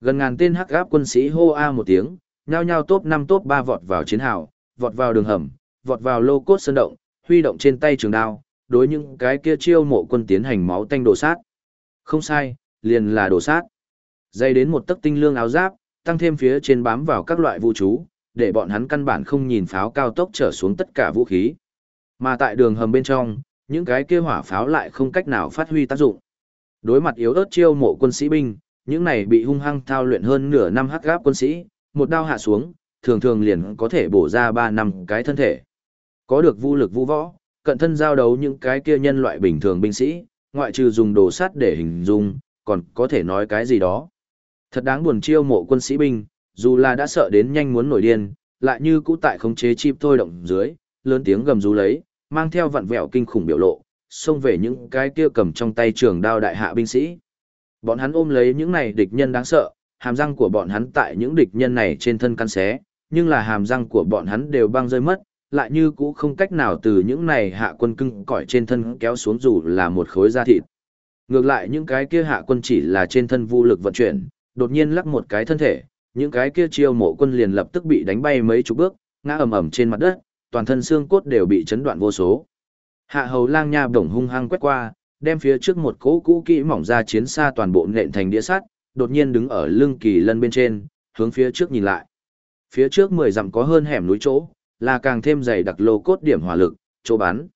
Gần ngàn tên hắc gáp quân sĩ hô a một tiếng, nhao nhao top năm top ba vọt vào chiến hào, vọt vào đường hầm, vọt vào lô cốt sơn động, huy động trên tay trường đao, đối những cái kia chiêu mộ quân tiến hành máu tanh đồ sát. Không sai, liền là đồ sát. Dây đến một tấc tinh lương áo giáp, tăng thêm phía trên bám vào các loại vũ chú, để bọn hắn căn bản không nhìn pháo cao tốc trở xuống tất cả vũ khí. Mà tại đường hầm bên trong, những cái kia hỏa pháo lại không cách nào phát huy tác dụng. Đối mặt yếu ớt chiêu mộ quân sĩ binh, những này bị hung hăng thao luyện hơn nửa năm hắc gáp quân sĩ, một đao hạ xuống, thường thường liền có thể bổ ra 3 năm cái thân thể. Có được vũ lực vũ võ, cận thân giao đấu những cái kia nhân loại bình thường binh sĩ, ngoại trừ dùng đồ sắt để hình dung, còn có thể nói cái gì đó. Thật đáng buồn chiêu mộ quân sĩ binh, dù là đã sợ đến nhanh muốn nổi điên, lại như cũ tại khống chế chim thôi động dưới, lớn tiếng gầm rú lấy, mang theo vặn vẹo kinh khủng biểu lộ, xông về những cái kia cầm trong tay trường đao đại hạ binh sĩ. Bọn hắn ôm lấy những này địch nhân đáng sợ, hàm răng của bọn hắn tại những địch nhân này trên thân căn xé, nhưng là hàm răng của bọn hắn đều băng rơi mất, lại như cũ không cách nào từ những này hạ quân cưng cõi trên thân kéo xuống dù là một khối da thịt. Ngược lại những cái kia hạ quân chỉ là trên thân vô lực vận chuyển, đột nhiên lắc một cái thân thể, những cái kia chiêu mộ quân liền lập tức bị đánh bay mấy chục bước, ngã ầm ầm trên mặt đất, toàn thân xương cốt đều bị chấn đoạn vô số. Hạ hầu lang nha bổng hung hăng quét qua, đem phía trước một cỗ cũ kỹ mỏng ra chiến xa toàn bộ nện thành đĩa sắt, đột nhiên đứng ở lưng kỳ lân bên trên, hướng phía trước nhìn lại. Phía trước mười dặm có hơn hẻm núi chỗ, là càng thêm dày đặc lô cốt điểm hỏa lực, chỗ bắn.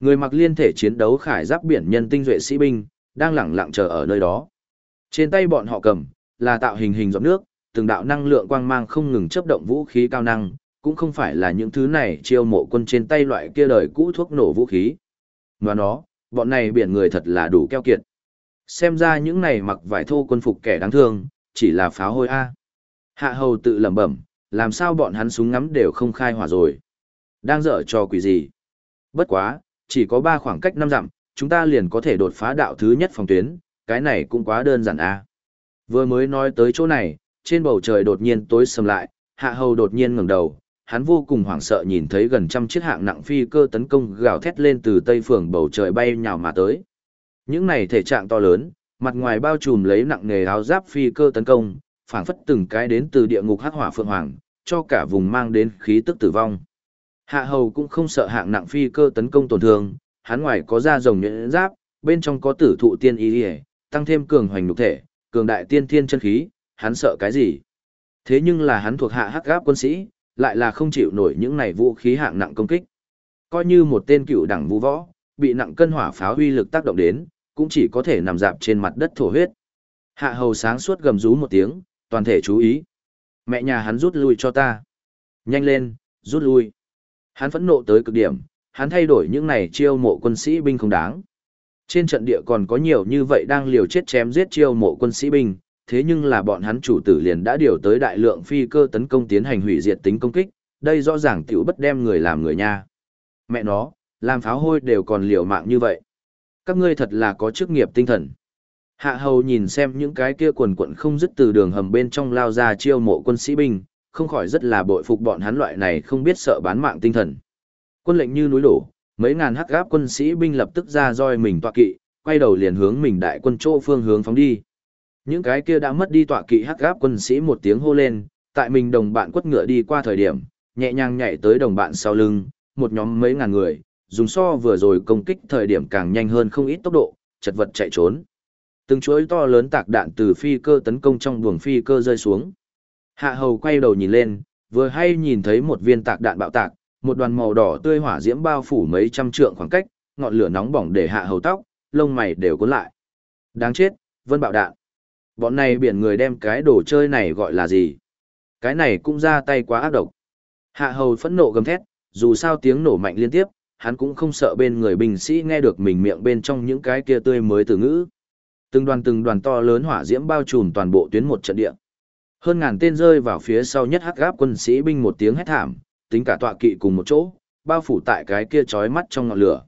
Người mặc liên thể chiến đấu khải giáp biển nhân tinh duệ sĩ binh, đang lẳng lặng chờ ở nơi đó. Trên tay bọn họ cầm, là tạo hình hình giọt nước, từng đạo năng lượng quang mang không ngừng chấp động vũ khí cao năng, cũng không phải là những thứ này chiêu mộ quân trên tay loại kia đời cũ thuốc nổ vũ khí. ngoài nó, bọn này biển người thật là đủ keo kiệt. Xem ra những này mặc vải thô quân phục kẻ đáng thương, chỉ là pháo hôi A. Hạ hầu tự lẩm bẩm, làm sao bọn hắn súng ngắm đều không khai hỏa rồi. Đang dở cho quỷ gì. Bất quá, chỉ có ba khoảng cách năm dặm, chúng ta liền có thể đột phá đạo thứ nhất phòng tuyến, cái này cũng quá đơn giản A. Vừa mới nói tới chỗ này, trên bầu trời đột nhiên tối sầm lại, hạ hầu đột nhiên ngẩng đầu, hắn vô cùng hoảng sợ nhìn thấy gần trăm chiếc hạng nặng phi cơ tấn công gào thét lên từ tây phường bầu trời bay nhào mà tới. Những này thể trạng to lớn, mặt ngoài bao trùm lấy nặng nghề áo giáp phi cơ tấn công, phảng phất từng cái đến từ địa ngục hắc hỏa phượng hoàng, cho cả vùng mang đến khí tức tử vong. Hạ hầu cũng không sợ hạng nặng phi cơ tấn công tổn thương, hắn ngoài có da rồng nhuyễn giáp, bên trong có tử thụ tiên y tăng thêm cường hoành nhục thể, cường đại tiên thiên chân khí, hắn sợ cái gì? Thế nhưng là hắn thuộc hạ hắc gáp quân sĩ, lại là không chịu nổi những này vũ khí hạng nặng công kích. Coi như một tên cựu đẳng vũ võ, bị nặng cân hỏa pháo huy lực tác động đến, cũng chỉ có thể nằm dạp trên mặt đất thổ huyết. Hạ hầu sáng suốt gầm rú một tiếng, toàn thể chú ý. Mẹ nhà hắn rút lui cho ta. Nhanh lên, rút lui. Hắn phẫn nộ tới cực điểm, hắn thay đổi những này chiêu mộ quân sĩ binh không đáng. Trên trận địa còn có nhiều như vậy đang liều chết chém giết chiêu mộ quân sĩ binh, thế nhưng là bọn hắn chủ tử liền đã điều tới đại lượng phi cơ tấn công tiến hành hủy diệt tính công kích, đây rõ ràng tiểu bất đem người làm người nha. Mẹ nó, làm pháo hôi đều còn liều mạng như vậy. Các ngươi thật là có chức nghiệp tinh thần. Hạ hầu nhìn xem những cái kia quần quận không dứt từ đường hầm bên trong lao ra chiêu mộ quân sĩ binh, không khỏi rất là bội phục bọn hắn loại này không biết sợ bán mạng tinh thần. Quân lệnh như núi đổ, mấy ngàn hắc gáp quân sĩ binh lập tức ra roi mình tọa kỵ, quay đầu liền hướng mình đại quân chỗ phương hướng phóng đi. Những cái kia đã mất đi tọa kỵ hắc gáp quân sĩ một tiếng hô lên, tại mình đồng bạn quất ngựa đi qua thời điểm, nhẹ nhàng nhảy tới đồng bạn sau lưng, một nhóm mấy ngàn người, dùng so vừa rồi công kích thời điểm càng nhanh hơn không ít tốc độ, chật vật chạy trốn. Từng chuỗi to lớn tạc đạn từ phi cơ tấn công trong buồng phi cơ rơi xuống. Hạ hầu quay đầu nhìn lên, vừa hay nhìn thấy một viên tạc đạn bạo tạc, một đoàn màu đỏ tươi hỏa diễm bao phủ mấy trăm trượng khoảng cách, ngọn lửa nóng bỏng để hạ hầu tóc, lông mày đều cuốn lại. Đáng chết, vân bạo đạn. Bọn này biển người đem cái đồ chơi này gọi là gì? Cái này cũng ra tay quá ác độc. Hạ hầu phẫn nộ gầm thét, dù sao tiếng nổ mạnh liên tiếp, hắn cũng không sợ bên người binh sĩ nghe được mình miệng bên trong những cái kia tươi mới từ ngữ. Từng đoàn từng đoàn to lớn hỏa diễm bao trùm toàn bộ tuyến một trận địa. Hơn ngàn tên rơi vào phía sau nhất hắc gáp quân sĩ binh một tiếng hét thảm, tính cả tọa kỵ cùng một chỗ, bao phủ tại cái kia chói mắt trong ngọn lửa.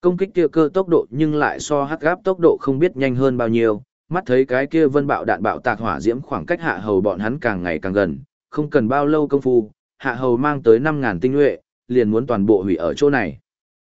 Công kích kia cơ tốc độ nhưng lại so hắc gáp tốc độ không biết nhanh hơn bao nhiêu, mắt thấy cái kia vân bạo đạn bạo tạc hỏa diễm khoảng cách hạ hầu bọn hắn càng ngày càng gần, không cần bao lâu công phu, hạ hầu mang tới 5.000 tinh nhuệ, liền muốn toàn bộ hủy ở chỗ này.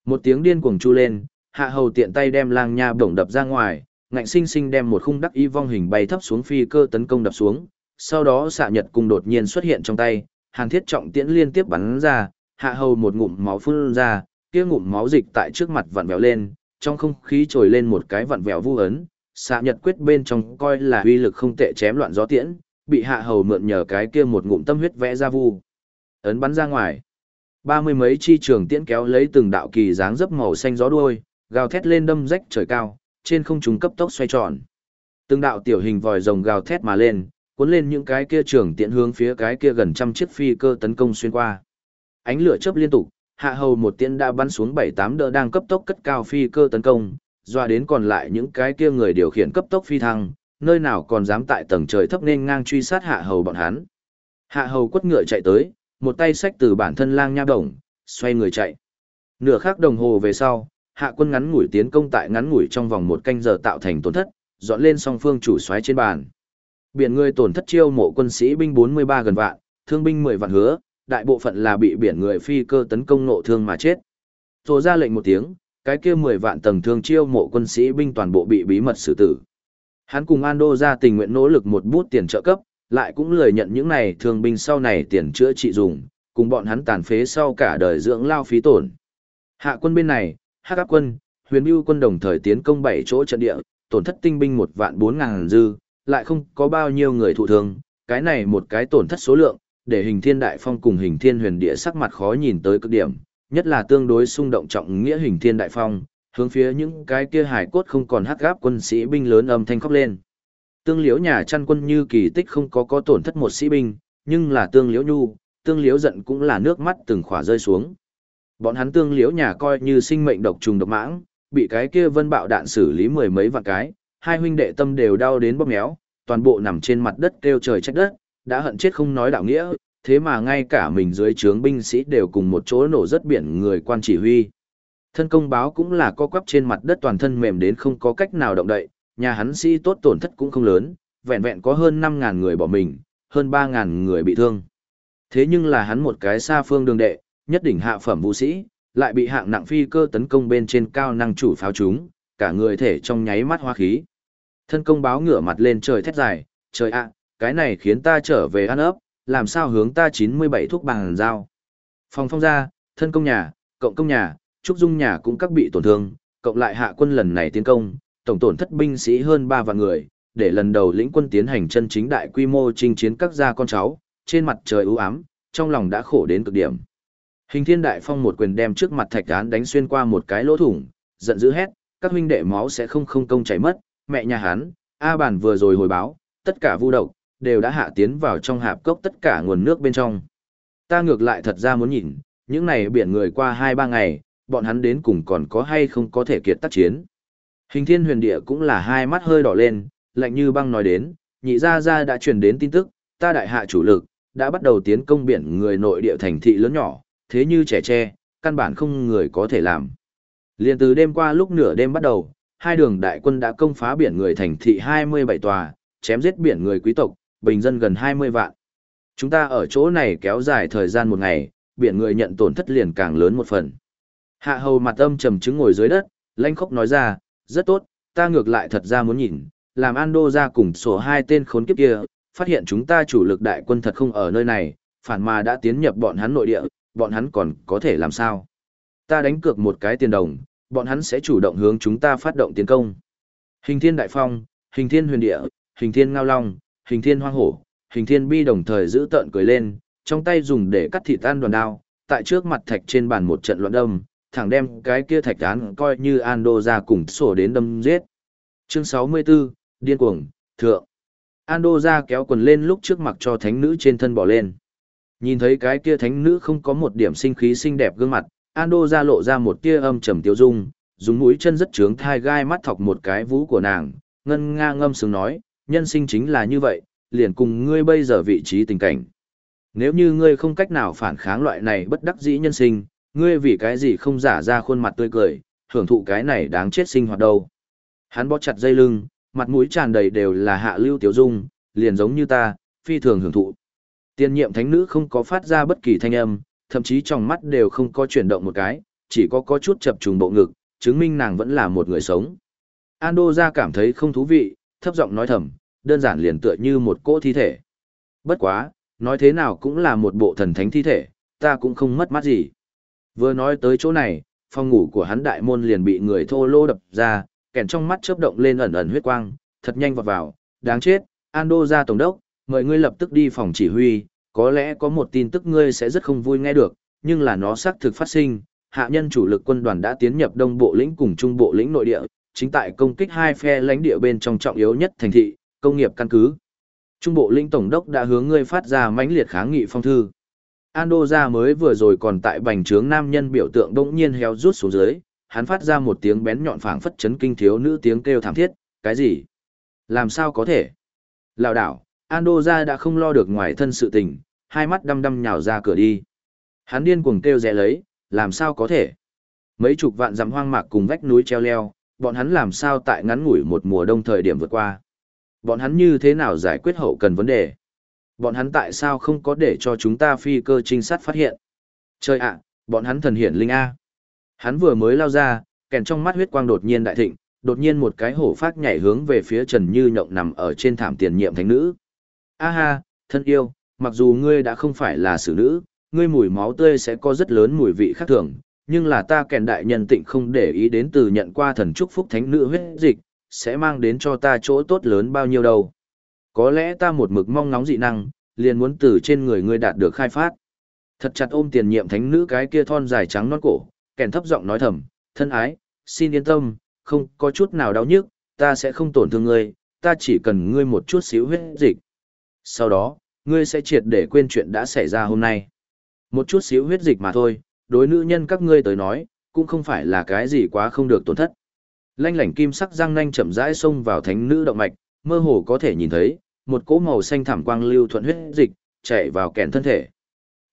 Một tiếng điên cuồng chu lên, hạ hầu tiện tay đem lang nha bổng đập ra ngoài, ngạnh sinh sinh đem một khung đắc y vong hình bay thấp xuống phi cơ tấn công đập xuống, sau đó xạ nhật cung đột nhiên xuất hiện trong tay, hàng thiết trọng tiễn liên tiếp bắn ra, hạ hầu một ngụm máu phun ra, kia ngụm máu dịch tại trước mặt vặn vẹo lên, trong không khí trồi lên một cái vặn vẹo vu ấn, xạ nhật quyết bên trong coi là uy lực không tệ chém loạn gió tiễn, bị hạ hầu mượn nhờ cái kia một ngụm tâm huyết vẽ ra vu. Ấn bắn ra ngoài. Ba mươi mấy chi trường tiễn kéo lấy từng đạo kỳ dáng dấp màu xanh gió đuôi, gào thét lên đâm rách trời cao, trên không trung cấp tốc xoay tròn. Từng đạo tiểu hình vòi rồng gào thét mà lên, cuốn lên những cái kia trường tiễn hướng phía cái kia gần trăm chiếc phi cơ tấn công xuyên qua. Ánh lửa chớp liên tục, hạ hầu một tiễn đã bắn xuống bảy tám đỡ đang cấp tốc cất cao phi cơ tấn công, doa đến còn lại những cái kia người điều khiển cấp tốc phi thăng, nơi nào còn dám tại tầng trời thấp nên ngang truy sát hạ hầu bọn hắn. Hạ hầu quất ngựa chạy tới, một tay xách từ bản thân lang nha đồng, xoay người chạy. Nửa khắc đồng hồ về sau, hạ quân ngắn ngủi tiến công tại ngắn ngủi trong vòng một canh giờ tạo thành tổn thất, dọn lên song phương chủ xoáy trên bàn. Biển người tổn thất chiêu mộ quân sĩ binh 43 gần vạn, thương binh 10 vạn hứa, đại bộ phận là bị biển người phi cơ tấn công nộ thương mà chết. Rồi ra lệnh một tiếng, cái kia 10 vạn tầng thương chiêu mộ quân sĩ binh toàn bộ bị bí mật xử tử. Hắn cùng Ando ra tình nguyện nỗ lực một bút tiền trợ cấp, lại cũng lười nhận những này thương binh sau này tiền chữa trị dùng, cùng bọn hắn tàn phế sau cả đời dưỡng lao phí tổn. Hạ quân bên này, Hắc áp quân, huyền bưu quân đồng thời tiến công bảy chỗ trận địa, tổn thất tinh binh một vạn bốn ngàn dư, lại không có bao nhiêu người thụ thương, cái này một cái tổn thất số lượng, để hình thiên đại phong cùng hình thiên huyền địa sắc mặt khó nhìn tới cực điểm, nhất là tương đối xung động trọng nghĩa hình thiên đại phong, hướng phía những cái kia hải cốt không còn hắc gáp quân sĩ binh lớn âm thanh khóc lên. Tương liễu nhà chăn quân như kỳ tích không có có tổn thất một sĩ binh, nhưng là tương liễu nhu, tương liễu giận cũng là nước mắt từng khỏa rơi xuống. Bọn hắn tương liễu nhà coi như sinh mệnh độc trùng độc mãng, bị cái kia vân bạo đạn xử lý mười mấy vạn cái, hai huynh đệ tâm đều đau đến bóp méo, toàn bộ nằm trên mặt đất kêu trời trách đất, đã hận chết không nói đạo nghĩa, thế mà ngay cả mình dưới trướng binh sĩ đều cùng một chỗ nổ rất biển người quan chỉ huy. Thân công báo cũng là co quắp trên mặt đất toàn thân mềm đến không có cách nào động đậy, nhà hắn sĩ tốt tổn thất cũng không lớn, vẹn vẹn có hơn 5.000 người bỏ mình, hơn 3.000 người bị thương. Thế nhưng là hắn một cái xa phương đường đệ, nhất đỉnh hạ phẩm vũ sĩ, lại bị hạng nặng phi cơ tấn công bên trên cao năng chủ pháo chúng, cả người thể trong nháy mắt hoa khí. Thân công báo ngửa mặt lên trời thét dài, trời ạ, cái này khiến ta trở về ăn ấp, làm sao hướng ta 97 thuốc bằng dao. Phòng phong ra, thân công nhà, cộng công nhà, trúc dung nhà cũng các bị tổn thương, cộng lại hạ quân lần này tiến công, tổng tổn thất binh sĩ hơn 3 vạn người, để lần đầu lĩnh quân tiến hành chân chính đại quy mô chinh chiến các gia con cháu, trên mặt trời ưu ám, trong lòng đã khổ đến cực điểm. Hình thiên đại phong một quyền đem trước mặt thạch án đánh xuyên qua một cái lỗ thủng, giận dữ hét, các huynh đệ máu sẽ không không công chảy mất, mẹ nhà hắn, A bản vừa rồi hồi báo, tất cả vu độc, đều đã hạ tiến vào trong hạp cốc tất cả nguồn nước bên trong. Ta ngược lại thật ra muốn nhìn, những này biển người qua 2-3 ngày, bọn hắn đến cùng còn có hay không có thể kiệt tác chiến. Hình thiên huyền địa cũng là hai mắt hơi đỏ lên, lạnh như băng nói đến, nhị gia gia đã truyền đến tin tức, ta đại hạ chủ lực, đã bắt đầu tiến công biển người nội địa thành thị lớn nhỏ, thế như trẻ tre, căn bản không người có thể làm. Liên từ đêm qua lúc nửa đêm bắt đầu, hai đường đại quân đã công phá biển người thành thị 27 tòa, chém giết biển người quý tộc, bình dân gần 20 vạn. Chúng ta ở chỗ này kéo dài thời gian một ngày, biển người nhận tổn thất liền càng lớn một phần. Hạ hầu mặt âm trầm chứng ngồi dưới đất, lanh khóc nói ra, rất tốt, ta ngược lại thật ra muốn nhìn, làm Ando ra cùng sổ hai tên khốn kiếp kia, phát hiện chúng ta chủ lực đại quân thật không ở nơi này, phản mà đã tiến nhập bọn hắn nội địa, bọn hắn còn có thể làm sao? Ta đánh cược một cái tiền đồng, bọn hắn sẽ chủ động hướng chúng ta phát động tiến công. Hình thiên đại phong, hình thiên huyền địa, hình thiên ngao long, hình thiên hoang hổ, hình thiên bi đồng thời giữ tợn cười lên, trong tay dùng để cắt thịt tan đoàn đao, tại trước mặt thạch trên bàn một trận loạn đâm, thẳng đem cái kia thạch án coi như Ando ra cùng sổ đến đâm giết. Chương 64, Điên cuồng, Thượng. Ando ra kéo quần lên lúc trước mặt cho thánh nữ trên thân bỏ lên. Nhìn thấy cái kia thánh nữ không có một điểm sinh khí xinh đẹp gương mặt, Ando ra lộ ra một tia âm trầm tiêu dung, dùng mũi chân rất trướng thai gai mắt thọc một cái vú của nàng, ngân nga ngâm sướng nói, nhân sinh chính là như vậy, liền cùng ngươi bây giờ vị trí tình cảnh. Nếu như ngươi không cách nào phản kháng loại này bất đắc dĩ nhân sinh, ngươi vì cái gì không giả ra khuôn mặt tươi cười, hưởng thụ cái này đáng chết sinh hoạt đâu. Hắn bó chặt dây lưng, mặt mũi tràn đầy đều là hạ lưu tiểu dung, liền giống như ta, phi thường hưởng thụ. Tiên nhiệm thánh nữ không có phát ra bất kỳ thanh âm, thậm chí trong mắt đều không có chuyển động một cái, chỉ có có chút chập trùng bộ ngực, chứng minh nàng vẫn là một người sống. Ando ra cảm thấy không thú vị, thấp giọng nói thầm, đơn giản liền tựa như một cỗ thi thể. Bất quá, nói thế nào cũng là một bộ thần thánh thi thể, ta cũng không mất mát gì. Vừa nói tới chỗ này, phòng ngủ của hắn đại môn liền bị người thô lô đập ra, kèn trong mắt chớp động lên ẩn ẩn huyết quang, thật nhanh vọt vào, đáng chết, Ando ra tổng đốc, mời ngươi lập tức đi phòng chỉ huy, có lẽ có một tin tức ngươi sẽ rất không vui nghe được, nhưng là nó xác thực phát sinh, hạ nhân chủ lực quân đoàn đã tiến nhập đông bộ lĩnh cùng trung bộ lĩnh nội địa, chính tại công kích hai phe lãnh địa bên trong trọng yếu nhất thành thị, công nghiệp căn cứ. Trung bộ lĩnh tổng đốc đã hướng ngươi phát ra mãnh liệt kháng nghị phong thư. Ando ra mới vừa rồi còn tại bành trướng nam nhân biểu tượng đống nhiên héo rút xuống dưới, hắn phát ra một tiếng bén nhọn phảng phất chấn kinh thiếu nữ tiếng kêu thảm thiết, cái gì? Làm sao có thể? Lào đảo, Ando ra đã không lo được ngoài thân sự tình, hai mắt đăm đăm nhào ra cửa đi. Hắn điên cuồng kêu rẽ lấy, làm sao có thể? Mấy chục vạn dặm hoang mạc cùng vách núi treo leo, bọn hắn làm sao tại ngắn ngủi một mùa đông thời điểm vượt qua? Bọn hắn như thế nào giải quyết hậu cần vấn đề? Bọn hắn tại sao không có để cho chúng ta phi cơ trinh sát phát hiện? Trời ạ, bọn hắn thần hiển linh A. Hắn vừa mới lao ra, kèn trong mắt huyết quang đột nhiên đại thịnh, đột nhiên một cái hổ phát nhảy hướng về phía Trần Như Nhộng nằm ở trên thảm tiền nhiệm thánh nữ. A ha, thân yêu, mặc dù ngươi đã không phải là xử nữ, ngươi mùi máu tươi sẽ có rất lớn mùi vị khác thường, nhưng là ta kèn đại nhân tịnh không để ý đến từ nhận qua thần chúc phúc thánh nữ huyết dịch, sẽ mang đến cho ta chỗ tốt lớn bao nhiêu đâu. Có lẽ ta một mực mong ngóng dị năng, liền muốn từ trên người ngươi đạt được khai phát. Thật chặt ôm tiền nhiệm thánh nữ cái kia thon dài trắng non cổ, kèn thấp giọng nói thầm, thân ái, xin yên tâm, không có chút nào đau nhức, ta sẽ không tổn thương ngươi, ta chỉ cần ngươi một chút xíu huyết dịch. Sau đó, ngươi sẽ triệt để quên chuyện đã xảy ra hôm nay. Một chút xíu huyết dịch mà thôi, đối nữ nhân các ngươi tới nói, cũng không phải là cái gì quá không được tổn thất. Lanh lảnh kim sắc răng nanh chậm rãi xông vào thánh nữ động mạch, mơ hồ có thể nhìn thấy, một cỗ màu xanh thảm quang lưu thuận huyết dịch, chạy vào kẹn thân thể.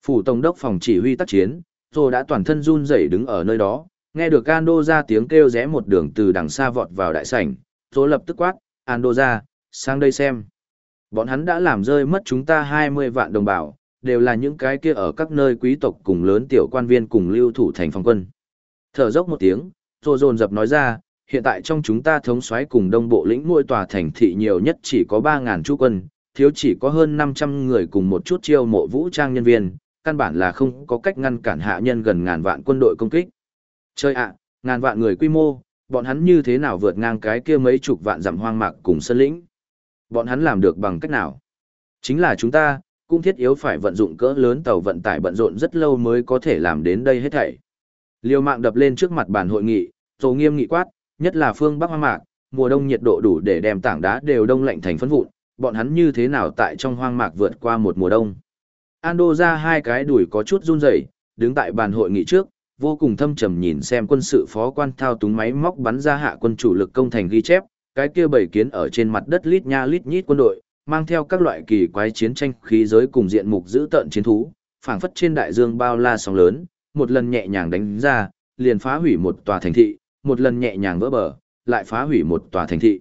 Phủ tổng đốc phòng chỉ huy tác chiến, rồi đã toàn thân run rẩy đứng ở nơi đó, nghe được Ando ra tiếng kêu rẽ một đường từ đằng xa vọt vào đại sảnh, rồi lập tức quát, Ando ra, sang đây xem. Bọn hắn đã làm rơi mất chúng ta 20 vạn đồng bào, đều là những cái kia ở các nơi quý tộc cùng lớn tiểu quan viên cùng lưu thủ thành phòng quân. Thở dốc một tiếng, rồi dồn dập nói ra, hiện tại trong chúng ta thống soái cùng đông bộ lĩnh mỗi tòa thành thị nhiều nhất chỉ có 3.000 chú quân, thiếu chỉ có hơn 500 người cùng một chút chiêu mộ vũ trang nhân viên, căn bản là không có cách ngăn cản hạ nhân gần ngàn vạn quân đội công kích. Chơi ạ, ngàn vạn người quy mô, bọn hắn như thế nào vượt ngang cái kia mấy chục vạn dặm hoang mạc cùng sân lĩnh? Bọn hắn làm được bằng cách nào? Chính là chúng ta, cũng thiết yếu phải vận dụng cỡ lớn tàu vận tải bận rộn rất lâu mới có thể làm đến đây hết thảy. Liêu mạng đập lên trước mặt bàn hội nghị, tổ nghiêm nghị quát, nhất là phương Bắc Hoang Mạc, mùa đông nhiệt độ đủ để đem tảng đá đều đông lạnh thành phấn vụn, bọn hắn như thế nào tại trong hoang mạc vượt qua một mùa đông. Ando ra hai cái đùi có chút run rẩy, đứng tại bàn hội nghị trước, vô cùng thâm trầm nhìn xem quân sự phó quan thao túng máy móc bắn ra hạ quân chủ lực công thành ghi chép, cái kia bảy kiến ở trên mặt đất lít nha lít nhít quân đội, mang theo các loại kỳ quái chiến tranh khí giới cùng diện mục giữ tận chiến thú, phảng phất trên đại dương bao la sóng lớn, một lần nhẹ nhàng đánh ra, liền phá hủy một tòa thành thị, một lần nhẹ nhàng vỡ bờ, lại phá hủy một tòa thành thị.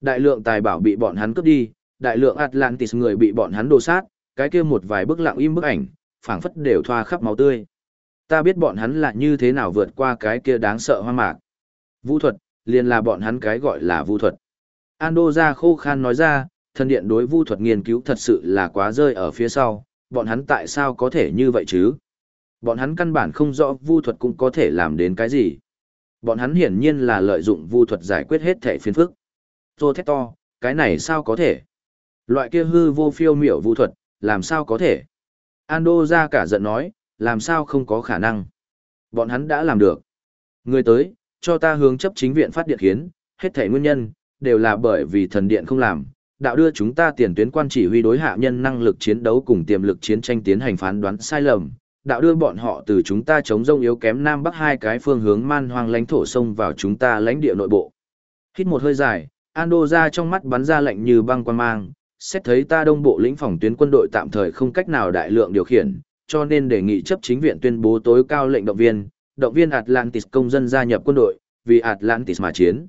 Đại lượng tài bảo bị bọn hắn cướp đi, đại lượng Atlantis người bị bọn hắn đồ sát, cái kia một vài bức lặng im bức ảnh, phảng phất đều thoa khắp máu tươi. Ta biết bọn hắn là như thế nào vượt qua cái kia đáng sợ hoang mạc. Vũ thuật, liền là bọn hắn cái gọi là vũ thuật. Ando ra khô khan nói ra, thần điện đối vũ thuật nghiên cứu thật sự là quá rơi ở phía sau, bọn hắn tại sao có thể như vậy chứ? Bọn hắn căn bản không rõ vũ thuật cũng có thể làm đến cái gì. Bọn hắn hiển nhiên là lợi dụng vu thuật giải quyết hết thể phiền phức. Tô thét to, cái này sao có thể? Loại kia hư vô phiêu miểu vu thuật, làm sao có thể? Ando ra cả giận nói, làm sao không có khả năng? Bọn hắn đã làm được. Người tới, cho ta hướng chấp chính viện phát điện khiến, hết thể nguyên nhân, đều là bởi vì thần điện không làm, đạo đưa chúng ta tiền tuyến quan chỉ huy đối hạ nhân năng lực chiến đấu cùng tiềm lực chiến tranh tiến hành phán đoán sai lầm, đạo đưa bọn họ từ chúng ta chống rông yếu kém nam bắc hai cái phương hướng man hoang lãnh thổ sông vào chúng ta lãnh địa nội bộ. Hít một hơi dài, Ando ra trong mắt bắn ra lạnh như băng quan mang, xét thấy ta đông bộ lĩnh phòng tuyến quân đội tạm thời không cách nào đại lượng điều khiển, cho nên đề nghị chấp chính viện tuyên bố tối cao lệnh động viên, động viên Atlantis công dân gia nhập quân đội, vì Atlantis mà chiến.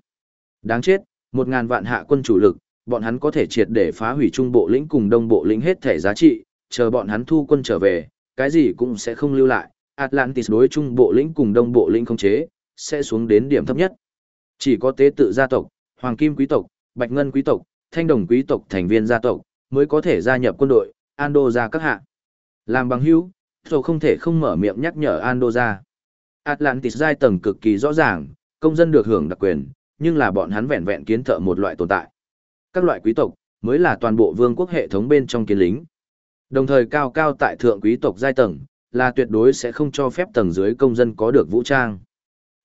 Đáng chết, một ngàn vạn hạ quân chủ lực, bọn hắn có thể triệt để phá hủy trung bộ lĩnh cùng đông bộ lĩnh hết thể giá trị, chờ bọn hắn thu quân trở về, cái gì cũng sẽ không lưu lại, Atlantis đối trung bộ lĩnh cùng đông bộ lĩnh không chế, sẽ xuống đến điểm thấp nhất. Chỉ có tế tự gia tộc, Hoàng kim quý tộc, bạch ngân quý tộc, thanh đồng quý tộc thành viên gia tộc, mới có thể gia nhập quân đội, Ando ra các hạ. Làm bằng hữu, rồi không thể không mở miệng nhắc nhở Ando ra. Atlantis giai tầng cực kỳ rõ ràng, công dân được hưởng đặc quyền, nhưng là bọn hắn vẹn vẹn kiến thợ một loại tồn tại. Các loại quý tộc, mới là toàn bộ vương quốc hệ thống bên trong kiến lính. Đồng thời cao cao tại thượng quý tộc giai tầng, là tuyệt đối sẽ không cho phép tầng dưới công dân có được vũ trang.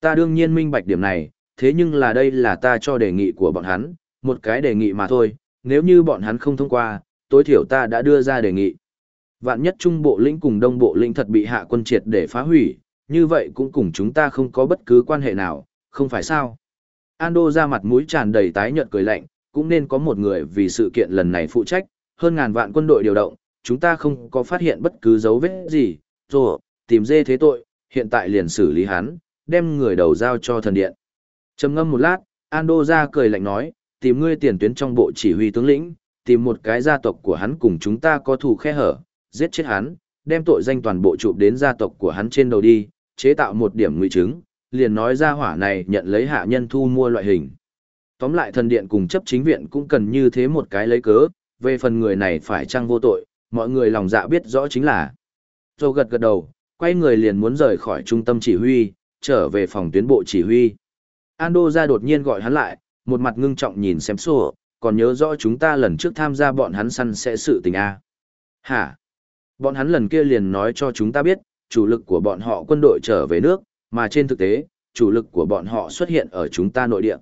Ta đương nhiên minh bạch điểm này, thế nhưng là đây là ta cho đề nghị của bọn hắn, một cái đề nghị mà thôi, nếu như bọn hắn không thông qua, tối thiểu ta đã đưa ra đề nghị. Vạn nhất trung bộ lĩnh cùng đông bộ lĩnh thật bị hạ quân triệt để phá hủy, như vậy cũng cùng chúng ta không có bất cứ quan hệ nào, không phải sao? Ando ra mặt mũi tràn đầy tái nhợt cười lạnh, cũng nên có một người vì sự kiện lần này phụ trách, hơn ngàn vạn quân đội điều động, chúng ta không có phát hiện bất cứ dấu vết gì, rồi, tìm dê thế tội, hiện tại liền xử lý hắn, đem người đầu giao cho thần điện. Trầm ngâm một lát, Ando ra cười lạnh nói, tìm ngươi tiền tuyến trong bộ chỉ huy tướng lĩnh, tìm một cái gia tộc của hắn cùng chúng ta có thù khe hở, giết chết hắn, đem tội danh toàn bộ chụp đến gia tộc của hắn trên đầu đi, chế tạo một điểm nguy chứng, liền nói ra hỏa này nhận lấy hạ nhân thu mua loại hình. Tóm lại thần điện cùng chấp chính viện cũng cần như thế một cái lấy cớ, về phần người này phải chăng vô tội, mọi người lòng dạ biết rõ chính là. Dô gật gật đầu, quay người liền muốn rời khỏi trung tâm chỉ huy, trở về phòng tuyến bộ chỉ huy. Ando ra đột nhiên gọi hắn lại, một mặt ngưng trọng nhìn xem sổ, còn nhớ rõ chúng ta lần trước tham gia bọn hắn săn sẽ sự tình A. Hả? Bọn hắn lần kia liền nói cho chúng ta biết, chủ lực của bọn họ quân đội trở về nước, mà trên thực tế, chủ lực của bọn họ xuất hiện ở chúng ta nội địa.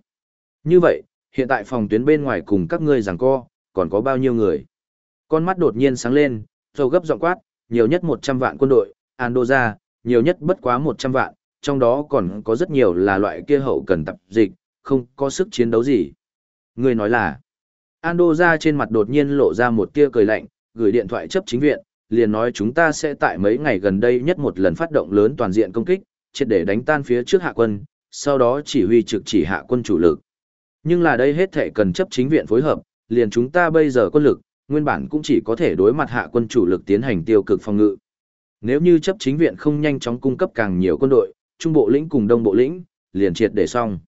Như vậy, hiện tại phòng tuyến bên ngoài cùng các ngươi giằng co, còn có bao nhiêu người? Con mắt đột nhiên sáng lên, dầu gấp giọng quát, nhiều nhất 100 vạn quân đội, Andoja, nhiều nhất bất quá 100 vạn, trong đó còn có rất nhiều là loại kia hậu cần tập dịch, không có sức chiến đấu gì. Người nói là, Andoja trên mặt đột nhiên lộ ra một tia cười lạnh, gửi điện thoại chấp chính viện, liền nói chúng ta sẽ tại mấy ngày gần đây nhất một lần phát động lớn toàn diện công kích, triệt để đánh tan phía trước hạ quân, sau đó chỉ huy trực chỉ hạ quân chủ lực. Nhưng là đây hết thể cần chấp chính viện phối hợp, liền chúng ta bây giờ quân lực, nguyên bản cũng chỉ có thể đối mặt hạ quân chủ lực tiến hành tiêu cực phòng ngự. Nếu như chấp chính viện không nhanh chóng cung cấp càng nhiều quân đội, trung bộ lĩnh cùng đông bộ lĩnh, liền triệt để xong.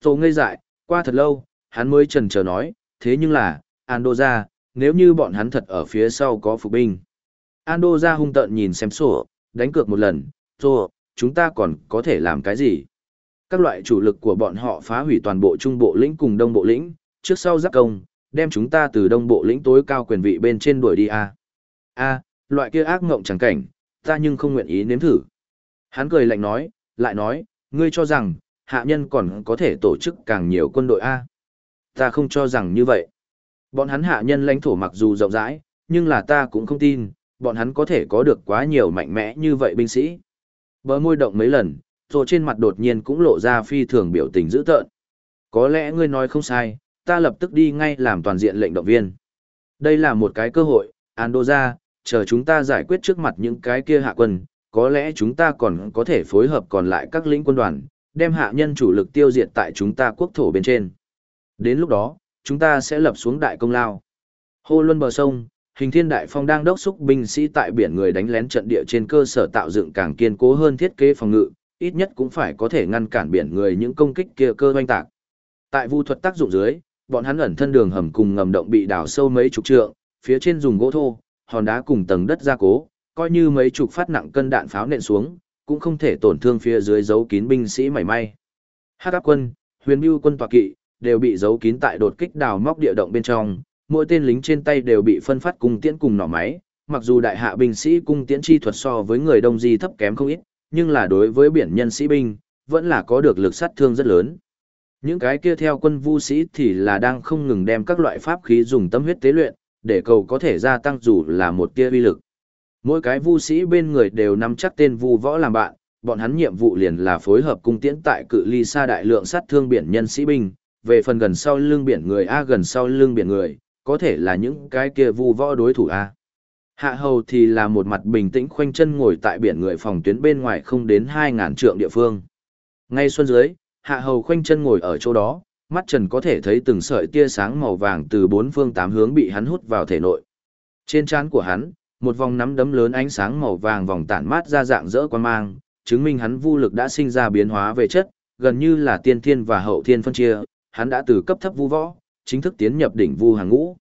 Tô ngây dại, qua thật lâu, hắn mới trần chờ nói, thế nhưng là, Andoja, nếu như bọn hắn thật ở phía sau có phục binh. Andoja hung tợn nhìn xem sổ, đánh cược một lần, Tô, chúng ta còn có thể làm cái gì? Các loại chủ lực của bọn họ phá hủy toàn bộ trung bộ lĩnh cùng đông bộ lĩnh, trước sau giáp công, đem chúng ta từ đông bộ lĩnh tối cao quyền vị bên trên đuổi đi a. A, loại kia ác ngộng chẳng cảnh, ta nhưng không nguyện ý nếm thử. Hắn cười lạnh nói, lại nói, ngươi cho rằng, hạ nhân còn có thể tổ chức càng nhiều quân đội a. Ta không cho rằng như vậy. Bọn hắn hạ nhân lãnh thổ mặc dù rộng rãi, nhưng là ta cũng không tin, bọn hắn có thể có được quá nhiều mạnh mẽ như vậy binh sĩ. Bờ môi động mấy lần, rồi trên mặt đột nhiên cũng lộ ra phi thường biểu tình dữ tợn. Có lẽ ngươi nói không sai, ta lập tức đi ngay làm toàn diện lệnh động viên. Đây là một cái cơ hội, Andoja, chờ chúng ta giải quyết trước mặt những cái kia hạ quân, có lẽ chúng ta còn có thể phối hợp còn lại các lĩnh quân đoàn, đem hạ nhân chủ lực tiêu diệt tại chúng ta quốc thổ bên trên. Đến lúc đó, chúng ta sẽ lập xuống đại công lao. Hô luân bờ sông, hình thiên đại phong đang đốc xúc binh sĩ tại biển người đánh lén trận địa trên cơ sở tạo dựng càng kiên cố hơn thiết kế phòng ngự, ít nhất cũng phải có thể ngăn cản biển người những công kích kia cơ oanh tạc. Tại vu thuật tác dụng dưới, bọn hắn ẩn thân đường hầm cùng ngầm động bị đào sâu mấy chục trượng, phía trên dùng gỗ thô, hòn đá cùng tầng đất gia cố, coi như mấy chục phát nặng cân đạn pháo nện xuống, cũng không thể tổn thương phía dưới giấu kín binh sĩ mảy may. Hắc áp quân, huyền bưu quân tọa kỵ, đều bị giấu kín tại đột kích đào móc địa động bên trong, mỗi tên lính trên tay đều bị phân phát cùng tiễn cùng nỏ máy, mặc dù đại hạ binh sĩ cung tiễn chi thuật so với người đông di thấp kém không ít, nhưng là đối với biển nhân sĩ binh, vẫn là có được lực sát thương rất lớn. Những cái kia theo quân vu sĩ thì là đang không ngừng đem các loại pháp khí dùng tâm huyết tế luyện, để cầu có thể gia tăng dù là một tia uy lực. Mỗi cái vu sĩ bên người đều nắm chắc tên vu võ làm bạn, bọn hắn nhiệm vụ liền là phối hợp cung tiễn tại cự ly xa đại lượng sát thương biển nhân sĩ binh, về phần gần sau lưng biển người A gần sau lưng biển người, có thể là những cái kia vu võ đối thủ A. Hạ hầu thì là một mặt bình tĩnh khoanh chân ngồi tại biển người phòng tuyến bên ngoài không đến 2.000 trượng địa phương. Ngay xuân dưới, hạ hầu khoanh chân ngồi ở chỗ đó, mắt trần có thể thấy từng sợi tia sáng màu vàng từ bốn phương tám hướng bị hắn hút vào thể nội. Trên trán của hắn, một vòng nắm đấm lớn ánh sáng màu vàng vòng tản mát ra dạng rỡ quan mang, chứng minh hắn vu lực đã sinh ra biến hóa về chất, gần như là tiên thiên và hậu thiên phân chia, hắn đã từ cấp thấp vu võ, chính thức tiến nhập đỉnh vu hàng ngũ.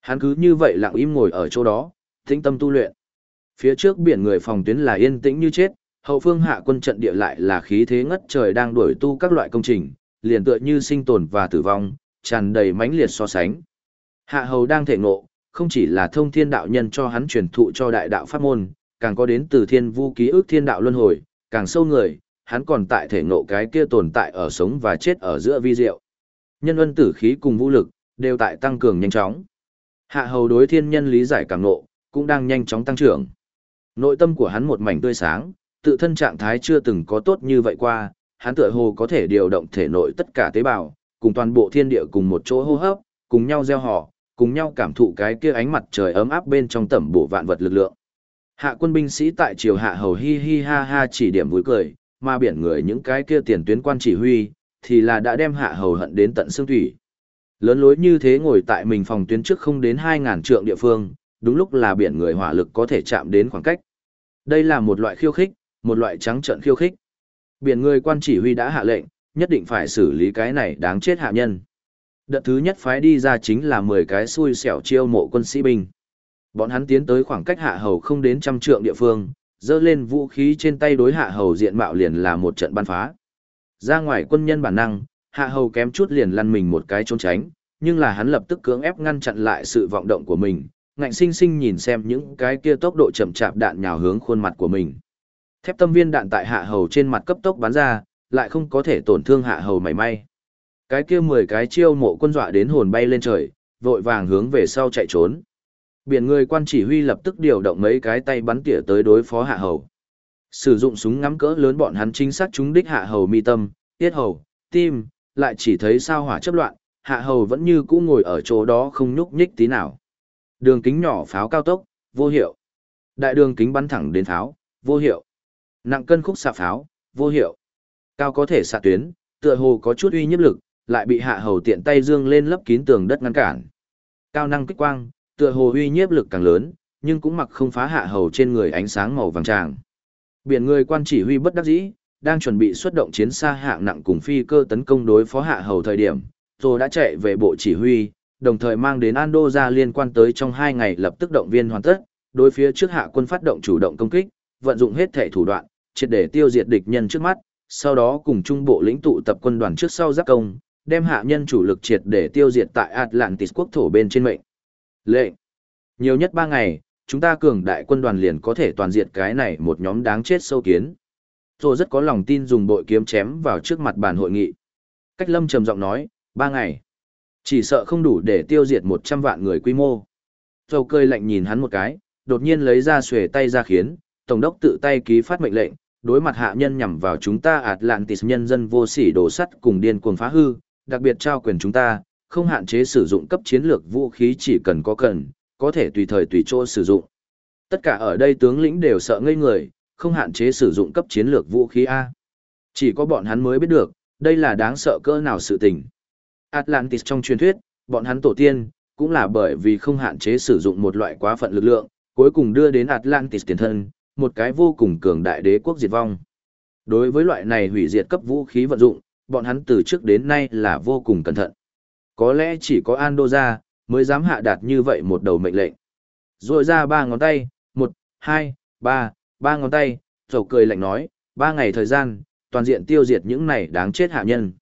Hắn cứ như vậy lặng im ngồi ở chỗ đó, tĩnh tâm tu luyện. Phía trước biển người phòng tuyến là yên tĩnh như chết, hậu phương hạ quân trận địa lại là khí thế ngất trời đang đuổi tu các loại công trình, liền tựa như sinh tồn và tử vong, tràn đầy mãnh liệt so sánh. Hạ hầu đang thể ngộ, không chỉ là thông thiên đạo nhân cho hắn truyền thụ cho đại đạo pháp môn, càng có đến từ thiên vu ký ức thiên đạo luân hồi, càng sâu người, hắn còn tại thể ngộ cái kia tồn tại ở sống và chết ở giữa vi diệu. Nhân ân tử khí cùng vũ lực, đều tại tăng cường nhanh chóng. Hạ hầu đối thiên nhân lý giải càng ngộ, cũng đang nhanh chóng tăng trưởng. Nội tâm của hắn một mảnh tươi sáng, tự thân trạng thái chưa từng có tốt như vậy qua, hắn tựa hồ có thể điều động thể nội tất cả tế bào, cùng toàn bộ thiên địa cùng một chỗ hô hấp, cùng nhau gieo họ, cùng nhau cảm thụ cái kia ánh mặt trời ấm áp bên trong tẩm bổ vạn vật lực lượng. Hạ quân binh sĩ tại triều hạ hầu hi hi ha ha chỉ điểm vui cười, mà biển người những cái kia tiền tuyến quan chỉ huy, thì là đã đem hạ hầu hận đến tận xương thủy. Lớn lối như thế ngồi tại mình phòng tuyến trước không đến 2.000 trượng địa phương, đúng lúc là biển người hỏa lực có thể chạm đến khoảng cách. Đây là một loại khiêu khích, một loại trắng trợn khiêu khích. Biển người quan chỉ huy đã hạ lệnh, nhất định phải xử lý cái này đáng chết hạ nhân. Đợt thứ nhất phái đi ra chính là 10 cái xui xẻo chiêu mộ quân sĩ binh. Bọn hắn tiến tới khoảng cách hạ hầu không đến trăm trượng địa phương, dơ lên vũ khí trên tay đối hạ hầu diện mạo liền là một trận ban phá. Ra ngoài quân nhân bản năng, hạ hầu kém chút liền lăn mình một cái trốn tránh, nhưng là hắn lập tức cưỡng ép ngăn chặn lại sự vọng động của mình, ngạnh sinh sinh nhìn xem những cái kia tốc độ chậm chạp đạn nhào hướng khuôn mặt của mình. Thép tâm viên đạn tại hạ hầu trên mặt cấp tốc bắn ra, lại không có thể tổn thương hạ hầu mảy may. Cái kia 10 cái chiêu mộ quân dọa đến hồn bay lên trời, vội vàng hướng về sau chạy trốn. Biển người quan chỉ huy lập tức điều động mấy cái tay bắn tỉa tới đối phó hạ hầu. Sử dụng súng ngắm cỡ lớn bọn hắn chính xác trúng đích hạ hầu mi tâm, tiết hầu, tim, lại chỉ thấy sao hỏa chấp loạn, hạ hầu vẫn như cũ ngồi ở chỗ đó không nhúc nhích tí nào. Đường kính nhỏ pháo cao tốc, vô hiệu. Đại đường kính bắn thẳng đến pháo, vô hiệu. Nặng cân khúc xạ pháo, vô hiệu. Cao có thể xạ tuyến, tựa hồ có chút uy nhiếp lực, lại bị hạ hầu tiện tay dương lên lấp kín tường đất ngăn cản. Cao năng kích quang, tựa hồ uy nhiếp lực càng lớn, nhưng cũng mặc không phá hạ hầu trên người ánh sáng màu vàng tràng. Biển người quan chỉ huy bất đắc dĩ, đang chuẩn bị xuất động chiến xa hạng nặng cùng phi cơ tấn công đối phó hạ hầu thời điểm, rồi đã chạy về bộ chỉ huy, đồng thời mang đến Ando ra liên quan tới trong hai ngày lập tức động viên hoàn tất, đối phía trước hạ quân phát động chủ động công kích, vận dụng hết thể thủ đoạn, triệt để tiêu diệt địch nhân trước mắt, sau đó cùng trung bộ lĩnh tụ tập quân đoàn trước sau giáp công, đem hạ nhân chủ lực triệt để tiêu diệt tại Atlantis quốc thổ bên trên mệnh. Lệnh. Nhiều nhất ba ngày, chúng ta cường đại quân đoàn liền có thể toàn diệt cái này một nhóm đáng chết sâu kiến. Tôi rất có lòng tin dùng bội kiếm chém vào trước mặt bàn hội nghị. Cách lâm trầm giọng nói, ba ngày. Chỉ sợ không đủ để tiêu diệt một trăm vạn người quy mô. Dầu cơi lạnh nhìn hắn một cái, đột nhiên lấy ra xuề tay ra khiến, Tổng đốc tự tay ký phát mệnh lệnh, đối mặt hạ nhân nhằm vào chúng ta Atlantis nhân dân vô sỉ đổ sắt cùng điên cuồng phá hư, đặc biệt trao quyền chúng ta, không hạn chế sử dụng cấp chiến lược vũ khí chỉ cần có cần, có thể tùy thời tùy chỗ sử dụng. Tất cả ở đây tướng lĩnh đều sợ ngây người, không hạn chế sử dụng cấp chiến lược vũ khí A. Chỉ có bọn hắn mới biết được, đây là đáng sợ cỡ nào sự tình. Atlantis trong truyền thuyết, bọn hắn tổ tiên, cũng là bởi vì không hạn chế sử dụng một loại quá phận lực lượng, cuối cùng đưa đến Atlantis tiền thân, một cái vô cùng cường đại đế quốc diệt vong. Đối với loại này hủy diệt cấp vũ khí vận dụng, bọn hắn từ trước đến nay là vô cùng cẩn thận. Có lẽ chỉ có Andoja mới dám hạ đạt như vậy một đầu mệnh lệnh. Rồi ra ba ngón tay, một, hai, ba, ba ngón tay, rầu cười lạnh nói, ba ngày thời gian, toàn diện tiêu diệt những này đáng chết hạ nhân.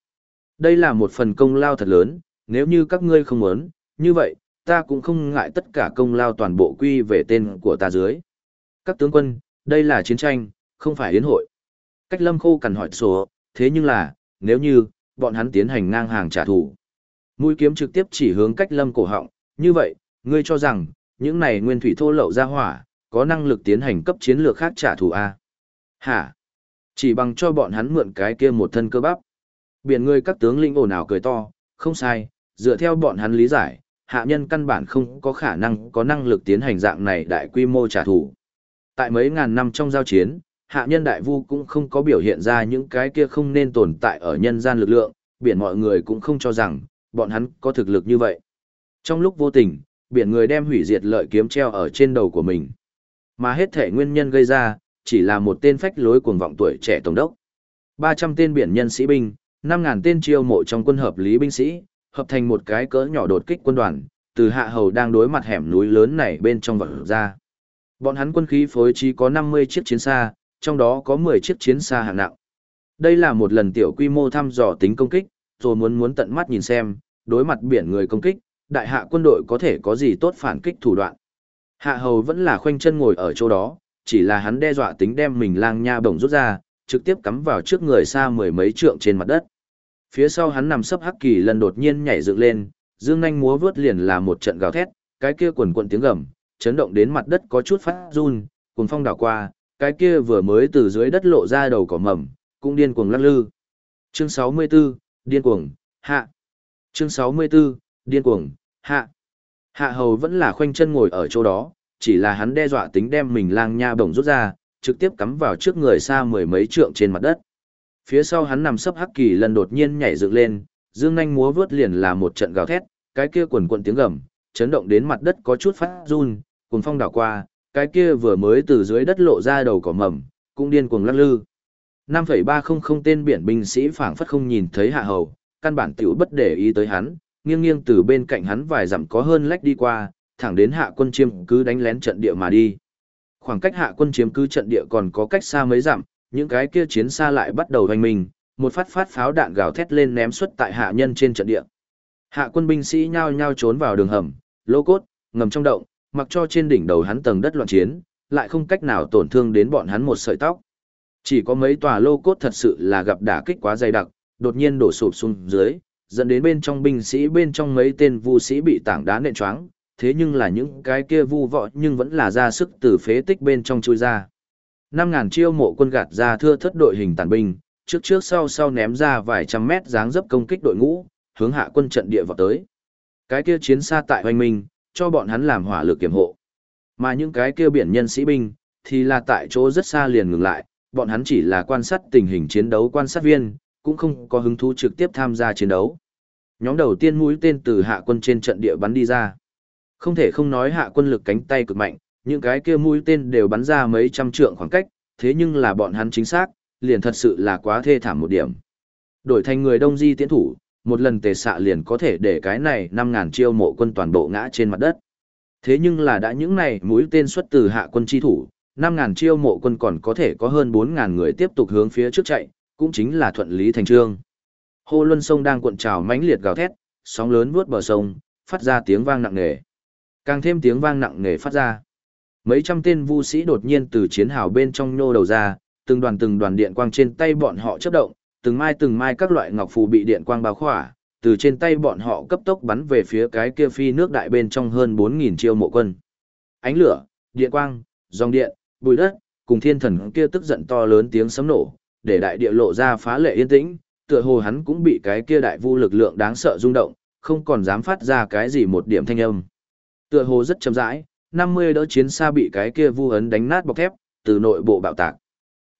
Đây là một phần công lao thật lớn, nếu như các ngươi không muốn, như vậy, ta cũng không ngại tất cả công lao toàn bộ quy về tên của ta dưới. Các tướng quân, đây là chiến tranh, không phải yến hội. Cách lâm khô cần hỏi số, thế nhưng là, nếu như, bọn hắn tiến hành ngang hàng trả thù. Mũi kiếm trực tiếp chỉ hướng cách lâm cổ họng, như vậy, ngươi cho rằng, những này nguyên thủy thô lậu ra hỏa, có năng lực tiến hành cấp chiến lược khác trả thù à? Hả? Chỉ bằng cho bọn hắn mượn cái kia một thân cơ bắp. Biển ngươi các tướng lĩnh ồn ào cười to, không sai, dựa theo bọn hắn lý giải, hạ nhân căn bản không có khả năng có năng lực tiến hành dạng này đại quy mô trả thù. Tại mấy ngàn năm trong giao chiến, hạ nhân đại vu cũng không có biểu hiện ra những cái kia không nên tồn tại ở nhân gian lực lượng, biển mọi người cũng không cho rằng, bọn hắn có thực lực như vậy. Trong lúc vô tình, biển người đem hủy diệt lợi kiếm treo ở trên đầu của mình. Mà hết thể nguyên nhân gây ra, chỉ là một tên phách lối cuồng vọng tuổi trẻ tổng đốc. 300 tên biển nhân sĩ binh, năm ngàn tên chiêu mộ trong quân hợp lý binh sĩ, hợp thành một cái cỡ nhỏ đột kích quân đoàn, từ hạ hầu đang đối mặt hẻm núi lớn này bên trong vật ra. Bọn hắn quân khí phối trí có 50 chiếc chiến xa, trong đó có 10 chiếc chiến xa hạng nặng. Đây là một lần tiểu quy mô thăm dò tính công kích, rồi muốn muốn tận mắt nhìn xem, đối mặt biển người công kích, đại hạ quân đội có thể có gì tốt phản kích thủ đoạn. Hạ hầu vẫn là khoanh chân ngồi ở chỗ đó, chỉ là hắn đe dọa tính đem mình lang nha bổng rút ra, trực tiếp cắm vào trước người xa mười mấy trượng trên mặt đất. Phía sau hắn nằm sấp hắc kỳ lần đột nhiên nhảy dựng lên, dương nhanh múa vướt liền là một trận gào thét, cái kia quần quần tiếng gầm, chấn động đến mặt đất có chút phát run, cùng phong đảo qua, cái kia vừa mới từ dưới đất lộ ra đầu cỏ mầm, cũng điên cuồng lắc lư. Chương 64, điên cuồng, hạ. Chương 64, điên cuồng, hạ. Hạ hầu vẫn là khoanh chân ngồi ở chỗ đó, chỉ là hắn đe dọa tính đem mình lang nha bổng rút ra, trực tiếp cắm vào trước người xa mười mấy trượng trên mặt đất. Phía sau hắn nằm sấp hắc kỳ lần đột nhiên nhảy dựng lên, dương nhanh múa vướt liền là một trận gào thét, cái kia quần quần tiếng gầm, chấn động đến mặt đất có chút phát run, cuồng phong đảo qua, cái kia vừa mới từ dưới đất lộ ra đầu cỏ mầm, cũng điên cuồng lắc lư. 5,300 tên biển binh sĩ phảng phất không nhìn thấy hạ hầu, căn bản tiểu bất để ý tới hắn, nghiêng nghiêng từ bên cạnh hắn vài dặm có hơn lách đi qua, thẳng đến hạ quân chiêm cứ đánh lén trận địa mà đi. Khoảng cách hạ quân chiếm cứ trận địa còn có cách xa mấy dặm, những cái kia chiến xa lại bắt đầu hoành mình, một phát phát pháo đạn gào thét lên ném xuất tại hạ nhân trên trận địa. Hạ quân binh sĩ nhao nhao trốn vào đường hầm, lô cốt, ngầm trong động, mặc cho trên đỉnh đầu hắn tầng đất loạn chiến, lại không cách nào tổn thương đến bọn hắn một sợi tóc. Chỉ có mấy tòa lô cốt thật sự là gặp đả kích quá dày đặc, đột nhiên đổ sụp xuống dưới, dẫn đến bên trong binh sĩ bên trong mấy tên vu sĩ bị tảng đá nện choáng, thế nhưng là những cái kia vu vọ nhưng vẫn là ra sức từ phế tích bên trong chui ra. Năm ngàn chiêu mộ quân gạt ra thưa thất đội hình tàn binh, trước trước sau sau ném ra vài trăm mét dáng dấp công kích đội ngũ, hướng hạ quân trận địa vào tới. Cái kia chiến xa tại hoành minh, cho bọn hắn làm hỏa lực kiểm hộ. Mà những cái kia biển nhân sĩ binh, thì là tại chỗ rất xa liền ngừng lại, bọn hắn chỉ là quan sát tình hình chiến đấu quan sát viên, cũng không có hứng thú trực tiếp tham gia chiến đấu. Nhóm đầu tiên mũi tên từ hạ quân trên trận địa bắn đi ra. Không thể không nói hạ quân lực cánh tay cực mạnh, những cái kia mũi tên đều bắn ra mấy trăm trượng khoảng cách, thế nhưng là bọn hắn chính xác, liền thật sự là quá thê thảm một điểm. Đổi thành người đông di tiến thủ, một lần tề xạ liền có thể để cái này 5.000 chiêu mộ quân toàn bộ ngã trên mặt đất. Thế nhưng là đã những này mũi tên xuất từ hạ quân chi thủ, 5.000 chiêu mộ quân còn có thể có hơn 4.000 người tiếp tục hướng phía trước chạy, cũng chính là thuận lý thành trương. Hồ Luân sông đang cuộn trào mãnh liệt gào thét, sóng lớn vuốt bờ sông, phát ra tiếng vang nặng nề. Càng thêm tiếng vang nặng nề phát ra. Mấy trăm tên vu sĩ đột nhiên từ chiến hào bên trong nhô đầu ra, từng đoàn từng đoàn điện quang trên tay bọn họ chớp động, từng mai từng mai các loại ngọc phù bị điện quang bao khỏa, từ trên tay bọn họ cấp tốc bắn về phía cái kia phi nước đại bên trong hơn 4000 chiêu mộ quân. Ánh lửa, điện quang, dòng điện, bụi đất, cùng thiên thần kia tức giận to lớn tiếng sấm nổ, để đại địa lộ ra phá lệ yên tĩnh, tựa hồ hắn cũng bị cái kia đại vu lực lượng đáng sợ rung động, không còn dám phát ra cái gì một điểm thanh âm. Tựa hồ rất chậm rãi, 50 đỡ chiến xa bị cái kia vu ấn đánh nát bọc thép, từ nội bộ bạo tạc.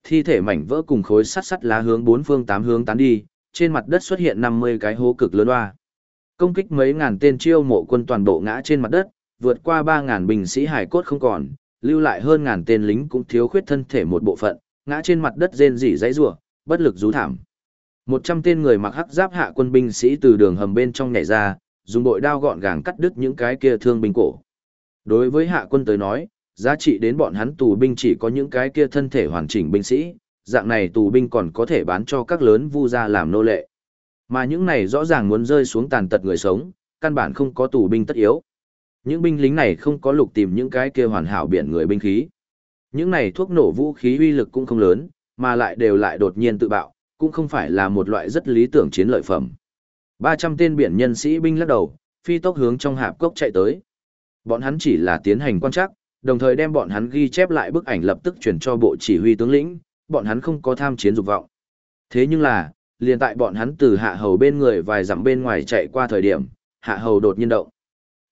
Thi thể mảnh vỡ cùng khối sắt sắt lá hướng bốn phương tám hướng tán đi, trên mặt đất xuất hiện 50 cái hố cực lớn oa. Công kích mấy ngàn tên chiêu mộ quân toàn bộ ngã trên mặt đất, vượt qua 3000 binh sĩ hải cốt không còn, lưu lại hơn ngàn tên lính cũng thiếu khuyết thân thể một bộ phận, ngã trên mặt đất rên rỉ dãy rủa, bất lực rú thảm. Một trăm tên người mặc hắc giáp hạ quân binh sĩ từ đường hầm bên trong nhảy ra, dùng bội đao gọn gàng cắt đứt những cái kia thương binh cổ. Đối với hạ quân tới nói, giá trị đến bọn hắn tù binh chỉ có những cái kia thân thể hoàn chỉnh binh sĩ, dạng này tù binh còn có thể bán cho các lớn vu gia làm nô lệ. Mà những này rõ ràng muốn rơi xuống tàn tật người sống, căn bản không có tù binh tất yếu. Những binh lính này không có lục tìm những cái kia hoàn hảo biển người binh khí. Những này thuốc nổ vũ khí uy lực cũng không lớn, mà lại đều lại đột nhiên tự bạo, cũng không phải là một loại rất lý tưởng chiến lợi phẩm. 300 tên biển nhân sĩ binh lắc đầu, phi tốc hướng trong hạp cốc chạy tới. Bọn hắn chỉ là tiến hành quan trắc, đồng thời đem bọn hắn ghi chép lại bức ảnh lập tức chuyển cho bộ chỉ huy tướng lĩnh, bọn hắn không có tham chiến dục vọng. Thế nhưng là, liền tại bọn hắn từ hạ hầu bên người vài dặm bên ngoài chạy qua thời điểm, hạ hầu đột nhiên động.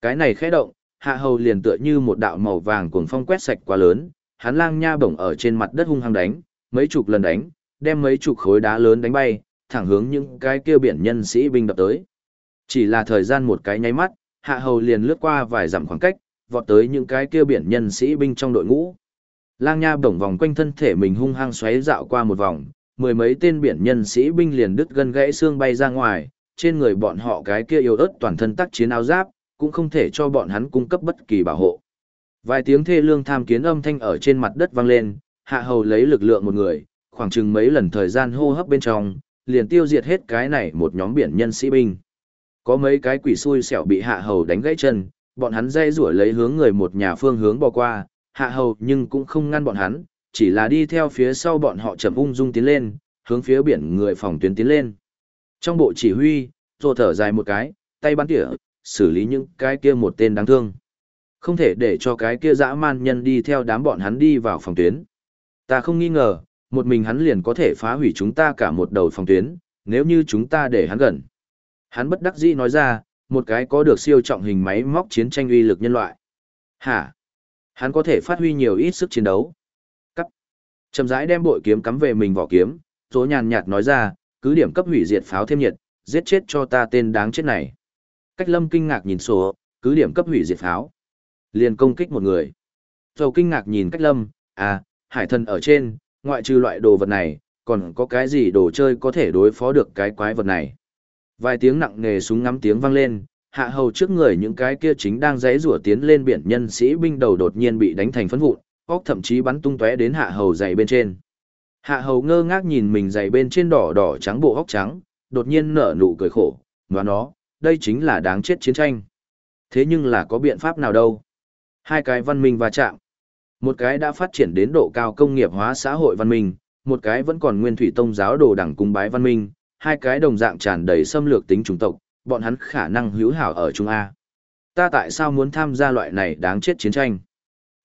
Cái này khẽ động, hạ hầu liền tựa như một đạo màu vàng cuồng phong quét sạch quá lớn, hắn lang nha bổng ở trên mặt đất hung hăng đánh, mấy chục lần đánh, đem mấy chục khối đá lớn đánh bay, thẳng hướng những cái kia biển nhân sĩ binh đập tới. Chỉ là thời gian một cái nháy mắt, hạ hầu liền lướt qua vài dặm khoảng cách, vọt tới những cái kia biển nhân sĩ binh trong đội ngũ. Lang Nha bổng vòng quanh thân thể mình hung hăng xoáy dạo qua một vòng, mười mấy tên biển nhân sĩ binh liền đứt gân gãy xương bay ra ngoài, trên người bọn họ cái kia yếu ớt toàn thân tác chiến áo giáp, cũng không thể cho bọn hắn cung cấp bất kỳ bảo hộ. Vài tiếng thê lương tham kiến âm thanh ở trên mặt đất vang lên, hạ hầu lấy lực lượng một người, khoảng chừng mấy lần thời gian hô hấp bên trong, liền tiêu diệt hết cái này một nhóm biển nhân sĩ binh. Có mấy cái quỷ xui xẻo bị hạ hầu đánh gãy chân, bọn hắn dây rủa lấy hướng người một nhà phương hướng bò qua, hạ hầu nhưng cũng không ngăn bọn hắn, chỉ là đi theo phía sau bọn họ chậm ung dung tiến lên, hướng phía biển người phòng tuyến tiến lên. Trong bộ chỉ huy, rồi thở dài một cái, tay bắn tỉa, xử lý những cái kia một tên đáng thương. Không thể để cho cái kia dã man nhân đi theo đám bọn hắn đi vào phòng tuyến. Ta không nghi ngờ, một mình hắn liền có thể phá hủy chúng ta cả một đầu phòng tuyến, nếu như chúng ta để hắn gần. Hắn bất đắc dĩ nói ra, một cái có được siêu trọng hình máy móc chiến tranh uy lực nhân loại. Hả? Hắn có thể phát huy nhiều ít sức chiến đấu. Cắt. Chầm rãi đem bội kiếm cắm về mình vỏ kiếm, tố nhàn nhạt nói ra, cứ điểm cấp hủy diệt pháo thêm nhiệt, giết chết cho ta tên đáng chết này. Cách lâm kinh ngạc nhìn sổ, cứ điểm cấp hủy diệt pháo. Liền công kích một người. Dầu kinh ngạc nhìn cách lâm, à, hải thần ở trên, ngoại trừ loại đồ vật này, còn có cái gì đồ chơi có thể đối phó được cái quái vật này. Vài tiếng nặng nề súng ngắm tiếng vang lên, hạ hầu trước người những cái kia chính đang rẽ rủa tiến lên biển nhân sĩ binh đầu đột nhiên bị đánh thành phấn vụn, óc thậm chí bắn tung tóe đến hạ hầu dày bên trên. Hạ hầu ngơ ngác nhìn mình dày bên trên đỏ đỏ trắng bộ óc trắng, đột nhiên nở nụ cười khổ, và nó, đây chính là đáng chết chiến tranh. Thế nhưng là có biện pháp nào đâu? Hai cái văn minh va chạm. Một cái đã phát triển đến độ cao công nghiệp hóa xã hội văn minh, một cái vẫn còn nguyên thủy tông giáo đồ đẳng cung bái văn minh, hai cái đồng dạng tràn đầy xâm lược tính chủng tộc, bọn hắn khả năng hữu hảo ở Trung A. Ta tại sao muốn tham gia loại này đáng chết chiến tranh?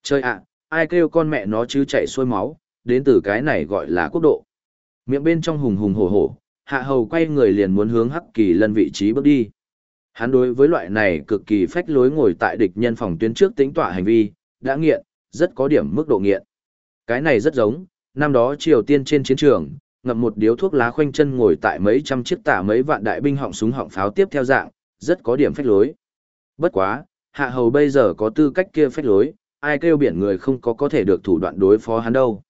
Chơi ạ, ai kêu con mẹ nó chứ chạy xuôi máu, đến từ cái này gọi là quốc độ. Miệng bên trong hùng hùng hổ hổ, hạ hầu quay người liền muốn hướng hắc kỳ lân vị trí bước đi. Hắn đối với loại này cực kỳ phách lối ngồi tại địch nhân phòng tuyến trước tính tỏa hành vi, đã nghiện, rất có điểm mức độ nghiện. Cái này rất giống, năm đó Triều Tiên trên chiến trường, ngậm một điếu thuốc lá khoanh chân ngồi tại mấy trăm chiếc tả mấy vạn đại binh họng súng họng pháo tiếp theo dạng, rất có điểm phách lối. Bất quá, hạ hầu bây giờ có tư cách kia phách lối, ai kêu biển người không có có thể được thủ đoạn đối phó hắn đâu.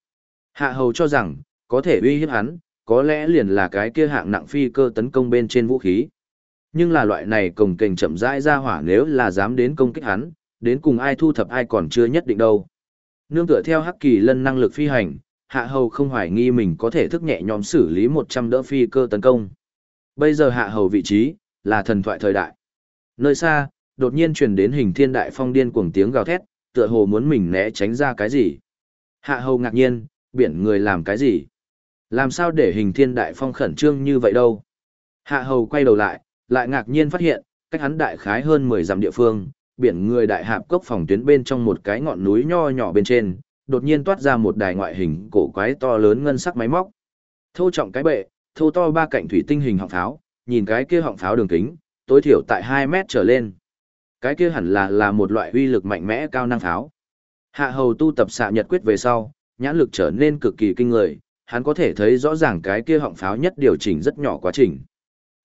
Hạ hầu cho rằng, có thể uy hiếp hắn, có lẽ liền là cái kia hạng nặng phi cơ tấn công bên trên vũ khí. Nhưng là loại này cồng kềnh chậm rãi ra hỏa nếu là dám đến công kích hắn, đến cùng ai thu thập ai còn chưa nhất định đâu. Nương tựa theo hắc kỳ lân năng lực phi hành, hạ hầu không hoài nghi mình có thể thức nhẹ nhóm xử lý 100 đỡ phi cơ tấn công. Bây giờ hạ hầu vị trí, là thần thoại thời đại. Nơi xa, đột nhiên truyền đến hình thiên đại phong điên cuồng tiếng gào thét, tựa hồ muốn mình né tránh ra cái gì. Hạ hầu ngạc nhiên, biển người làm cái gì? Làm sao để hình thiên đại phong khẩn trương như vậy đâu? Hạ hầu quay đầu lại, lại ngạc nhiên phát hiện, cách hắn đại khái hơn 10 dặm địa phương, biển người đại hạp cốc phòng tuyến bên trong một cái ngọn núi nho nhỏ bên trên, đột nhiên toát ra một đài ngoại hình cổ quái to lớn ngân sắc máy móc. Thô trọng cái bệ, thô to ba cạnh thủy tinh hình họng pháo, nhìn cái kia họng pháo đường kính, tối thiểu tại 2 mét trở lên. Cái kia hẳn là là một loại uy lực mạnh mẽ cao năng pháo. Hạ hầu tu tập xạ nhật quyết về sau, nhãn lực trở nên cực kỳ kinh người, hắn có thể thấy rõ ràng cái kia họng pháo nhất điều chỉnh rất nhỏ quá trình.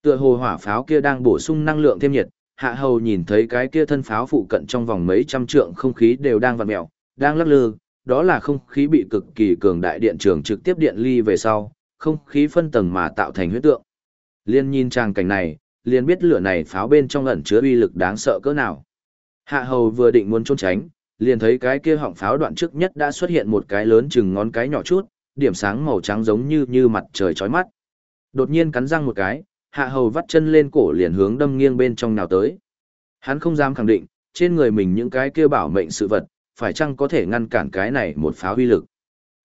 Tựa hồ hỏa pháo kia đang bổ sung năng lượng thêm nhiệt, hạ hầu nhìn thấy cái kia thân pháo phụ cận trong vòng mấy trăm trượng không khí đều đang vặn mèo, đang lắc lư, đó là không khí bị cực kỳ cường đại điện trường trực tiếp điện ly về sau, không khí phân tầng mà tạo thành huyết tượng. Liên nhìn trang cảnh này, liền biết lửa này pháo bên trong ẩn chứa uy lực đáng sợ cỡ nào. Hạ hầu vừa định muốn trốn tránh, liền thấy cái kia họng pháo đoạn trước nhất đã xuất hiện một cái lớn chừng ngón cái nhỏ chút, điểm sáng màu trắng giống như như mặt trời chói mắt. Đột nhiên cắn răng một cái, hạ hầu vắt chân lên cổ liền hướng đâm nghiêng bên trong nào tới. Hắn không dám khẳng định, trên người mình những cái kia bảo mệnh sự vật, phải chăng có thể ngăn cản cái này một pháo huy lực.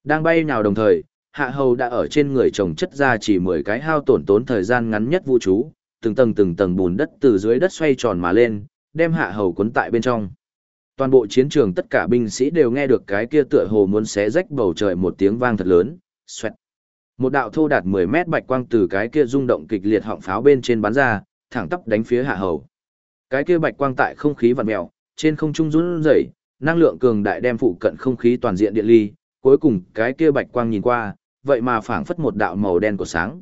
Đang bay nào đồng thời, hạ hầu đã ở trên người chồng chất ra chỉ 10 cái hao tổn tốn thời gian ngắn nhất vũ trú, từng tầng từng tầng bùn đất từ dưới đất xoay tròn mà lên, đem hạ hầu cuốn tại bên trong. Toàn bộ chiến trường tất cả binh sĩ đều nghe được cái kia tựa hồ muốn xé rách bầu trời một tiếng vang thật lớn, xoẹt. Một đạo thô đạt 10 mét bạch quang từ cái kia rung động kịch liệt họng pháo bên trên bắn ra, thẳng tắp đánh phía hạ hầu. Cái kia bạch quang tại không khí vặn mèo, trên không trung run rẩy, năng lượng cường đại đem phụ cận không khí toàn diện điện ly, cuối cùng cái kia bạch quang nhìn qua, vậy mà phảng phất một đạo màu đen của sáng.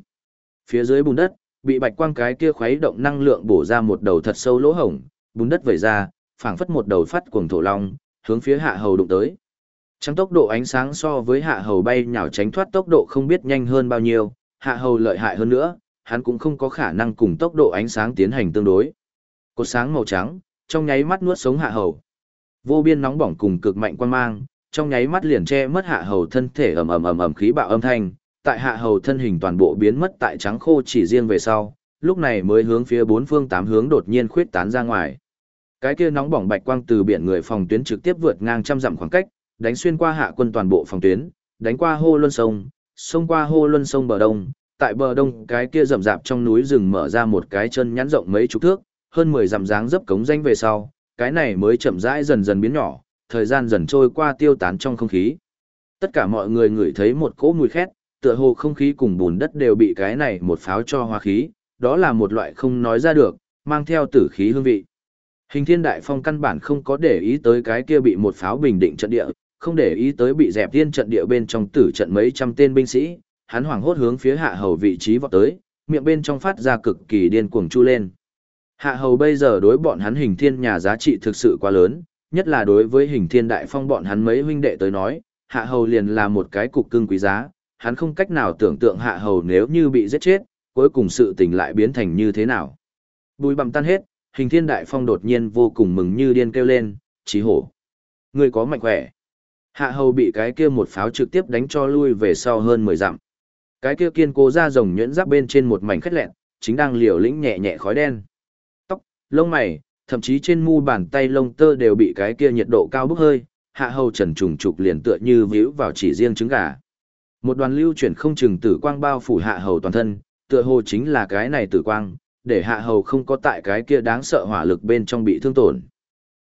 Phía dưới bùn đất, bị bạch quang cái kia khuấy động năng lượng bổ ra một đầu thật sâu lỗ hổng, bùn đất vẩy ra, phảng phất một đầu phát cuồng thổ long, hướng phía hạ hầu đụng tới. Trắng tốc độ ánh sáng so với hạ hầu bay nhào tránh thoát tốc độ không biết nhanh hơn bao nhiêu, hạ hầu lợi hại hơn nữa, hắn cũng không có khả năng cùng tốc độ ánh sáng tiến hành tương đối. Cột sáng màu trắng, trong nháy mắt nuốt sống hạ hầu. Vô biên nóng bỏng cùng cực mạnh quan mang, trong nháy mắt liền che mất hạ hầu thân thể ầm ầm ầm ầm khí bạo âm thanh, tại hạ hầu thân hình toàn bộ biến mất tại trắng khô chỉ riêng về sau, lúc này mới hướng phía bốn phương tám hướng đột nhiên khuyết tán ra ngoài. Cái kia nóng bỏng bạch quang từ biển người phòng tuyến trực tiếp vượt ngang trăm dặm khoảng cách, đánh xuyên qua hạ quân toàn bộ phòng tuyến, đánh qua hô luân sông, xông qua hô luân sông bờ đông, tại bờ đông cái kia rậm rạp trong núi rừng mở ra một cái chân nhắn rộng mấy chục thước, hơn 10 dặm dáng dấp cống danh về sau, cái này mới chậm rãi dần dần biến nhỏ, thời gian dần trôi qua tiêu tán trong không khí. Tất cả mọi người ngửi thấy một cỗ mùi khét, tựa hồ không khí cùng bùn đất đều bị cái này một pháo cho hóa khí, đó là một loại không nói ra được, mang theo tử khí hương vị. Hình thiên đại phong căn bản không có để ý tới cái kia bị một pháo bình định trận địa, không để ý tới bị dẹp tiên trận địa bên trong tử trận mấy trăm tên binh sĩ, hắn hoảng hốt hướng phía hạ hầu vị trí vọt tới, miệng bên trong phát ra cực kỳ điên cuồng chu lên. Hạ hầu bây giờ đối bọn hắn hình thiên nhà giá trị thực sự quá lớn, nhất là đối với hình thiên đại phong bọn hắn mấy huynh đệ tới nói, hạ hầu liền là một cái cục cưng quý giá, hắn không cách nào tưởng tượng hạ hầu nếu như bị giết chết, cuối cùng sự tình lại biến thành như thế nào. Bùi bằm tan hết, hình thiên đại phong đột nhiên vô cùng mừng như điên kêu lên, chí hổ. Người có mạnh khỏe. Hạ hầu bị cái kia một pháo trực tiếp đánh cho lui về sau hơn 10 dặm. Cái kia kiên cố ra rồng nhuyễn giáp bên trên một mảnh khét lẹn, chính đang liều lĩnh nhẹ nhẹ khói đen. Lông mày, thậm chí trên mu bàn tay lông tơ đều bị cái kia nhiệt độ cao bốc hơi, hạ hầu trần trùng trục liền tựa như víu vào chỉ riêng trứng gà. Một đoàn lưu chuyển không chừng tử quang bao phủ hạ hầu toàn thân, tựa hồ chính là cái này tử quang, để hạ hầu không có tại cái kia đáng sợ hỏa lực bên trong bị thương tổn.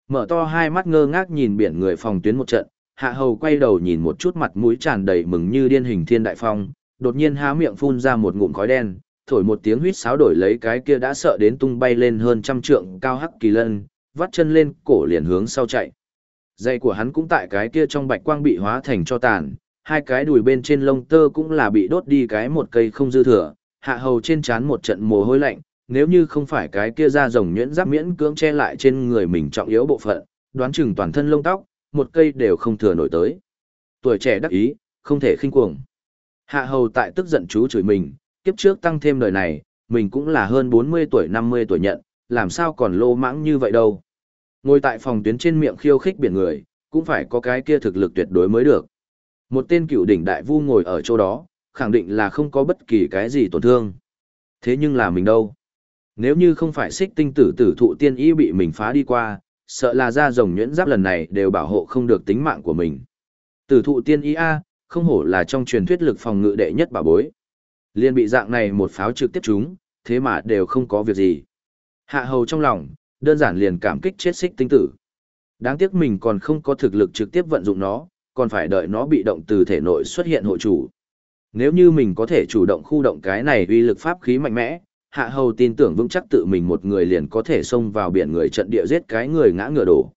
Mở to hai mắt ngơ ngác nhìn biển người phòng tuyến một trận, hạ hầu quay đầu nhìn một chút mặt mũi tràn đầy mừng như điên hình thiên đại phong, đột nhiên há miệng phun ra một ngụm khói đen, thổi một tiếng huýt sáo đổi lấy cái kia đã sợ đến tung bay lên hơn trăm trượng cao hắc kỳ lân, vắt chân lên cổ liền hướng sau chạy. Dây của hắn cũng tại cái kia trong bạch quang bị hóa thành cho tàn, hai cái đùi bên trên lông tơ cũng là bị đốt đi cái một cây không dư thừa, hạ hầu trên trán một trận mồ hôi lạnh, nếu như không phải cái kia da rồng nhuyễn giáp miễn cưỡng che lại trên người mình trọng yếu bộ phận, đoán chừng toàn thân lông tóc, một cây đều không thừa nổi tới. Tuổi trẻ đắc ý, không thể khinh cuồng. Hạ hầu tại tức giận chú chửi mình, kiếp trước tăng thêm đời này, mình cũng là hơn 40 tuổi 50 tuổi nhận, làm sao còn lô mãng như vậy đâu. Ngồi tại phòng tuyến trên miệng khiêu khích biển người, cũng phải có cái kia thực lực tuyệt đối mới được. Một tên cựu đỉnh đại vu ngồi ở chỗ đó, khẳng định là không có bất kỳ cái gì tổn thương. Thế nhưng là mình đâu? Nếu như không phải xích tinh tử tử thụ tiên y bị mình phá đi qua, sợ là ra rồng nhuyễn giáp lần này đều bảo hộ không được tính mạng của mình. Tử thụ tiên y A, không hổ là trong truyền thuyết lực phòng ngự đệ nhất bà bối. Liên bị dạng này một pháo trực tiếp chúng, thế mà đều không có việc gì. Hạ hầu trong lòng, đơn giản liền cảm kích chết xích tinh tử. Đáng tiếc mình còn không có thực lực trực tiếp vận dụng nó, còn phải đợi nó bị động từ thể nội xuất hiện hộ chủ. Nếu như mình có thể chủ động khu động cái này uy lực pháp khí mạnh mẽ, hạ hầu tin tưởng vững chắc tự mình một người liền có thể xông vào biển người trận địa giết cái người ngã ngựa đổ.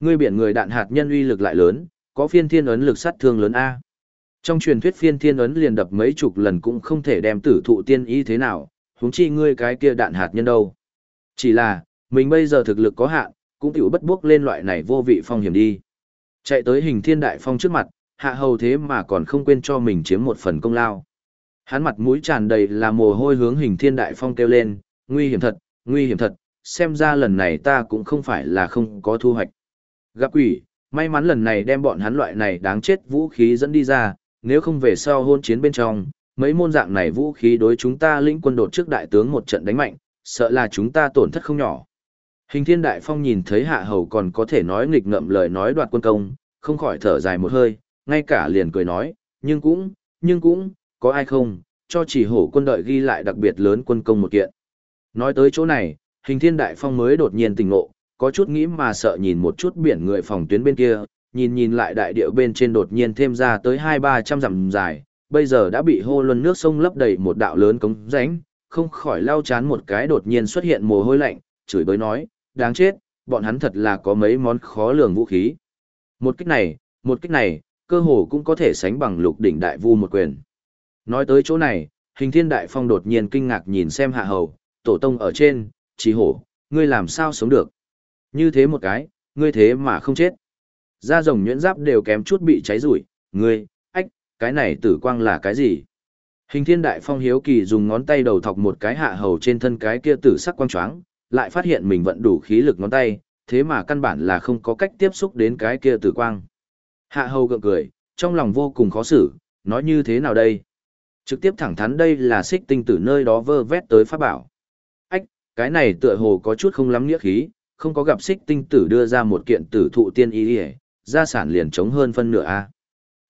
Người biển người đạn hạt nhân uy lực lại lớn, có phiên thiên ấn lực sát thương lớn A. Trong truyền thuyết phiên thiên ấn liền đập mấy chục lần cũng không thể đem tử thụ tiên y thế nào, huống chi ngươi cái kia đạn hạt nhân đâu. Chỉ là, mình bây giờ thực lực có hạn, cũng tiểu bất bước lên loại này vô vị phong hiểm đi. Chạy tới hình thiên đại phong trước mặt, hạ hầu thế mà còn không quên cho mình chiếm một phần công lao. Hắn mặt mũi tràn đầy là mồ hôi hướng hình thiên đại phong kêu lên, nguy hiểm thật, nguy hiểm thật, xem ra lần này ta cũng không phải là không có thu hoạch. Gặp quỷ, may mắn lần này đem bọn hắn loại này đáng chết vũ khí dẫn đi ra, nếu không về sau hôn chiến bên trong, mấy môn dạng này vũ khí đối chúng ta lĩnh quân đột trước đại tướng một trận đánh mạnh, sợ là chúng ta tổn thất không nhỏ. Hình thiên đại phong nhìn thấy hạ hầu còn có thể nói nghịch ngợm lời nói đoạt quân công, không khỏi thở dài một hơi, ngay cả liền cười nói, nhưng cũng, nhưng cũng, có ai không, cho chỉ hổ quân đội ghi lại đặc biệt lớn quân công một kiện. Nói tới chỗ này, hình thiên đại phong mới đột nhiên tỉnh ngộ, có chút nghĩ mà sợ nhìn một chút biển người phòng tuyến bên kia, nhìn nhìn lại đại địa bên trên đột nhiên thêm ra tới hai ba trăm dặm dài, bây giờ đã bị hô luân nước sông lấp đầy một đạo lớn cống rãnh, không khỏi lau chán một cái đột nhiên xuất hiện mồ hôi lạnh, chửi bới nói, đáng chết, bọn hắn thật là có mấy món khó lường vũ khí. Một kích này, một kích này, cơ hồ cũng có thể sánh bằng lục đỉnh đại vu một quyền. Nói tới chỗ này, hình thiên đại phong đột nhiên kinh ngạc nhìn xem hạ hầu, tổ tông ở trên, trí hổ, ngươi làm sao sống được. Như thế một cái, ngươi thế mà không chết. Da rồng nhuyễn giáp đều kém chút bị cháy rủi, ngươi, ách, cái này tử quang là cái gì? Hình thiên đại phong hiếu kỳ dùng ngón tay đầu thọc một cái hạ hầu trên thân cái kia tử sắc quang choáng, lại phát hiện mình vận đủ khí lực ngón tay, thế mà căn bản là không có cách tiếp xúc đến cái kia tử quang. Hạ hầu gượng cười, trong lòng vô cùng khó xử, nói như thế nào đây? Trực tiếp thẳng thắn đây là xích tinh tử nơi đó vơ vét tới pháp bảo. Ách, cái này tựa hồ có chút không lắm nghĩa khí, không có gặp xích tinh tử đưa ra một kiện tử thụ tiên y y, gia sản liền chống hơn phân nửa a.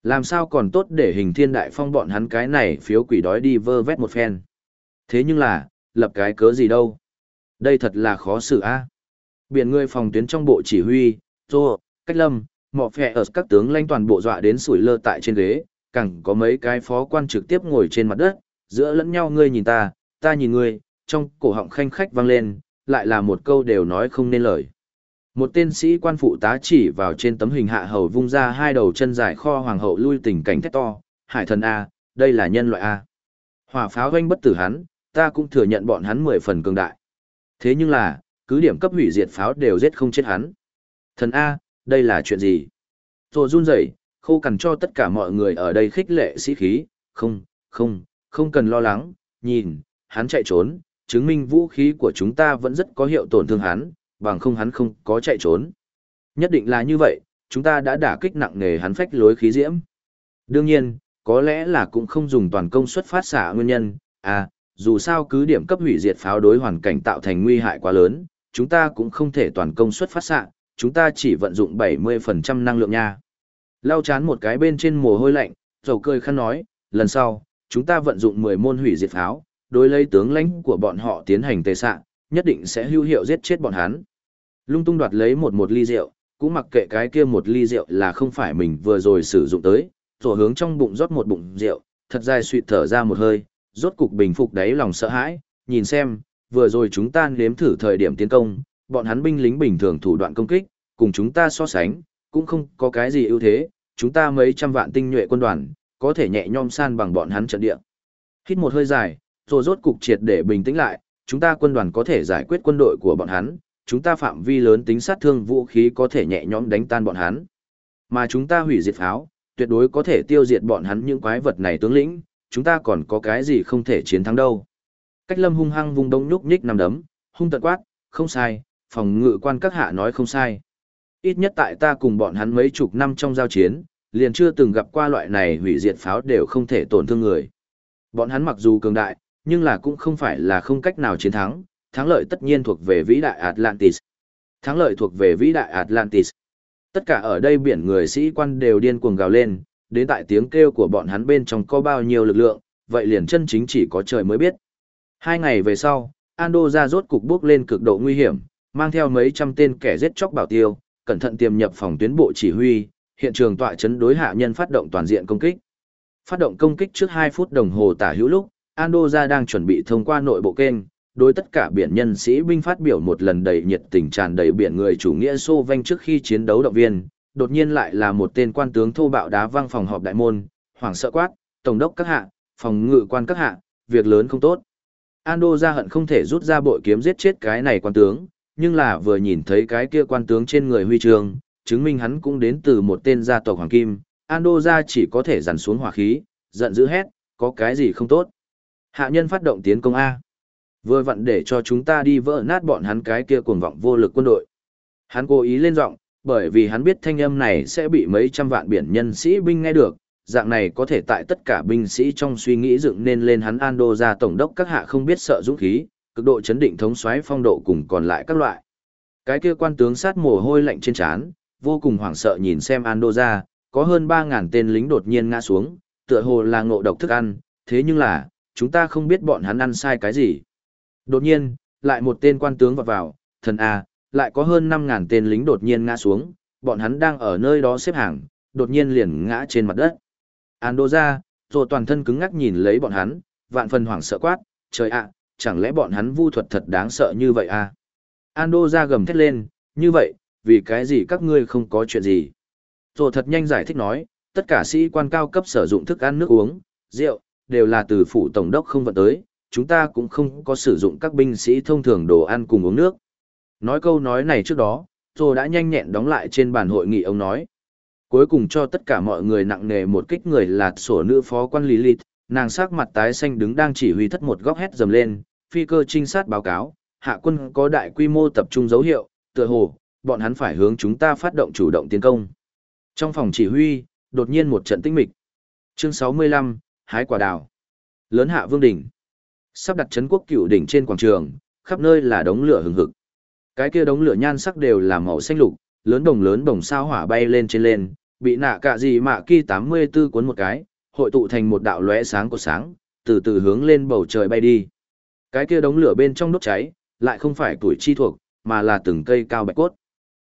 Làm sao còn tốt để hình thiên đại phong bọn hắn cái này phiếu quỷ đói đi vơ vét một phen. Thế nhưng là, lập cái cớ gì đâu. Đây thật là khó xử a. Biển người phòng tuyến trong bộ chỉ huy, Tô, Cách Lâm, mọ phẹ ở các tướng lãnh toàn bộ dọa đến sủi lơ tại trên ghế, cẳng có mấy cái phó quan trực tiếp ngồi trên mặt đất, giữa lẫn nhau ngươi nhìn ta, ta nhìn ngươi, trong cổ họng khanh khách vang lên, lại là một câu đều nói không nên lời. Một tên sĩ quan phụ tá chỉ vào trên tấm hình hạ hầu vung ra hai đầu chân dài kho hoàng hậu lui tình cảnh thét to, hải thần A, đây là nhân loại A. Hỏa pháo doanh bất tử hắn, ta cũng thừa nhận bọn hắn mười phần cường đại. Thế nhưng là, cứ điểm cấp hủy diệt pháo đều giết không chết hắn. Thần A, đây là chuyện gì? Rồi run rẩy, khô cằn cho tất cả mọi người ở đây khích lệ sĩ khí, không, không, không cần lo lắng, nhìn, hắn chạy trốn, chứng minh vũ khí của chúng ta vẫn rất có hiệu tổn thương hắn, bằng không hắn không có chạy trốn. Nhất định là như vậy, chúng ta đã đả kích nặng nề hắn phách lối khí diễm. Đương nhiên, có lẽ là cũng không dùng toàn công suất phát xạ nguyên nhân, à, dù sao cứ điểm cấp hủy diệt pháo đối hoàn cảnh tạo thành nguy hại quá lớn, chúng ta cũng không thể toàn công suất phát xạ, chúng ta chỉ vận dụng 70% năng lượng nha. Lau chán một cái bên trên mồ hôi lạnh, dầu cười khăn nói, lần sau, chúng ta vận dụng 10 môn hủy diệt pháo, đối lấy tướng lãnh của bọn họ tiến hành tề xạ, nhất định sẽ hữu hiệu giết chết bọn hắn. Lung tung đoạt lấy một một ly rượu, cũng mặc kệ cái kia một ly rượu là không phải mình vừa rồi sử dụng tới, rồi hướng trong bụng rót một bụng rượu, thật dài suy thở ra một hơi, rốt cục bình phục đáy lòng sợ hãi, nhìn xem, vừa rồi chúng ta nếm thử thời điểm tiến công, bọn hắn binh lính bình thường thủ đoạn công kích, cùng chúng ta so sánh, cũng không có cái gì ưu thế, chúng ta mấy trăm vạn tinh nhuệ quân đoàn, có thể nhẹ nhom san bằng bọn hắn trận địa. Hít một hơi dài, rồi rốt cục triệt để bình tĩnh lại, chúng ta quân đoàn có thể giải quyết quân đội của bọn hắn, chúng ta phạm vi lớn tính sát thương vũ khí có thể nhẹ nhõm đánh tan bọn hắn. Mà chúng ta hủy diệt pháo, tuyệt đối có thể tiêu diệt bọn hắn những quái vật này tướng lĩnh, chúng ta còn có cái gì không thể chiến thắng đâu. Cách lâm hung hăng vùng đông nhúc nhích nằm đấm, hung tận quát, không sai, phòng ngự quan các hạ nói không sai. Ít nhất tại ta cùng bọn hắn mấy chục năm trong giao chiến, liền chưa từng gặp qua loại này hủy diệt pháo đều không thể tổn thương người. Bọn hắn mặc dù cường đại, nhưng là cũng không phải là không cách nào chiến thắng, thắng lợi tất nhiên thuộc về vĩ đại Atlantis. Thắng lợi thuộc về vĩ đại Atlantis. Tất cả ở đây biển người sĩ quan đều điên cuồng gào lên, đến tại tiếng kêu của bọn hắn bên trong có bao nhiêu lực lượng, vậy liền chân chính chỉ có trời mới biết. Hai ngày về sau, Ando ra rốt cục bước lên cực độ nguy hiểm, mang theo mấy trăm tên kẻ giết chóc bảo tiêu, cẩn thận tiềm nhập phòng tuyến bộ chỉ huy, hiện trường tọa chấn đối hạ nhân phát động toàn diện công kích. Phát động công kích trước 2 phút đồng hồ tả hữu lúc, Ando ra đang chuẩn bị thông qua nội bộ kênh, đối tất cả biển nhân sĩ binh phát biểu một lần đầy nhiệt tình tràn đầy biển người chủ nghĩa xô vanh trước khi chiến đấu động viên, đột nhiên lại là một tên quan tướng thô bạo đá văng phòng họp đại môn, hoảng sợ quát, tổng đốc các hạ, phòng ngự quan các hạ, việc lớn không tốt. Ando ra hận không thể rút ra bội kiếm giết chết cái này quan tướng, nhưng là vừa nhìn thấy cái kia quan tướng trên người huy chương, chứng minh hắn cũng đến từ một tên gia tộc hoàng kim, Ando ra chỉ có thể dằn xuống hỏa khí, giận dữ hét, có cái gì không tốt. Hạ nhân phát động tiến công A. Vừa vặn để cho chúng ta đi vỡ nát bọn hắn cái kia cuồng vọng vô lực quân đội. Hắn cố ý lên giọng, bởi vì hắn biết thanh âm này sẽ bị mấy trăm vạn biển nhân sĩ binh nghe được, dạng này có thể tại tất cả binh sĩ trong suy nghĩ dựng nên lên hắn Ando ra tổng đốc các hạ không biết sợ dũng khí, cực độ chấn định thống soái phong độ cùng còn lại các loại. Cái kia quan tướng sát mồ hôi lạnh trên trán, vô cùng hoảng sợ nhìn xem Ando ra, có hơn 3000 tên lính đột nhiên ngã xuống, tựa hồ là ngộ độc thức ăn, thế nhưng là, chúng ta không biết bọn hắn ăn sai cái gì. Đột nhiên, lại một tên quan tướng vọt vào, thần A, lại có hơn 5.000 tên lính đột nhiên ngã xuống, bọn hắn đang ở nơi đó xếp hàng, đột nhiên liền ngã trên mặt đất. Ando ra, rồi toàn thân cứng ngắc nhìn lấy bọn hắn, vạn phần hoảng sợ quát, trời ạ, chẳng lẽ bọn hắn vu thuật thật đáng sợ như vậy à? Ando ra gầm thét lên, như vậy, vì cái gì các ngươi không có chuyện gì? Rồi thật nhanh giải thích nói, tất cả sĩ quan cao cấp sử dụng thức ăn nước uống, rượu, đều là từ phủ tổng đốc không vận tới, chúng ta cũng không có sử dụng các binh sĩ thông thường đồ ăn cùng uống nước. Nói câu nói này trước đó, Tô đã nhanh nhẹn đóng lại trên bàn hội nghị ông nói, Cuối cùng cho tất cả mọi người nặng nề một kích người là sổ nữ phó quan Lilith, nàng sắc mặt tái xanh đứng đang chỉ huy thất một góc hét dầm lên, phi cơ trinh sát báo cáo, hạ quân có đại quy mô tập trung dấu hiệu, tựa hồ, bọn hắn phải hướng chúng ta phát động chủ động tiến công. Trong phòng chỉ huy, đột nhiên một trận tinh mịch. Chương 65, Hái quả đào. Lớn hạ vương đỉnh. Sắp đặt chấn quốc cựu đỉnh trên quảng trường, khắp nơi là đống lửa hừng hực. Cái kia đống lửa nhan sắc đều là màu xanh lục, lớn đồng lớn đồng sao hỏa bay lên trên lên, bị nạ cả gì mà kỳ 84 cuốn một cái, hội tụ thành một đạo lóe sáng của sáng, từ từ hướng lên bầu trời bay đi. Cái kia đống lửa bên trong đốt cháy, lại không phải tuổi chi thuộc, mà là từng cây cao bạch cốt.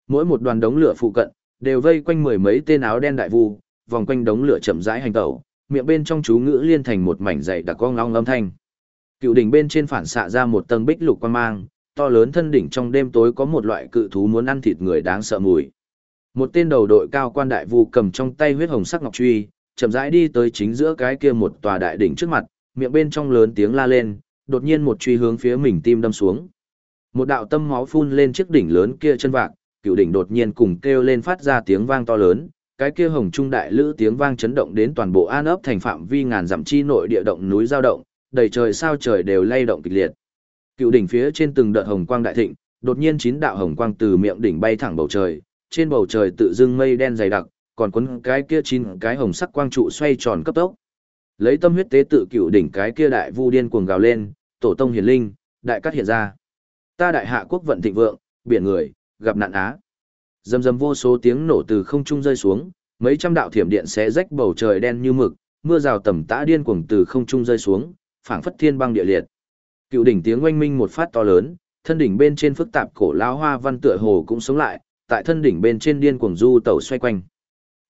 Mỗi một đoàn đống lửa phụ cận, đều vây quanh mười mấy tên áo đen đại vu, vòng quanh đống lửa chậm rãi hành tẩu, miệng bên trong chú ngữ liên thành một mảnh dày đặc con long âm thanh. Cựu đỉnh bên trên phản xạ ra một tầng bích lục quan mang, to lớn thân đỉnh trong đêm tối có một loại cự thú muốn ăn thịt người đáng sợ mùi. Một tên đầu đội cao quan đại vu cầm trong tay huyết hồng sắc ngọc truy, chậm rãi đi tới chính giữa cái kia một tòa đại đỉnh trước mặt, miệng bên trong lớn tiếng la lên, đột nhiên một truy hướng phía mình tim đâm xuống. Một đạo tâm máu phun lên chiếc đỉnh lớn kia chân vạc, cựu đỉnh đột nhiên cùng kêu lên phát ra tiếng vang to lớn, cái kia hồng trung đại lữ tiếng vang chấn động đến toàn bộ an ấp thành phạm vi ngàn dặm chi nội địa động núi giao động, đầy trời sao trời đều lay động kịch liệt. Cựu đỉnh phía trên từng đợt hồng quang đại thịnh, đột nhiên chín đạo hồng quang từ miệng đỉnh bay thẳng bầu trời, trên bầu trời tự dưng mây đen dày đặc, còn cuốn cái kia chín cái hồng sắc quang trụ xoay tròn cấp tốc. Lấy tâm huyết tế tự cựu đỉnh cái kia đại vu điên cuồng gào lên, tổ tông hiển linh, đại cát hiện ra. Ta đại hạ quốc vận thịnh vượng, biển người, gặp nạn á. Dầm dầm vô số tiếng nổ từ không trung rơi xuống, mấy trăm đạo thiểm điện xé rách bầu trời đen như mực, mưa rào tầm tã điên cuồng từ không trung rơi xuống, phảng phất thiên băng địa liệt. Cựu đỉnh tiếng oanh minh một phát to lớn, thân đỉnh bên trên phức tạp cổ lão hoa văn tựa hồ cũng sống lại, tại thân đỉnh bên trên điên cuồng du tẩu xoay quanh.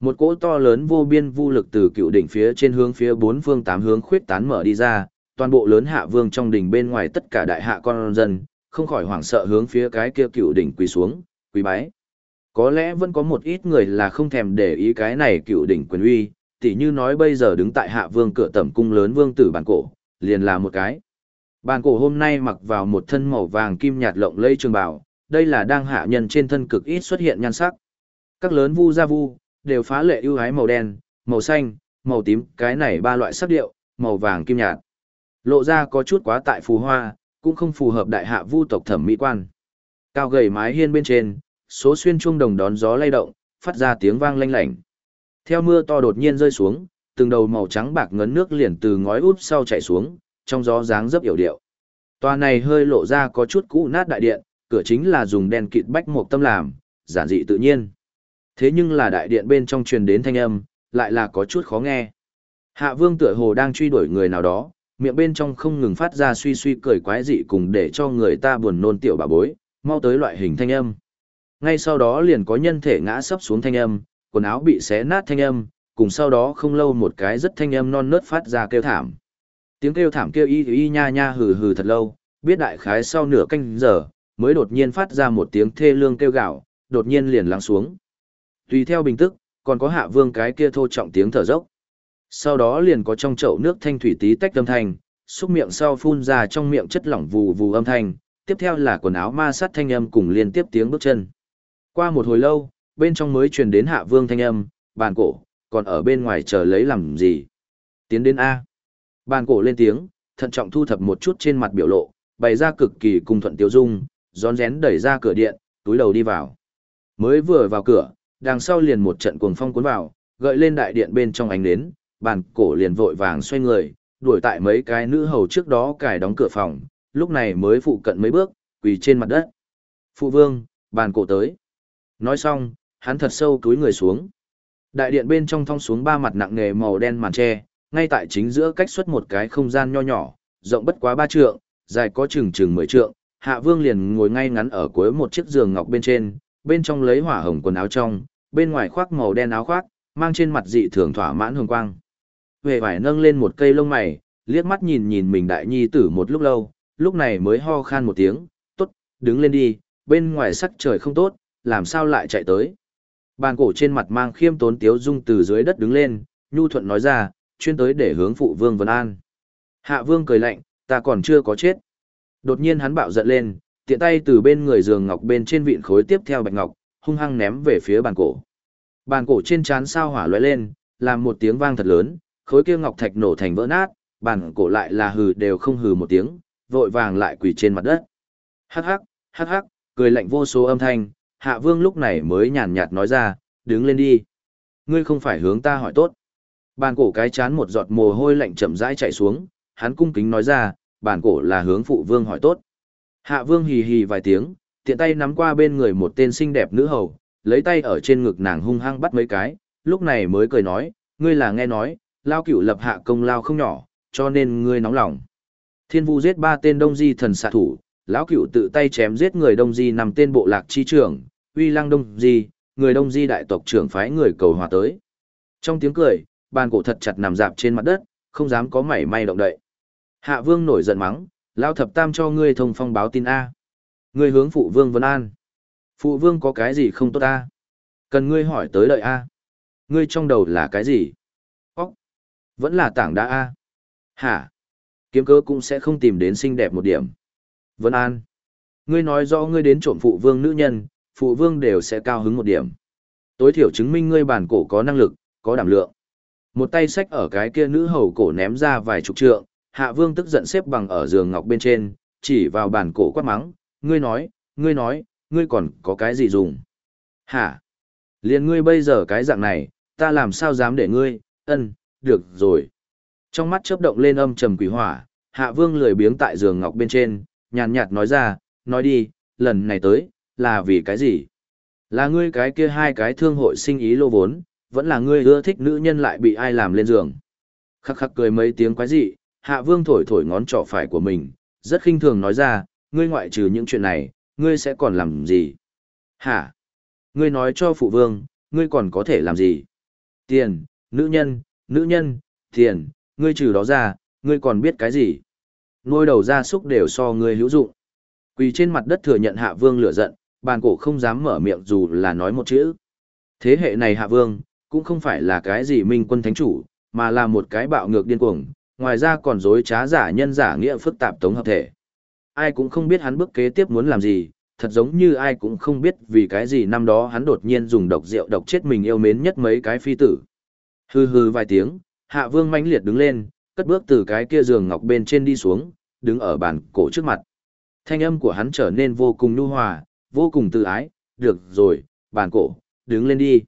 Một cỗ to lớn vô biên vô lực từ cựu đỉnh phía trên hướng phía bốn phương tám hướng khuyết tán mở đi ra, toàn bộ lớn hạ vương trong đỉnh bên ngoài tất cả đại hạ con dân, không khỏi hoảng sợ hướng phía cái kia cựu đỉnh quỳ xuống, quỳ bái. Có lẽ vẫn có một ít người là không thèm để ý cái này cựu đỉnh quyền uy, tỉ như nói bây giờ đứng tại hạ vương cửa tẩm cung lớn vương tử bàn cổ, liền là một cái. Bàn cổ hôm nay mặc vào một thân màu vàng kim nhạt lộng lẫy trường bào, đây là đang hạ nhân trên thân cực ít xuất hiện nhan sắc. Các lớn vu gia vu, đều phá lệ ưu ái màu đen, màu xanh, màu tím, cái này ba loại sắc điệu, màu vàng kim nhạt. Lộ ra có chút quá tại phù hoa, cũng không phù hợp đại hạ vu tộc thẩm mỹ quan. Cao gầy mái hiên bên trên, số xuyên chuông đồng đón gió lay động, phát ra tiếng vang lanh lảnh. Theo mưa to đột nhiên rơi xuống, từng đầu màu trắng bạc ngấn nước liền từ ngói út sau chảy xuống, trong gió dáng dấp hiểu điệu. Tòa này hơi lộ ra có chút cũ nát đại điện, cửa chính là dùng đèn kịt bách một tâm làm, giản dị tự nhiên. Thế nhưng là đại điện bên trong truyền đến thanh âm, lại là có chút khó nghe. Hạ vương tựa hồ đang truy đuổi người nào đó, miệng bên trong không ngừng phát ra suy suy cười quái dị cùng để cho người ta buồn nôn tiểu bà bối, mau tới loại hình thanh âm. Ngay sau đó liền có nhân thể ngã sấp xuống thanh âm, quần áo bị xé nát thanh âm, cùng sau đó không lâu một cái rất thanh âm non nớt phát ra kêu thảm. Tiếng kêu thảm kêu y y nha nha hừ hừ thật lâu, biết đại khái sau nửa canh giờ, mới đột nhiên phát ra một tiếng thê lương kêu gạo, đột nhiên liền lắng xuống. Tùy theo bình tức, còn có hạ vương cái kia thô trọng tiếng thở dốc. Sau đó liền có trong chậu nước thanh thủy tí tách âm thanh, xúc miệng sau phun ra trong miệng chất lỏng vù vù âm thanh, tiếp theo là quần áo ma sát thanh âm cùng liên tiếp tiếng bước chân. Qua một hồi lâu, bên trong mới truyền đến hạ vương thanh âm, bàn cổ, còn ở bên ngoài chờ lấy làm gì. Tiến đến A. Bàn cổ lên tiếng, thận trọng thu thập một chút trên mặt biểu lộ, bày ra cực kỳ cung thuận tiêu dung, rón rén đẩy ra cửa điện, túi đầu đi vào. Mới vừa vào cửa, đằng sau liền một trận cuồng phong cuốn vào, gợi lên đại điện bên trong ánh nến, bàn cổ liền vội vàng xoay người, đuổi tại mấy cái nữ hầu trước đó cài đóng cửa phòng, lúc này mới phụ cận mấy bước, quỳ trên mặt đất. Phụ vương, bàn cổ tới. Nói xong, hắn thật sâu túi người xuống. Đại điện bên trong thong xuống ba mặt nặng nghề màu đen màn tre, ngay tại chính giữa cách xuất một cái không gian nho nhỏ, rộng bất quá ba trượng, dài có chừng chừng mười trượng. Hạ vương liền ngồi ngay ngắn ở cuối một chiếc giường ngọc bên trên, bên trong lấy hỏa hồng quần áo trong, bên ngoài khoác màu đen áo khoác, mang trên mặt dị thường thỏa mãn hồng quang. Về vải nâng lên một cây lông mày, liếc mắt nhìn nhìn mình đại nhi tử một lúc lâu, lúc này mới ho khan một tiếng, tốt, đứng lên đi, bên ngoài sắc trời không tốt, làm sao lại chạy tới. Bàn cổ trên mặt mang khiêm tốn tiếu dung từ dưới đất đứng lên, nhu thuận nói ra, chuyên tới để hướng phụ vương Vân An. Hạ vương cười lạnh, ta còn chưa có chết. Đột nhiên hắn bạo giận lên, tiện tay từ bên người giường ngọc bên trên vịn khối tiếp theo bạch ngọc, hung hăng ném về phía bàn cổ. Bàn cổ trên trán sao hỏa lóe lên, làm một tiếng vang thật lớn, khối kia ngọc thạch nổ thành vỡ nát, bàn cổ lại là hừ đều không hừ một tiếng, vội vàng lại quỳ trên mặt đất. Hắc hắc, hắc hắc, cười lạnh vô số âm thanh, Hạ Vương lúc này mới nhàn nhạt nói ra, đứng lên đi. Ngươi không phải hướng ta hỏi tốt. Bàn cổ cái chán một giọt mồ hôi lạnh chậm rãi chạy xuống, hắn cung kính nói ra, bàn cổ là hướng phụ vương hỏi tốt. Hạ Vương hì hì vài tiếng, tiện tay nắm qua bên người một tên xinh đẹp nữ hầu, lấy tay ở trên ngực nàng hung hăng bắt mấy cái, lúc này mới cười nói, ngươi là nghe nói, lao cửu lập hạ công lao không nhỏ, cho nên ngươi nóng lòng. Thiên vu giết ba tên đông di thần xạ thủ, lão cửu tự tay chém giết người đông di nằm tên bộ lạc chi trưởng, uy lăng đông di, người đông di đại tộc trưởng phái người cầu hòa tới. Trong tiếng cười, bàn cổ thật chặt nằm dạp trên mặt đất, không dám có mảy may động đậy. Hạ vương nổi giận mắng, lao thập tam cho ngươi thông phong báo tin A. Ngươi hướng phụ vương vấn an. Phụ vương có cái gì không tốt A? Cần ngươi hỏi tới đợi A. Ngươi trong đầu là cái gì? Óc. Vẫn là tảng đá A. Hả? Kiếm cơ cũng sẽ không tìm đến xinh đẹp một điểm. Vân An. Ngươi nói rõ ngươi đến trộm phụ vương nữ nhân, phụ vương đều sẽ cao hứng một điểm. Tối thiểu chứng minh ngươi bản cổ có năng lực, có đảm lượng. Một tay sách ở cái kia nữ hầu cổ ném ra vài chục trượng, hạ vương tức giận xếp bằng ở giường ngọc bên trên, chỉ vào bản cổ quát mắng, ngươi nói, ngươi nói, ngươi còn có cái gì dùng? Hả? Liền ngươi bây giờ cái dạng này, ta làm sao dám để ngươi, ân, được rồi. Trong mắt chớp động lên âm trầm quỷ hỏa, hạ vương lười biếng tại giường ngọc bên trên, nhàn nhạt nói ra, nói đi, lần này tới, là vì cái gì? Là ngươi cái kia hai cái thương hội sinh ý lô vốn, vẫn là ngươi ưa thích nữ nhân lại bị ai làm lên giường. Khắc khắc cười mấy tiếng quái dị, hạ vương thổi thổi ngón trỏ phải của mình, rất khinh thường nói ra, ngươi ngoại trừ những chuyện này, ngươi sẽ còn làm gì? Hả? Ngươi nói cho phụ vương, ngươi còn có thể làm gì? Tiền, nữ nhân, nữ nhân, tiền, ngươi trừ đó ra, ngươi còn biết cái gì? Nuôi đầu gia súc đều so ngươi hữu dụng. Quỳ trên mặt đất thừa nhận hạ vương lửa giận, bàn cổ không dám mở miệng dù là nói một chữ. Thế hệ này hạ vương, cũng không phải là cái gì minh quân thánh chủ, mà là một cái bạo ngược điên cuồng, ngoài ra còn dối trá giả nhân giả nghĩa phức tạp tống hợp thể. Ai cũng không biết hắn bước kế tiếp muốn làm gì, thật giống như ai cũng không biết vì cái gì năm đó hắn đột nhiên dùng độc rượu độc chết mình yêu mến nhất mấy cái phi tử. Hừ hừ vài tiếng, hạ vương mãnh liệt đứng lên, cất bước từ cái kia giường ngọc bên trên đi xuống, đứng ở bàn cổ trước mặt. Thanh âm của hắn trở nên vô cùng nhu hòa, vô cùng tự ái, được rồi, bàn cổ, đứng lên đi.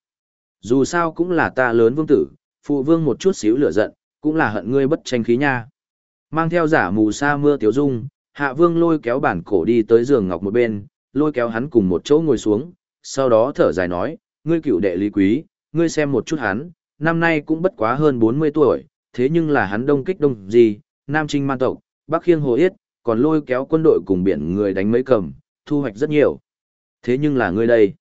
Dù sao cũng là ta lớn vương tử, phụ vương một chút xíu lửa giận, cũng là hận ngươi bất tranh khí nha. Mang theo giả mù sa mưa tiếu dung, hạ vương lôi kéo bản cổ đi tới giường ngọc một bên, lôi kéo hắn cùng một chỗ ngồi xuống, sau đó thở dài nói, ngươi cựu đệ lý quý, ngươi xem một chút hắn, năm nay cũng bất quá hơn 40 tuổi, thế nhưng là hắn đông kích đông gì, nam trinh man tộc, bắc khiêng hồ yết, còn lôi kéo quân đội cùng biển người đánh mấy cầm, thu hoạch rất nhiều. Thế nhưng là ngươi đây.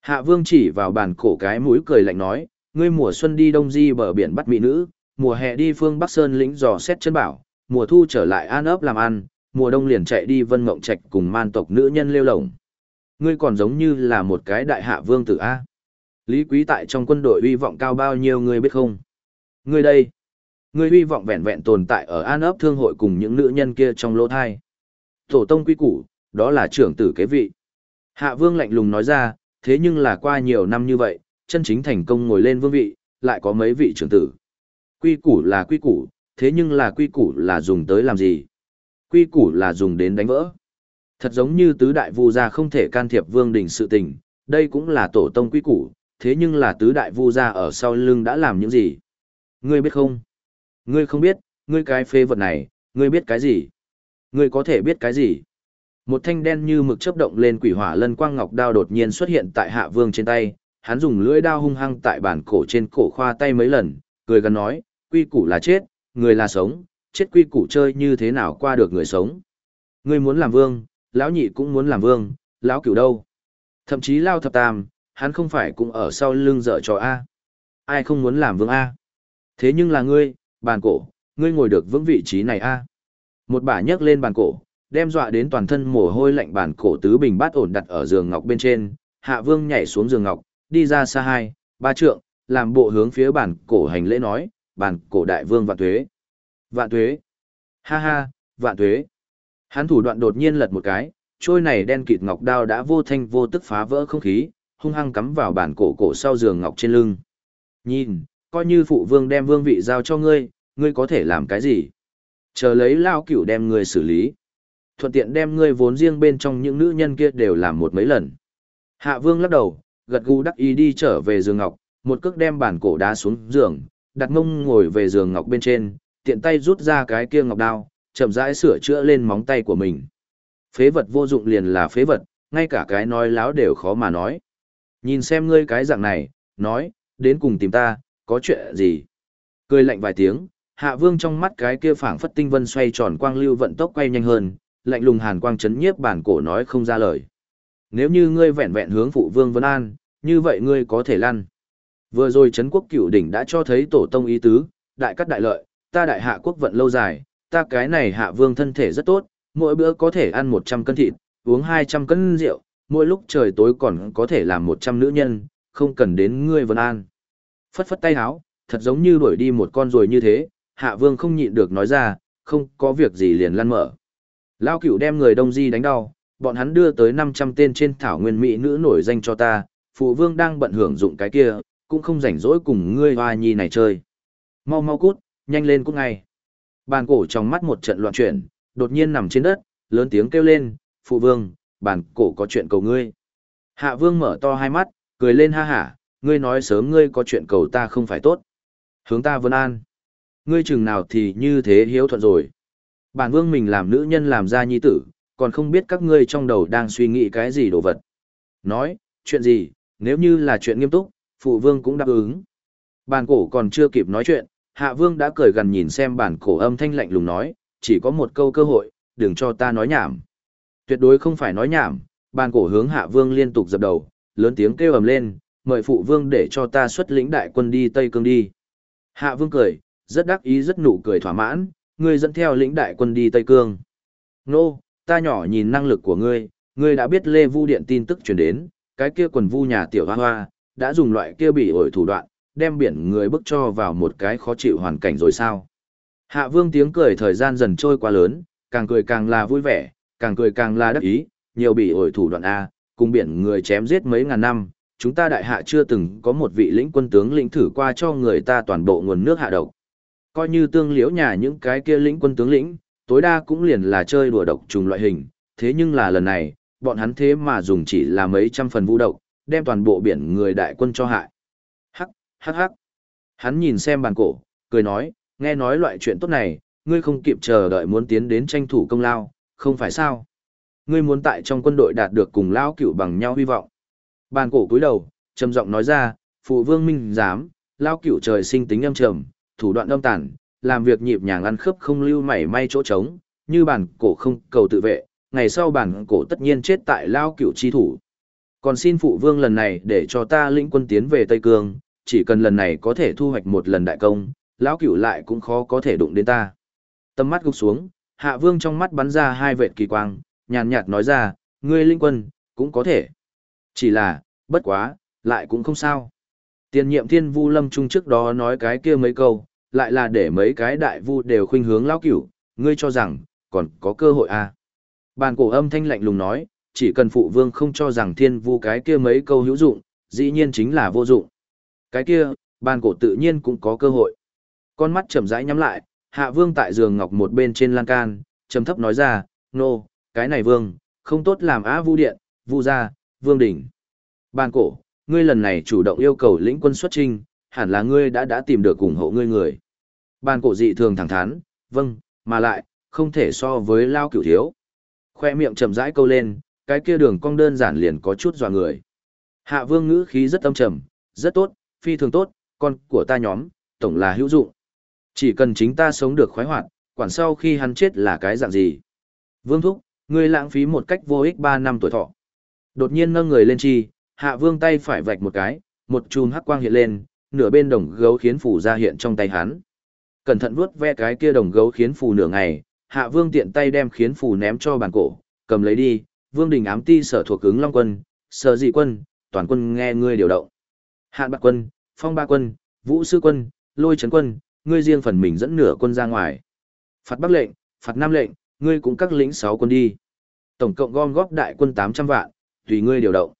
Hạ vương chỉ vào bàn cổ cái mũi cười lạnh nói, ngươi mùa xuân đi đông di bờ biển bắt mỹ nữ, mùa hè đi phương Bắc Sơn lĩnh dò xét chân bảo, mùa thu trở lại an ấp làm ăn, mùa đông liền chạy đi vân mộng trạch cùng man tộc nữ nhân lêu lồng. Ngươi còn giống như là một cái đại hạ vương tử A. Lý quý tại trong quân đội uy vọng cao bao nhiêu ngươi biết không? Ngươi đây. Ngươi hy vọng vẹn vẹn tồn tại ở an ấp thương hội cùng những nữ nhân kia trong lỗ thai. Tổ tông quy củ, đó là trưởng tử kế vị. Hạ vương lạnh lùng nói ra, thế nhưng là qua nhiều năm như vậy, chân chính thành công ngồi lên vương vị, lại có mấy vị trưởng tử. Quy củ là quy củ, thế nhưng là quy củ là dùng tới làm gì? Quy củ là dùng đến đánh vỡ. Thật giống như tứ đại vu gia không thể can thiệp vương đình sự tình, đây cũng là tổ tông quy củ, thế nhưng là tứ đại vu gia ở sau lưng đã làm những gì? Ngươi biết không? Ngươi không biết, ngươi cái phê vật này, ngươi biết cái gì? Ngươi có thể biết cái gì? Một thanh đen như mực chớp động lên quỷ hỏa lân quang ngọc đao đột nhiên xuất hiện tại hạ vương trên tay, hắn dùng lưỡi đao hung hăng tại bản cổ trên cổ khoa tay mấy lần, cười gần nói, quy củ là chết, người là sống, chết quy củ chơi như thế nào qua được người sống. Ngươi muốn làm vương, lão nhị cũng muốn làm vương, lão cửu đâu. Thậm chí lao thập tam, hắn không phải cũng ở sau lưng dở trò A. Ai không muốn làm vương A. Thế nhưng là ngươi, bàn cổ, ngươi ngồi được vững vị trí này A. Một bà nhấc lên bàn cổ, đem dọa đến toàn thân mồ hôi lạnh bàn cổ tứ bình bát ổn đặt ở giường ngọc bên trên, hạ vương nhảy xuống giường ngọc, đi ra xa hai, ba trượng, làm bộ hướng phía bàn cổ hành lễ nói, bàn cổ đại vương vạn tuế. Vạn tuế. Ha ha, vạn tuế. Hắn thủ đoạn đột nhiên lật một cái, trôi này đen kịt ngọc đao đã vô thanh vô tức phá vỡ không khí, hung hăng cắm vào bàn cổ cổ sau giường ngọc trên lưng. Nhìn, coi như phụ vương đem vương vị giao cho ngươi, ngươi có thể làm cái gì? Chờ lấy lao cửu đem ngươi xử lý. Thuận tiện đem ngươi vốn riêng bên trong những nữ nhân kia đều làm một mấy lần. Hạ vương lắc đầu, gật gù đắc ý đi trở về giường ngọc, một cước đem bản cổ đá xuống giường, đặt mông ngồi về giường ngọc bên trên, tiện tay rút ra cái kia ngọc đao, chậm rãi sửa chữa lên móng tay của mình. Phế vật vô dụng liền là phế vật, ngay cả cái nói láo đều khó mà nói. Nhìn xem ngươi cái dạng này, nói, đến cùng tìm ta, có chuyện gì? Cười lạnh vài tiếng, hạ vương trong mắt cái kia phảng phất tinh vân xoay tròn quang lưu vận tốc quay nhanh hơn, lạnh lùng hàn quang chấn nhiếp bản cổ nói không ra lời. Nếu như ngươi vẹn vẹn hướng phụ vương Vân An, như vậy ngươi có thể lăn. Vừa rồi Trấn quốc cựu đỉnh đã cho thấy tổ tông ý tứ, đại cắt đại lợi, ta đại hạ quốc vận lâu dài, ta cái này hạ vương thân thể rất tốt, mỗi bữa có thể ăn 100 cân thịt, uống 200 cân rượu, mỗi lúc trời tối còn có thể làm 100 nữ nhân, không cần đến ngươi Vân An. Phất phất tay háo, thật giống như đuổi đi một con rồi như thế, hạ vương không nhịn được nói ra, không có việc gì liền lăn mở. Lao cửu đem người đông di đánh đau, bọn hắn đưa tới 500 tên trên thảo nguyên mỹ nữ nổi danh cho ta, phụ vương đang bận hưởng dụng cái kia, cũng không rảnh rỗi cùng ngươi hoa nhi này chơi. Mau mau cút, nhanh lên cút ngay. Bàn cổ trong mắt một trận loạn chuyển, đột nhiên nằm trên đất, lớn tiếng kêu lên, phụ vương, bàn cổ có chuyện cầu ngươi. Hạ vương mở to hai mắt, cười lên ha hả, ngươi nói sớm ngươi có chuyện cầu ta không phải tốt. Hướng ta vân an. Ngươi chừng nào thì như thế hiếu thuận rồi. Bản vương mình làm nữ nhân làm ra nhi tử, còn không biết các ngươi trong đầu đang suy nghĩ cái gì đồ vật. Nói, chuyện gì, nếu như là chuyện nghiêm túc, phụ vương cũng đáp ứng. Bản cổ còn chưa kịp nói chuyện, hạ vương đã cười gần nhìn xem bản cổ âm thanh lạnh lùng nói, chỉ có một câu cơ hội, đừng cho ta nói nhảm. Tuyệt đối không phải nói nhảm, bản cổ hướng hạ vương liên tục dập đầu, lớn tiếng kêu ầm lên, mời phụ vương để cho ta xuất lĩnh đại quân đi Tây Cương đi. Hạ vương cười, rất đắc ý rất nụ cười thỏa mãn, ngươi dẫn theo lĩnh đại quân đi Tây Cương. Nô, ta nhỏ nhìn năng lực của ngươi, ngươi đã biết Lê Vu Điện tin tức truyền đến, cái kia quần vu nhà tiểu hoa hoa, đã dùng loại kia bị ổi thủ đoạn, đem biển người bức cho vào một cái khó chịu hoàn cảnh rồi sao. Hạ vương tiếng cười thời gian dần trôi qua lớn, càng cười càng là vui vẻ, càng cười càng là đắc ý, nhiều bị ổi thủ đoạn A, cùng biển người chém giết mấy ngàn năm, chúng ta đại hạ chưa từng có một vị lĩnh quân tướng lĩnh thử qua cho người ta toàn bộ nguồn nước hạ độc. Coi như tương liễu nhà những cái kia lĩnh quân tướng lĩnh, tối đa cũng liền là chơi đùa độc trùng loại hình, thế nhưng là lần này, bọn hắn thế mà dùng chỉ là mấy trăm phần vũ độc, đem toàn bộ biển người đại quân cho hại. Hắc, hắc hắc. Hắn nhìn xem bàn cổ, cười nói, nghe nói loại chuyện tốt này, ngươi không kịp chờ đợi muốn tiến đến tranh thủ công lao, không phải sao? Ngươi muốn tại trong quân đội đạt được cùng lao cửu bằng nhau hy vọng. Bàn cổ cúi đầu, trầm giọng nói ra, phụ vương minh dám, lao cửu trời sinh tính âm trầm, thủ đoạn âm tàn, làm việc nhịp nhàng ăn khớp không lưu mảy may chỗ trống, như bản cổ không cầu tự vệ, ngày sau bản cổ tất nhiên chết tại lao cửu chi thủ. Còn xin phụ vương lần này để cho ta lĩnh quân tiến về Tây Cương, chỉ cần lần này có thể thu hoạch một lần đại công, lão cửu lại cũng khó có thể đụng đến ta. Tâm mắt gục xuống, hạ vương trong mắt bắn ra hai vệt kỳ quang, nhàn nhạt nói ra, ngươi linh quân, cũng có thể. Chỉ là, bất quá, lại cũng không sao. Tiền nhiệm thiên vu lâm trung trước đó nói cái kia mấy câu, lại là để mấy cái đại vu đều khuynh hướng lão cửu, ngươi cho rằng, còn có cơ hội à. Bàn cổ âm thanh lạnh lùng nói, chỉ cần phụ vương không cho rằng thiên vu cái kia mấy câu hữu dụng, dĩ nhiên chính là vô dụng. Cái kia, bàn cổ tự nhiên cũng có cơ hội. Con mắt chậm rãi nhắm lại, hạ vương tại giường ngọc một bên trên lan can, trầm thấp nói ra, nô, no, cái này vương, không tốt làm á vu điện, vu ra vương đình, ban cổ, ngươi lần này chủ động yêu cầu lĩnh quân xuất trinh, hẳn là ngươi đã đã tìm được ủng hộ ngươi người. Ban cổ dị thường thẳng thắn, vâng, mà lại, không thể so với lao cửu thiếu. Khoe miệng chậm rãi câu lên, cái kia đường cong đơn giản liền có chút dọa người. Hạ vương ngữ khí rất âm trầm, rất tốt, phi thường tốt, con của ta nhóm, tổng là hữu dụng. Chỉ cần chính ta sống được khoái hoạt, quản sau khi hắn chết là cái dạng gì. Vương thúc, ngươi lãng phí một cách vô ích 3 năm tuổi thọ. Đột nhiên nâng người lên chi, hạ vương tay phải vạch một cái, một chùm hắc quang hiện lên, nửa bên đồng gấu khiến phủ ra hiện trong tay hắn. Cẩn thận vuốt ve cái kia đồng gấu khiến phủ nửa ngày, hạ vương tiện tay đem khiến phủ ném cho bàn cổ, cầm lấy đi, vương đình ám ti sở thuộc ứng long quân, sở dị quân, toàn quân nghe ngươi điều động. Hạn bạc quân, phong ba quân, vũ sư quân, lôi trấn quân, ngươi riêng phần mình dẫn nửa quân ra ngoài. Phạt bắc lệnh, phạt nam lệnh, ngươi cũng các lĩnh sáu quân đi. Tổng cộng gom góp đại quân 800 vạn, tùy ngươi điều động.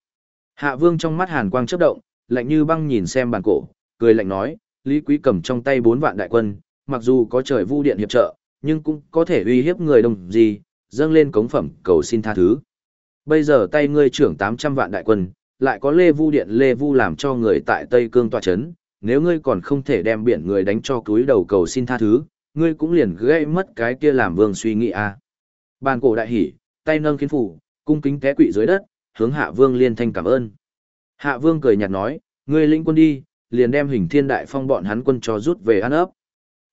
Hạ vương trong mắt hàn quang chớp động, lạnh như băng nhìn xem bàn cổ, cười lạnh nói, Lý Quý cầm trong tay bốn vạn đại quân, mặc dù có trời vu điện hiệp trợ, nhưng cũng có thể uy hiếp người đồng gì, dâng lên cống phẩm cầu xin tha thứ. Bây giờ tay ngươi trưởng 800 vạn đại quân, lại có Lê Vu Điện Lê Vu làm cho người tại Tây Cương tòa chấn, nếu ngươi còn không thể đem biển người đánh cho túi đầu cầu xin tha thứ, ngươi cũng liền gây mất cái kia làm vương suy nghĩ a. À. Bàn cổ đại hỉ, tay nâng kiến phủ, cung kính té quỵ dưới đất, hướng Hạ Vương liên thanh cảm ơn. Hạ Vương cười nhạt nói, ngươi lĩnh quân đi, liền đem hình thiên đại phong bọn hắn quân cho rút về ăn ấp.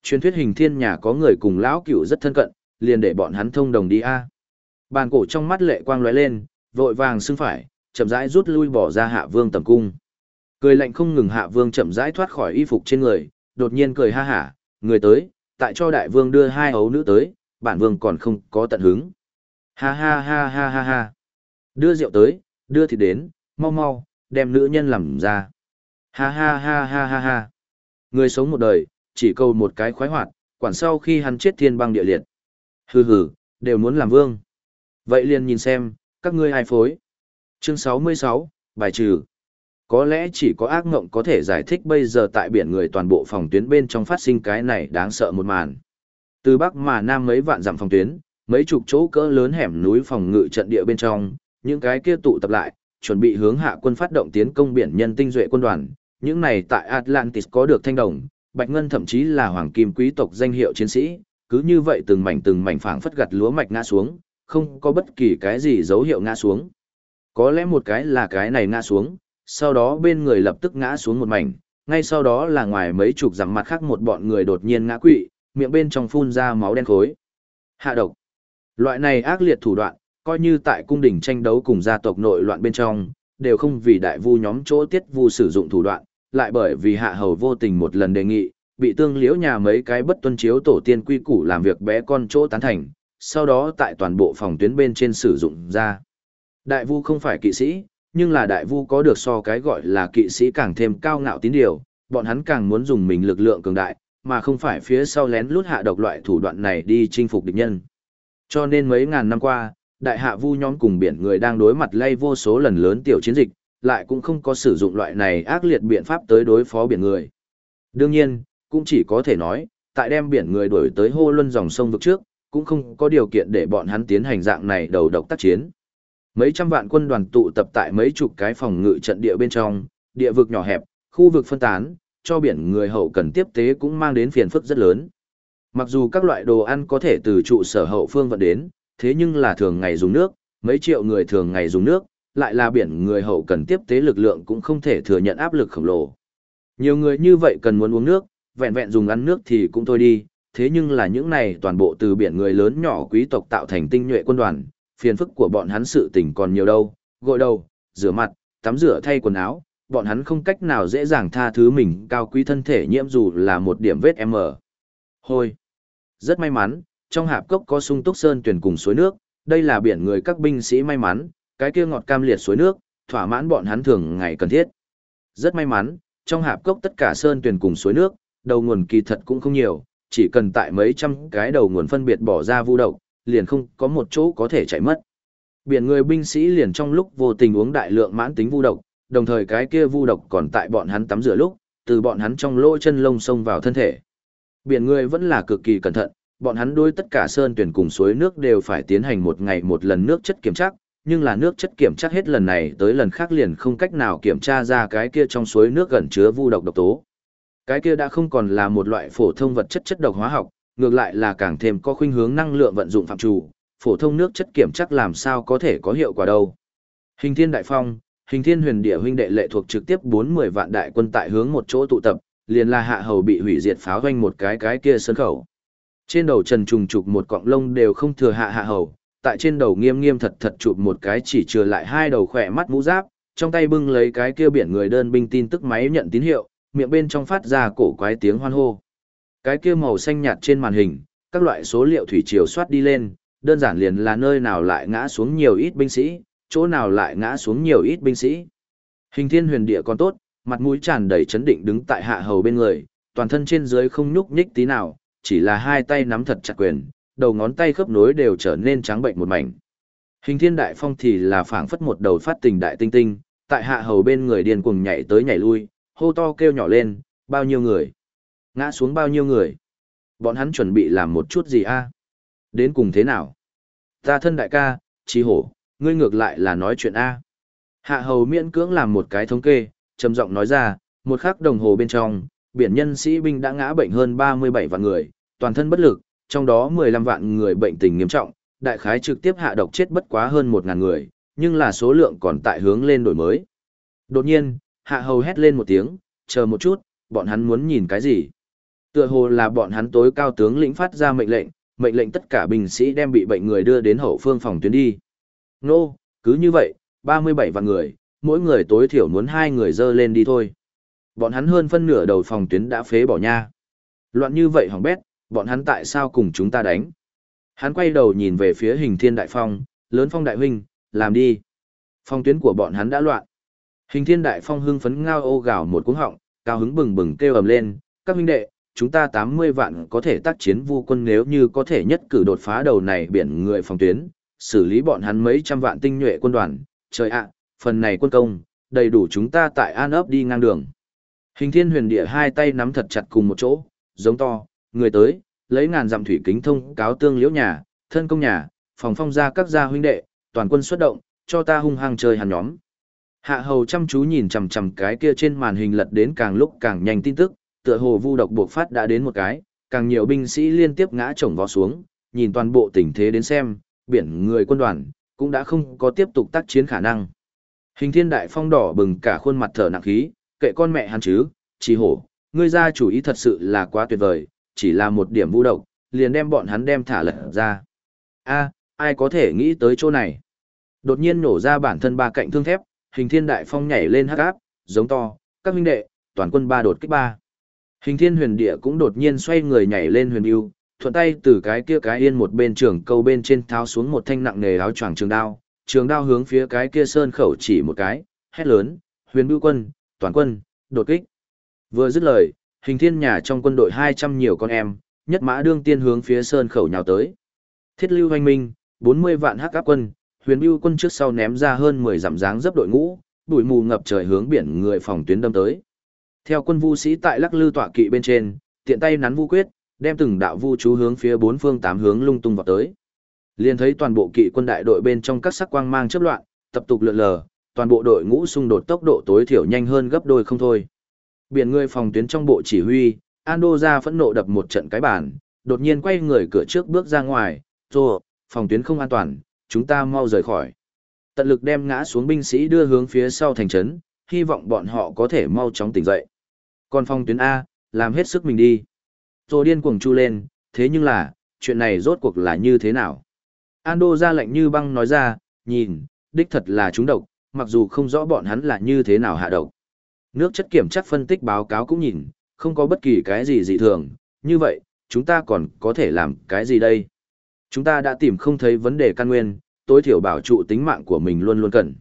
Truyền thuyết hình thiên nhà có người cùng lão cửu rất thân cận, liền để bọn hắn thông đồng đi a. Bàn cổ trong mắt lệ quang lóe lên, vội vàng xưng phải, chậm rãi rút lui bỏ ra Hạ Vương tầm cung. Cười lạnh không ngừng Hạ Vương chậm rãi thoát khỏi y phục trên người, đột nhiên cười ha hả, người tới, tại cho đại vương đưa hai ấu nữ tới, bản vương còn không có tận hứng. Ha ha ha ha ha ha. Đưa rượu tới, đưa thịt đến, mau mau, đem nữ nhân làm ra. Ha ha ha ha ha ha. Người sống một đời, chỉ cầu một cái khoái hoạt, quản sau khi hắn chết thiên băng địa liệt. Hừ hừ, đều muốn làm vương. Vậy liền nhìn xem, các ngươi ai phối. Chương 66, bài trừ. Có lẽ chỉ có ác ngộng có thể giải thích bây giờ tại biển người toàn bộ phòng tuyến bên trong phát sinh cái này đáng sợ một màn. Từ bắc mà nam mấy vạn dặm phòng tuyến, mấy chục chỗ cỡ lớn hẻm núi phòng ngự trận địa bên trong, những cái kia tụ tập lại, chuẩn bị hướng hạ quân phát động tiến công biển nhân tinh duệ quân đoàn. Những này tại Atlantis có được thanh đồng, bạch ngân thậm chí là hoàng kim quý tộc danh hiệu chiến sĩ, cứ như vậy từng mảnh từng mảnh phảng phất gặt lúa mạch ngã xuống, không có bất kỳ cái gì dấu hiệu ngã xuống. Có lẽ một cái là cái này ngã xuống, sau đó bên người lập tức ngã xuống một mảnh, ngay sau đó là ngoài mấy chục dặm mặt khác một bọn người đột nhiên ngã quỵ, miệng bên trong phun ra máu đen khối. Hạ độc. Loại này ác liệt thủ đoạn, coi như tại cung đình tranh đấu cùng gia tộc nội loạn bên trong, đều không vì đại vu nhóm chỗ tiết vu sử dụng thủ đoạn, lại bởi vì hạ hầu vô tình một lần đề nghị, bị tương liễu nhà mấy cái bất tuân chiếu tổ tiên quy củ làm việc bé con chỗ tán thành, sau đó tại toàn bộ phòng tuyến bên trên sử dụng ra. Đại vu không phải kỵ sĩ, nhưng là đại vu có được so cái gọi là kỵ sĩ càng thêm cao ngạo tín điều, bọn hắn càng muốn dùng mình lực lượng cường đại, mà không phải phía sau lén lút hạ độc loại thủ đoạn này đi chinh phục địch nhân. Cho nên mấy ngàn năm qua, đại hạ vu nhóm cùng biển người đang đối mặt lay vô số lần lớn tiểu chiến dịch, lại cũng không có sử dụng loại này ác liệt biện pháp tới đối phó biển người. Đương nhiên, cũng chỉ có thể nói, tại đem biển người đuổi tới hô luân dòng sông vực trước, cũng không có điều kiện để bọn hắn tiến hành dạng này đầu độc tác chiến. Mấy trăm vạn quân đoàn tụ tập tại mấy chục cái phòng ngự trận địa bên trong, địa vực nhỏ hẹp, khu vực phân tán, cho biển người hậu cần tiếp tế cũng mang đến phiền phức rất lớn. Mặc dù các loại đồ ăn có thể từ trụ sở hậu phương vận đến, thế nhưng là thường ngày dùng nước, mấy triệu người thường ngày dùng nước, lại là biển người hậu cần tiếp tế lực lượng cũng không thể thừa nhận áp lực khổng lồ. Nhiều người như vậy cần muốn uống nước, vẹn vẹn dùng ăn nước thì cũng thôi đi, thế nhưng là những này toàn bộ từ biển người lớn nhỏ quý tộc tạo thành tinh nhuệ quân đoàn, phiền phức của bọn hắn sự tình còn nhiều đâu, gội đầu, rửa mặt, tắm rửa thay quần áo, bọn hắn không cách nào dễ dàng tha thứ mình cao quý thân thể nhiễm dù là một điểm vết M. Hôi. Rất may mắn, trong hạp cốc có sung túc sơn tuyển cùng suối nước, đây là biển người các binh sĩ may mắn, cái kia ngọt cam liệt suối nước, thỏa mãn bọn hắn thường ngày cần thiết. Rất may mắn, trong hạp cốc tất cả sơn tuyển cùng suối nước, đầu nguồn kỳ thật cũng không nhiều, chỉ cần tại mấy trăm cái đầu nguồn phân biệt bỏ ra vu độc, liền không có một chỗ có thể chạy mất. Biển người binh sĩ liền trong lúc vô tình uống đại lượng mãn tính vu độc, đồng thời cái kia vu độc còn tại bọn hắn tắm rửa lúc, từ bọn hắn trong lỗ chân lông xông vào thân thể. Biển người vẫn là cực kỳ cẩn thận, bọn hắn đối tất cả sơn tuyển cùng suối nước đều phải tiến hành một ngày một lần nước chất kiểm tra, nhưng là nước chất kiểm tra hết lần này tới lần khác liền không cách nào kiểm tra ra cái kia trong suối nước gần chứa vu độc độc tố. Cái kia đã không còn là một loại phổ thông vật chất chất độc hóa học, ngược lại là càng thêm có khuynh hướng năng lượng vận dụng phạm chủ, phổ thông nước chất kiểm chắc làm sao có thể có hiệu quả đâu. Hình thiên đại phong, hình thiên huyền địa huynh đệ lệ thuộc trực tiếp 40 vạn đại quân tại hướng một chỗ tụ tập, liền là hạ hầu bị hủy diệt pháo doanh một cái cái kia sân khẩu. Trên đầu trần trùng trục một cọng lông đều không thừa hạ hạ hầu, tại trên đầu nghiêm nghiêm thật thật chụp một cái chỉ trừ lại hai đầu khỏe mắt mũ giáp, trong tay bưng lấy cái kia biển người đơn binh tin tức máy nhận tín hiệu, miệng bên trong phát ra cổ quái tiếng hoan hô. Cái kia màu xanh nhạt trên màn hình, các loại số liệu thủy triều soát đi lên, đơn giản liền là nơi nào lại ngã xuống nhiều ít binh sĩ, chỗ nào lại ngã xuống nhiều ít binh sĩ. Hình thiên huyền địa còn tốt, mặt mũi tràn đầy chấn định đứng tại hạ hầu bên người, toàn thân trên dưới không nhúc nhích tí nào, chỉ là hai tay nắm thật chặt quyền, đầu ngón tay khớp nối đều trở nên trắng bệnh một mảnh. Hình thiên đại phong thì là phảng phất một đầu phát tình đại tinh tinh, tại hạ hầu bên người điên cuồng nhảy tới nhảy lui, hô to kêu nhỏ lên, bao nhiêu người? Ngã xuống bao nhiêu người? Bọn hắn chuẩn bị làm một chút gì a? Đến cùng thế nào? Ta thân đại ca, trí hổ, ngươi ngược lại là nói chuyện a. Hạ hầu miễn cưỡng làm một cái thống kê, trầm giọng nói ra, một khắc đồng hồ bên trong, biển nhân sĩ binh đã ngã bệnh hơn 37 vạn người, toàn thân bất lực, trong đó 15 vạn người bệnh tình nghiêm trọng, đại khái trực tiếp hạ độc chết bất quá hơn 1.000 người, nhưng là số lượng còn tại hướng lên đổi mới. Đột nhiên, hạ hầu hét lên một tiếng, chờ một chút, bọn hắn muốn nhìn cái gì? Tựa hồ là bọn hắn tối cao tướng lĩnh phát ra mệnh lệnh, mệnh lệnh tất cả binh sĩ đem bị bệnh người đưa đến hậu phương phòng tuyến đi. Nô, cứ như vậy, 37 vạn người, mỗi người tối thiểu muốn hai người dơ lên đi thôi. Bọn hắn hơn phân nửa đầu phòng tuyến đã phế bỏ nha. Loạn như vậy hỏng bét, bọn hắn tại sao cùng chúng ta đánh? Hắn quay đầu nhìn về phía hình thiên đại phong, lớn phong đại huynh, làm đi. Phong tuyến của bọn hắn đã loạn. Hình thiên đại phong hưng phấn ngao ô gào một cuống họng, cao hứng bừng bừng kêu ầm lên, các huynh đệ, chúng ta 80 vạn có thể tác chiến vu quân nếu như có thể nhất cử đột phá đầu này biển người phòng tuyến, xử lý bọn hắn mấy trăm vạn tinh nhuệ quân đoàn, trời ạ, phần này quân công, đầy đủ chúng ta tại An ấp đi ngang đường. Hình thiên huyền địa hai tay nắm thật chặt cùng một chỗ, giống to, người tới, lấy ngàn dặm thủy kính thông cáo tương liễu nhà, thân công nhà, phòng phong ra các gia huynh đệ, toàn quân xuất động, cho ta hung hăng chơi hàn nhóm. Hạ hầu chăm chú nhìn chằm chằm cái kia trên màn hình lật đến càng lúc càng nhanh tin tức, tựa hồ vu độc buộc phát đã đến một cái, càng nhiều binh sĩ liên tiếp ngã chồng vó xuống, nhìn toàn bộ tình thế đến xem, biển người quân đoàn, cũng đã không có tiếp tục tác chiến khả năng. Hình thiên đại phong đỏ bừng cả khuôn mặt thở nặng khí, kệ con mẹ hắn chứ, chỉ hổ, ngươi ra chủ ý thật sự là quá tuyệt vời, chỉ là một điểm vũ độc, liền đem bọn hắn đem thả lật ra. a ai có thể nghĩ tới chỗ này? Đột nhiên nổ ra bản thân ba cạnh thương thép, hình thiên đại phong nhảy lên hắc áp, giống to, các huynh đệ, toàn quân ba đột kích ba. Hình thiên huyền địa cũng đột nhiên xoay người nhảy lên huyền yêu, thuận tay từ cái kia cái yên một bên trường câu bên trên tháo xuống một thanh nặng nề áo choàng trường đao, trường đao hướng phía cái kia sơn khẩu chỉ một cái, hét lớn, huyền bưu quân, toàn quân, đột kích. Vừa dứt lời, hình thiên nhà trong quân đội 200 nhiều con em, nhất mã đương tiên hướng phía sơn khẩu nhào tới. Thiết lưu hoanh minh, 40 vạn hắc áp quân, huyền bưu quân trước sau ném ra hơn 10 dặm dáng dấp đội ngũ, bụi mù ngập trời hướng biển người phòng tuyến đâm tới. Theo quân vu sĩ tại lắc lư tọa kỵ bên trên, tiện tay nắn vu quyết, đem từng đạo vu chú hướng phía bốn phương tám hướng lung tung vào tới. Liền thấy toàn bộ kỵ quân đại đội bên trong các sắc quang mang chớp loạn, tập tục lượn lờ, toàn bộ đội ngũ xung đột tốc độ tối thiểu nhanh hơn gấp đôi không thôi. Biển người phòng tuyến trong bộ chỉ huy, Ando ra phẫn nộ đập một trận cái bàn, đột nhiên quay người cửa trước bước ra ngoài, "Tô, phòng tuyến không an toàn, chúng ta mau rời khỏi." Tận lực đem ngã xuống binh sĩ đưa hướng phía sau thành trấn, hy vọng bọn họ có thể mau chóng tỉnh dậy. Còn phòng tuyến A, làm hết sức mình đi. Tô điên cuồng chu lên, thế nhưng là, chuyện này rốt cuộc là như thế nào? Ando ra lệnh như băng nói ra, nhìn, đích thật là chúng độc, mặc dù không rõ bọn hắn là như thế nào hạ độc. Nước chất kiểm chắc phân tích báo cáo cũng nhìn, không có bất kỳ cái gì dị thường, như vậy, chúng ta còn có thể làm cái gì đây? Chúng ta đã tìm không thấy vấn đề căn nguyên, tối thiểu bảo trụ tính mạng của mình luôn luôn cần.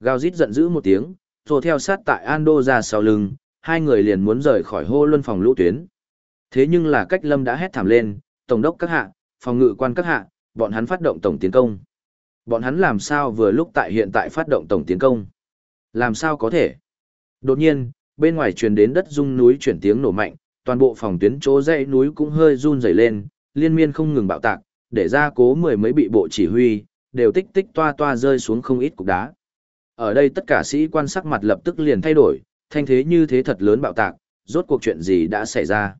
Gao rít giận dữ một tiếng, rồi theo sát tại Ando ra sau lưng, hai người liền muốn rời khỏi hô luân phòng lũ tuyến. Thế nhưng là cách lâm đã hét thảm lên, tổng đốc các hạ, phòng ngự quan các hạ, bọn hắn phát động tổng tiến công. Bọn hắn làm sao vừa lúc tại hiện tại phát động tổng tiến công? Làm sao có thể? Đột nhiên, bên ngoài truyền đến đất rung núi chuyển tiếng nổ mạnh, toàn bộ phòng tuyến chỗ dãy núi cũng hơi run rẩy lên, liên miên không ngừng bạo tạc, để ra cố mười mấy bị bộ chỉ huy, đều tích tích toa toa rơi xuống không ít cục đá. Ở đây tất cả sĩ quan sắc mặt lập tức liền thay đổi, thanh thế như thế thật lớn bạo tạc, rốt cuộc chuyện gì đã xảy ra.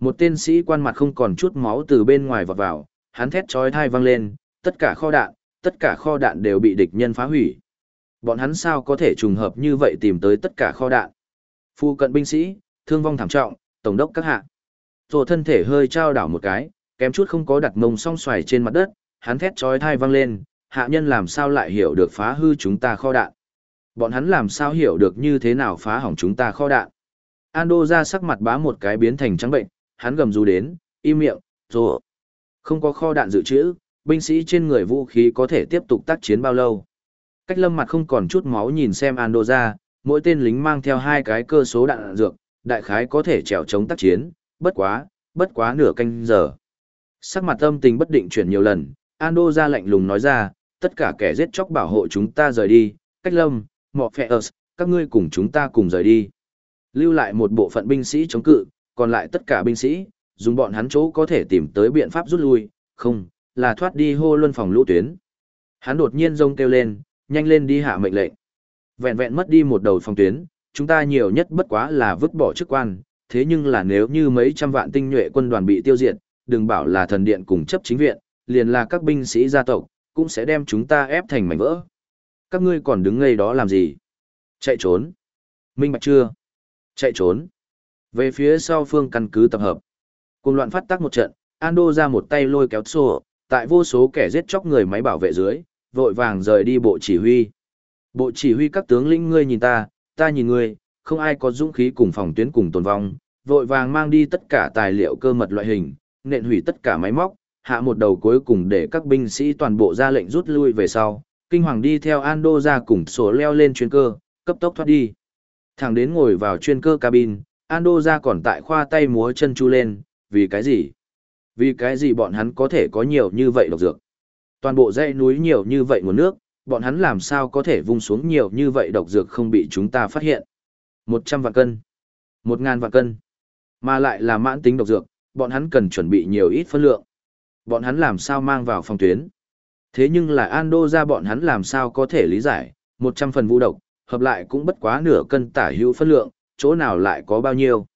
Một tên sĩ quan mặt không còn chút máu từ bên ngoài vọt vào, hắn thét chói thai vang lên, tất cả kho đạn, tất cả kho đạn đều bị địch nhân phá hủy. Bọn hắn sao có thể trùng hợp như vậy tìm tới tất cả kho đạn. Phu cận binh sĩ, thương vong thảm trọng, tổng đốc các hạ. Rồi thân thể hơi trao đảo một cái, kém chút không có đặt mông song xoài trên mặt đất, hắn thét chói tai vang lên, hạ nhân làm sao lại hiểu được phá hư chúng ta kho đạn. Bọn hắn làm sao hiểu được như thế nào phá hỏng chúng ta kho đạn. Ando ra sắc mặt bá một cái biến thành trắng bệnh, hắn gầm rú đến, im miệng, rồi. Không có kho đạn dự trữ, binh sĩ trên người vũ khí có thể tiếp tục tác chiến bao lâu. Cách lâm mặt không còn chút máu nhìn xem Andoja, mỗi tên lính mang theo hai cái cơ số đạn dược, đại khái có thể trèo chống tác chiến, bất quá, bất quá nửa canh giờ. Sắc mặt âm tình bất định chuyển nhiều lần, Andoja lạnh lùng nói ra, tất cả kẻ giết chóc bảo hộ chúng ta rời đi, cách lâm, mọ phẹ ớt, các ngươi cùng chúng ta cùng rời đi. Lưu lại một bộ phận binh sĩ chống cự, còn lại tất cả binh sĩ, dùng bọn hắn chỗ có thể tìm tới biện pháp rút lui, không, là thoát đi hô luân phòng lũ tuyến. Hắn đột nhiên rông kêu lên, nhanh lên đi hạ mệnh lệnh. Vẹn vẹn mất đi một đầu phòng tuyến, chúng ta nhiều nhất bất quá là vứt bỏ chức quan, thế nhưng là nếu như mấy trăm vạn tinh nhuệ quân đoàn bị tiêu diệt, đừng bảo là thần điện cùng chấp chính viện, liền là các binh sĩ gia tộc, cũng sẽ đem chúng ta ép thành mảnh vỡ. Các ngươi còn đứng ngây đó làm gì? Chạy trốn. Minh bạch chưa? Chạy trốn. Về phía sau phương căn cứ tập hợp. Cùng loạn phát tác một trận, Ando ra một tay lôi kéo xô, tại vô số kẻ giết chóc người máy bảo vệ dưới, vội vàng rời đi bộ chỉ huy. Bộ chỉ huy các tướng lĩnh ngươi nhìn ta, ta nhìn ngươi, không ai có dũng khí cùng phòng tuyến cùng tồn vong, vội vàng mang đi tất cả tài liệu cơ mật loại hình, nện hủy tất cả máy móc, hạ một đầu cuối cùng để các binh sĩ toàn bộ ra lệnh rút lui về sau, kinh hoàng đi theo Ando ra cùng sổ leo lên chuyên cơ, cấp tốc thoát đi. Thẳng đến ngồi vào chuyên cơ cabin, Ando ra còn tại khoa tay múa chân chu lên, vì cái gì? Vì cái gì bọn hắn có thể có nhiều như vậy độc dược? Toàn bộ dãy núi nhiều như vậy nguồn nước, bọn hắn làm sao có thể vung xuống nhiều như vậy độc dược không bị chúng ta phát hiện? Một trăm vạn cân, một ngàn vạn cân, mà lại là mãn tính độc dược, bọn hắn cần chuẩn bị nhiều ít phân lượng. Bọn hắn làm sao mang vào phòng tuyến? Thế nhưng là Ando ra bọn hắn làm sao có thể lý giải, một trăm phần vũ độc, hợp lại cũng bất quá nửa cân tả hữu phân lượng, chỗ nào lại có bao nhiêu.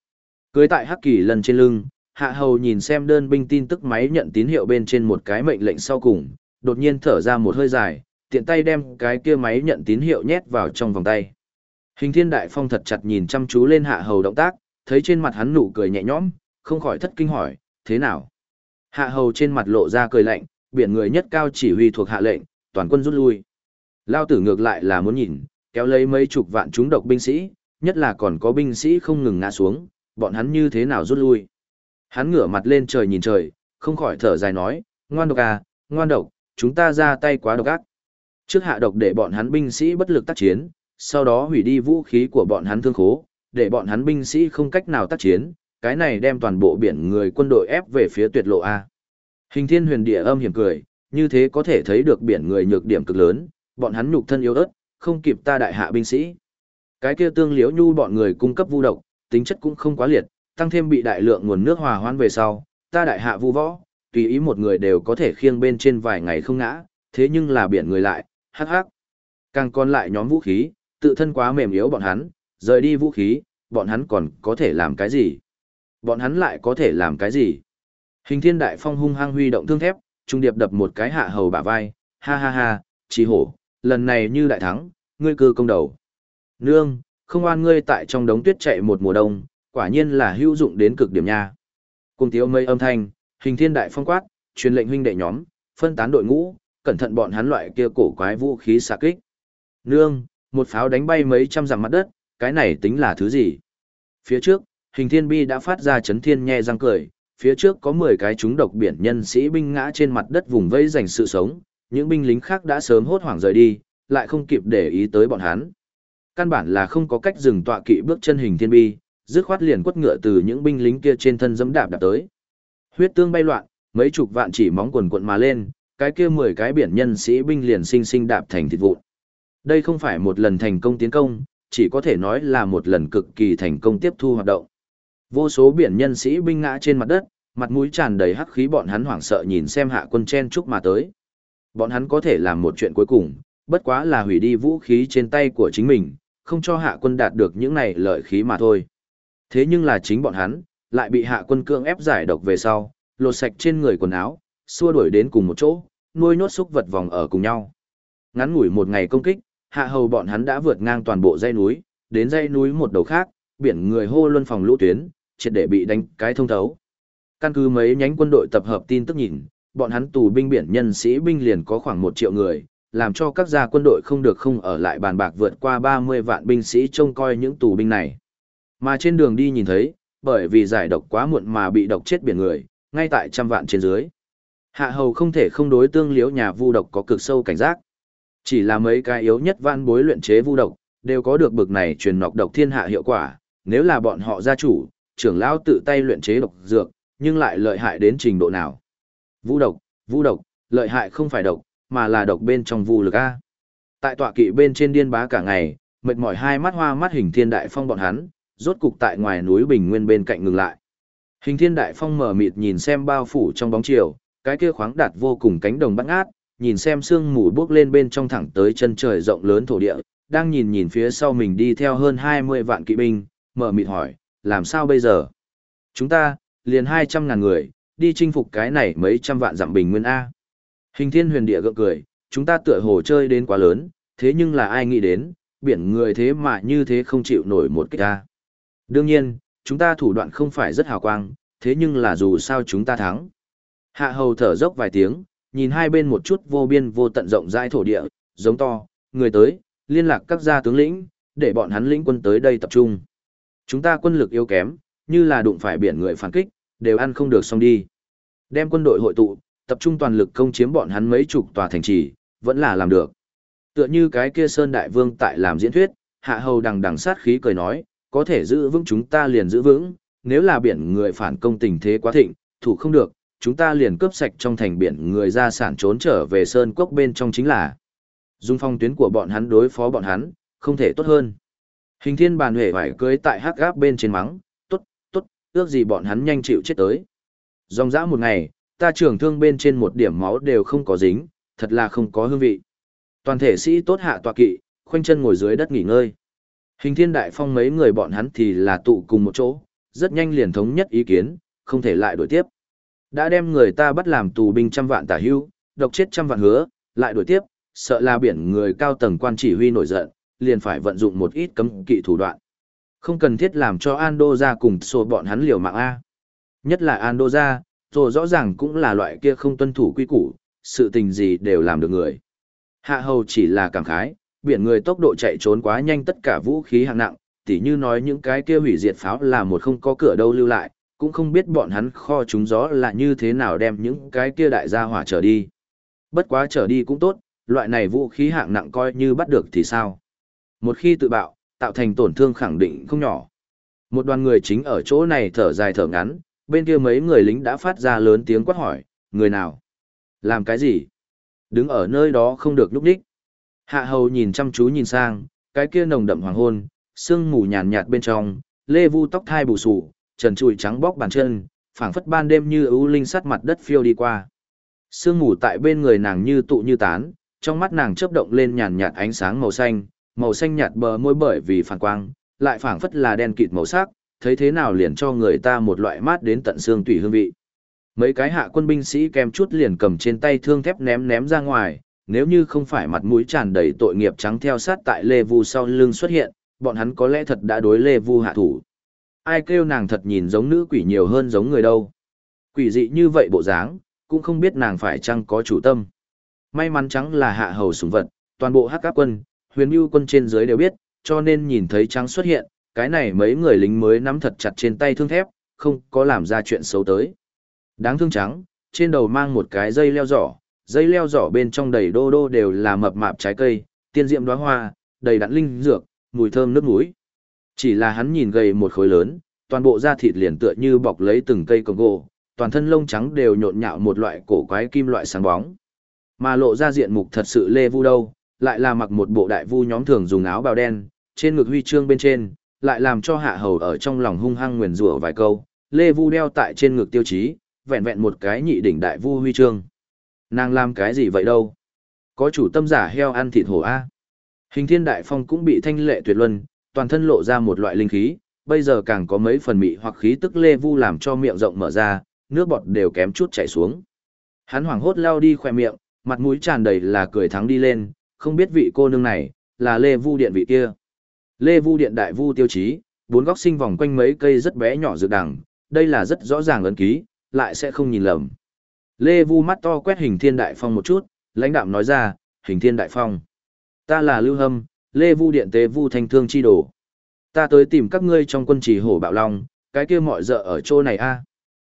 Cưới tại Hắc Kỳ lần trên lưng, Hạ Hầu nhìn xem đơn binh tin tức máy nhận tín hiệu bên trên một cái mệnh lệnh sau cùng, đột nhiên thở ra một hơi dài, tiện tay đem cái kia máy nhận tín hiệu nhét vào trong vòng tay. Hình Thiên Đại Phong thật chặt nhìn chăm chú lên Hạ Hầu động tác, thấy trên mặt hắn nụ cười nhẹ nhõm, không khỏi thất kinh hỏi, thế nào? Hạ Hầu trên mặt lộ ra cười lạnh, biển người nhất cao chỉ huy thuộc hạ lệnh, toàn quân rút lui. Lao tử ngược lại là muốn nhìn, kéo lấy mấy chục vạn chúng độc binh sĩ, nhất là còn có binh sĩ không ngừng ngã xuống, bọn hắn như thế nào rút lui. Hắn ngửa mặt lên trời nhìn trời, không khỏi thở dài nói, ngoan độc à, ngoan độc, chúng ta ra tay quá độc ác. Trước hạ độc để bọn hắn binh sĩ bất lực tác chiến, sau đó hủy đi vũ khí của bọn hắn thương khố, để bọn hắn binh sĩ không cách nào tác chiến, cái này đem toàn bộ biển người quân đội ép về phía tuyệt lộ A. Hình thiên huyền địa âm hiểm cười, như thế có thể thấy được biển người nhược điểm cực lớn, bọn hắn nhục thân yếu ớt, không kịp ta đại hạ binh sĩ. Cái kia tương liễu nhu bọn người cung cấp vu độc, tính chất cũng không quá liệt, tăng thêm bị đại lượng nguồn nước hòa hoãn về sau, ta đại hạ vu võ, tùy ý một người đều có thể khiêng bên trên vài ngày không ngã, thế nhưng là biển người lại, hắc hắc. Càng còn lại nhóm vũ khí, tự thân quá mềm yếu bọn hắn, rời đi vũ khí, bọn hắn còn có thể làm cái gì? Bọn hắn lại có thể làm cái gì? Hình thiên đại phong hung hăng huy động thương thép, trung điệp đập một cái hạ hầu bả vai, ha ha ha, chỉ hổ, lần này như đại thắng, ngươi cư công đầu. Nương, không oan ngươi tại trong đống tuyết chạy một mùa đông, quả nhiên là hữu dụng đến cực điểm nha. Cùng tiếu mây âm thanh, hình thiên đại phong quát, truyền lệnh huynh đệ nhóm, phân tán đội ngũ, cẩn thận bọn hắn loại kia cổ quái vũ khí xạ kích. Nương, một pháo đánh bay mấy trăm dặm mặt đất, cái này tính là thứ gì? Phía trước, hình thiên bi đã phát ra chấn thiên nhe răng cười, phía trước có 10 cái chúng độc biển nhân sĩ binh ngã trên mặt đất vùng vây giành sự sống, những binh lính khác đã sớm hốt hoảng rời đi, lại không kịp để ý tới bọn hắn. Căn bản là không có cách dừng tọa kỵ bước chân hình thiên bi, dứt khoát liền quất ngựa từ những binh lính kia trên thân dẫm đạp đạp tới. Huyết tương bay loạn, mấy chục vạn chỉ móng quần quận mà lên, cái kia 10 cái biển nhân sĩ binh liền sinh sinh đạp thành thịt vụn. Đây không phải một lần thành công tiến công, chỉ có thể nói là một lần cực kỳ thành công tiếp thu hoạt động. Vô số biển nhân sĩ binh ngã trên mặt đất, mặt mũi tràn đầy hắc khí bọn hắn hoảng sợ nhìn xem hạ quân chen chúc mà tới. Bọn hắn có thể làm một chuyện cuối cùng, bất quá là hủy đi vũ khí trên tay của chính mình, không cho hạ quân đạt được những này lợi khí mà thôi. Thế nhưng là chính bọn hắn, lại bị hạ quân cưỡng ép giải độc về sau, lột sạch trên người quần áo, xua đuổi đến cùng một chỗ, nuôi nốt xúc vật vòng ở cùng nhau. Ngắn ngủi một ngày công kích, hạ hầu bọn hắn đã vượt ngang toàn bộ dãy núi, đến dãy núi một đầu khác, biển người hô luân phòng lũ tuyến, triệt để bị đánh cái thông thấu. Căn cứ mấy nhánh quân đội tập hợp tin tức nhìn, bọn hắn tù binh biển nhân sĩ binh liền có khoảng một triệu người, làm cho các gia quân đội không được không ở lại bàn bạc vượt qua 30 vạn binh sĩ trông coi những tù binh này. Mà trên đường đi nhìn thấy, bởi vì giải độc quá muộn mà bị độc chết biển người, ngay tại trăm vạn trên dưới. Hạ hầu không thể không đối tương liếu nhà vu độc có cực sâu cảnh giác. Chỉ là mấy cái yếu nhất van bối luyện chế vu độc, đều có được bực này truyền nọc độc thiên hạ hiệu quả, nếu là bọn họ gia chủ, trưởng lão tự tay luyện chế độc dược, nhưng lại lợi hại đến trình độ nào. Vu độc, vu độc, lợi hại không phải độc, mà là độc bên trong vu lực A. Tại tọa kỵ bên trên điên bá cả ngày, mệt mỏi hai mắt hoa mắt hình thiên đại phong bọn hắn, rốt cục tại ngoài núi bình nguyên bên cạnh ngừng lại. Hình thiên đại phong mở mịt nhìn xem bao phủ trong bóng chiều, cái kia khoáng đạt vô cùng cánh đồng bắt ngát, nhìn xem sương mù bước lên bên trong thẳng tới chân trời rộng lớn thổ địa, đang nhìn nhìn phía sau mình đi theo hơn 20 vạn kỵ binh, mở mịt hỏi, làm sao bây giờ? Chúng ta, liền 200 ngàn người, đi chinh phục cái này mấy trăm vạn dặm bình nguyên A. Hình thiên huyền địa gượng cười, chúng ta tựa hồ chơi đến quá lớn, thế nhưng là ai nghĩ đến, biển người thế mà như thế không chịu nổi một kích A. Đương nhiên, chúng ta thủ đoạn không phải rất hào quang, thế nhưng là dù sao chúng ta thắng. Hạ hầu thở dốc vài tiếng, nhìn hai bên một chút vô biên vô tận rộng rãi thổ địa, giống to, người tới, liên lạc các gia tướng lĩnh, để bọn hắn lĩnh quân tới đây tập trung. Chúng ta quân lực yếu kém, như là đụng phải biển người phản kích, đều ăn không được xong đi. Đem quân đội hội tụ, tập trung toàn lực công chiếm bọn hắn mấy chục tòa thành trì, vẫn là làm được. Tựa như cái kia Sơn Đại Vương tại làm diễn thuyết, hạ hầu đằng đằng sát khí cười nói, có thể giữ vững chúng ta liền giữ vững, nếu là biển người phản công tình thế quá thịnh, thủ không được, chúng ta liền cướp sạch trong thành biển người ra sản trốn trở về Sơn Quốc bên trong chính là. Dung phong tuyến của bọn hắn đối phó bọn hắn, không thể tốt hơn. Hình thiên bàn huệ phải cưới tại hắc gáp bên trên mắng, tốt, tốt, ước gì bọn hắn nhanh chịu chết tới. Dòng dã một ngày, ta trưởng thương bên trên một điểm máu đều không có dính, thật là không có hương vị. Toàn thể sĩ tốt hạ tọa kỵ, khoanh chân ngồi dưới đất nghỉ ngơi. Hình thiên đại phong mấy người bọn hắn thì là tụ cùng một chỗ, rất nhanh liền thống nhất ý kiến, không thể lại đổi tiếp. Đã đem người ta bắt làm tù binh trăm vạn tả hưu, độc chết trăm vạn hứa, lại đổi tiếp, sợ là biển người cao tầng quan chỉ huy nổi giận, liền phải vận dụng một ít cấm kỵ thủ đoạn. Không cần thiết làm cho Ando ra cùng sổ bọn hắn liều mạng A. Nhất là Ando ra, rồi rõ ràng cũng là loại kia không tuân thủ quy củ, sự tình gì đều làm được người. Hạ hầu chỉ là cảm khái, biển người tốc độ chạy trốn quá nhanh tất cả vũ khí hạng nặng, tỉ như nói những cái kia hủy diệt pháo là một không có cửa đâu lưu lại, cũng không biết bọn hắn kho chúng gió là như thế nào đem những cái kia đại gia hỏa trở đi. Bất quá trở đi cũng tốt, loại này vũ khí hạng nặng coi như bắt được thì sao. Một khi tự bạo, tạo thành tổn thương khẳng định không nhỏ. Một đoàn người chính ở chỗ này thở dài thở ngắn, bên kia mấy người lính đã phát ra lớn tiếng quát hỏi, người nào? Làm cái gì? Đứng ở nơi đó không được núp đích. Hạ hầu nhìn chăm chú nhìn sang, cái kia nồng đậm hoàng hôn, sương mù nhàn nhạt bên trong, lê vu tóc thai bù sù, trần trụi trắng bóc bàn chân, phảng phất ban đêm như ưu linh sắt mặt đất phiêu đi qua. Sương mù tại bên người nàng như tụ như tán, trong mắt nàng chớp động lên nhàn nhạt ánh sáng màu xanh, màu xanh nhạt bờ môi bởi vì phản quang, lại phảng phất là đen kịt màu sắc, thấy thế nào liền cho người ta một loại mát đến tận xương tủy hương vị. Mấy cái hạ quân binh sĩ kèm chút liền cầm trên tay thương thép ném ném ra ngoài, nếu như không phải mặt mũi tràn đầy tội nghiệp trắng theo sát tại Lê Vu sau lưng xuất hiện, bọn hắn có lẽ thật đã đối Lê Vu hạ thủ. Ai kêu nàng thật nhìn giống nữ quỷ nhiều hơn giống người đâu. Quỷ dị như vậy bộ dáng, cũng không biết nàng phải chăng có chủ tâm. May mắn trắng là hạ hầu súng vật, toàn bộ hắc áp quân, huyền mưu quân trên dưới đều biết, cho nên nhìn thấy trắng xuất hiện, cái này mấy người lính mới nắm thật chặt trên tay thương thép, không có làm ra chuyện xấu tới. Đáng thương trắng, trên đầu mang một cái dây leo giỏ, dây leo giỏ bên trong đầy đô đô đều là mập mạp trái cây, tiên diệm đóa hoa, đầy đặn linh dược, mùi thơm nước mũi. Chỉ là hắn nhìn gầy một khối lớn, toàn bộ da thịt liền tựa như bọc lấy từng cây cồng gỗ, toàn thân lông trắng đều nhộn nhạo một loại cổ quái kim loại sáng bóng. Mà lộ ra diện mục thật sự lê vu đâu, lại là mặc một bộ đại vu nhóm thường dùng áo bào đen, trên ngực huy chương bên trên, lại làm cho hạ hầu ở trong lòng hung hăng nguyền rủa vài câu, lê vu đeo tại trên ngực tiêu chí, vẹn vẹn một cái nhị đỉnh đại vu huy chương. Nàng làm cái gì vậy đâu? Có chủ tâm giả heo ăn thịt hổ A. Hình thiên đại phong cũng bị thanh lệ tuyệt luân, toàn thân lộ ra một loại linh khí, bây giờ càng có mấy phần mị hoặc khí tức lê vu làm cho miệng rộng mở ra, nước bọt đều kém chút chảy xuống. Hắn hoảng hốt leo đi khoe miệng, mặt mũi tràn đầy là cười thắng đi lên, không biết vị cô nương này, là Lê Vu Điện vị kia. Lê Vu Điện đại vu tiêu chí, bốn góc sinh vòng quanh mấy cây rất bé nhỏ dược đằng, đây là rất rõ ràng ấn ký, lại sẽ không nhìn lầm. Lê Vu mắt to quét hình thiên đại phong một chút, lãnh đạm nói ra, hình thiên đại phong. Ta là Lưu Hâm, Lê Vu Điện tế Vu Thanh Thương chi đồ. Ta tới tìm các ngươi trong quân trì hổ bạo long, cái kia mọi dợ ở chỗ này a.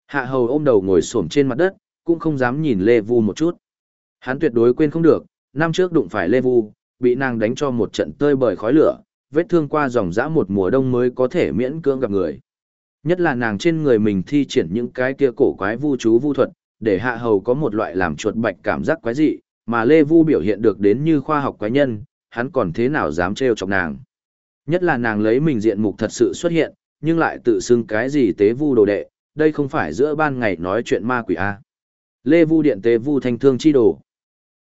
Hạ hầu ôm đầu ngồi xổm trên mặt đất, cũng không dám nhìn Lê Vu một chút. Hắn tuyệt đối quên không được, năm trước đụng phải Lê Vu, bị nàng đánh cho một trận tơi bời khói lửa, vết thương qua dòng dã một mùa đông mới có thể miễn cưỡng gặp người. Nhất là nàng trên người mình thi triển những cái kia cổ quái vu chú vu thuật, để hạ hầu có một loại làm chuột bạch cảm giác quái dị, mà Lê Vu biểu hiện được đến như khoa học quái nhân, hắn còn thế nào dám trêu chọc nàng. Nhất là nàng lấy mình diện mục thật sự xuất hiện, nhưng lại tự xưng cái gì tế vu đồ đệ, đây không phải giữa ban ngày nói chuyện ma quỷ A. Lê vu điện tế vu thanh thương chi đồ.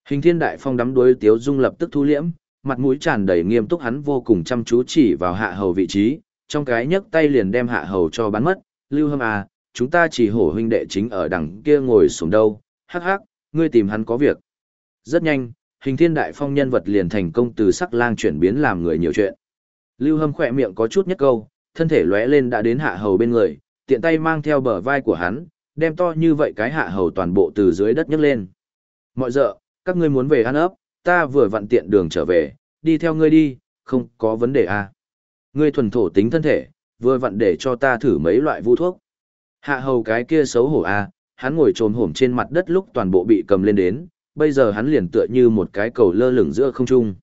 Hình thiên đại phong đắm đuối tiếu dung lập tức thu liễm, mặt mũi tràn đầy nghiêm túc hắn vô cùng chăm chú chỉ vào hạ hầu vị trí, trong cái nhấc tay liền đem hạ hầu cho bắn mất, lưu hâm à, chúng ta chỉ hổ huynh đệ chính ở đằng kia ngồi xuống đâu, hắc hắc, ngươi tìm hắn có việc. Rất nhanh, hình thiên đại phong nhân vật liền thành công từ sắc lang chuyển biến làm người nhiều chuyện. Lưu hâm khỏe miệng có chút nhất câu, thân thể lóe lên đã đến hạ hầu bên người, tiện tay mang theo bờ vai của hắn, đem to như vậy cái hạ hầu toàn bộ từ dưới đất nhấc lên. Mọi giờ, các ngươi muốn về ăn ấp, ta vừa vặn tiện đường trở về, đi theo ngươi đi, không có vấn đề à. Ngươi thuần thổ tính thân thể, vừa vặn để cho ta thử mấy loại vu thuốc. Hạ hầu cái kia xấu hổ à, hắn ngồi trồm hổm trên mặt đất lúc toàn bộ bị cầm lên đến, bây giờ hắn liền tựa như một cái cầu lơ lửng giữa không trung.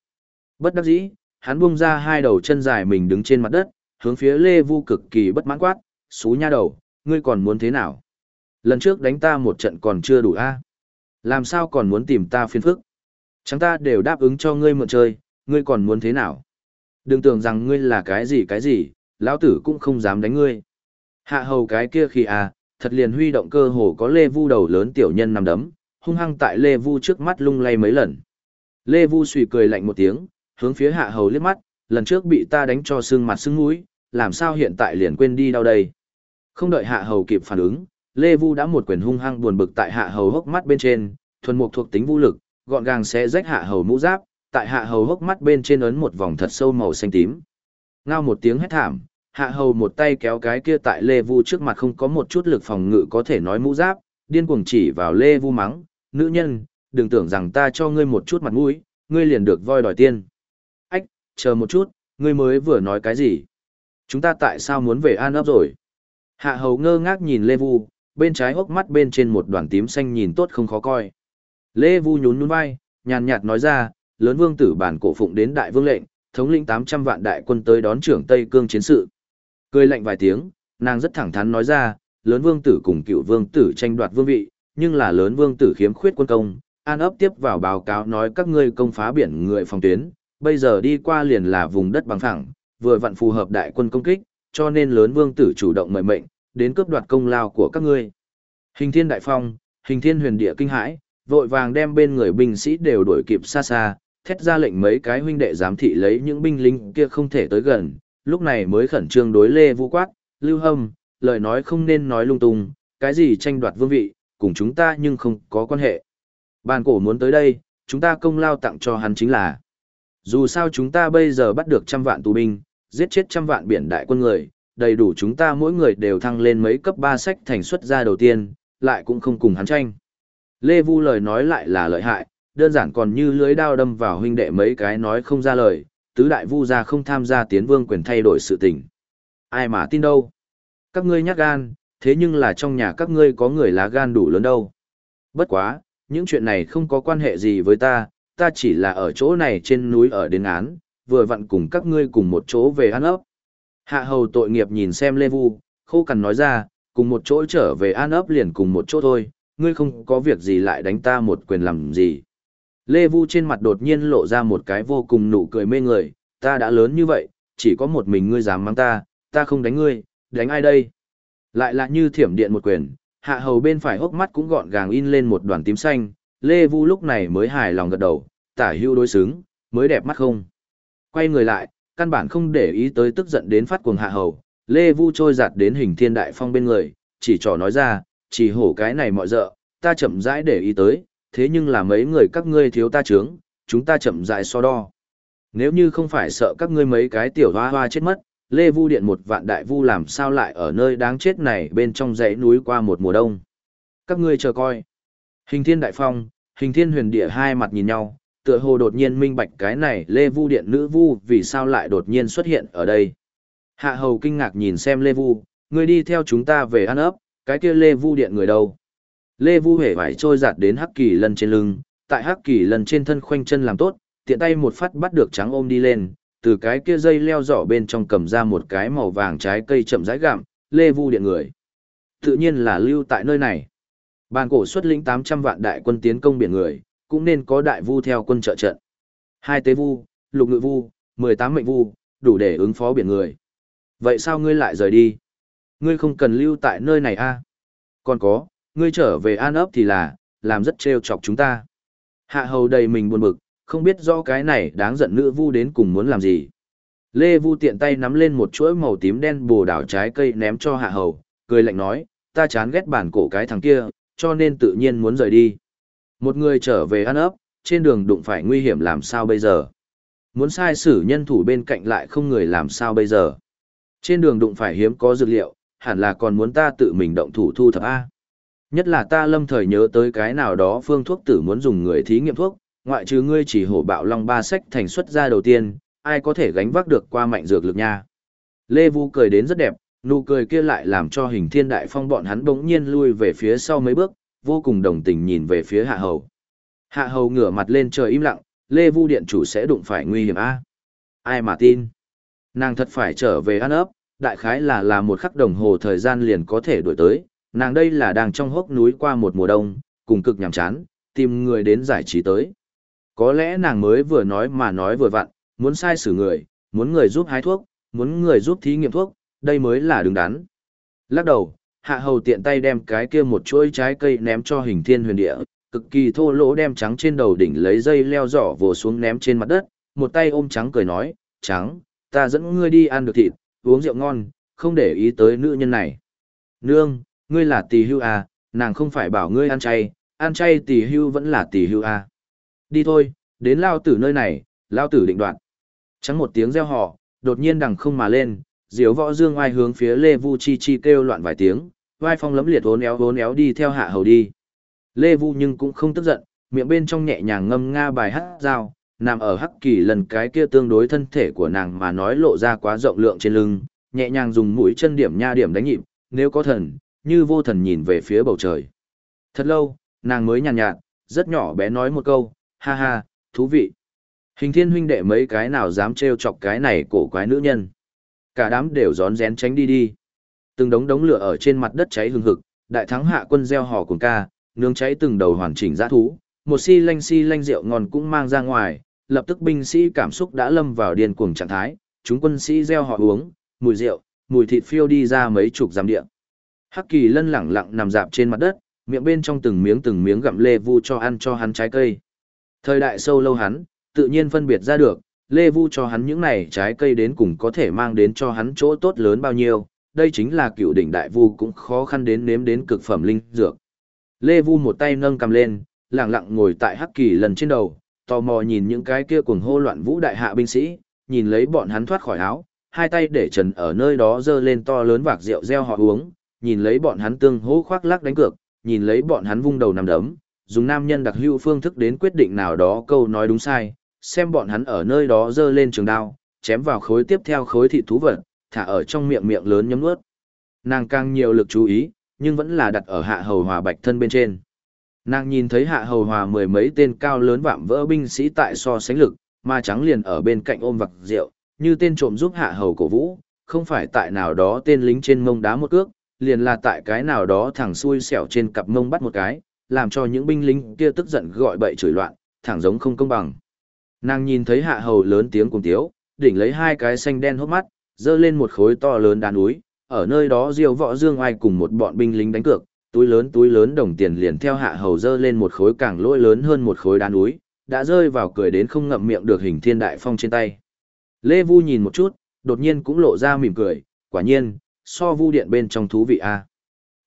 Bất đắc dĩ, hắn buông ra hai đầu chân dài mình đứng trên mặt đất, hướng phía Lê Vu cực kỳ bất mãn quát, xú nha đầu, ngươi còn muốn thế nào? Lần trước đánh ta một trận còn chưa đủ a à? Làm sao còn muốn tìm ta phiền phức? Chúng ta đều đáp ứng cho ngươi mượn chơi, ngươi còn muốn thế nào? Đừng tưởng rằng ngươi là cái gì cái gì, lão tử cũng không dám đánh ngươi. Hạ hầu cái kia khi à, thật liền huy động cơ hồ có lê vu đầu lớn tiểu nhân nằm đấm, hung hăng tại lê vu trước mắt lung lay mấy lần. Lê vu sủi cười lạnh một tiếng, hướng phía hạ hầu liếc mắt, lần trước bị ta đánh cho sưng mặt sưng mũi, làm sao hiện tại liền quên đi đâu đây. Không đợi hạ hầu kịp phản ứng, Lê Vu đã một quyền hung hăng buồn bực tại hạ hầu hốc mắt bên trên, thuần mục thuộc tính vũ lực, gọn gàng sẽ rách hạ hầu mũ giáp, tại hạ hầu hốc mắt bên trên ấn một vòng thật sâu màu xanh tím. Ngao một tiếng hét thảm, hạ hầu một tay kéo cái kia tại Lê Vu trước mặt không có một chút lực phòng ngự có thể nói mũ giáp, điên cuồng chỉ vào Lê Vu mắng, nữ nhân, đừng tưởng rằng ta cho ngươi một chút mặt mũi, ngươi liền được voi đòi tiên. Ách, chờ một chút, ngươi mới vừa nói cái gì? Chúng ta tại sao muốn về an ấp rồi? Hạ hầu ngơ ngác nhìn Lê Vu, bên trái hốc mắt bên trên một đoàn tím xanh nhìn tốt không khó coi. Lê Vu nhún nhún vai, nhàn nhạt nói ra, lớn vương tử bản cổ phụng đến đại vương lệnh, thống lĩnh 800 vạn đại quân tới đón trưởng Tây Cương chiến sự. Cười lạnh vài tiếng, nàng rất thẳng thắn nói ra, lớn vương tử cùng cựu vương tử tranh đoạt vương vị, nhưng là lớn vương tử khiếm khuyết quân công, an ấp tiếp vào báo cáo nói các ngươi công phá biển người phòng tuyến, bây giờ đi qua liền là vùng đất bằng phẳng, vừa vặn phù hợp đại quân công kích, cho nên lớn vương tử chủ động mời mệnh, đến cướp đoạt công lao của các ngươi. Hình thiên đại phong, hình thiên huyền địa kinh hãi, vội vàng đem bên người binh sĩ đều đuổi kịp xa xa, thét ra lệnh mấy cái huynh đệ giám thị lấy những binh lính kia không thể tới gần, lúc này mới khẩn trương đối Lê Vũ quát, Lưu Hâm, lời nói không nên nói lung tung, cái gì tranh đoạt vương vị, cùng chúng ta nhưng không có quan hệ. Bàn cổ muốn tới đây, chúng ta công lao tặng cho hắn chính là. Dù sao chúng ta bây giờ bắt được trăm vạn tù binh, giết chết trăm vạn biển đại quân người, đầy đủ chúng ta mỗi người đều thăng lên mấy cấp 3 sách thành xuất gia đầu tiên, lại cũng không cùng hắn tranh. Lê Vu lời nói lại là lợi hại, đơn giản còn như lưới đao đâm vào huynh đệ mấy cái nói không ra lời, tứ đại vu gia không tham gia tiến vương quyền thay đổi sự tình. Ai mà tin đâu? Các ngươi nhát gan, thế nhưng là trong nhà các ngươi có người lá gan đủ lớn đâu. Bất quá, những chuyện này không có quan hệ gì với ta, ta chỉ là ở chỗ này trên núi ở đến án, vừa vặn cùng các ngươi cùng một chỗ về ăn ấp. Hạ hầu tội nghiệp nhìn xem Lê Vu, khô cằn nói ra, cùng một chỗ trở về an ấp liền cùng một chỗ thôi, ngươi không có việc gì lại đánh ta một quyền làm gì. Lê Vu trên mặt đột nhiên lộ ra một cái vô cùng nụ cười mê người, ta đã lớn như vậy, chỉ có một mình ngươi dám mang ta, ta không đánh ngươi, đánh ai đây? Lại là như thiểm điện một quyền, hạ hầu bên phải hốc mắt cũng gọn gàng in lên một đoàn tím xanh, Lê Vu lúc này mới hài lòng gật đầu, tả hưu đối xứng, mới đẹp mắt không. Quay người lại, căn bản không để ý tới tức giận đến phát cuồng hạ hầu, Lê Vu trôi giạt đến hình thiên đại phong bên người, chỉ trò nói ra, chỉ hổ cái này mọi dợ, ta chậm rãi để ý tới, thế nhưng là mấy người các ngươi thiếu ta trướng, chúng ta chậm rãi so đo. Nếu như không phải sợ các ngươi mấy cái tiểu hoa hoa chết mất, Lê Vu điện một vạn đại vu làm sao lại ở nơi đáng chết này bên trong dãy núi qua một mùa đông. Các ngươi chờ coi. Hình thiên đại phong, hình thiên huyền địa hai mặt nhìn nhau, tựa hồ đột nhiên minh bạch cái này Lê Vu điện nữ vu vì sao lại đột nhiên xuất hiện ở đây. Hạ hầu kinh ngạc nhìn xem Lê Vu, ngươi đi theo chúng ta về ăn ấp, cái kia Lê Vu điện người đâu. Lê Vu hề vải trôi giạt đến Hắc Kỳ Lân trên lưng, tại Hắc Kỳ Lân trên thân khoanh chân làm tốt, tiện tay một phát bắt được trắng ôm đi lên, từ cái kia dây leo giỏ bên trong cầm ra một cái màu vàng trái cây chậm rãi gặm, Lê Vu điện người. Tự nhiên là lưu tại nơi này. Bàn cổ xuất lĩnh 800 vạn đại quân tiến công biển người, cũng nên có đại vu theo quân trợ trận. Hai tế vu, lục ngự vu, 18 mệnh vu, đủ để ứng phó biển người. Vậy sao ngươi lại rời đi? Ngươi không cần lưu tại nơi này a à? Còn có, ngươi trở về an ấp thì là, làm rất trêu chọc chúng ta. Hạ hầu đầy mình buồn bực, không biết do cái này đáng giận nữ vu đến cùng muốn làm gì. Lê Vu tiện tay nắm lên một chuỗi màu tím đen bồ đảo trái cây ném cho hạ hầu, cười lạnh nói, ta chán ghét bản cổ cái thằng kia, cho nên tự nhiên muốn rời đi. Một người trở về ăn ấp, trên đường đụng phải nguy hiểm làm sao bây giờ? Muốn sai xử nhân thủ bên cạnh lại không người làm sao bây giờ? Trên đường đụng phải hiếm có dược liệu, hẳn là còn muốn ta tự mình động thủ thu thập A. Nhất là ta lâm thời nhớ tới cái nào đó phương thuốc tử muốn dùng người thí nghiệm thuốc, ngoại trừ ngươi chỉ hổ bạo long ba sách thành xuất ra đầu tiên, ai có thể gánh vác được qua mạnh dược lực nha. Lê Vu cười đến rất đẹp, nụ cười kia lại làm cho hình thiên đại phong bọn hắn bỗng nhiên lui về phía sau mấy bước, vô cùng đồng tình nhìn về phía hạ hầu. Hạ hầu ngửa mặt lên trời im lặng, Lê Vu điện chủ sẽ đụng phải nguy hiểm a Ai mà tin? Nàng thật phải trở về ăn ấp, đại khái là là một khắc đồng hồ thời gian liền có thể đuổi tới, nàng đây là đang trong hốc núi qua một mùa đông, cùng cực nhàm chán, tìm người đến giải trí tới. Có lẽ nàng mới vừa nói mà nói vừa vặn, muốn sai xử người, muốn người giúp hái thuốc, muốn người giúp thí nghiệm thuốc, đây mới là đứng đắn. Lắc đầu, hạ hầu tiện tay đem cái kia một chuỗi trái cây ném cho hình thiên huyền địa, cực kỳ thô lỗ đem trắng trên đầu đỉnh lấy dây leo giỏ vồ xuống ném trên mặt đất, một tay ôm trắng cười nói, trắng, ta dẫn ngươi đi ăn được thịt, uống rượu ngon, không để ý tới nữ nhân này. Nương, ngươi là tỷ hưu à, nàng không phải bảo ngươi ăn chay, ăn chay tỷ hưu vẫn là tỷ hưu à. Đi thôi, đến lao tử nơi này, lao tử định đoạn. Trắng một tiếng reo hò, đột nhiên đằng không mà lên, diếu võ dương oai hướng phía Lê Vu Chi Chi kêu loạn vài tiếng, vai phong lấm liệt hốn éo hốn éo đi theo hạ hầu đi. Lê Vu nhưng cũng không tức giận, miệng bên trong nhẹ nhàng ngâm nga bài hát dao, nằm ở hắc kỳ lần cái kia tương đối thân thể của nàng mà nói lộ ra quá rộng lượng trên lưng, nhẹ nhàng dùng mũi chân điểm nha điểm đánh nhịp, nếu có thần, như vô thần nhìn về phía bầu trời. Thật lâu, nàng mới nhàn nhạt, nhạt, rất nhỏ bé nói một câu, ha ha, thú vị. Hình thiên huynh đệ mấy cái nào dám trêu chọc cái này cổ quái nữ nhân. Cả đám đều gión rén tránh đi đi. Từng đống đống lửa ở trên mặt đất cháy hừng hực, đại thắng hạ quân gieo hò cùng ca, nướng cháy từng đầu hoàn chỉnh giã thú, một xi lanh xi lanh rượu ngon cũng mang ra ngoài, lập tức binh sĩ cảm xúc đã lâm vào điên cuồng trạng thái, chúng quân sĩ gieo họ uống, mùi rượu, mùi thịt phiêu đi ra mấy chục giám địa. Hắc Kỳ Lân lẳng lặng nằm dạp trên mặt đất, miệng bên trong từng miếng từng miếng gặm lê vu cho ăn cho hắn trái cây. Thời đại sâu lâu hắn, tự nhiên phân biệt ra được, lê vu cho hắn những này trái cây đến cùng có thể mang đến cho hắn chỗ tốt lớn bao nhiêu, đây chính là cựu đỉnh đại vu cũng khó khăn đến nếm đến cực phẩm linh dược. Lê Vu một tay nâng cầm lên, lặng lặng ngồi tại Hắc Kỳ lần trên đầu, tò mò nhìn những cái kia cuồng hô loạn vũ đại hạ binh sĩ, nhìn lấy bọn hắn thoát khỏi áo, hai tay để trần ở nơi đó dơ lên to lớn vạc rượu reo họ uống, nhìn lấy bọn hắn tương hỗ khoác lác đánh cược, nhìn lấy bọn hắn vung đầu nằm đấm, dùng nam nhân đặc hữu phương thức đến quyết định nào đó câu nói đúng sai, xem bọn hắn ở nơi đó dơ lên trường đao, chém vào khối tiếp theo khối thịt thú vật, thả ở trong miệng miệng lớn nhấm nuốt. Nàng càng nhiều lực chú ý, nhưng vẫn là đặt ở hạ hầu hòa bạch thân bên trên. Nàng nhìn thấy hạ hầu hòa mười mấy tên cao lớn vạm vỡ binh sĩ tại so sánh lực, mà trắng liền ở bên cạnh ôm vặc rượu, như tên trộm giúp hạ hầu cổ vũ, không phải tại nào đó tên lính trên mông đá một cước, liền là tại cái nào đó thẳng xui xẻo trên cặp mông bắt một cái, làm cho những binh lính kia tức giận gọi bậy chửi loạn, thẳng giống không công bằng. Nàng nhìn thấy hạ hầu lớn tiếng cùng tiếu, đỉnh lấy hai cái xanh đen hốc mắt, dơ lên một khối to lớn đá núi, ở nơi đó diêu võ dương ai cùng một bọn binh lính đánh cược, túi lớn túi lớn đồng tiền liền theo hạ hầu dơ lên một khối càng lỗi lớn hơn một khối đá núi, đã rơi vào cười đến không ngậm miệng được hình thiên đại phong trên tay. Lê Vu nhìn một chút, đột nhiên cũng lộ ra mỉm cười, quả nhiên, so vu điện bên trong thú vị a.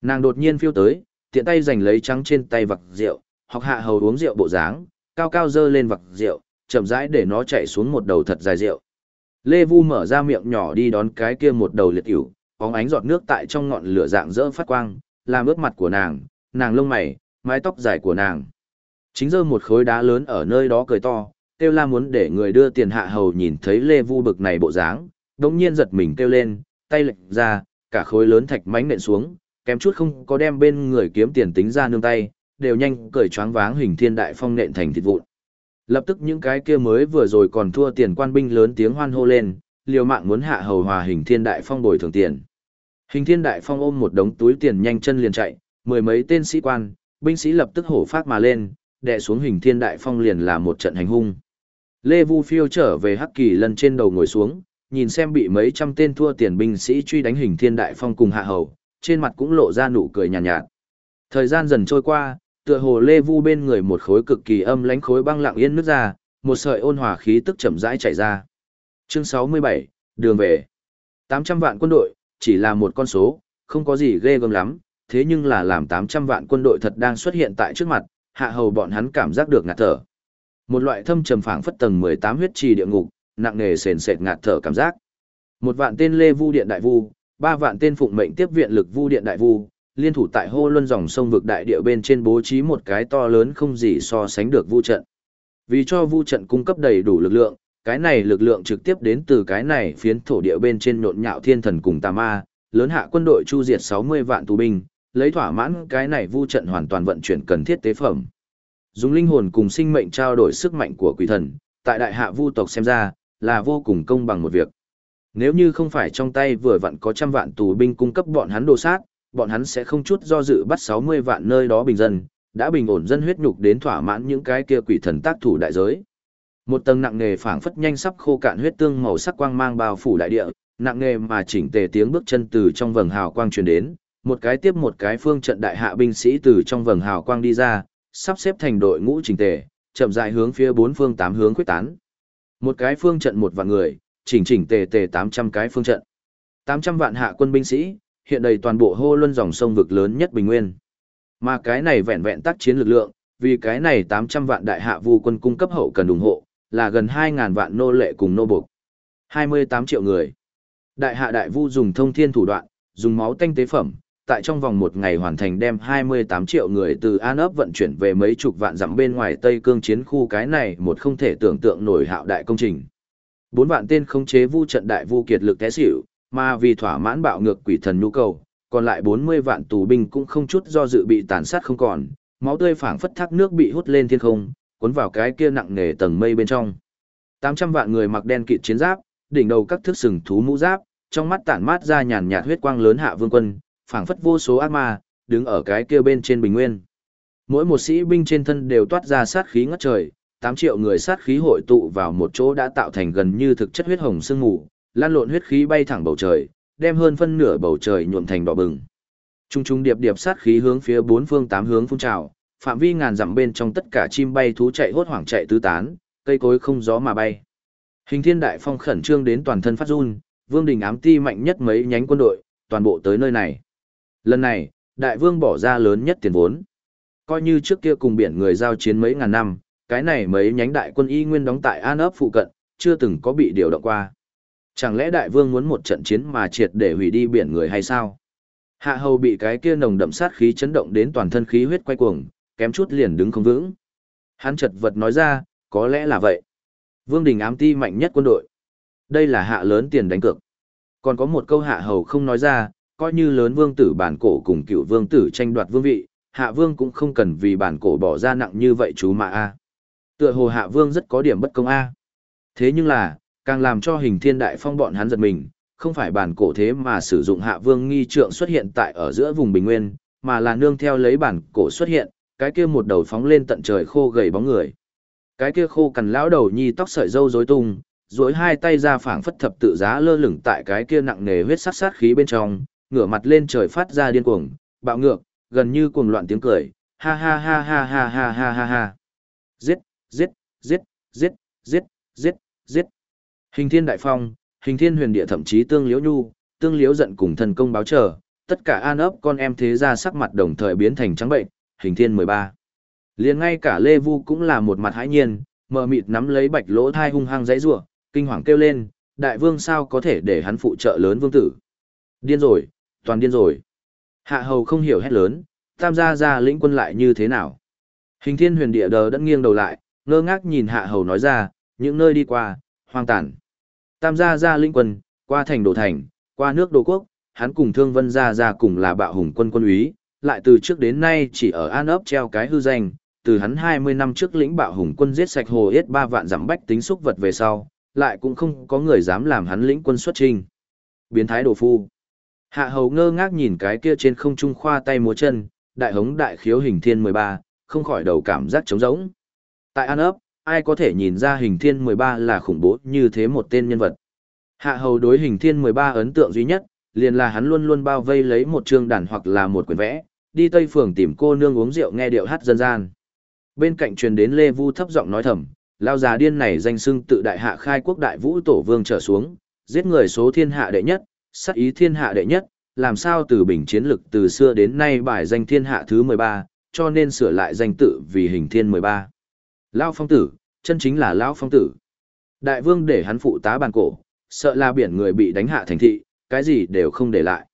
Nàng đột nhiên phiêu tới, tiện tay giành lấy trắng trên tay vặc rượu, học hạ hầu uống rượu bộ dáng, cao cao dơ lên vặc rượu, chậm rãi để nó chạy xuống một đầu thật dài rượu. Lê Vu mở ra miệng nhỏ đi đón cái kia một đầu liệt cửu óng ánh giọt nước tại trong ngọn lửa dạng dỡ phát quang, làm ướt mặt của nàng, nàng lông mày, mái tóc dài của nàng. Chính giơ một khối đá lớn ở nơi đó cười to, kêu la muốn để người đưa tiền hạ hầu nhìn thấy Lê Vu bực này bộ dáng, đống nhiên giật mình kêu lên, tay lệnh ra, cả khối lớn thạch mánh nện xuống, kém chút không có đem bên người kiếm tiền tính ra nương tay, đều nhanh cởi choáng váng hình thiên đại phong nện thành thịt vụn. Lập tức những cái kia mới vừa rồi còn thua tiền quan binh lớn tiếng hoan hô lên, liều mạng muốn hạ hầu hòa hình thiên đại phong bồi thường tiền. Hình thiên đại phong ôm một đống túi tiền nhanh chân liền chạy, mười mấy tên sĩ quan, binh sĩ lập tức hổ phát mà lên, đè xuống hình thiên đại phong liền là một trận hành hung. Lê Vu phiêu trở về Hắc Kỳ lần trên đầu ngồi xuống, nhìn xem bị mấy trăm tên thua tiền binh sĩ truy đánh hình thiên đại phong cùng hạ hầu, trên mặt cũng lộ ra nụ cười nhàn nhạt, nhạt. Thời gian dần trôi qua, tựa hồ lê vu bên người một khối cực kỳ âm lánh khối băng lặng yên nước ra, một sợi ôn hòa khí tức chậm rãi chảy ra. Chương 67, đường về. 800 vạn quân đội, chỉ là một con số, không có gì ghê gớm lắm, thế nhưng là làm 800 vạn quân đội thật đang xuất hiện tại trước mặt, hạ hầu bọn hắn cảm giác được ngạt thở. Một loại thâm trầm phảng phất tầng 18 huyết trì địa ngục, nặng nề sền sệt ngạt thở cảm giác. Một vạn tên Lê Vu Điện Đại Vu, ba vạn tên phụng mệnh tiếp viện lực Vu Điện Đại Vu, liên thủ tại hô luân dòng sông vực đại địa bên trên bố trí một cái to lớn không gì so sánh được vu trận. Vì cho vu trận cung cấp đầy đủ lực lượng, cái này lực lượng trực tiếp đến từ cái này phiến thổ địa bên trên nhộn nhạo thiên thần cùng tà ma, lớn hạ quân đội chu diệt 60 vạn tù binh, lấy thỏa mãn cái này vu trận hoàn toàn vận chuyển cần thiết tế phẩm. Dùng linh hồn cùng sinh mệnh trao đổi sức mạnh của quỷ thần, tại đại hạ vu tộc xem ra, là vô cùng công bằng một việc. Nếu như không phải trong tay vừa vặn có trăm vạn tù binh cung cấp bọn hắn đồ sát, bọn hắn sẽ không chút do dự bắt 60 vạn nơi đó bình dân, đã bình ổn dân huyết nhục đến thỏa mãn những cái kia quỷ thần tác thủ đại giới. Một tầng nặng nề phảng phất nhanh sắp khô cạn huyết tương màu sắc quang mang bao phủ đại địa, nặng nề mà chỉnh tề tiếng bước chân từ trong vầng hào quang truyền đến, một cái tiếp một cái phương trận đại hạ binh sĩ từ trong vầng hào quang đi ra, sắp xếp thành đội ngũ chỉnh tề, chậm rãi hướng phía bốn phương tám hướng quyết tán. Một cái phương trận một vạn người, chỉnh chỉnh tề tề 800 cái phương trận. 800 vạn hạ quân binh sĩ, hiện đầy toàn bộ hô luân dòng sông vực lớn nhất bình nguyên. Mà cái này vẹn vẹn tác chiến lực lượng, vì cái này 800 vạn đại hạ vu quân cung cấp hậu cần ủng hộ, là gần 2.000 vạn nô lệ cùng nô buộc. 28 triệu người. Đại hạ đại vu dùng thông thiên thủ đoạn, dùng máu tanh tế phẩm, tại trong vòng một ngày hoàn thành đem 28 triệu người từ An ấp vận chuyển về mấy chục vạn dặm bên ngoài Tây Cương chiến khu cái này một không thể tưởng tượng nổi hạo đại công trình. Bốn vạn tên khống chế vu trận đại vu kiệt lực té xỉu, mà vì thỏa mãn bạo ngược quỷ thần nhu cầu, còn lại 40 vạn tù binh cũng không chút do dự bị tàn sát không còn, máu tươi phảng phất thác nước bị hút lên thiên không, cuốn vào cái kia nặng nề tầng mây bên trong. 800 vạn người mặc đen kịt chiến giáp, đỉnh đầu các thước sừng thú mũ giáp, trong mắt tản mát ra nhàn nhạt huyết quang lớn hạ vương quân, phảng phất vô số ác ma, đứng ở cái kia bên trên bình nguyên. Mỗi một sĩ binh trên thân đều toát ra sát khí ngất trời, 8 triệu người sát khí hội tụ vào một chỗ đã tạo thành gần như thực chất huyết hồng sương mù, lan lộn huyết khí bay thẳng bầu trời, đem hơn phân nửa bầu trời nhuộm thành đỏ bừng. Trung trung điệp điệp sát khí hướng phía bốn phương tám hướng phun trào, phạm vi ngàn dặm bên trong tất cả chim bay thú chạy hốt hoảng chạy tứ tán, cây cối không gió mà bay. Hình Thiên Đại Phong khẩn trương đến toàn thân phát run, Vương Đình ám ti mạnh nhất mấy nhánh quân đội, toàn bộ tới nơi này. Lần này, Đại Vương bỏ ra lớn nhất tiền vốn. Coi như trước kia cùng biển người giao chiến mấy ngàn năm, cái này mấy nhánh đại quân y nguyên đóng tại An ấp phụ cận, chưa từng có bị điều động qua. Chẳng lẽ đại vương muốn một trận chiến mà triệt để hủy đi biển người hay sao? Hạ hầu bị cái kia nồng đậm sát khí chấn động đến toàn thân khí huyết quay cuồng, kém chút liền đứng không vững. Hắn chật vật nói ra, có lẽ là vậy. Vương đình ám ti mạnh nhất quân đội. Đây là hạ lớn tiền đánh cược. Còn có một câu hạ hầu không nói ra, coi như lớn vương tử bản cổ cùng cựu vương tử tranh đoạt vương vị, hạ vương cũng không cần vì bản cổ bỏ ra nặng như vậy chú mà a. Tựa hồ hạ vương rất có điểm bất công a. Thế nhưng là, càng làm cho hình thiên đại phong bọn hắn giật mình, không phải bản cổ thế mà sử dụng hạ vương nghi trượng xuất hiện tại ở giữa vùng bình nguyên, mà là nương theo lấy bản cổ xuất hiện, cái kia một đầu phóng lên tận trời khô gầy bóng người. Cái kia khô cằn lão đầu nhi tóc sợi râu rối tung, duỗi hai tay ra phảng phất thập tự giá lơ lửng tại cái kia nặng nề huyết sát sát khí bên trong, ngửa mặt lên trời phát ra điên cuồng, bạo ngược, gần như cuồng loạn tiếng cười, ha ha ha ha ha ha ha ha ha. Giết, giết, giết, giết, giết, giết, giết. Hình thiên đại phong, hình thiên huyền địa thậm chí tương liễu nhu, tương liễu giận cùng thần công báo trở, tất cả an ấp con em thế ra sắc mặt đồng thời biến thành trắng bệnh, hình thiên 13. liền ngay cả Lê Vu cũng là một mặt hãi nhiên, mờ mịt nắm lấy bạch lỗ thai hung hăng dãy rủa kinh hoàng kêu lên, đại vương sao có thể để hắn phụ trợ lớn vương tử. Điên rồi, toàn điên rồi. Hạ hầu không hiểu hét lớn, tam gia gia lĩnh quân lại như thế nào. Hình thiên huyền địa đờ đẫn nghiêng đầu lại, ngơ ngác nhìn hạ hầu nói ra, những nơi đi qua, hoang tàn. Tam gia gia lĩnh quân, qua thành đồ thành, qua nước đồ quốc, hắn cùng thương vân gia gia cùng là bạo hùng quân quân úy, lại từ trước đến nay chỉ ở an ấp treo cái hư danh, từ hắn 20 năm trước lĩnh bạo hùng quân giết sạch hồ yết ba vạn giảm bách tính xúc vật về sau, lại cũng không có người dám làm hắn lĩnh quân xuất trình. Biến thái đồ phu. Hạ hầu ngơ ngác nhìn cái kia trên không trung khoa tay múa chân, đại hống đại khiếu hình thiên 13, không khỏi đầu cảm giác trống rỗng. Tại An ấp, ai có thể nhìn ra hình thiên 13 là khủng bố như thế một tên nhân vật. Hạ hầu đối hình thiên 13 ấn tượng duy nhất, liền là hắn luôn luôn bao vây lấy một trường đàn hoặc là một quyển vẽ, đi Tây Phường tìm cô nương uống rượu nghe điệu hát dân gian. Bên cạnh truyền đến Lê Vu thấp giọng nói thầm, lao già điên này danh xưng tự đại hạ khai quốc đại vũ tổ vương trở xuống, giết người số thiên hạ đệ nhất, sát ý thiên hạ đệ nhất, làm sao từ bình chiến lực từ xưa đến nay bài danh thiên hạ thứ 13, cho nên sửa lại danh tự vì hình thiên 13. Lao phong tử, chân chính là lão phong tử. Đại vương để hắn phụ tá bàn cổ, sợ là biển người bị đánh hạ thành thị, cái gì đều không để lại.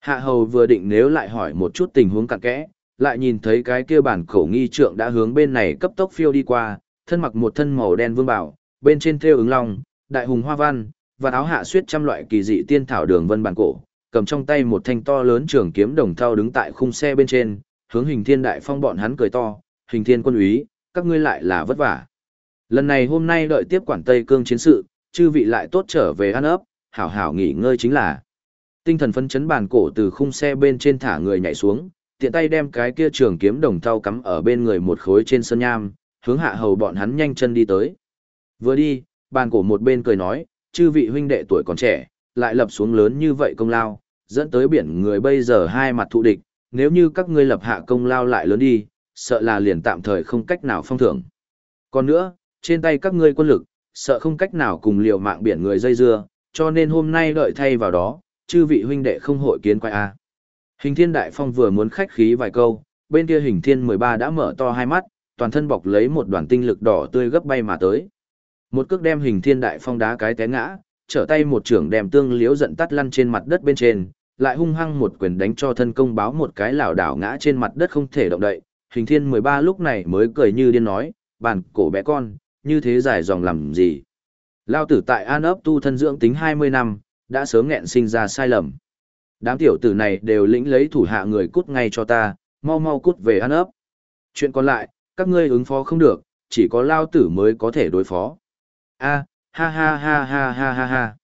Hạ hầu vừa định nếu lại hỏi một chút tình huống cặn kẽ, lại nhìn thấy cái kia bản cổ nghi trượng đã hướng bên này cấp tốc phiêu đi qua, thân mặc một thân màu đen vương bảo, bên trên thêu ứng long, đại hùng hoa văn, và áo hạ suyết trăm loại kỳ dị tiên thảo đường vân bản cổ, cầm trong tay một thanh to lớn trường kiếm đồng thau đứng tại khung xe bên trên, hướng hình thiên đại phong bọn hắn cười to, hình thiên quân úy, các ngươi lại là vất vả. Lần này hôm nay đợi tiếp quản Tây Cương chiến sự, chư vị lại tốt trở về ăn ấp, hảo hảo nghỉ ngơi chính là. Tinh thần phấn chấn bàn cổ từ khung xe bên trên thả người nhảy xuống, tiện tay đem cái kia trường kiếm đồng thau cắm ở bên người một khối trên sân nham, hướng hạ hầu bọn hắn nhanh chân đi tới. Vừa đi, bàn cổ một bên cười nói, chư vị huynh đệ tuổi còn trẻ, lại lập xuống lớn như vậy công lao, dẫn tới biển người bây giờ hai mặt thụ địch, nếu như các ngươi lập hạ công lao lại lớn đi, sợ là liền tạm thời không cách nào phong thưởng. Còn nữa, trên tay các ngươi quân lực, sợ không cách nào cùng liều mạng biển người dây dưa, cho nên hôm nay đợi thay vào đó, chư vị huynh đệ không hội kiến quay a. Hình thiên đại phong vừa muốn khách khí vài câu, bên kia hình thiên 13 đã mở to hai mắt, toàn thân bọc lấy một đoàn tinh lực đỏ tươi gấp bay mà tới. Một cước đem hình thiên đại phong đá cái té ngã, trở tay một trưởng đem tương liếu giận tắt lăn trên mặt đất bên trên, lại hung hăng một quyền đánh cho thân công báo một cái lảo đảo ngã trên mặt đất không thể động đậy. Hình thiên 13 lúc này mới cười như điên nói, bàn cổ bé con, như thế dài dòng làm gì. Lao tử tại An ấp tu thân dưỡng tính 20 năm, đã sớm nghẹn sinh ra sai lầm. Đám tiểu tử này đều lĩnh lấy thủ hạ người cút ngay cho ta, mau mau cút về An ấp. Chuyện còn lại, các ngươi ứng phó không được, chỉ có Lao tử mới có thể đối phó. A, ha ha ha ha ha ha ha.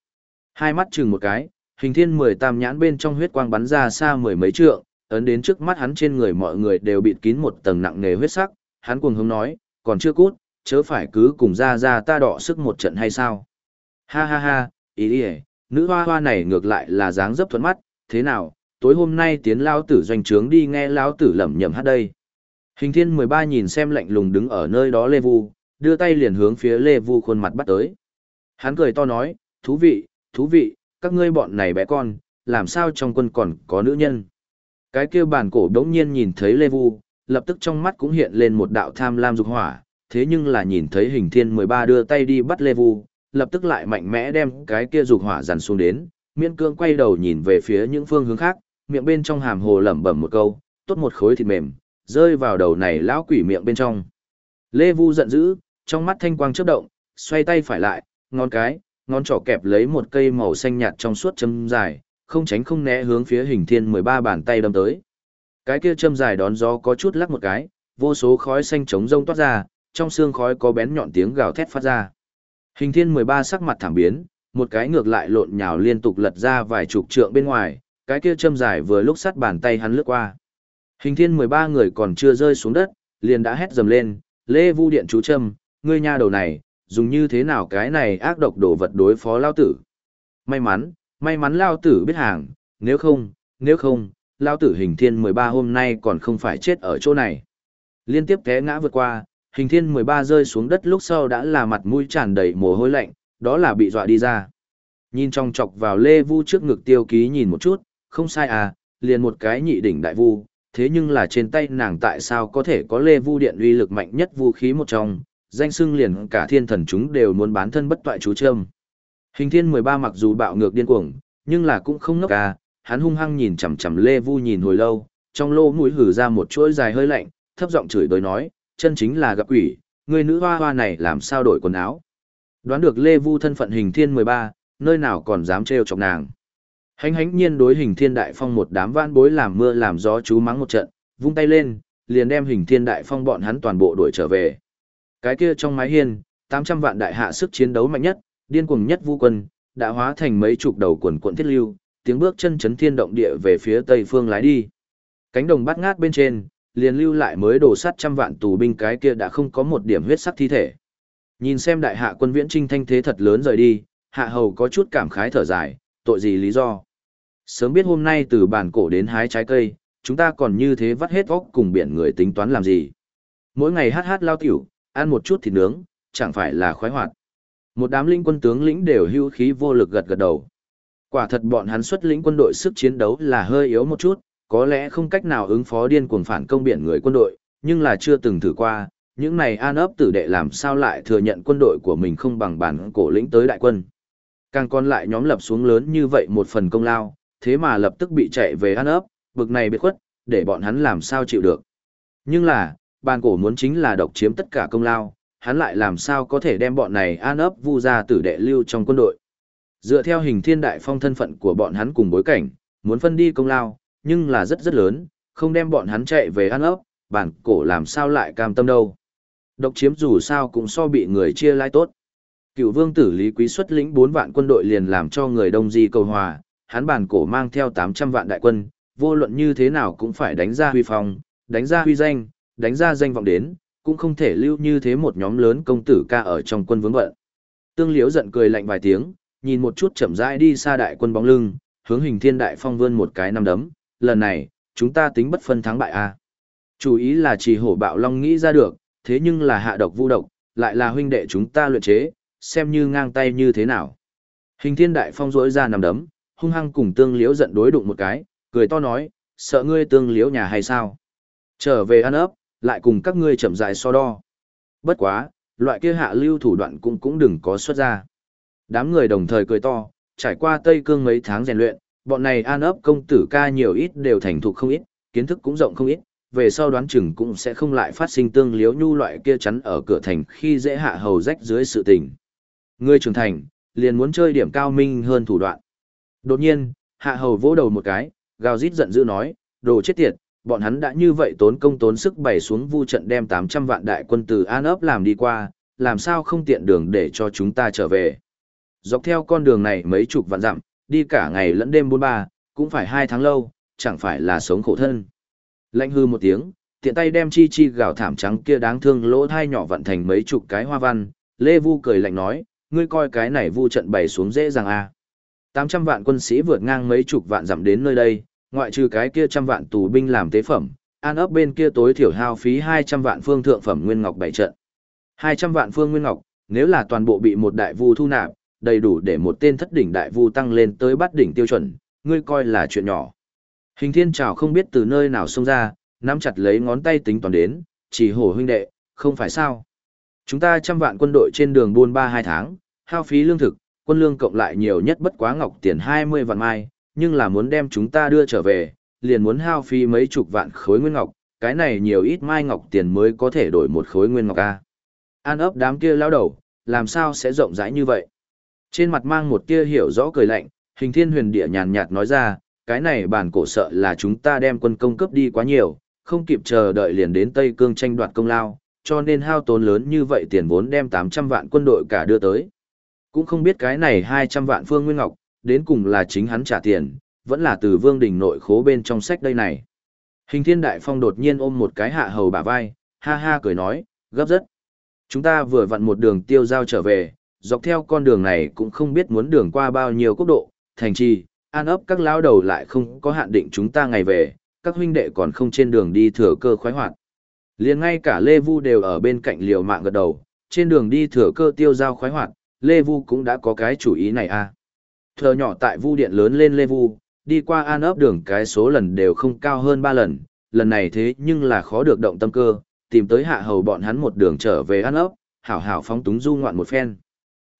Hai mắt chừng một cái, hình thiên mười tam nhãn bên trong huyết quang bắn ra xa mười mấy trượng, ấn đến trước mắt hắn trên người mọi người đều bịt kín một tầng nặng nề huyết sắc, hắn cuồng hống nói, còn chưa cút, chớ phải cứ cùng ra ra ta đọ sức một trận hay sao? Ha ha ha, ý Ý, nữ hoa hoa này ngược lại là dáng dấp thuận mắt, thế nào, tối hôm nay tiến lao tử doanh trướng đi nghe lao tử lẩm nhẩm hát đây. Hình thiên 13 nhìn xem lạnh lùng đứng ở nơi đó Lê Vu, đưa tay liền hướng phía Lê Vu khuôn mặt bắt tới. Hắn cười to nói, thú vị, thú vị, các ngươi bọn này bé con, làm sao trong quân còn có nữ nhân. Cái kia bản cổ đống nhiên nhìn thấy Lê Vu, lập tức trong mắt cũng hiện lên một đạo tham lam dục hỏa, thế nhưng là nhìn thấy hình thiên 13 đưa tay đi bắt Lê Vu, lập tức lại mạnh mẽ đem cái kia dục hỏa dằn xuống đến, miễn cương quay đầu nhìn về phía những phương hướng khác, miệng bên trong hàm hồ lẩm bẩm một câu, tốt một khối thịt mềm, rơi vào đầu này lão quỷ miệng bên trong. Lê Vu giận dữ, trong mắt thanh quang chớp động, xoay tay phải lại, ngón cái, ngón trỏ kẹp lấy một cây màu xanh nhạt trong suốt châm dài, không tránh không né hướng phía hình thiên 13 bàn tay đâm tới. Cái kia châm dài đón gió có chút lắc một cái, vô số khói xanh trống rông toát ra, trong xương khói có bén nhọn tiếng gào thét phát ra. Hình thiên 13 sắc mặt thảm biến, một cái ngược lại lộn nhào liên tục lật ra vài chục trượng bên ngoài, cái kia châm dài vừa lúc sắt bàn tay hắn lướt qua. Hình thiên 13 người còn chưa rơi xuống đất, liền đã hét dầm lên, Lê Vu Điện chú châm, ngươi nha đầu này, dùng như thế nào cái này ác độc đồ vật đối phó lao tử. May mắn, may mắn lao tử biết hàng, nếu không, nếu không, lao tử hình thiên 13 hôm nay còn không phải chết ở chỗ này. Liên tiếp té ngã vượt qua, hình thiên 13 rơi xuống đất lúc sau đã là mặt mũi tràn đầy mồ hôi lạnh, đó là bị dọa đi ra. Nhìn trong chọc vào Lê Vu trước ngực tiêu ký nhìn một chút, không sai à, liền một cái nhị đỉnh đại vu, thế nhưng là trên tay nàng tại sao có thể có Lê Vu điện uy lực mạnh nhất vũ khí một trong, danh xưng liền cả thiên thần chúng đều muốn bán thân bất toại chú trâm. Hình thiên 13 mặc dù bạo ngược điên cuồng, nhưng là cũng không ngốc ca, hắn hung hăng nhìn chằm chằm Lê Vu nhìn hồi lâu, trong lô mũi hử ra một chuỗi dài hơi lạnh, thấp giọng chửi đối nói, chân chính là gặp quỷ, người nữ hoa hoa này làm sao đổi quần áo. Đoán được Lê Vu thân phận hình thiên 13, nơi nào còn dám trêu chọc nàng. Hánh hánh nhiên đối hình thiên đại phong một đám vãn bối làm mưa làm gió chú mắng một trận, vung tay lên, liền đem hình thiên đại phong bọn hắn toàn bộ đuổi trở về. Cái kia trong mái hiên, 800 vạn đại hạ sức chiến đấu mạnh nhất, điên cuồng nhất vu quân, đã hóa thành mấy chục đầu quần quận thiết lưu, tiếng bước chân chấn thiên động địa về phía tây phương lái đi. Cánh đồng bát ngát bên trên, liền lưu lại mới đổ sắt trăm vạn tù binh cái kia đã không có một điểm huyết sắc thi thể. Nhìn xem đại hạ quân viễn trinh thanh thế thật lớn rời đi, hạ hầu có chút cảm khái thở dài, tội gì lý do. Sớm biết hôm nay từ bản cổ đến hái trái cây, chúng ta còn như thế vắt hết óc cùng biển người tính toán làm gì. Mỗi ngày hát hát lao tiểu, ăn một chút thịt nướng, chẳng phải là khoái hoạt. Một đám linh quân tướng lĩnh đều hưu khí vô lực gật gật đầu. Quả thật bọn hắn xuất lĩnh quân đội sức chiến đấu là hơi yếu một chút, có lẽ không cách nào ứng phó điên cuồng phản công biển người quân đội, nhưng là chưa từng thử qua, những này an ấp tử đệ làm sao lại thừa nhận quân đội của mình không bằng bản cổ lĩnh tới đại quân. Càng còn lại nhóm lập xuống lớn như vậy một phần công lao, thế mà lập tức bị chạy về an ấp, bực này biệt khuất, để bọn hắn làm sao chịu được. Nhưng là, bàn cổ muốn chính là độc chiếm tất cả công lao, hắn lại làm sao có thể đem bọn này an ấp vu ra tử đệ lưu trong quân đội. Dựa theo hình thiên đại phong thân phận của bọn hắn cùng bối cảnh, muốn phân đi công lao, nhưng là rất rất lớn, không đem bọn hắn chạy về an ấp, bản cổ làm sao lại cam tâm đâu. Độc chiếm dù sao cũng so bị người chia lai tốt. Cựu vương tử Lý Quý xuất lĩnh 4 vạn quân đội liền làm cho người đông di cầu hòa, hắn bản cổ mang theo 800 vạn đại quân, vô luận như thế nào cũng phải đánh ra huy phong, đánh ra huy danh, đánh ra danh vọng đến, cũng không thể lưu như thế một nhóm lớn công tử ca ở trong quân vướng bận. Tương Liễu giận cười lạnh vài tiếng, nhìn một chút chậm rãi đi xa đại quân bóng lưng, hướng hình thiên đại phong vươn một cái năm đấm, lần này, chúng ta tính bất phân thắng bại a. Chủ ý là chỉ hổ bạo long nghĩ ra được, thế nhưng là hạ độc vu độc, lại là huynh đệ chúng ta luyện chế, xem như ngang tay như thế nào. Hình thiên đại phong rỗi ra nằm đấm, hung hăng cùng tương liễu giận đối đụng một cái, cười to nói, sợ ngươi tương liễu nhà hay sao? Trở về ăn ấp, lại cùng các ngươi chậm rãi so đo. Bất quá, loại kia hạ lưu thủ đoạn cũng cũng đừng có xuất ra. Đám người đồng thời cười to, trải qua Tây Cương mấy tháng rèn luyện, bọn này an ấp công tử ca nhiều ít đều thành thục không ít, kiến thức cũng rộng không ít, về sau đoán chừng cũng sẽ không lại phát sinh tương liếu nhu loại kia chắn ở cửa thành khi dễ hạ hầu rách dưới sự tình. Người trưởng thành, liền muốn chơi điểm cao minh hơn thủ đoạn. Đột nhiên, hạ hầu vỗ đầu một cái, gào rít giận dữ nói, đồ chết tiệt, bọn hắn đã như vậy tốn công tốn sức bày xuống vu trận đem 800 vạn đại quân từ An ấp làm đi qua, làm sao không tiện đường để cho chúng ta trở về. Dọc theo con đường này mấy chục vạn dặm, đi cả ngày lẫn đêm buôn ba, cũng phải hai tháng lâu, chẳng phải là sống khổ thân. Lạnh hư một tiếng, tiện tay đem chi chi gạo thảm trắng kia đáng thương lỗ thai nhỏ vặn thành mấy chục cái hoa văn, Lê Vu cười lạnh nói, ngươi coi cái này vu trận bày xuống dễ dàng à. 800 vạn quân sĩ vượt ngang mấy chục vạn dặm đến nơi đây, ngoại trừ cái kia trăm vạn tù binh làm tế phẩm, an ấp bên kia tối thiểu hao phí 200 vạn phương thượng phẩm nguyên ngọc bảy trận. 200 vạn phương nguyên ngọc, nếu là toàn bộ bị một đại vu thu nạp, đầy đủ để một tên thất đỉnh đại vu tăng lên tới bát đỉnh tiêu chuẩn, ngươi coi là chuyện nhỏ. Hình thiên Trảo không biết từ nơi nào xông ra, nắm chặt lấy ngón tay tính toán đến, chỉ hổ huynh đệ, không phải sao. Chúng ta trăm vạn quân đội trên đường buôn ba hai tháng, hao phí lương thực, quân lương cộng lại nhiều nhất bất quá ngọc tiền 20 vạn mai, nhưng là muốn đem chúng ta đưa trở về, liền muốn hao phí mấy chục vạn khối nguyên ngọc, cái này nhiều ít mai ngọc tiền mới có thể đổi một khối nguyên ngọc a. An ấp đám kia lao đầu, làm sao sẽ rộng rãi như vậy? Trên mặt mang một tia hiểu rõ cười lạnh, hình thiên huyền địa nhàn nhạt nói ra, cái này bản cổ sợ là chúng ta đem quân công cướp đi quá nhiều, không kịp chờ đợi liền đến Tây Cương tranh đoạt công lao, cho nên hao tốn lớn như vậy tiền vốn đem 800 vạn quân đội cả đưa tới. Cũng không biết cái này 200 vạn phương nguyên ngọc, đến cùng là chính hắn trả tiền, vẫn là từ vương đình nội khố bên trong sách đây này. Hình thiên đại phong đột nhiên ôm một cái hạ hầu bả vai, ha ha cười nói, gấp rất. Chúng ta vừa vặn một đường tiêu giao trở về, dọc theo con đường này cũng không biết muốn đường qua bao nhiêu quốc độ, thành trì, an ấp các lão đầu lại không có hạn định chúng ta ngày về, các huynh đệ còn không trên đường đi thừa cơ khoái hoạt. Liền ngay cả Lê Vu đều ở bên cạnh liều mạng gật đầu, trên đường đi thừa cơ tiêu giao khoái hoạt, Lê Vu cũng đã có cái chủ ý này a. À. Thờ nhỏ tại Vu điện lớn lên Lê Vu, đi qua an ấp đường cái số lần đều không cao hơn ba lần, lần này thế nhưng là khó được động tâm cơ, tìm tới hạ hầu bọn hắn một đường trở về an ấp, hảo hảo phóng túng du ngoạn một phen.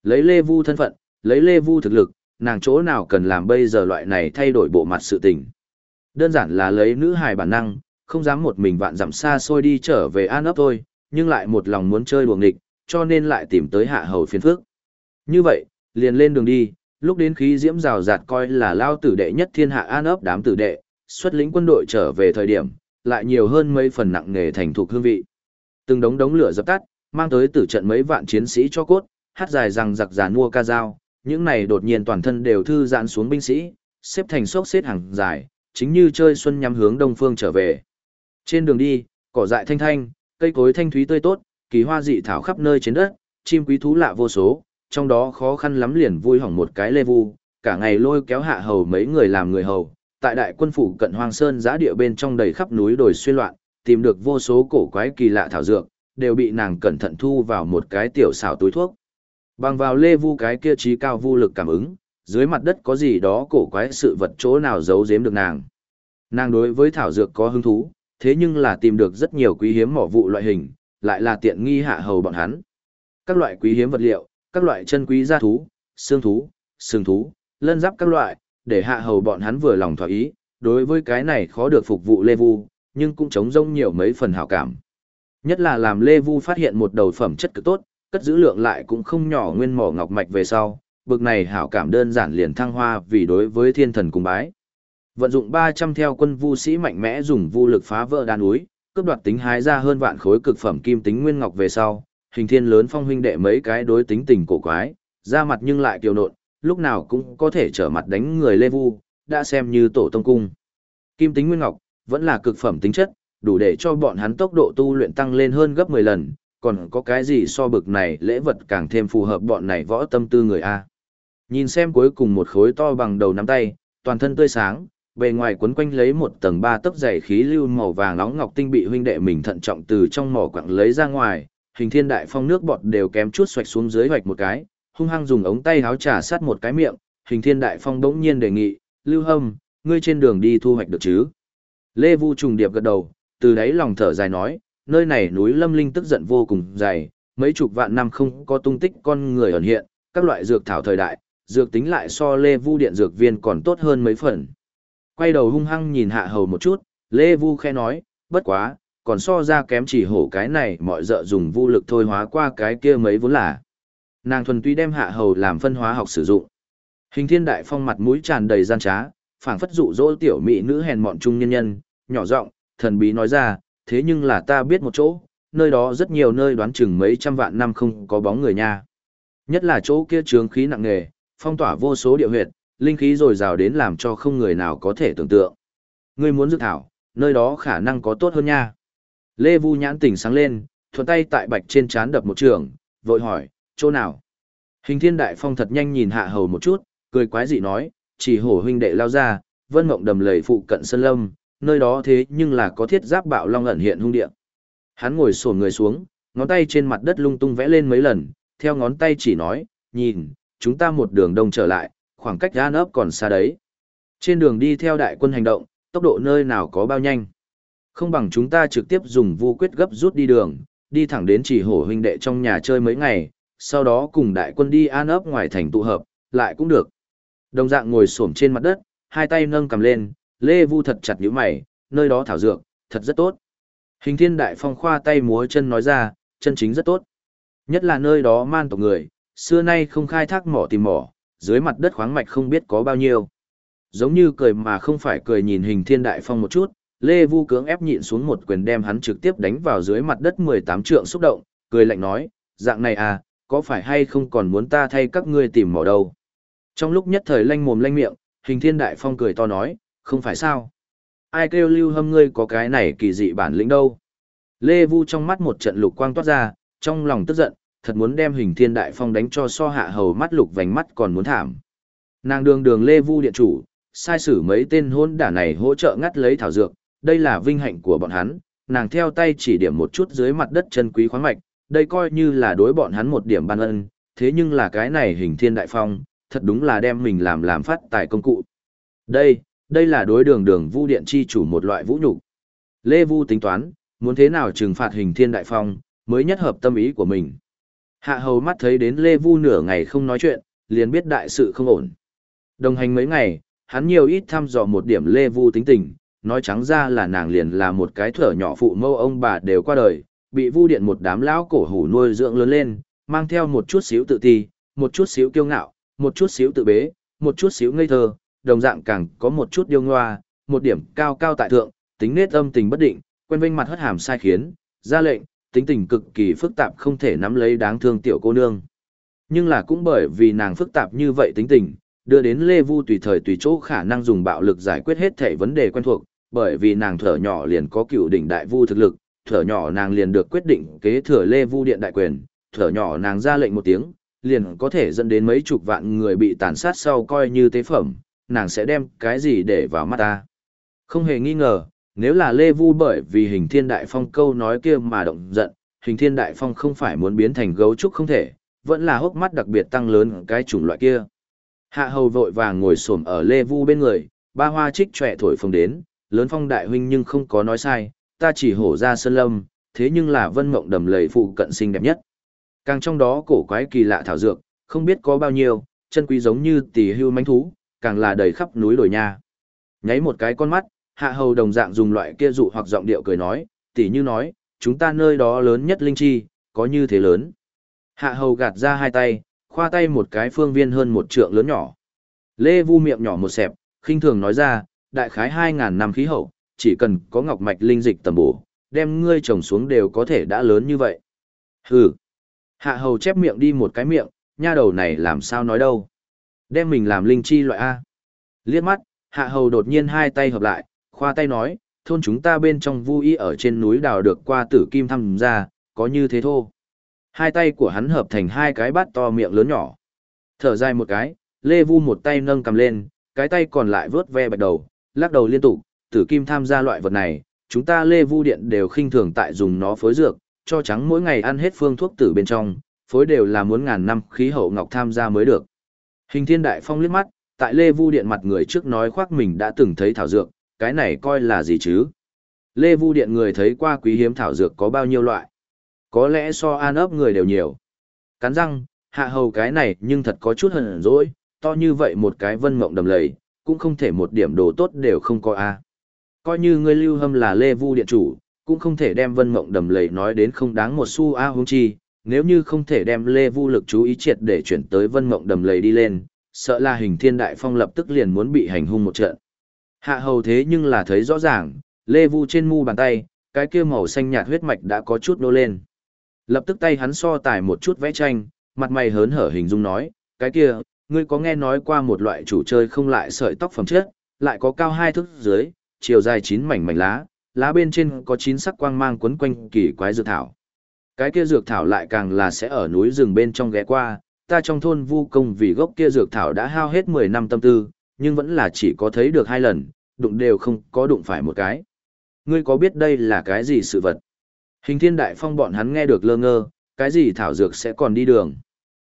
Lấy Lê Vu thân phận, lấy Lê Vu thực lực, nàng chỗ nào cần làm bây giờ loại này thay đổi bộ mặt sự tình. Đơn giản là lấy nữ hài bản năng, không dám một mình vạn dặm xa xôi đi trở về an ấp thôi, nhưng lại một lòng muốn chơi đuồng nghịch, cho nên lại tìm tới hạ hầu phiền phước. Như vậy, liền lên đường đi, lúc đến khí diễm rào rạt coi là lao tử đệ nhất thiên hạ an ấp đám tử đệ, xuất lĩnh quân đội trở về thời điểm, lại nhiều hơn mấy phần nặng nghề thành thuộc hương vị. Từng đống đống lửa dập tắt, mang tới tử trận mấy vạn chiến sĩ cho cốt, hát dài rằng giặc giàn mua ca dao, những này đột nhiên toàn thân đều thư giãn xuống binh sĩ, xếp thành xốc xếp hàng dài, chính như chơi xuân nhắm hướng đông phương trở về. Trên đường đi, cỏ dại thanh thanh, cây cối thanh thúy tươi tốt, kỳ hoa dị thảo khắp nơi trên đất, chim quý thú lạ vô số, trong đó khó khăn lắm liền vui hỏng một cái lê vu, cả ngày lôi kéo hạ hầu mấy người làm người hầu, tại đại quân phủ cận hoang sơn giã địa bên trong đầy khắp núi đồi xuyên loạn, tìm được vô số cổ quái kỳ lạ thảo dược, đều bị nàng cẩn thận thu vào một cái tiểu xảo túi thuốc. Bằng vào lê vu cái kia trí cao vu lực cảm ứng, dưới mặt đất có gì đó cổ quái sự vật chỗ nào giấu giếm được nàng. Nàng đối với thảo dược có hứng thú, thế nhưng là tìm được rất nhiều quý hiếm mỏ vụ loại hình, lại là tiện nghi hạ hầu bọn hắn. Các loại quý hiếm vật liệu, các loại chân quý gia thú, xương thú, xương thú, lân giáp các loại, để hạ hầu bọn hắn vừa lòng thỏa ý, đối với cái này khó được phục vụ Lê Vu, nhưng cũng chống rông nhiều mấy phần hảo cảm. Nhất là làm Lê Vu phát hiện một đầu phẩm chất cực tốt, cất giữ lượng lại cũng không nhỏ nguyên mỏ ngọc mạch về sau, bực này hảo cảm đơn giản liền thăng hoa vì đối với thiên thần cùng bái. Vận dụng 300 theo quân vu sĩ mạnh mẽ dùng vu lực phá vỡ đan núi, cướp đoạt tính hái ra hơn vạn khối cực phẩm kim tính nguyên ngọc về sau, hình thiên lớn phong huynh đệ mấy cái đối tính tình cổ quái, ra mặt nhưng lại kiều nộn, lúc nào cũng có thể trở mặt đánh người Lê Vu, đã xem như tổ tông cung. Kim tính nguyên ngọc, vẫn là cực phẩm tính chất, đủ để cho bọn hắn tốc độ tu luyện tăng lên hơn gấp 10 lần, còn có cái gì so bực này lễ vật càng thêm phù hợp bọn này võ tâm tư người A. Nhìn xem cuối cùng một khối to bằng đầu nắm tay, toàn thân tươi sáng, bề ngoài quấn quanh lấy một tầng ba tấc dày khí lưu màu vàng nóng ngọc tinh bị huynh đệ mình thận trọng từ trong mỏ quặng lấy ra ngoài, hình thiên đại phong nước bọt đều kém chút xoạch xuống dưới hoạch một cái, hung hăng dùng ống tay háo trà sát một cái miệng, hình thiên đại phong bỗng nhiên đề nghị, lưu hâm, ngươi trên đường đi thu hoạch được chứ. Lê Vu trùng điệp gật đầu, từ đấy lòng thở dài nói, nơi này núi lâm linh tức giận vô cùng dày, mấy chục vạn năm không có tung tích con người ẩn hiện, các loại dược thảo thời đại, dược tính lại so Lê Vu điện dược viên còn tốt hơn mấy phần. Quay đầu hung hăng nhìn hạ hầu một chút, Lê Vu khe nói, bất quá, còn so ra kém chỉ hổ cái này mọi dợ dùng vu lực thôi hóa qua cái kia mấy vốn là. Nàng thuần túy đem hạ hầu làm phân hóa học sử dụng. Hình thiên đại phong mặt mũi tràn đầy gian trá, phảng phất dụ dỗ tiểu mỹ nữ hèn mọn trung nhân nhân, nhỏ giọng, thần bí nói ra, thế nhưng là ta biết một chỗ, nơi đó rất nhiều nơi đoán chừng mấy trăm vạn năm không có bóng người nha. Nhất là chỗ kia trướng khí nặng nề, phong tỏa vô số địa huyệt, linh khí dồi dào đến làm cho không người nào có thể tưởng tượng. Ngươi muốn dự thảo, nơi đó khả năng có tốt hơn nha. Lê Vu nhãn tỉnh sáng lên, thuận tay tại bạch trên chán đập một trường, vội hỏi, chỗ nào? Hình thiên đại phong thật nhanh nhìn hạ hầu một chút, cười quái dị nói, chỉ hổ huynh đệ lao ra, vân mộng đầm lầy phụ cận sân lâm, nơi đó thế nhưng là có thiết giáp bạo long ẩn hiện hung địa. Hắn ngồi sổ người xuống, ngón tay trên mặt đất lung tung vẽ lên mấy lần, theo ngón tay chỉ nói, nhìn, chúng ta một đường đông trở lại, khoảng cách ra ấp còn xa đấy. Trên đường đi theo đại quân hành động, tốc độ nơi nào có bao nhanh. Không bằng chúng ta trực tiếp dùng vu quyết gấp rút đi đường, đi thẳng đến chỉ hổ huynh đệ trong nhà chơi mấy ngày, sau đó cùng đại quân đi an ấp ngoài thành tụ hợp, lại cũng được. Đồng dạng ngồi xổm trên mặt đất, hai tay nâng cầm lên, Lê Vu thật chặt nhíu mày, nơi đó thảo dược, thật rất tốt. Hình thiên đại phong khoa tay múa chân nói ra, chân chính rất tốt. Nhất là nơi đó man tộc người, xưa nay không khai thác mỏ tìm mỏ, dưới mặt đất khoáng mạch không biết có bao nhiêu. Giống như cười mà không phải cười nhìn hình thiên đại phong một chút, Lê Vu cưỡng ép nhịn xuống một quyền đem hắn trực tiếp đánh vào dưới mặt đất 18 trượng xúc động, cười lạnh nói, dạng này à, có phải hay không còn muốn ta thay các ngươi tìm mỏ đâu. Trong lúc nhất thời lanh mồm lanh miệng, hình thiên đại phong cười to nói, không phải sao. Ai kêu lưu hâm ngươi có cái này kỳ dị bản lĩnh đâu. Lê Vu trong mắt một trận lục quang toát ra, trong lòng tức giận, thật muốn đem hình thiên đại phong đánh cho so hạ hầu mắt lục vành mắt còn muốn thảm. Nàng đường đường Lê Vu điện chủ, sai sử mấy tên hôn đả này hỗ trợ ngắt lấy thảo dược, đây là vinh hạnh của bọn hắn, nàng theo tay chỉ điểm một chút dưới mặt đất chân quý khoáng mạch, đây coi như là đối bọn hắn một điểm ban ân, thế nhưng là cái này hình thiên đại phong, thật đúng là đem mình làm làm phát tài công cụ. Đây, đây là đối đường đường vu điện chi chủ một loại vũ nhục. Lê Vu tính toán, muốn thế nào trừng phạt hình thiên đại phong, mới nhất hợp tâm ý của mình. Hạ hầu mắt thấy đến Lê Vu nửa ngày không nói chuyện, liền biết đại sự không ổn. Đồng hành mấy ngày, hắn nhiều ít thăm dò một điểm Lê Vu tính tình, nói trắng ra là nàng liền là một cái thở nhỏ phụ mâu ông bà đều qua đời, bị Vu điện một đám lão cổ hủ nuôi dưỡng lớn lên, mang theo một chút xíu tự ti, một chút xíu kiêu ngạo, một chút xíu tự bế, một chút xíu ngây thơ, đồng dạng càng có một chút điêu ngoa, một điểm cao cao tại thượng, tính nết âm tình bất định, quen vinh mặt hất hàm sai khiến, ra lệnh, tính tình cực kỳ phức tạp không thể nắm lấy đáng thương tiểu cô nương. Nhưng là cũng bởi vì nàng phức tạp như vậy tính tình, đưa đến Lê Vu tùy thời tùy chỗ khả năng dùng bạo lực giải quyết hết thể vấn đề quen thuộc, bởi vì nàng thở nhỏ liền có cựu đỉnh đại vu thực lực, thở nhỏ nàng liền được quyết định kế thừa Lê Vu điện đại quyền, thở nhỏ nàng ra lệnh một tiếng, liền có thể dẫn đến mấy chục vạn người bị tàn sát sau coi như tế phẩm, nàng sẽ đem cái gì để vào mắt ta. Không hề nghi ngờ, nếu là Lê Vu bởi vì hình thiên đại phong câu nói kia mà động giận, hình thiên đại phong không phải muốn biến thành gấu trúc không thể, vẫn là hốc mắt đặc biệt tăng lớn cái chủng loại kia. Hạ hầu vội vàng ngồi xổm ở Lê Vu bên người, ba hoa trích trẻ thổi phồng đến, lớn phong đại huynh nhưng không có nói sai, ta chỉ hổ ra sơn lâm, thế nhưng là vân mộng đầm lầy phụ cận sinh đẹp nhất. Càng trong đó cổ quái kỳ lạ thảo dược, không biết có bao nhiêu, chân quý giống như tỷ hưu mánh thú, càng là đầy khắp núi đồi nha. Nháy một cái con mắt, hạ hầu đồng dạng dùng loại kia dụ hoặc giọng điệu cười nói, tỷ như nói, chúng ta nơi đó lớn nhất linh chi, có như thế lớn. Hạ hầu gạt ra hai tay, khoa tay một cái phương viên hơn một trượng lớn nhỏ. Lê vu miệng nhỏ một xẹp, khinh thường nói ra, đại khái hai ngàn năm khí hậu, chỉ cần có ngọc mạch linh dịch tầm bổ, đem ngươi trồng xuống đều có thể đã lớn như vậy. Hừ. Hạ hầu chép miệng đi một cái miệng, nha đầu này làm sao nói đâu. Đem mình làm linh chi loại A. Liếc mắt, hạ hầu đột nhiên hai tay hợp lại, khoa tay nói, thôn chúng ta bên trong vu y ở trên núi đào được qua tử kim thăm ra, có như thế thô. Hai tay của hắn hợp thành hai cái bát to miệng lớn nhỏ. Thở dài một cái, Lê Vu một tay nâng cầm lên, cái tay còn lại vớt ve bạch đầu, lắc đầu liên tục, tử kim tham gia loại vật này, chúng ta Lê Vu Điện đều khinh thường tại dùng nó phối dược, cho trắng mỗi ngày ăn hết phương thuốc tử bên trong, phối đều là muốn ngàn năm khí hậu ngọc tham gia mới được. Hình thiên đại phong liếc mắt, tại Lê Vu Điện mặt người trước nói khoác mình đã từng thấy thảo dược, cái này coi là gì chứ? Lê Vu Điện người thấy qua quý hiếm thảo dược có bao nhiêu loại? Có lẽ so an ấp người đều nhiều. Cắn răng, hạ hầu cái này nhưng thật có chút hờn dỗi, to như vậy một cái vân mộng đầm lầy, cũng không thể một điểm đồ tốt đều không có a. Coi như ngươi lưu hâm là Lê Vu Điện chủ, cũng không thể đem vân mộng đầm lầy nói đến không đáng một xu a à chi, nếu như không thể đem Lê Vu lực chú ý triệt để chuyển tới vân mộng đầm lầy đi lên, sợ là hình thiên đại phong lập tức liền muốn bị hành hung một trận. Hạ hầu thế nhưng là thấy rõ ràng, Lê Vu trên mu bàn tay, cái kia màu xanh nhạt huyết mạch đã có chút nô lên. Lập tức tay hắn so tài một chút vẽ tranh, mặt mày hớn hở hình dung nói, cái kia, ngươi có nghe nói qua một loại chủ chơi không lại sợi tóc phẩm chất, lại có cao hai thước dưới, chiều dài chín mảnh mảnh lá, lá bên trên có chín sắc quang mang quấn quanh kỳ quái dược thảo. Cái kia dược thảo lại càng là sẽ ở núi rừng bên trong ghé qua, ta trong thôn vu công vì gốc kia dược thảo đã hao hết 10 năm tâm tư, nhưng vẫn là chỉ có thấy được hai lần, đụng đều không có đụng phải một cái. Ngươi có biết đây là cái gì sự vật? Hình thiên đại phong bọn hắn nghe được lơ ngơ, cái gì thảo dược sẽ còn đi đường.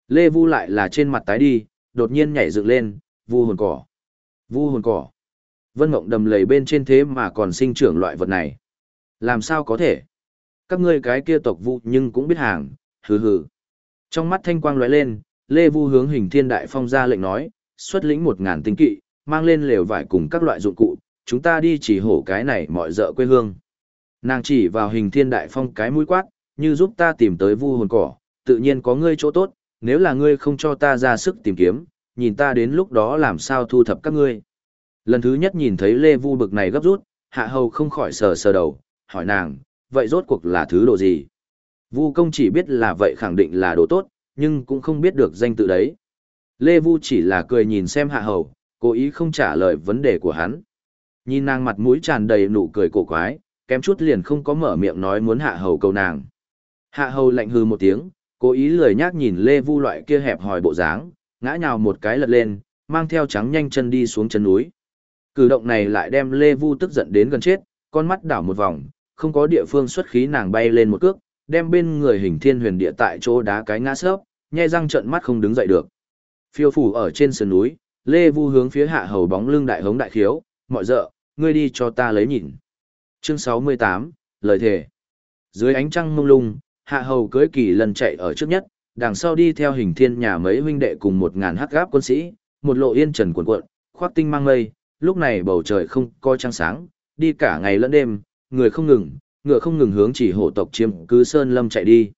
Lê Vu lại là trên mặt tái đi, đột nhiên nhảy dựng lên, vu hồn cỏ. Vu hồn cỏ. Vân Mộng đầm lầy bên trên thế mà còn sinh trưởng loại vật này. Làm sao có thể? Các ngươi cái kia tộc vu nhưng cũng biết hàng, hừ hừ. Trong mắt thanh quang lóe lên, Lê Vu hướng hình thiên đại phong ra lệnh nói, xuất lĩnh một ngàn tinh kỵ, mang lên lều vải cùng các loại dụng cụ, chúng ta đi chỉ hổ cái này mọi dợ quê hương. Nàng chỉ vào hình thiên đại phong cái mũi quát, như giúp ta tìm tới vu hồn cỏ, tự nhiên có ngươi chỗ tốt, nếu là ngươi không cho ta ra sức tìm kiếm, nhìn ta đến lúc đó làm sao thu thập các ngươi. Lần thứ nhất nhìn thấy Lê Vu bực này gấp rút, hạ hầu không khỏi sờ sờ đầu, hỏi nàng, vậy rốt cuộc là thứ đồ gì? Vu công chỉ biết là vậy khẳng định là đồ tốt, nhưng cũng không biết được danh tự đấy. Lê Vu chỉ là cười nhìn xem hạ hầu, cố ý không trả lời vấn đề của hắn. Nhìn nàng mặt mũi tràn đầy nụ cười cổ quái, kém chút liền không có mở miệng nói muốn hạ hầu cầu nàng. Hạ hầu lạnh hư một tiếng, cố ý lười nhác nhìn Lê Vu loại kia hẹp hòi bộ dáng, ngã nhào một cái lật lên, mang theo trắng nhanh chân đi xuống chân núi. Cử động này lại đem Lê Vu tức giận đến gần chết, con mắt đảo một vòng, không có địa phương xuất khí nàng bay lên một cước, đem bên người hình thiên huyền địa tại chỗ đá cái ngã sấp, nhai răng trợn mắt không đứng dậy được. Phiêu phủ ở trên sườn núi, Lê Vu hướng phía hạ hầu bóng lưng đại hống đại khiếu, mọi dợ, ngươi đi cho ta lấy nhìn. Chương 68, lời thề. Dưới ánh trăng mông lung, hạ hầu cưới kỳ lần chạy ở trước nhất, đằng sau đi theo hình thiên nhà mấy huynh đệ cùng một ngàn hắc gáp quân sĩ, một lộ yên trần cuộn cuộn, khoác tinh mang mây, lúc này bầu trời không coi trăng sáng, đi cả ngày lẫn đêm, người không ngừng, ngựa không ngừng hướng chỉ hổ tộc chiếm cứ sơn lâm chạy đi.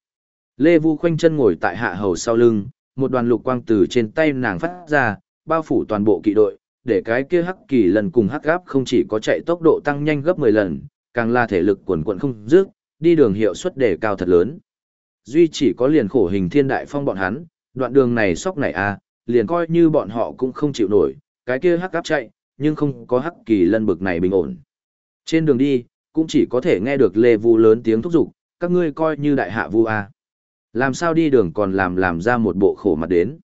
Lê Vu khoanh chân ngồi tại hạ hầu sau lưng, một đoàn lục quang từ trên tay nàng phát ra, bao phủ toàn bộ kỵ đội, để cái kia hắc kỳ lần cùng hắc gáp không chỉ có chạy tốc độ tăng nhanh gấp 10 lần, càng là thể lực quần quận không dứt, đi đường hiệu suất đề cao thật lớn. Duy chỉ có liền khổ hình thiên đại phong bọn hắn, đoạn đường này sóc này a, à, liền coi như bọn họ cũng không chịu nổi, cái kia hắc gáp chạy, nhưng không có hắc kỳ lân bực này bình ổn. Trên đường đi, cũng chỉ có thể nghe được Lê Vu lớn tiếng thúc giục, các ngươi coi như đại hạ vu a. Làm sao đi đường còn làm làm ra một bộ khổ mặt đến.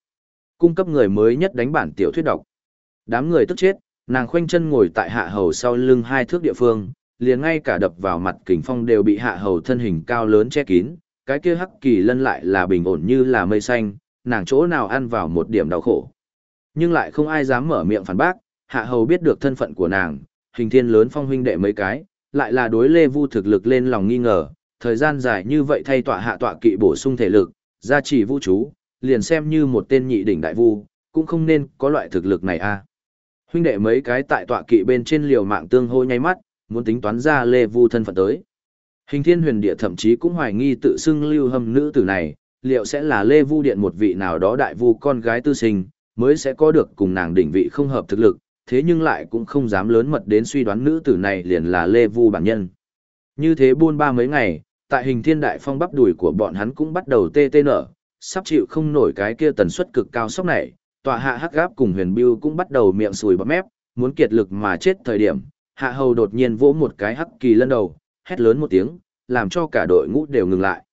Cung cấp người mới nhất đánh bản tiểu thuyết đọc. Đám người tức chết, nàng khoanh chân ngồi tại hạ hầu sau lưng hai thước địa phương, liền ngay cả đập vào mặt kình phong đều bị hạ hầu thân hình cao lớn che kín, cái kia hắc kỳ lân lại là bình ổn như là mây xanh, nàng chỗ nào ăn vào một điểm đau khổ. Nhưng lại không ai dám mở miệng phản bác, hạ hầu biết được thân phận của nàng, hình thiên lớn phong huynh đệ mấy cái, lại là đối lê vu thực lực lên lòng nghi ngờ, thời gian dài như vậy thay tọa hạ tọa kỵ bổ sung thể lực, gia trì vũ chú, liền xem như một tên nhị đỉnh đại vu, cũng không nên có loại thực lực này a. Huynh đệ mấy cái tại tọa kỵ bên trên liều mạng tương hô nháy mắt, muốn tính toán ra lê vu thân phận tới. Hình thiên huyền địa thậm chí cũng hoài nghi tự xưng lưu hâm nữ tử này, liệu sẽ là lê vu điện một vị nào đó đại vu con gái tư sinh, mới sẽ có được cùng nàng đỉnh vị không hợp thực lực, thế nhưng lại cũng không dám lớn mật đến suy đoán nữ tử này liền là lê vu bản nhân. Như thế buôn ba mấy ngày, tại hình thiên đại phong bắp đùi của bọn hắn cũng bắt đầu tê tê nở, sắp chịu không nổi cái kia tần suất cực cao sốc này, tòa hạ hắc gáp cùng huyền biêu cũng bắt đầu miệng sùi bắp mép, muốn kiệt lực mà chết thời điểm, hạ hầu đột nhiên vỗ một cái hắc kỳ lân đầu, hét lớn một tiếng, làm cho cả đội ngũ đều ngừng lại.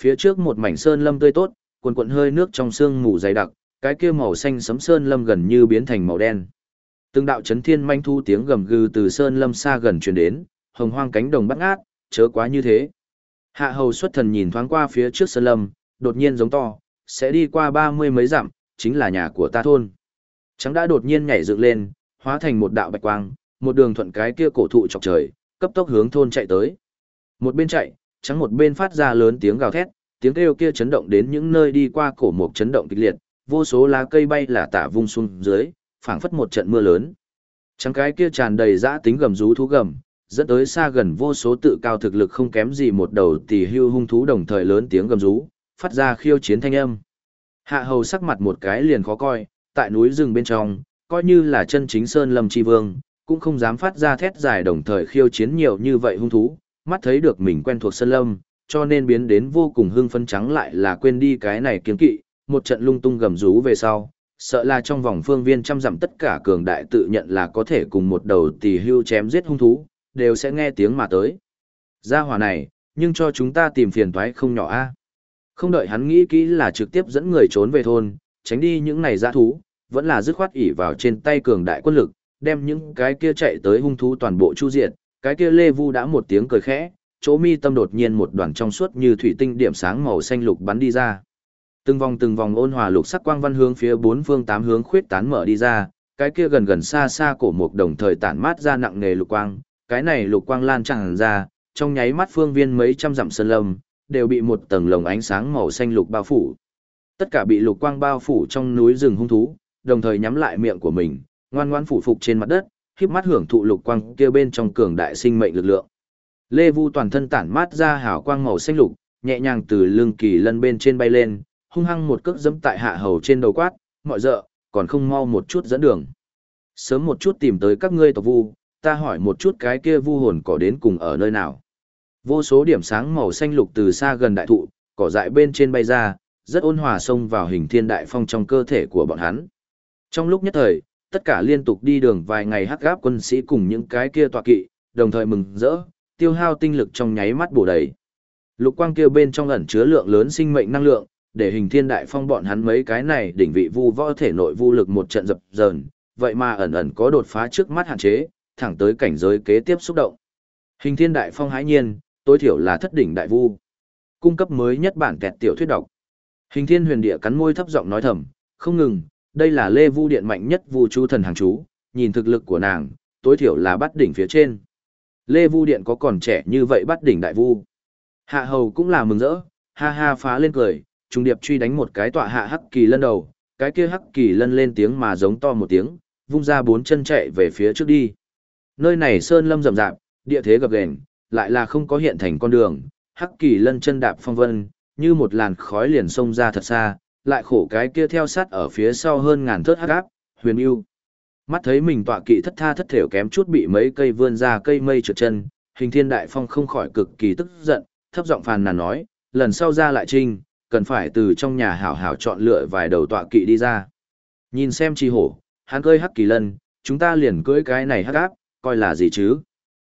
Phía trước một mảnh sơn lâm tươi tốt, cuồn cuộn hơi nước trong sương mù dày đặc, cái kia màu xanh sấm sơn lâm gần như biến thành màu đen. Từng đạo chấn thiên manh thu tiếng gầm gừ từ sơn lâm xa gần truyền đến, hồng hoang cánh đồng bắt ngát, chớ quá như thế. Hạ hầu xuất thần nhìn thoáng qua phía trước sơn lâm, đột nhiên giống to, sẽ đi qua ba mươi mấy dặm, chính là nhà của ta thôn. Trắng đã đột nhiên nhảy dựng lên, hóa thành một đạo bạch quang, một đường thuận cái kia cổ thụ chọc trời, cấp tốc hướng thôn chạy tới. Một bên chạy, trắng một bên phát ra lớn tiếng gào thét, tiếng kêu kia chấn động đến những nơi đi qua cổ mục chấn động kịch liệt, vô số lá cây bay là tả vung xuống dưới, phảng phất một trận mưa lớn. Trắng cái kia tràn đầy dã tính gầm rú thú gầm, dẫn tới xa gần vô số tự cao thực lực không kém gì một đầu tỷ hưu hung thú đồng thời lớn tiếng gầm rú, phát ra khiêu chiến thanh âm. Hạ hầu sắc mặt một cái liền khó coi, tại núi rừng bên trong, coi như là chân chính sơn lâm chi vương, cũng không dám phát ra thét dài đồng thời khiêu chiến nhiều như vậy hung thú, mắt thấy được mình quen thuộc sân lâm, cho nên biến đến vô cùng hưng phấn trắng lại là quên đi cái này kiêng kỵ, một trận lung tung gầm rú về sau, sợ là trong vòng phương viên trăm dặm tất cả cường đại tự nhận là có thể cùng một đầu tỷ hưu chém giết hung thú, đều sẽ nghe tiếng mà tới. Gia hỏa này, nhưng cho chúng ta tìm phiền toái không nhỏ a. Không đợi hắn nghĩ kỹ là trực tiếp dẫn người trốn về thôn, tránh đi những này dã thú, vẫn là dứt khoát ỷ vào trên tay cường đại quân lực, đem những cái kia chạy tới hung thú toàn bộ chu diệt, cái kia Lê Vu đã một tiếng cười khẽ, chỗ mi tâm đột nhiên một đoàn trong suốt như thủy tinh điểm sáng màu xanh lục bắn đi ra. Từng vòng từng vòng ôn hòa lục sắc quang văn hướng phía bốn phương tám hướng khuyết tán mở đi ra, cái kia gần gần xa xa cổ mục đồng thời tản mát ra nặng nề lục quang, cái này lục quang lan tràn ra, trong nháy mắt phương viên mấy trăm dặm sơn lâm, đều bị một tầng lồng ánh sáng màu xanh lục bao phủ. Tất cả bị lục quang bao phủ trong núi rừng hung thú, đồng thời nhắm lại miệng của mình, ngoan ngoãn phủ phục trên mặt đất, híp mắt hưởng thụ lục quang kia bên trong cường đại sinh mệnh lực lượng. Lê Vu toàn thân tản mát ra hào quang màu xanh lục, nhẹ nhàng từ lưng kỳ lân bên trên bay lên, hung hăng một cước dẫm tại hạ hầu trên đầu quát, mọi dợ, còn không mau một chút dẫn đường. Sớm một chút tìm tới các ngươi tộc vu, ta hỏi một chút cái kia vu hồn cỏ đến cùng ở nơi nào. Vô số điểm sáng màu xanh lục từ xa gần đại thụ, cỏ dại bên trên bay ra, rất ôn hòa xông vào hình thiên đại phong trong cơ thể của bọn hắn. Trong lúc nhất thời, tất cả liên tục đi đường vài ngày hắc gáp quân sĩ cùng những cái kia tọa kỵ, đồng thời mừng rỡ, tiêu hao tinh lực trong nháy mắt bổ đầy. Lục quang kia bên trong ẩn chứa lượng lớn sinh mệnh năng lượng, để hình thiên đại phong bọn hắn mấy cái này đỉnh vị vu võ thể nội vu lực một trận dập dờn, vậy mà ẩn ẩn có đột phá trước mắt hạn chế, thẳng tới cảnh giới kế tiếp xúc động. Hình thiên đại phong hãi nhiên, tối thiểu là thất đỉnh đại vu. Cung cấp mới nhất bản kẹt tiểu thuyết đọc. Hình thiên huyền địa cắn môi thấp giọng nói thầm, không ngừng, đây là lê vu điện mạnh nhất vu chú thần hàng chú, nhìn thực lực của nàng, tối thiểu là bắt đỉnh phía trên. Lê vu điện có còn trẻ như vậy bắt đỉnh đại vu. Hạ hầu cũng là mừng rỡ, ha ha phá lên cười, trung điệp truy đánh một cái tọa hạ hắc kỳ lân đầu, cái kia hắc kỳ lân lên tiếng mà giống to một tiếng, vung ra bốn chân chạy về phía trước đi. Nơi này sơn lâm rậm rạp, địa thế gập ghềnh, lại là không có hiện thành con đường, hắc kỳ lân chân đạp phong vân, như một làn khói liền xông ra thật xa, lại khổ cái kia theo sát ở phía sau hơn ngàn thớt hắc áp, huyền yêu. Mắt thấy mình tọa kỵ thất tha thất thểu kém chút bị mấy cây vươn ra cây mây trượt chân, hình thiên đại phong không khỏi cực kỳ tức giận, thấp giọng phàn nàn nói, lần sau ra lại trinh, cần phải từ trong nhà hảo hảo chọn lựa vài đầu tọa kỵ đi ra. Nhìn xem chi hổ, hắn cơi hắc kỳ lân, chúng ta liền cưới cái này hắc áp, coi là gì chứ.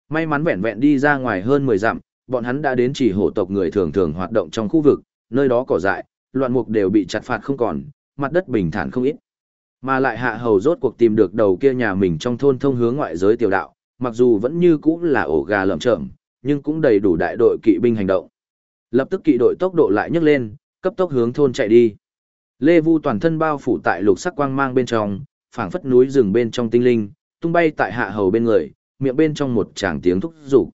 May mắn vẹn vẹn đi ra ngoài hơn 10 dặm, bọn hắn đã đến chỉ hổ tộc người thường thường hoạt động trong khu vực, nơi đó cỏ dại, loạn mục đều bị chặt phạt không còn, mặt đất bình thản không ít. Mà lại hạ hầu rốt cuộc tìm được đầu kia nhà mình trong thôn thông hướng ngoại giới tiểu đạo, mặc dù vẫn như cũ là ổ gà lởm chởm, nhưng cũng đầy đủ đại đội kỵ binh hành động. Lập tức kỵ đội tốc độ lại nhấc lên, cấp tốc hướng thôn chạy đi. Lê Vu toàn thân bao phủ tại lục sắc quang mang bên trong, phảng phất núi rừng bên trong tinh linh, tung bay tại hạ hầu bên người, miệng bên trong một tràng tiếng thúc rủ.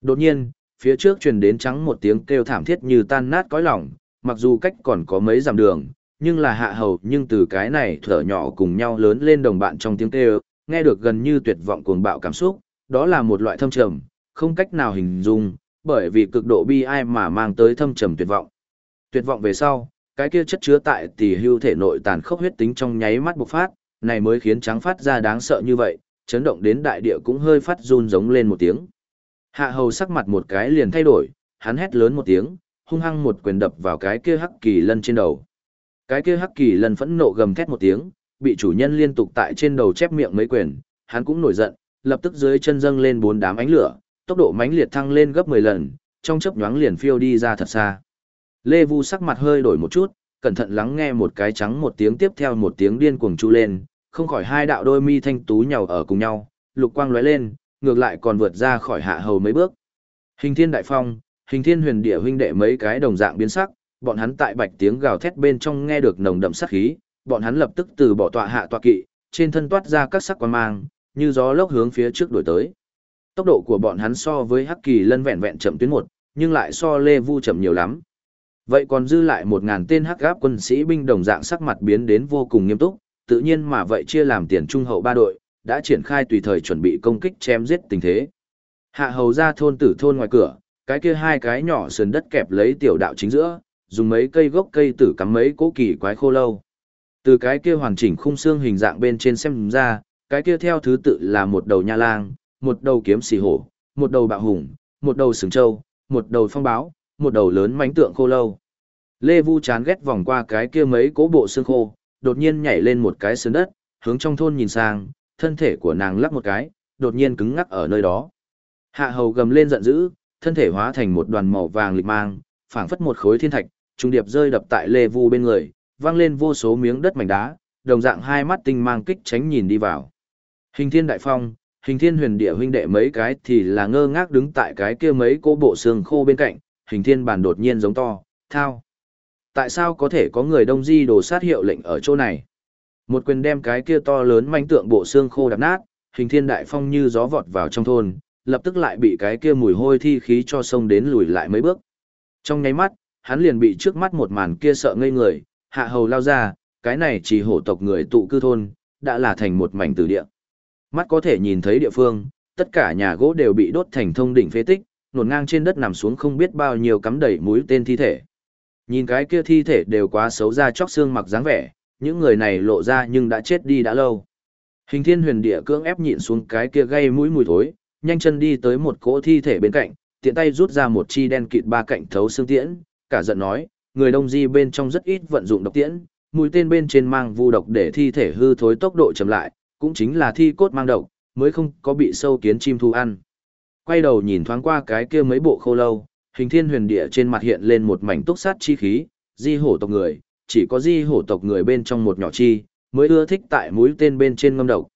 Đột nhiên, phía trước truyền đến trắng một tiếng kêu thảm thiết như tan nát cõi lòng, mặc dù cách còn có mấy dặm đường, nhưng là hạ hầu nhưng từ cái này thở nhỏ cùng nhau lớn lên đồng bạn trong tiếng kêu, nghe được gần như tuyệt vọng cuồng bạo cảm xúc, đó là một loại thâm trầm, không cách nào hình dung, bởi vì cực độ bi ai mà mang tới thâm trầm tuyệt vọng. Tuyệt vọng về sau, cái kia chất chứa tại tỷ hưu thể nội tàn khốc huyết tính trong nháy mắt bộc phát, này mới khiến trắng phát ra đáng sợ như vậy, chấn động đến đại địa cũng hơi phát run giống lên một tiếng. Hạ hầu sắc mặt một cái liền thay đổi, hắn hét lớn một tiếng, hung hăng một quyền đập vào cái kia hắc kỳ lân trên đầu. Cái kia hắc kỳ lân phẫn nộ gầm thét một tiếng, bị chủ nhân liên tục tại trên đầu chép miệng mấy quyền, hắn cũng nổi giận, lập tức dưới chân dâng lên bốn đám ánh lửa, tốc độ mãnh liệt thăng lên gấp 10 lần, trong chớp nhoáng liền phiêu đi ra thật xa. Lê Vu sắc mặt hơi đổi một chút, cẩn thận lắng nghe một cái trắng một tiếng tiếp theo một tiếng điên cuồng chu lên, không khỏi hai đạo đôi mi thanh tú nhào ở cùng nhau, lục quang lóe lên, ngược lại còn vượt ra khỏi hạ hầu mấy bước. Hình Thiên Đại Phong, Hình Thiên Huyền Địa huynh đệ mấy cái đồng dạng biến sắc, bọn hắn tại bạch tiếng gào thét bên trong nghe được nồng đậm sát khí, bọn hắn lập tức từ bỏ tọa hạ tọa kỵ, trên thân toát ra các sắc quan mang, như gió lốc hướng phía trước đuổi tới. Tốc độ của bọn hắn so với Hắc Kỳ Lân vẹn vẹn chậm tuyến một, nhưng lại so Lê Vu chậm nhiều lắm. Vậy còn dư lại một ngàn tên Hắc Gáp quân sĩ binh đồng dạng sắc mặt biến đến vô cùng nghiêm túc, tự nhiên mà vậy chia làm tiền trung hậu ba đội, đã triển khai tùy thời chuẩn bị công kích chém giết tình thế. Hạ hầu ra thôn tử thôn ngoài cửa, cái kia hai cái nhỏ sườn đất kẹp lấy tiểu đạo chính giữa, dùng mấy cây gốc cây tử cắm mấy cố kỳ quái khô lâu. Từ cái kia hoàn chỉnh khung xương hình dạng bên trên xem ra, cái kia theo thứ tự là một đầu nha lang, một đầu kiếm xì hổ, một đầu bạo hùng, một đầu sừng trâu, một đầu phong báo, một đầu lớn mánh tượng khô lâu. Lê Vu chán ghét vòng qua cái kia mấy cố bộ xương khô, đột nhiên nhảy lên một cái sườn đất, hướng trong thôn nhìn sang, thân thể của nàng lắc một cái, đột nhiên cứng ngắc ở nơi đó. Hạ hầu gầm lên giận dữ, thân thể hóa thành một đoàn màu vàng lịch mang, phảng phất một khối thiên thạch, trung điệp rơi đập tại Lê Vu bên người, vang lên vô số miếng đất mảnh đá, đồng dạng hai mắt tinh mang kích tránh nhìn đi vào. Hình Thiên Đại Phong, Hình Thiên Huyền Địa huynh đệ mấy cái thì là ngơ ngác đứng tại cái kia mấy cô bộ xương khô bên cạnh, Hình Thiên bản đột nhiên giống to, thao. Tại sao có thể có người đông di đồ sát hiệu lệnh ở chỗ này? Một quyền đem cái kia to lớn manh tượng bộ xương khô đập nát, Hình Thiên Đại Phong như gió vọt vào trong thôn, lập tức lại bị cái kia mùi hôi thi khí cho sông đến lùi lại mấy bước. Trong nháy mắt, hắn liền bị trước mắt một màn kia sợ ngây người, hạ hầu lao ra, cái này chỉ hổ tộc người tụ cư thôn, đã là thành một mảnh tử địa. Mắt có thể nhìn thấy địa phương, tất cả nhà gỗ đều bị đốt thành thông đỉnh phế tích, nổn ngang trên đất nằm xuống không biết bao nhiêu cắm đầy mũi tên thi thể. Nhìn cái kia thi thể đều quá xấu ra chóc xương mặc dáng vẻ, những người này lộ ra nhưng đã chết đi đã lâu. Hình thiên huyền địa cưỡng ép nhịn xuống cái kia gây mũi mùi thối, nhanh chân đi tới một cỗ thi thể bên cạnh, tiện tay rút ra một chi đen kịt ba cạnh thấu xương tiễn, cả giận nói, người đông di bên trong rất ít vận dụng độc tiễn, mũi tên bên trên mang vu độc để thi thể hư thối tốc độ chậm lại, cũng chính là thi cốt mang độc, mới không có bị sâu kiến chim thu ăn. Quay đầu nhìn thoáng qua cái kia mấy bộ khô lâu, hình thiên huyền địa trên mặt hiện lên một mảnh túc sát chi khí, di hổ tộc người, chỉ có di hổ tộc người bên trong một nhỏ chi, mới ưa thích tại mũi tên bên trên ngâm độc.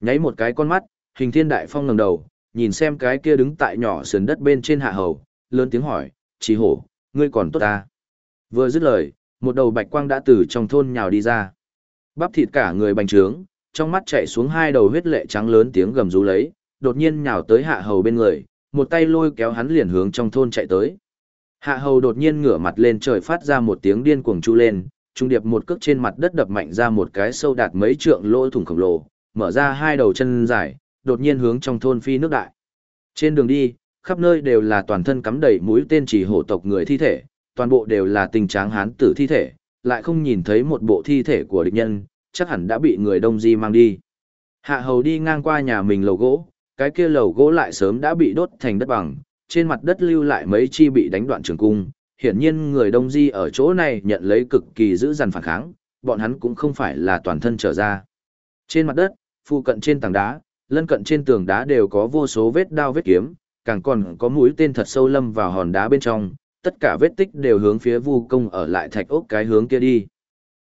Nháy một cái con mắt, hình thiên đại phong ngẩng đầu, nhìn xem cái kia đứng tại nhỏ sườn đất bên trên hạ hầu, lớn tiếng hỏi, chỉ hổ, ngươi còn tốt ta. Vừa dứt lời, một đầu bạch quang đã từ trong thôn nhào đi ra. Bắp thịt cả người bành trướng, trong mắt chạy xuống hai đầu huyết lệ trắng lớn tiếng gầm rú lấy, đột nhiên nhào tới hạ hầu bên người, một tay lôi kéo hắn liền hướng trong thôn chạy tới. Hạ hầu đột nhiên ngửa mặt lên trời phát ra một tiếng điên cuồng chu lên, trung điệp một cước trên mặt đất đập mạnh ra một cái sâu đạt mấy trượng lỗ thủng khổng lồ, mở ra hai đầu chân dài, đột nhiên hướng trong thôn phi nước đại. Trên đường đi, khắp nơi đều là toàn thân cắm đầy mũi tên chỉ hổ tộc người thi thể, toàn bộ đều là tình tráng hán tử thi thể, lại không nhìn thấy một bộ thi thể của địch nhân, chắc hẳn đã bị người đông di mang đi. Hạ hầu đi ngang qua nhà mình lầu gỗ, cái kia lầu gỗ lại sớm đã bị đốt thành đất bằng, trên mặt đất lưu lại mấy chi bị đánh đoạn trường cung. Hiển nhiên người đông di ở chỗ này nhận lấy cực kỳ dữ dằn phản kháng, bọn hắn cũng không phải là toàn thân trở ra. Trên mặt đất, phụ cận trên tảng đá, lân cận trên tường đá đều có vô số vết đao vết kiếm, càng còn có mũi tên thật sâu lâm vào hòn đá bên trong, tất cả vết tích đều hướng phía vu công ở lại thạch ốc cái hướng kia đi.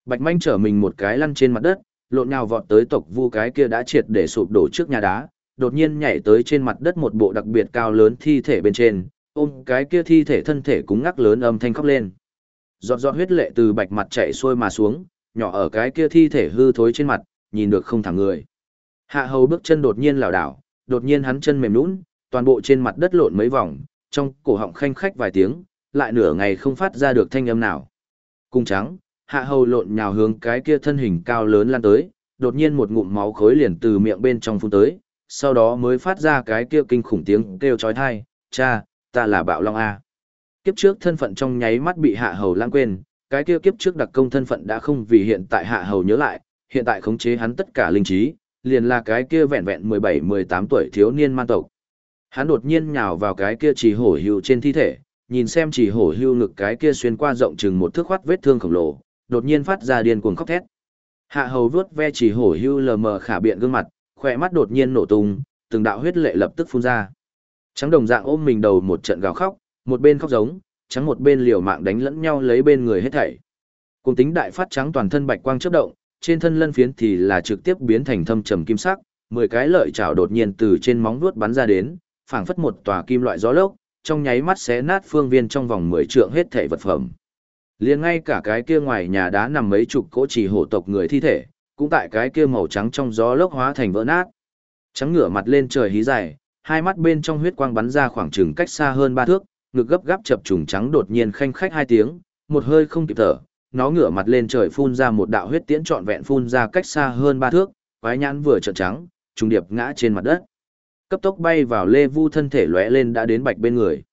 Bạch manh trở mình một cái lăn trên mặt đất, lộn nhào vọt tới tộc vu cái kia đã triệt để sụp đổ trước nhà đá, đột nhiên nhảy tới trên mặt đất một bộ đặc biệt cao lớn thi thể bên trên, ôm cái kia thi thể thân thể cúng ngắc lớn âm thanh khóc lên. Giọt giọt huyết lệ từ bạch mặt chảy xuôi mà xuống, nhỏ ở cái kia thi thể hư thối trên mặt, nhìn được không thẳng người. Hạ hầu bước chân đột nhiên lảo đảo, đột nhiên hắn chân mềm nhũn, toàn bộ trên mặt đất lộn mấy vòng, trong cổ họng khanh khách vài tiếng, lại nửa ngày không phát ra được thanh âm nào. Cung trắng, hạ hầu lộn nhào hướng cái kia thân hình cao lớn lan tới, đột nhiên một ngụm máu khối liền từ miệng bên trong phun tới, sau đó mới phát ra cái kia kinh khủng tiếng kêu chói tai, cha, ta là bạo long A. Kiếp trước thân phận trong nháy mắt bị hạ hầu lãng quên, cái kia kiếp trước đặc công thân phận đã không vì hiện tại hạ hầu nhớ lại, hiện tại khống chế hắn tất cả linh trí, liền là cái kia vẹn vẹn 17-18 tuổi thiếu niên man tộc. Hắn đột nhiên nhào vào cái kia chỉ hổ hưu trên thi thể, nhìn xem chỉ hổ hưu ngực cái kia xuyên qua rộng chừng một thước khoát vết thương khổng lồ, đột nhiên phát ra điên cuồng khóc thét. Hạ hầu vuốt ve chỉ hổ hưu lờ mờ khả biện gương mặt, khỏe mắt đột nhiên nổ tung, từng đạo huyết lệ lập tức phun ra. Trắng đồng dạng ôm mình đầu một trận gào khóc, một bên khóc giống, trắng một bên liều mạng đánh lẫn nhau lấy bên người hết thảy. Cùng tính đại phát trắng toàn thân bạch quang chớp động, trên thân lân phiến thì là trực tiếp biến thành thâm trầm kim sắc, mười cái lợi chảo đột nhiên từ trên móng vuốt bắn ra đến, phảng phất một tòa kim loại gió lốc, trong nháy mắt xé nát phương viên trong vòng 10 trượng hết thảy vật phẩm. Liền ngay cả cái kia ngoài nhà đá nằm mấy chục cỗ chỉ hổ tộc người thi thể, cũng tại cái kia màu trắng trong gió lốc hóa thành vỡ nát. Trắng ngửa mặt lên trời hí dài, hai mắt bên trong huyết quang bắn ra khoảng chừng cách xa hơn ba thước, ngực gấp gáp chập trùng trắng đột nhiên khanh khách hai tiếng, một hơi không kịp thở, nó ngửa mặt lên trời phun ra một đạo huyết tiễn trọn vẹn phun ra cách xa hơn ba thước, quái nhãn vừa trợn trắng, trùng điệp ngã trên mặt đất. Cấp tốc bay vào Lê Vu thân thể lóe lên đã đến bạch bên người.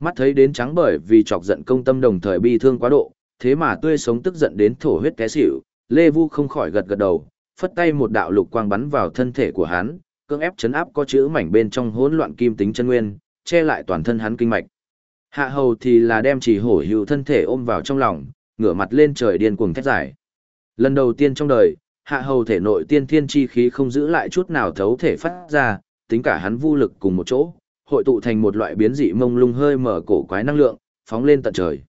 Mắt thấy đến trắng bởi vì chọc giận công tâm đồng thời bi thương quá độ, thế mà tươi sống tức giận đến thổ huyết té xỉu, Lê Vu không khỏi gật gật đầu, phất tay một đạo lục quang bắn vào thân thể của hắn, cưỡng ép chấn áp có chữ mảnh bên trong hỗn loạn kim tính chân nguyên, che lại toàn thân hắn kinh mạch. Hạ hầu thì là đem chỉ hổ hữu thân thể ôm vào trong lòng, ngửa mặt lên trời điên cuồng thét giải. Lần đầu tiên trong đời, hạ hầu thể nội tiên thiên chi khí không giữ lại chút nào thấu thể phát ra, tính cả hắn vô lực cùng một chỗ, hội tụ thành một loại biến dị mông lung hơi mở cổ quái năng lượng, phóng lên tận trời.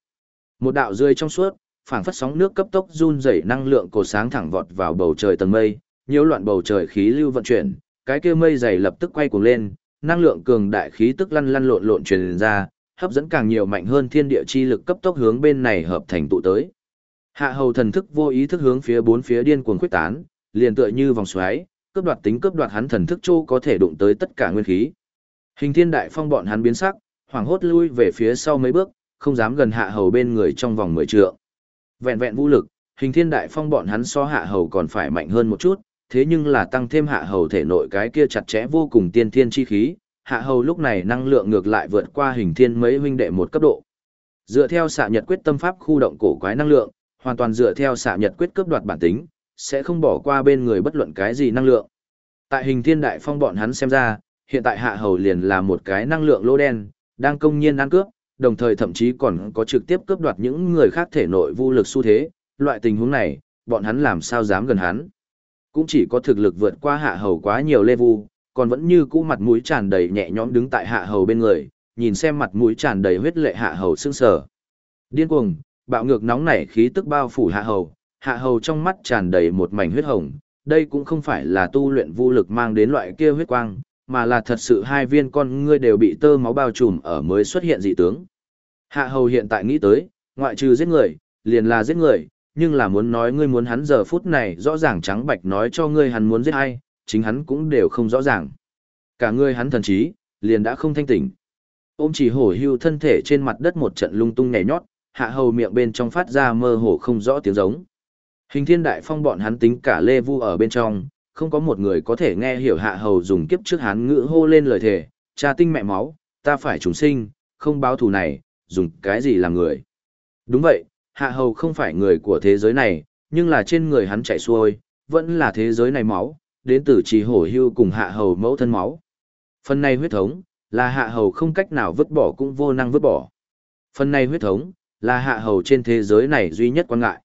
Một đạo rơi trong suốt, phảng phất sóng nước cấp tốc run rẩy năng lượng cổ sáng thẳng vọt vào bầu trời tầng mây, nhiễu loạn bầu trời khí lưu vận chuyển, cái kia mây dày lập tức quay cuồng lên, năng lượng cường đại khí tức lăn lăn lộn lộn truyền ra, hấp dẫn càng nhiều mạnh hơn thiên địa chi lực cấp tốc hướng bên này hợp thành tụ tới. Hạ hầu thần thức vô ý thức hướng phía bốn phía điên cuồng khuyết tán, liền tựa như vòng xoáy, cướp đoạt tính cướp đoạt hắn thần thức châu có thể đụng tới tất cả nguyên khí. Hình thiên đại phong bọn hắn biến sắc, hoảng hốt lui về phía sau mấy bước, không dám gần hạ hầu bên người trong vòng mười trượng. Vẹn vẹn vũ lực, hình thiên đại phong bọn hắn so hạ hầu còn phải mạnh hơn một chút, thế nhưng là tăng thêm hạ hầu thể nội cái kia chặt chẽ vô cùng tiên thiên chi khí, hạ hầu lúc này năng lượng ngược lại vượt qua hình thiên mấy huynh đệ một cấp độ. Dựa theo xạ nhật quyết tâm pháp khu động cổ quái năng lượng, hoàn toàn dựa theo xạ nhật quyết cướp đoạt bản tính, sẽ không bỏ qua bên người bất luận cái gì năng lượng. Tại hình thiên đại phong bọn hắn xem ra, hiện tại hạ hầu liền là một cái năng lượng lô đen, đang công nhiên ăn cướp, đồng thời thậm chí còn có trực tiếp cướp đoạt những người khác thể nội vô lực xu thế, loại tình huống này, bọn hắn làm sao dám gần hắn. Cũng chỉ có thực lực vượt qua hạ hầu quá nhiều lê vu, còn vẫn như cũ mặt mũi tràn đầy nhẹ nhõm đứng tại hạ hầu bên người, nhìn xem mặt mũi tràn đầy huyết lệ hạ hầu sương sờ. Điên cuồng, bạo ngược nóng nảy khí tức bao phủ hạ hầu, hạ hầu trong mắt tràn đầy một mảnh huyết hồng, đây cũng không phải là tu luyện vô lực mang đến loại kia huyết quang, mà là thật sự hai viên con ngươi đều bị tơ máu bao trùm ở mới xuất hiện dị tướng. Hạ hầu hiện tại nghĩ tới, ngoại trừ giết người, liền là giết người, nhưng là muốn nói ngươi muốn hắn giờ phút này rõ ràng trắng bạch nói cho ngươi hắn muốn giết ai, chính hắn cũng đều không rõ ràng. Cả ngươi hắn thần trí, liền đã không thanh tỉnh. Ôm chỉ hổ hưu thân thể trên mặt đất một trận lung tung nhảy nhót, hạ hầu miệng bên trong phát ra mơ hồ không rõ tiếng giống. Hình thiên đại phong bọn hắn tính cả lê vu ở bên trong, không có một người có thể nghe hiểu hạ hầu dùng kiếp trước hắn ngữ hô lên lời thề, cha tinh mẹ máu, ta phải trùng sinh, không báo thù này, dùng cái gì làm người. Đúng vậy, hạ hầu không phải người của thế giới này, nhưng là trên người hắn chạy xuôi, vẫn là thế giới này máu, đến từ trì hổ hưu cùng hạ hầu mẫu thân máu. Phần này huyết thống, là hạ hầu không cách nào vứt bỏ cũng vô năng vứt bỏ. Phần này huyết thống, là hạ hầu trên thế giới này duy nhất quan ngại.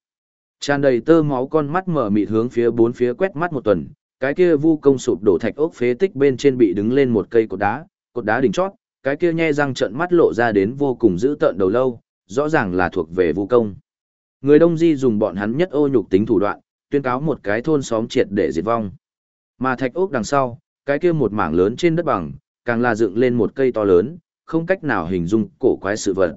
Tràn đầy tơ máu con mắt mở mịt hướng phía bốn phía quét mắt một tuần, cái kia vu công sụp đổ thạch ốc phế tích bên trên bị đứng lên một cây cột đá, cột đá đỉnh chót, cái kia nhe răng trợn mắt lộ ra đến vô cùng dữ tợn đầu lâu, rõ ràng là thuộc về vu công. Người Đông Di dùng bọn hắn nhất ô nhục tính thủ đoạn, tuyên cáo một cái thôn xóm triệt để diệt vong. Mà thạch ốc đằng sau, cái kia một mảng lớn trên đất bằng, càng là dựng lên một cây to lớn, không cách nào hình dung cổ quái sự vật.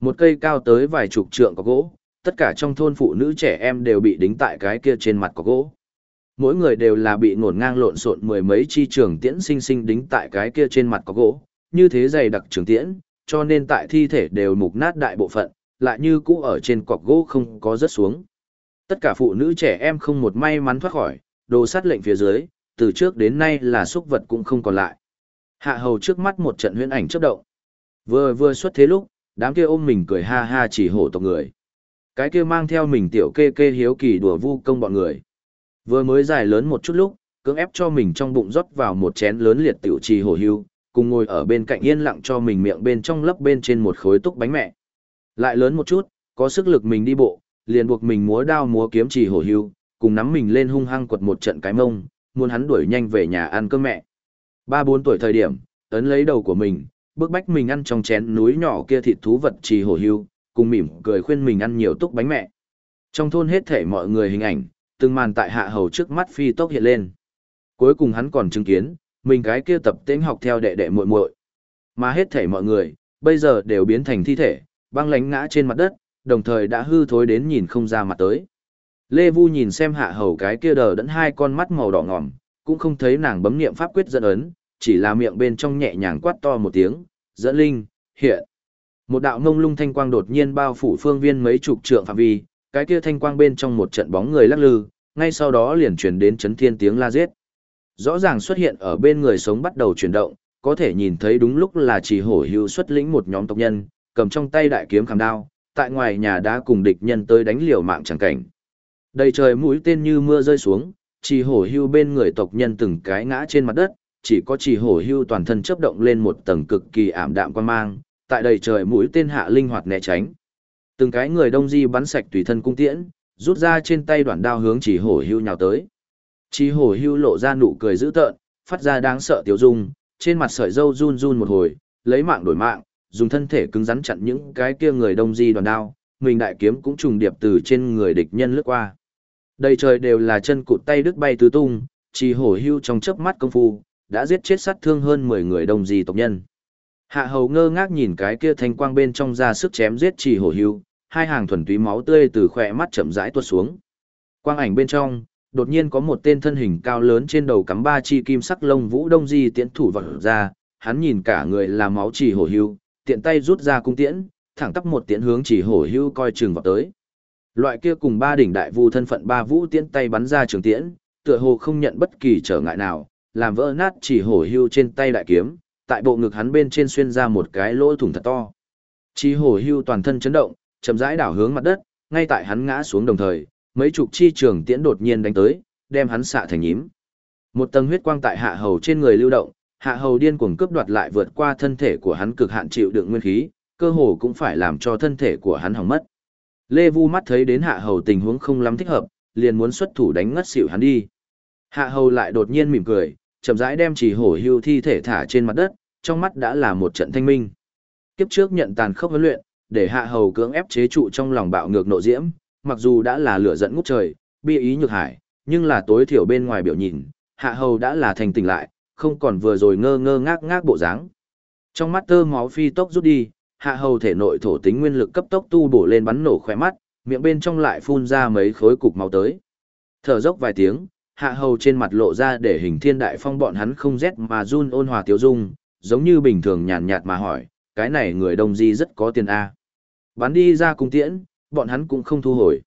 Một cây cao tới vài chục trượng có gỗ, tất cả trong thôn phụ nữ trẻ em đều bị đính tại cái kia trên mặt có gỗ. Mỗi người đều là bị ngổn ngang lộn xộn mười mấy chi trường tiễn sinh sinh đính tại cái kia trên mặt có gỗ, như thế dày đặc trường tiễn, cho nên tại thi thể đều mục nát đại bộ phận, lại như cũ ở trên cọc gỗ không có rớt xuống. Tất cả phụ nữ trẻ em không một may mắn thoát khỏi, đồ sát lệnh phía dưới, từ trước đến nay là xúc vật cũng không còn lại. Hạ hầu trước mắt một trận huyễn ảnh chớp động. Vừa vừa xuất thế lúc, đám kia ôm mình cười ha ha chỉ hổ tộc người. Cái kia mang theo mình tiểu kê kê hiếu kỳ đùa vu công bọn người. Vừa mới dài lớn một chút lúc, cưỡng ép cho mình trong bụng rót vào một chén lớn liệt tiểu trì hổ hưu, cùng ngồi ở bên cạnh yên lặng cho mình miệng bên trong lấp bên trên một khối túc bánh mẹ. Lại lớn một chút, có sức lực mình đi bộ, liền buộc mình múa đao múa kiếm trì hổ hưu, cùng nắm mình lên hung hăng quật một trận cái mông, muốn hắn đuổi nhanh về nhà ăn cơm mẹ. Ba bốn tuổi thời điểm, ấn lấy đầu của mình, bước bách mình ăn trong chén núi nhỏ kia thịt thú vật trì hổ hưu, cùng mỉm cười khuyên mình ăn nhiều túc bánh mẹ. Trong thôn hết thể mọi người hình ảnh, từng màn tại hạ hầu trước mắt phi tốc hiện lên. Cuối cùng hắn còn chứng kiến, mình cái kia tập tễnh học theo đệ đệ muội muội. Mà hết thể mọi người, bây giờ đều biến thành thi thể, băng lánh ngã trên mặt đất, đồng thời đã hư thối đến nhìn không ra mặt tới. Lê Vu nhìn xem hạ hầu cái kia đờ đẫn hai con mắt màu đỏ ngòm, cũng không thấy nàng bấm niệm pháp quyết dẫn ấn, chỉ là miệng bên trong nhẹ nhàng quát to một tiếng, dẫn linh, hiện. Một đạo ngông lung thanh quang đột nhiên bao phủ phương viên mấy chục trượng phạm vi, cái kia thanh quang bên trong một trận bóng người lắc lư, ngay sau đó liền truyền đến chấn thiên tiếng la giết. Rõ ràng xuất hiện ở bên người sống bắt đầu chuyển động, có thể nhìn thấy đúng lúc là chỉ hổ hữu xuất lĩnh một nhóm tộc nhân, cầm trong tay đại kiếm khảm đao, tại ngoài nhà đã cùng địch nhân tới đánh liều mạng chẳng cảnh. Đầy trời mũi tên như mưa rơi xuống, chỉ hổ hưu bên người tộc nhân từng cái ngã trên mặt đất, chỉ có chỉ hổ hưu toàn thân chấp động lên một tầng cực kỳ ảm đạm quan mang, tại đầy trời mũi tên hạ linh hoạt né tránh. Từng cái người đông di bắn sạch tùy thân cung tiễn, rút ra trên tay đoạn đao hướng chỉ hổ hưu nhào tới. Chỉ hổ hưu lộ ra nụ cười dữ tợn, phát ra đáng sợ tiểu dung, trên mặt sợi dâu run run một hồi, lấy mạng đổi mạng, dùng thân thể cứng rắn chặn những cái kia người đông di đoàn đao, mình đại kiếm cũng trùng điệp từ trên người địch nhân lướt qua. Đầy trời đều là chân cụt tay đứt bay tứ tung, chỉ hổ hưu trong chớp mắt công phu, đã giết chết sát thương hơn 10 người đông di tộc nhân. Hạ hầu ngơ ngác nhìn cái kia thanh quang bên trong ra sức chém giết chỉ hổ hưu, hai hàng thuần túy máu tươi từ khỏe mắt chậm rãi tuột xuống. Quang ảnh bên trong, đột nhiên có một tên thân hình cao lớn trên đầu cắm ba chi kim sắc lông vũ đông di tiễn thủ vật ra, hắn nhìn cả người là máu chỉ hổ hưu, tiện tay rút ra cung tiễn, thẳng tắp một tiễn hướng chỉ hổ hưu coi chừng vào tới. Loại kia cùng ba đỉnh đại vu thân phận ba vũ tiễn tay bắn ra trường tiễn, tựa hồ không nhận bất kỳ trở ngại nào, làm vỡ nát chỉ hổ hưu trên tay đại kiếm, tại bộ ngực hắn bên trên xuyên ra một cái lỗ thủng thật to. Chỉ hổ hưu toàn thân chấn động, chậm rãi đảo hướng mặt đất, ngay tại hắn ngã xuống đồng thời, mấy chục chi trường tiễn đột nhiên đánh tới, đem hắn xạ thành nhím. Một tầng huyết quang tại hạ hầu trên người lưu động, hạ hầu điên cuồng cướp đoạt lại vượt qua thân thể của hắn cực hạn chịu đựng nguyên khí, cơ hồ cũng phải làm cho thân thể của hắn hỏng mất. Lê Vu mắt thấy đến hạ hầu tình huống không lắm thích hợp, liền muốn xuất thủ đánh ngất xỉu hắn đi. Hạ hầu lại đột nhiên mỉm cười, chậm rãi đem chỉ hổ hưu thi thể thả trên mặt đất, trong mắt đã là một trận thanh minh. Kiếp trước nhận tàn khốc huấn luyện, để hạ hầu cưỡng ép chế trụ trong lòng bạo ngược nộ diễm, mặc dù đã là lửa giận ngút trời, bi ý nhược hải, nhưng là tối thiểu bên ngoài biểu nhìn, hạ hầu đã là thành tỉnh lại, không còn vừa rồi ngơ ngơ ngác ngác bộ dáng. Trong mắt tơ máu phi tốc rút đi, hạ hầu thể nội thổ tính nguyên lực cấp tốc tu bổ lên bắn nổ khỏe mắt, miệng bên trong lại phun ra mấy khối cục máu tới. Thở dốc vài tiếng, hạ hầu trên mặt lộ ra để hình thiên đại phong bọn hắn không rét mà run ôn hòa tiêu dung, giống như bình thường nhàn nhạt mà hỏi, cái này người đông di rất có tiền A. Bắn đi ra cung tiễn, bọn hắn cũng không thu hồi.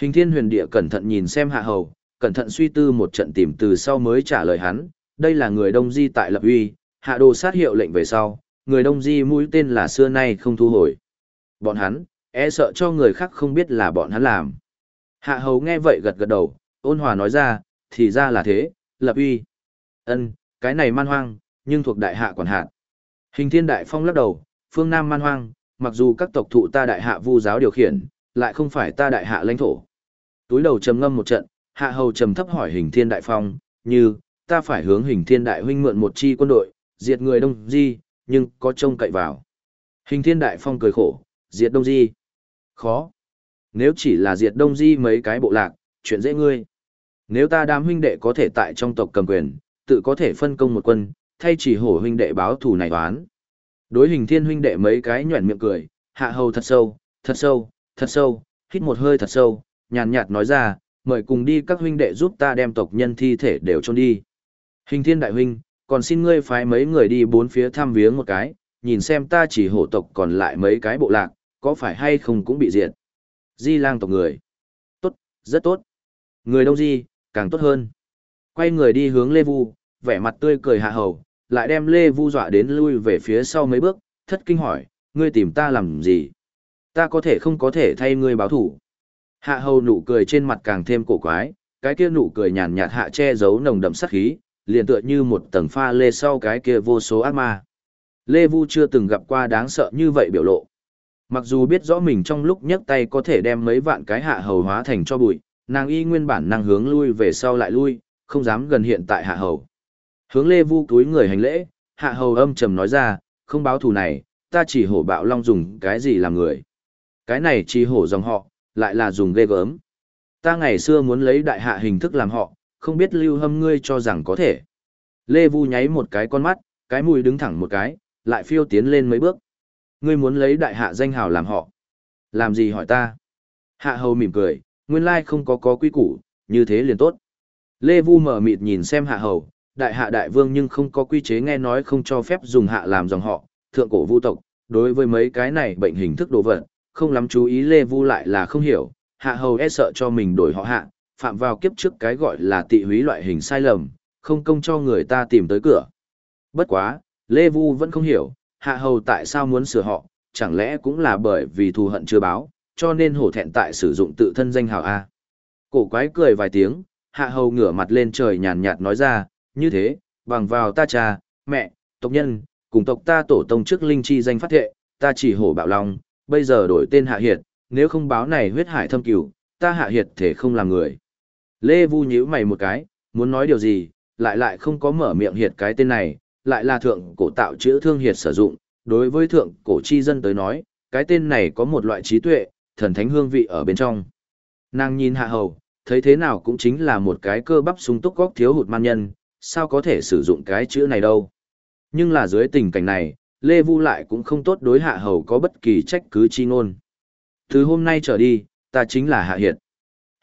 Hình thiên huyền địa cẩn thận nhìn xem hạ hầu, cẩn thận suy tư một trận tìm từ sau mới trả lời hắn, đây là người đông di tại lập uy, hạ đồ sát hiệu lệnh về sau, người đông di mũi tên là xưa nay không thu hồi. Bọn hắn, e sợ cho người khác không biết là bọn hắn làm. Hạ hầu nghe vậy gật gật đầu, ôn hòa nói ra, thì ra là thế, lập uy. ân cái này man hoang, nhưng thuộc đại hạ quản hạt. Hình thiên đại phong lắc đầu, phương Nam man hoang, mặc dù các tộc thụ ta đại hạ vu giáo điều khiển, lại không phải ta đại hạ lãnh thổ. Túi đầu trầm ngâm một trận, hạ hầu trầm thấp hỏi hình thiên đại phong, như, ta phải hướng hình thiên đại huynh mượn một chi quân đội, diệt người đông di, nhưng có trông cậy vào. Hình thiên đại phong cười khổ, diệt đông di. Khó. Nếu chỉ là diệt đông di mấy cái bộ lạc, chuyện dễ ngươi. Nếu ta đám huynh đệ có thể tại trong tộc cầm quyền, tự có thể phân công một quân, thay chỉ hổ huynh đệ báo thù này toán. Đối hình thiên huynh đệ mấy cái nhuẩn miệng cười, hạ hầu thật sâu, thật sâu, thật sâu, hít một hơi thật sâu, nhàn nhạt nói ra, mời cùng đi các huynh đệ giúp ta đem tộc nhân thi thể đều chôn đi. Hình thiên đại huynh, còn xin ngươi phái mấy người đi bốn phía thăm viếng một cái, nhìn xem ta chỉ hổ tộc còn lại mấy cái bộ lạc, có phải hay không cũng bị diệt. Di lang tộc người. Tốt, rất tốt. Người đông di, càng tốt hơn. Quay người đi hướng Lê Vu, vẻ mặt tươi cười hạ hầu, lại đem Lê Vu dọa đến lui về phía sau mấy bước, thất kinh hỏi, ngươi tìm ta làm gì? Ta có thể không có thể thay ngươi báo thủ. Hạ hầu nụ cười trên mặt càng thêm cổ quái, cái kia nụ cười nhàn nhạt hạ che giấu nồng đậm sát khí, liền tựa như một tầng pha lê sau cái kia vô số ác ma. Lê Vu chưa từng gặp qua đáng sợ như vậy biểu lộ. Mặc dù biết rõ mình trong lúc nhấc tay có thể đem mấy vạn cái hạ hầu hóa thành cho bụi, nàng y nguyên bản năng hướng lui về sau lại lui, không dám gần hiện tại hạ hầu. Hướng Lê Vu túi người hành lễ, hạ hầu âm trầm nói ra, không báo thù này, ta chỉ hổ bạo long dùng cái gì làm người. Cái này chỉ hổ dòng họ, lại là dùng ghê gớm. Ta ngày xưa muốn lấy đại hạ hình thức làm họ, không biết lưu hâm ngươi cho rằng có thể. Lê Vu nháy một cái con mắt, cái mùi đứng thẳng một cái, lại phiêu tiến lên mấy bước. Ngươi muốn lấy đại hạ danh hào làm họ. Làm gì hỏi ta? Hạ hầu mỉm cười, nguyên lai không có có quy củ, như thế liền tốt. Lê Vu mở mịt nhìn xem hạ hầu, đại hạ đại vương nhưng không có quy chế nghe nói không cho phép dùng hạ làm dòng họ, thượng cổ vu tộc, đối với mấy cái này bệnh hình thức đồ vật, không lắm chú ý Lê Vu lại là không hiểu, hạ hầu e sợ cho mình đổi họ hạ, phạm vào kiếp trước cái gọi là tị húy loại hình sai lầm, không công cho người ta tìm tới cửa. Bất quá, Lê Vu vẫn không hiểu, hạ hầu tại sao muốn sửa họ, chẳng lẽ cũng là bởi vì thù hận chưa báo, cho nên hổ thẹn tại sử dụng tự thân danh hào A. Cổ quái cười vài tiếng, hạ hầu ngửa mặt lên trời nhàn nhạt nói ra, như thế, bằng vào ta cha, mẹ, tộc nhân, cùng tộc ta tổ tông trước linh chi danh phát thệ, ta chỉ hổ bạo long, bây giờ đổi tên hạ hiệt, nếu không báo này huyết hải thâm cửu, ta hạ hiệt thể không làm người. Lê Vu nhíu mày một cái, muốn nói điều gì, lại lại không có mở miệng hiệt cái tên này, lại là thượng cổ tạo chữ thương hiệt sử dụng, đối với thượng cổ chi dân tới nói, cái tên này có một loại trí tuệ, thần thánh hương vị ở bên trong. Nàng nhìn hạ hầu, thấy thế nào cũng chính là một cái cơ bắp sung túc góc thiếu hụt man nhân, sao có thể sử dụng cái chữ này đâu. Nhưng là dưới tình cảnh này, Lê Vu lại cũng không tốt đối hạ hầu có bất kỳ trách cứ chi ngôn. Từ hôm nay trở đi, ta chính là hạ hiệt.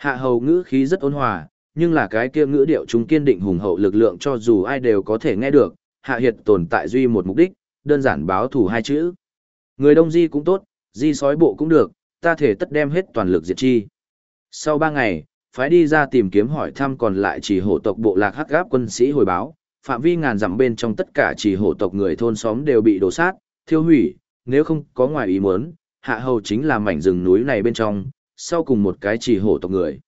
Hạ hầu ngữ khí rất ôn hòa, nhưng là cái kia ngữ điệu chúng kiên định hùng hậu lực lượng cho dù ai đều có thể nghe được, hạ hiệt tồn tại duy một mục đích, đơn giản báo thủ hai chữ. Người đông di cũng tốt, di sói bộ cũng được, ta thể tất đem hết toàn lực diệt chi. Sau ba ngày, phái đi ra tìm kiếm hỏi thăm còn lại chỉ hổ tộc bộ lạc hắc gáp quân sĩ hồi báo, phạm vi ngàn dặm bên trong tất cả chỉ hổ tộc người thôn xóm đều bị đổ sát, thiêu hủy, nếu không có ngoài ý muốn, hạ hầu chính là mảnh rừng núi này bên trong, sau cùng một cái chỉ hổ tộc người.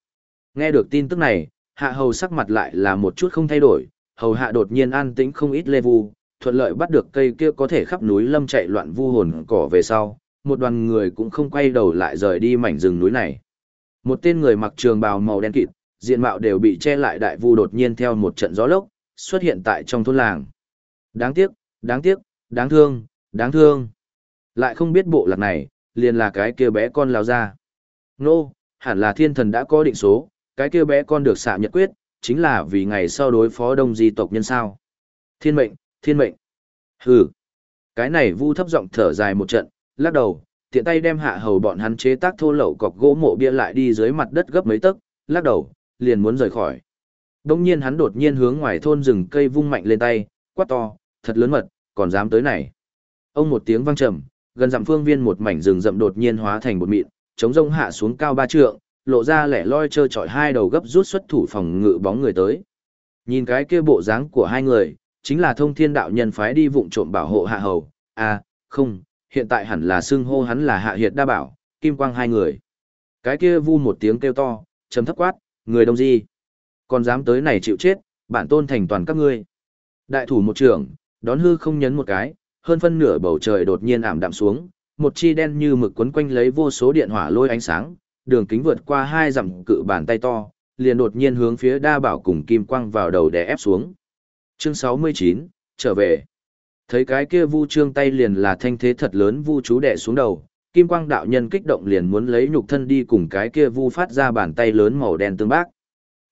Nghe được tin tức này, hạ hầu sắc mặt lại là một chút không thay đổi, hầu hạ đột nhiên an tĩnh không ít lê vu, thuận lợi bắt được cây kia có thể khắp núi lâm chạy loạn vu hồn cỏ về sau, một đoàn người cũng không quay đầu lại rời đi mảnh rừng núi này. Một tên người mặc trường bào màu đen kịt, diện mạo đều bị che lại đại vu đột nhiên theo một trận gió lốc, xuất hiện tại trong thôn làng. Đáng tiếc, đáng tiếc, đáng thương, đáng thương. Lại không biết bộ lạc này, liền là cái kia bé con lao ra. Nô, hẳn là thiên thần đã có định số, cái kia bé con được xạ nhật quyết, chính là vì ngày sau đối phó đông di tộc nhân sao. Thiên mệnh, thiên mệnh. Hừ. Cái này vu thấp giọng thở dài một trận, lắc đầu, tiện tay đem hạ hầu bọn hắn chế tác thô lậu cọc gỗ mộ bia lại đi dưới mặt đất gấp mấy tấc, lắc đầu, liền muốn rời khỏi. Đông nhiên hắn đột nhiên hướng ngoài thôn rừng cây vung mạnh lên tay, quát to, thật lớn mật, còn dám tới này. Ông một tiếng vang trầm, gần dặm phương viên một mảnh rừng rậm đột nhiên hóa thành một mịn, chống rông hạ xuống cao ba trượng, lộ ra lẻ loi trơ trọi hai đầu gấp rút xuất thủ phòng ngự bóng người tới. Nhìn cái kia bộ dáng của hai người, chính là thông thiên đạo nhân phái đi vụng trộm bảo hộ hạ hầu, à, không, hiện tại hẳn là xưng hô hắn là hạ hiệt đa bảo, kim quang hai người. Cái kia vu một tiếng kêu to, chấm thấp quát, người đông di. Còn dám tới này chịu chết, bản tôn thành toàn các ngươi. Đại thủ một trưởng, đón hư không nhấn một cái, hơn phân nửa bầu trời đột nhiên ảm đạm xuống, một chi đen như mực quấn quanh lấy vô số điện hỏa lôi ánh sáng, đường kính vượt qua hai dặm cự bàn tay to, liền đột nhiên hướng phía đa bảo cùng kim quang vào đầu đè ép xuống. Chương 69, trở về. Thấy cái kia vu trương tay liền là thanh thế thật lớn vu chú đè xuống đầu, Kim quang đạo nhân kích động liền muốn lấy nhục thân đi cùng cái kia vu phát ra bàn tay lớn màu đen tương bác.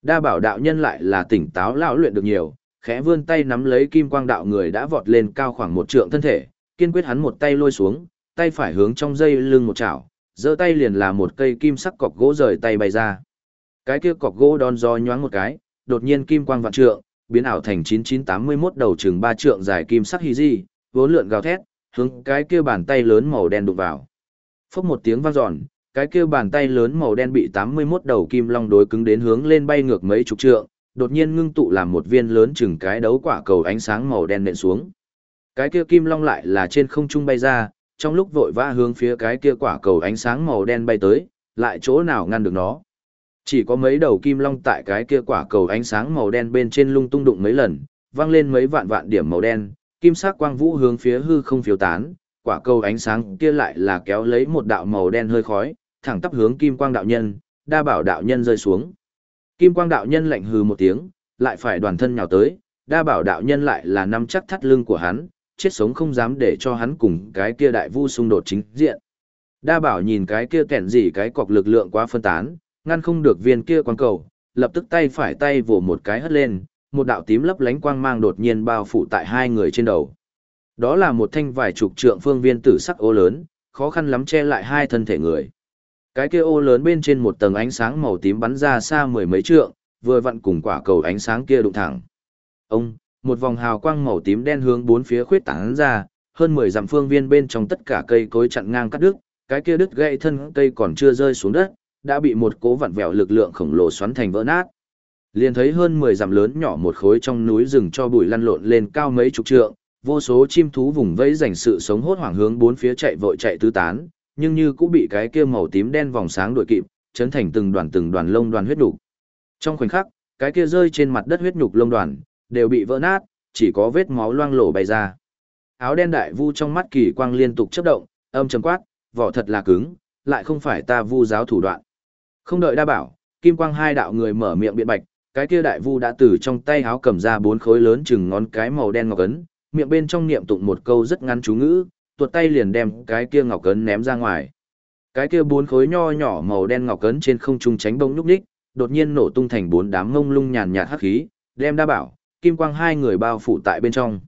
Đa bảo đạo nhân lại là tỉnh táo lão luyện được nhiều, khẽ vươn tay nắm lấy kim quang đạo người đã vọt lên cao khoảng một trượng thân thể, kiên quyết hắn một tay lôi xuống, tay phải hướng trong dây lưng một chảo, giơ tay liền là một cây kim sắc cọc gỗ rời tay bay ra. Cái kia cọc gỗ đón gió nhoáng một cái, đột nhiên kim quang vạn trượng, biến ảo thành 9981 đầu trường ba trượng dài kim sắc hí di, vốn lượn gào thét, hướng cái kia bàn tay lớn màu đen đụng vào. Phốc một tiếng vang dọn, cái kia bàn tay lớn màu đen bị 81 đầu kim long đối cứng đến hướng lên bay ngược mấy chục trượng, đột nhiên ngưng tụ làm một viên lớn chừng cái đấu quả cầu ánh sáng màu đen nện xuống. Cái kia kim long lại là trên không trung bay ra, trong lúc vội vã hướng phía cái kia quả cầu ánh sáng màu đen bay tới, lại chỗ nào ngăn được nó. Chỉ có mấy đầu kim long tại cái kia quả cầu ánh sáng màu đen bên trên lung tung đụng mấy lần, vang lên mấy vạn vạn điểm màu đen, kim sắc quang vũ hướng phía hư không phiêu tán, quả cầu ánh sáng kia lại là kéo lấy một đạo màu đen hơi khói, thẳng tắp hướng kim quang đạo nhân, đa bảo đạo nhân rơi xuống. Kim quang đạo nhân lạnh hừ một tiếng, lại phải đoàn thân nhào tới, đa bảo đạo nhân lại là nắm chắc thắt lưng của hắn, chết sống không dám để cho hắn cùng cái kia đại vu xung đột chính diện. Đa bảo nhìn cái kia kẻn gì cái cọc lực lượng quá phân tán, ngăn không được viên kia quang cầu, lập tức tay phải tay vồ một cái hất lên, một đạo tím lấp lánh quang mang đột nhiên bao phủ tại hai người trên đầu. Đó là một thanh vài chục trượng phương viên tử sắc ô lớn, khó khăn lắm che lại hai thân thể người. Cái kia ô lớn bên trên một tầng ánh sáng màu tím bắn ra xa mười mấy trượng, vừa vặn cùng quả cầu ánh sáng kia đụng thẳng. Ông, một vòng hào quang màu tím đen hướng bốn phía khuyết tán ra, hơn 10 dặm phương viên bên trong tất cả cây cối chặn ngang cắt đứt, cái kia đứt gãy thân cây còn chưa rơi xuống đất, đã bị một cố vặn vẹo lực lượng khổng lồ xoắn thành vỡ nát. Liền thấy hơn 10 dặm lớn nhỏ một khối trong núi rừng cho bụi lăn lộn lên cao mấy chục trượng, vô số chim thú vùng vẫy dành sự sống hốt hoảng hướng bốn phía chạy vội chạy tứ tán, nhưng như cũng bị cái kia màu tím đen vòng sáng đuổi kịp, chấn thành từng đoàn từng đoàn lông đoàn huyết nhục. Trong khoảnh khắc, cái kia rơi trên mặt đất huyết nhục lông đoàn đều bị vỡ nát, chỉ có vết máu loang lổ bay ra. Áo đen đại vu trong mắt kỳ quang liên tục chớp động, âm trầm quát, vỏ thật là cứng, lại không phải ta vu giáo thủ đoạn. Không đợi đa bảo, kim quang hai đạo người mở miệng biện bạch, cái kia đại vu đã từ trong tay áo cầm ra bốn khối lớn chừng ngón cái màu đen ngọc ấn, miệng bên trong niệm tụng một câu rất ngắn chú ngữ, tuột tay liền đem cái kia ngọc ấn ném ra ngoài. Cái kia bốn khối nho nhỏ màu đen ngọc ấn trên không trung tránh bông nhúc nhích, đột nhiên nổ tung thành bốn đám ngông lung nhàn nhạt hắc khí, đem đa bảo, kim quang hai người bao phủ tại bên trong.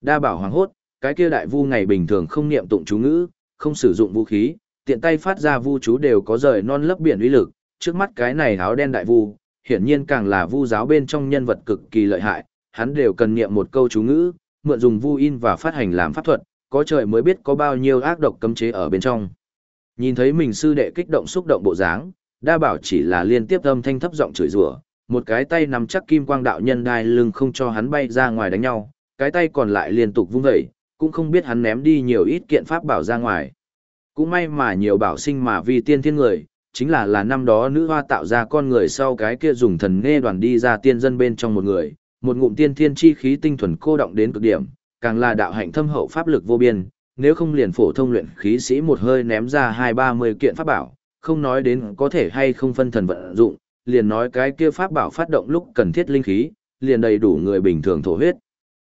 Đa bảo hoàng hốt, cái kia đại vu ngày bình thường không niệm tụng chú ngữ, không sử dụng vũ khí, tiện tay phát ra vu chú đều có rời non lấp biển uy lực, trước mắt cái này áo đen đại vu, hiển nhiên càng là vu giáo bên trong nhân vật cực kỳ lợi hại, hắn đều cần niệm một câu chú ngữ, mượn dùng vu in và phát hành làm pháp thuật, có trời mới biết có bao nhiêu ác độc cấm chế ở bên trong. Nhìn thấy mình sư đệ kích động xúc động bộ dáng, đa bảo chỉ là liên tiếp âm thanh thấp giọng chửi rủa, một cái tay nắm chắc kim quang đạo nhân đai lưng không cho hắn bay ra ngoài đánh nhau, cái tay còn lại liên tục vung vẩy, cũng không biết hắn ném đi nhiều ít kiện pháp bảo ra ngoài. Cũng may mà nhiều bảo sinh mà vì tiên thiên người, chính là là năm đó nữ hoa tạo ra con người sau cái kia dùng thần nghe đoàn đi ra tiên dân bên trong một người, một ngụm tiên thiên chi khí tinh thuần cô động đến cực điểm, càng là đạo hạnh thâm hậu pháp lực vô biên, nếu không liền phổ thông luyện khí sĩ một hơi ném ra hai ba mươi kiện pháp bảo, không nói đến có thể hay không phân thần vận dụng, liền nói cái kia pháp bảo phát động lúc cần thiết linh khí, liền đầy đủ người bình thường thổ huyết.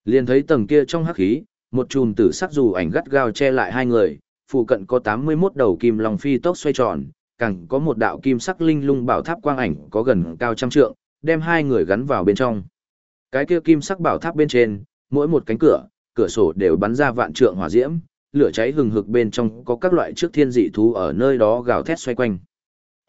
Liền thấy tầng kia trong hắc khí, một chùm tử sắc dù ảnh gắt gao che lại hai người, phụ cận có 81 đầu kim long phi tốc xoay tròn, càng có một đạo kim sắc linh lung bảo tháp quang ảnh có gần cao trăm trượng, đem hai người gắn vào bên trong. Cái kia kim sắc bảo tháp bên trên, mỗi một cánh cửa, cửa sổ đều bắn ra vạn trượng hỏa diễm, lửa cháy hừng hực bên trong có các loại trước thiên dị thú ở nơi đó gào thét xoay quanh.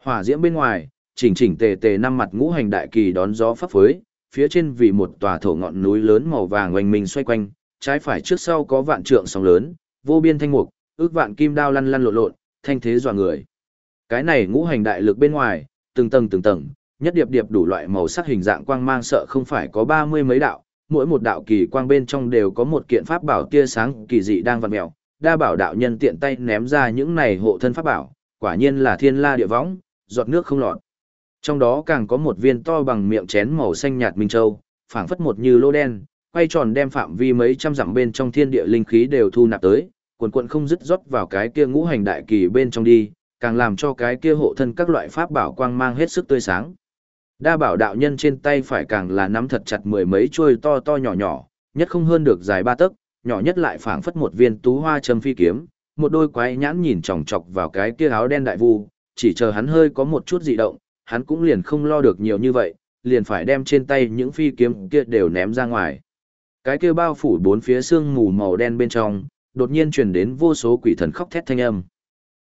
Hỏa diễm bên ngoài, chỉnh chỉnh tề tề năm mặt ngũ hành đại kỳ đón gió phấp phới, phía trên vì một tòa thổ ngọn núi lớn màu vàng oanh minh xoay quanh, trái phải trước sau có vạn trượng sóng lớn, vô biên thanh mục, ước vạn kim đao lăn lăn lộn lộn, thanh thế dọa người. Cái này ngũ hành đại lực bên ngoài, từng tầng từng tầng, nhất điệp điệp đủ loại màu sắc hình dạng quang mang sợ không phải có ba mươi mấy đạo, mỗi một đạo kỳ quang bên trong đều có một kiện pháp bảo tia sáng kỳ dị đang vặn mèo, đa bảo đạo nhân tiện tay ném ra những này hộ thân pháp bảo, quả nhiên là thiên la địa võng, giọt nước không lọt. Trong đó càng có một viên to bằng miệng chén màu xanh nhạt minh châu, phảng phất một như lô đen, quay tròn đem phạm vi mấy trăm dặm bên trong thiên địa linh khí đều thu nạp tới, cuồn cuộn không dứt rót vào cái kia ngũ hành đại kỳ bên trong đi, càng làm cho cái kia hộ thân các loại pháp bảo quang mang hết sức tươi sáng. Đa bảo đạo nhân trên tay phải càng là nắm thật chặt mười mấy chuôi to to nhỏ nhỏ, nhất không hơn được dài ba tấc, nhỏ nhất lại phảng phất một viên tú hoa châm phi kiếm, một đôi quái nhãn nhìn chòng chọc vào cái kia áo đen đại vu, chỉ chờ hắn hơi có một chút dị động, hắn cũng liền không lo được nhiều như vậy, liền phải đem trên tay những phi kiếm kia đều ném ra ngoài. Cái kia bao phủ bốn phía xương mù màu đen bên trong, đột nhiên truyền đến vô số quỷ thần khóc thét thanh âm.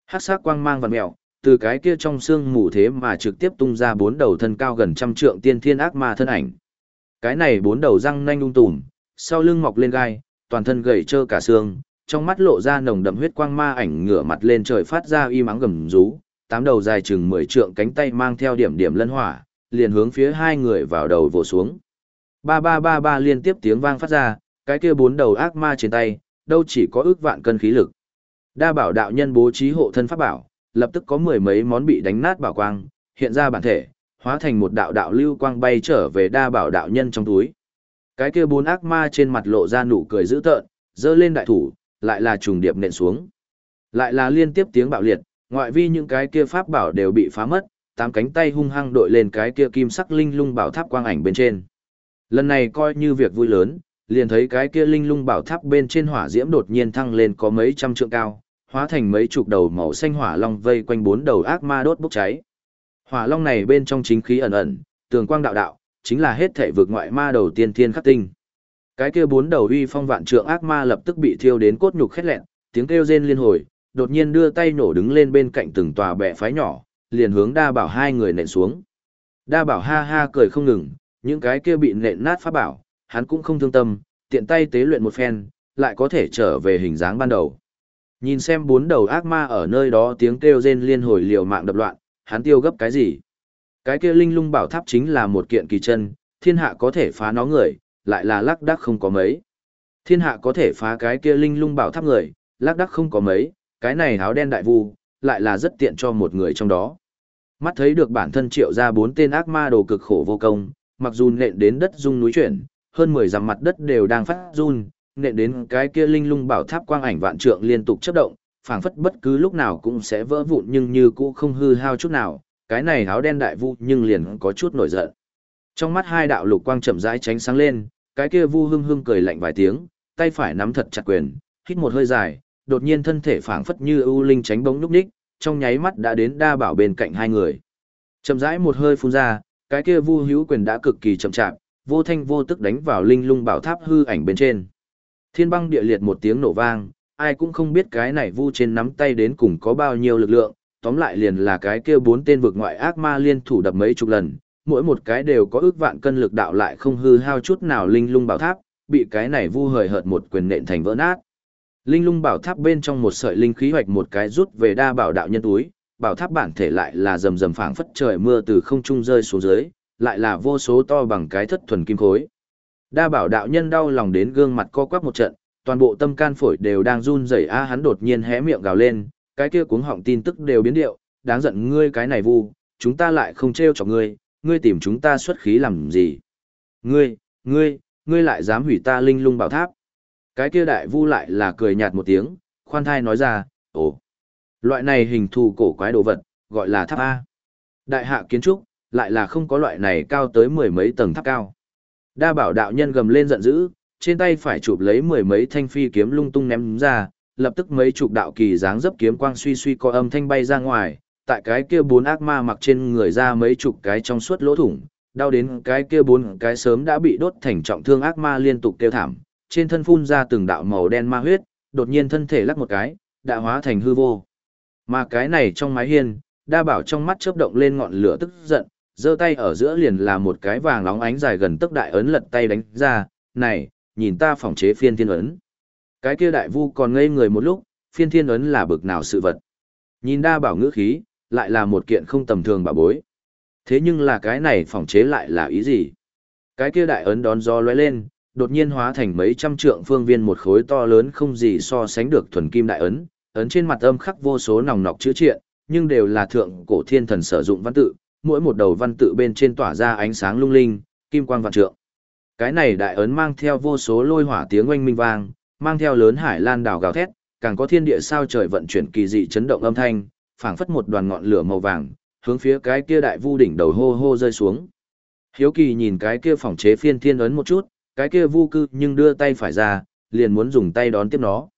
Hắc sắc quang mang vằn mèo, từ cái kia trong xương mù thế mà trực tiếp tung ra bốn đầu thân cao gần trăm trượng tiên thiên ác ma thân ảnh. Cái này bốn đầu răng nanh ung tùm, sau lưng mọc lên gai, toàn thân gầy trơ cả xương, trong mắt lộ ra nồng đậm huyết quang ma ảnh ngửa mặt lên trời phát ra y mắng gầm rú, tám đầu dài chừng mười trượng cánh tay mang theo điểm điểm lân hỏa, liền hướng phía hai người vào đầu vồ xuống. Ba ba ba ba liên tiếp tiếng vang phát ra, cái kia bốn đầu ác ma trên tay, đâu chỉ có ước vạn cân khí lực. Đa bảo đạo nhân bố trí hộ thân pháp bảo, lập tức có mười mấy món bị đánh nát bảo quang, hiện ra bản thể, hóa thành một đạo đạo lưu quang bay trở về đa bảo đạo nhân trong túi. Cái kia bốn ác ma trên mặt lộ ra nụ cười dữ tợn, giơ lên đại thủ, lại là trùng điệp nện xuống. Lại là liên tiếp tiếng bạo liệt, ngoại vi những cái kia pháp bảo đều bị phá mất, tám cánh tay hung hăng đội lên cái kia kim sắc linh lung bảo tháp quang ảnh bên trên. Lần này coi như việc vui lớn, liền thấy cái kia linh lung bảo tháp bên trên hỏa diễm đột nhiên thăng lên có mấy trăm trượng cao, hóa thành mấy chục đầu màu xanh hỏa long vây quanh bốn đầu ác ma đốt bốc cháy. Hỏa long này bên trong chính khí ẩn ẩn, tường quang đạo đạo, chính là hết thể vực ngoại ma đầu tiên thiên khắc tinh. Cái kia bốn đầu uy phong vạn trượng ác ma lập tức bị thiêu đến cốt nhục khét lẹn, tiếng kêu rên liên hồi, đột nhiên đưa tay nổ đứng lên bên cạnh từng tòa bệ phái nhỏ, liền hướng đa bảo hai người nện xuống. Đa bảo ha ha cười không ngừng, những cái kia bị nện nát pháp bảo, hắn cũng không thương tâm, tiện tay tế luyện một phen, lại có thể trở về hình dáng ban đầu. Nhìn xem bốn đầu ác ma ở nơi đó tiếng kêu rên liên hồi liều mạng đập loạn, hắn tiêu gấp cái gì? Cái kia linh lung bảo tháp chính là một kiện kỳ chân, thiên hạ có thể phá nó người, lại là lắc đắc không có mấy. Thiên hạ có thể phá cái kia linh lung bảo tháp người, lắc đắc không có mấy, cái này áo đen đại vu, lại là rất tiện cho một người trong đó. Mắt thấy được bản thân triệu ra bốn tên ác ma đồ cực khổ vô công, mặc dù nện đến đất rung núi chuyển, hơn 10 dặm mặt đất đều đang phát run, nện đến cái kia linh lung bảo tháp quang ảnh vạn trượng liên tục chấp động, phảng phất bất cứ lúc nào cũng sẽ vỡ vụn nhưng như cũ không hư hao chút nào, cái này áo đen đại vu nhưng liền có chút nổi giận. Trong mắt hai đạo lục quang chậm rãi tránh sáng lên, cái kia vu hưng hưng cười lạnh vài tiếng, tay phải nắm thật chặt quyền, hít một hơi dài, đột nhiên thân thể phảng phất như ưu linh tránh bóng núp ních, trong nháy mắt đã đến đa bảo bên cạnh hai người. Chậm rãi một hơi phun ra, cái kia vu hữu quyền đã cực kỳ chậm chạp, vô thanh vô tức đánh vào linh lung bảo tháp hư ảnh bên trên. Thiên băng địa liệt một tiếng nổ vang, ai cũng không biết cái này vu trên nắm tay đến cùng có bao nhiêu lực lượng, tóm lại liền là cái kia bốn tên vực ngoại ác ma liên thủ đập mấy chục lần, mỗi một cái đều có ước vạn cân lực đạo lại không hư hao chút nào linh lung bảo tháp, bị cái này vu hời hợt một quyền nện thành vỡ nát. Linh lung bảo tháp bên trong một sợi linh khí hoạch một cái rút về đa bảo đạo nhân túi, bảo tháp bản thể lại là rầm rầm phảng phất trời mưa từ không trung rơi xuống dưới, lại là vô số to bằng cái thất thuần kim khối. Đa bảo đạo nhân đau lòng đến gương mặt co quắp một trận, toàn bộ tâm can phổi đều đang run rẩy a hắn đột nhiên hé miệng gào lên, cái kia cuống họng tin tức đều biến điệu, đáng giận ngươi cái này vu, chúng ta lại không trêu chọc ngươi, ngươi tìm chúng ta xuất khí làm gì? Ngươi, ngươi, ngươi lại dám hủy ta linh lung bảo tháp. Cái kia đại vu lại là cười nhạt một tiếng, khoan thai nói ra, ồ, loại này hình thù cổ quái đồ vật, gọi là tháp A. Đại hạ kiến trúc, lại là không có loại này cao tới mười mấy tầng tháp cao. Đa bảo đạo nhân gầm lên giận dữ, trên tay phải chụp lấy mười mấy thanh phi kiếm lung tung ném ra, lập tức mấy chục đạo kỳ dáng dấp kiếm quang suy suy có âm thanh bay ra ngoài, tại cái kia bốn ác ma mặc trên người ra mấy chục cái trong suốt lỗ thủng, đau đến cái kia bốn cái sớm đã bị đốt thành trọng thương ác ma liên tục kêu thảm, trên thân phun ra từng đạo màu đen ma huyết, đột nhiên thân thể lắc một cái, đã hóa thành hư vô. Mà cái này trong mái hiên, đa bảo trong mắt chớp động lên ngọn lửa tức giận, giơ tay ở giữa liền là một cái vàng nóng ánh dài gần tức đại ấn lật tay đánh ra, này, nhìn ta phòng chế phiên thiên ấn. Cái kia đại vu còn ngây người một lúc, phiên thiên ấn là bực nào sự vật. Nhìn đa bảo ngữ khí, lại là một kiện không tầm thường bà bối. Thế nhưng là cái này phòng chế lại là ý gì? Cái kia đại ấn đón gió lóe lên, đột nhiên hóa thành mấy trăm trượng phương viên một khối to lớn không gì so sánh được thuần kim đại ấn, ấn trên mặt âm khắc vô số nòng nọc chữ triện, nhưng đều là thượng cổ thiên thần sử dụng văn tự, mỗi một đầu văn tự bên trên tỏa ra ánh sáng lung linh, kim quang vạn trượng. Cái này đại ấn mang theo vô số lôi hỏa tiếng oanh minh vang, mang theo lớn hải lan đảo gào thét, càng có thiên địa sao trời vận chuyển kỳ dị chấn động âm thanh, phảng phất một đoàn ngọn lửa màu vàng, hướng phía cái kia đại vu đỉnh đầu hô hô rơi xuống. Hiếu kỳ nhìn cái kia phòng chế phiên thiên ấn một chút, cái kia vu cư nhưng đưa tay phải ra, liền muốn dùng tay đón tiếp nó.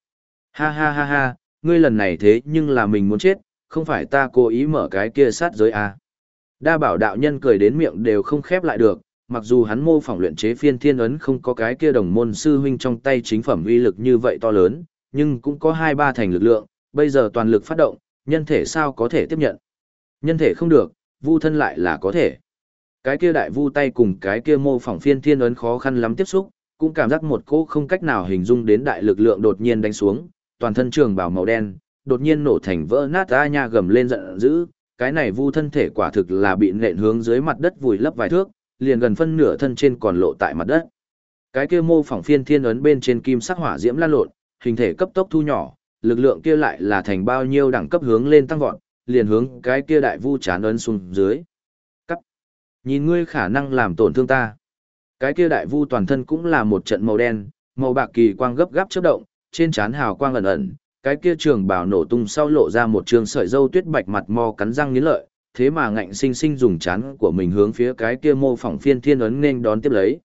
Ha ha ha ha, ngươi lần này thế nhưng là mình muốn chết, không phải ta cố ý mở cái kia sát giới à. Đa bảo đạo nhân cười đến miệng đều không khép lại được, mặc dù hắn mô phỏng luyện chế phiên thiên ấn không có cái kia đồng môn sư huynh trong tay chính phẩm uy lực như vậy to lớn, nhưng cũng có hai ba thành lực lượng, bây giờ toàn lực phát động, nhân thể sao có thể tiếp nhận. Nhân thể không được, vu thân lại là có thể. Cái kia đại vu tay cùng cái kia mô phỏng phiên thiên ấn khó khăn lắm tiếp xúc, cũng cảm giác một cỗ không cách nào hình dung đến đại lực lượng đột nhiên đánh xuống, toàn thân trường bảo màu đen, đột nhiên nổ thành vỡ nát a nha gầm lên giận dữ, cái này vu thân thể quả thực là bị nện hướng dưới mặt đất vùi lấp vài thước, liền gần phân nửa thân trên còn lộ tại mặt đất. Cái kia mô phỏng phiên thiên ấn bên trên kim sắc hỏa diễm lan lộn, hình thể cấp tốc thu nhỏ, lực lượng kia lại là thành bao nhiêu đẳng cấp hướng lên tăng vọt, liền hướng cái kia đại vu chán ấn xuống dưới. Nhìn ngươi khả năng làm tổn thương ta. Cái kia đại vu toàn thân cũng là một trận màu đen, màu bạc kỳ quang gấp gáp chớp động, trên trán hào quang ẩn ẩn, cái kia trường bảo nổ tung sau lộ ra một trường sợi dâu tuyết bạch mặt mò cắn răng nghiến lợi, thế mà ngạnh sinh sinh dùng chán của mình hướng phía cái kia mô phỏng phiên thiên ấn nên đón tiếp lấy.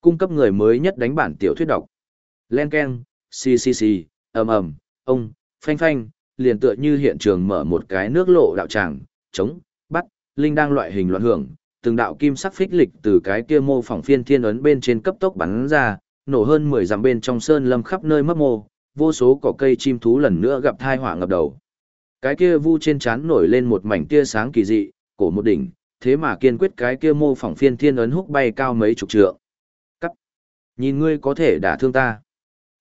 Cung cấp người mới nhất đánh bản tiểu thuyết đọc. Len keng, xì xì xì, ầm ầm, ông, phanh phanh, liền tựa như hiện trường mở một cái nước lộ đạo tràng, chống, bắt, linh đang loại hình loạn hưởng, từng đạo kim sắc phích lịch từ cái kia mô phỏng phiên thiên ấn bên trên cấp tốc bắn ra, nổ hơn 10 dặm bên trong sơn lâm khắp nơi mấp mô, vô số cỏ cây chim thú lần nữa gặp thai họa ngập đầu. Cái kia vu trên trán nổi lên một mảnh tia sáng kỳ dị, cổ một đỉnh, thế mà kiên quyết cái kia mô phỏng phiên thiên ấn húc bay cao mấy chục trượng. Cắt. Nhìn ngươi có thể đả thương ta.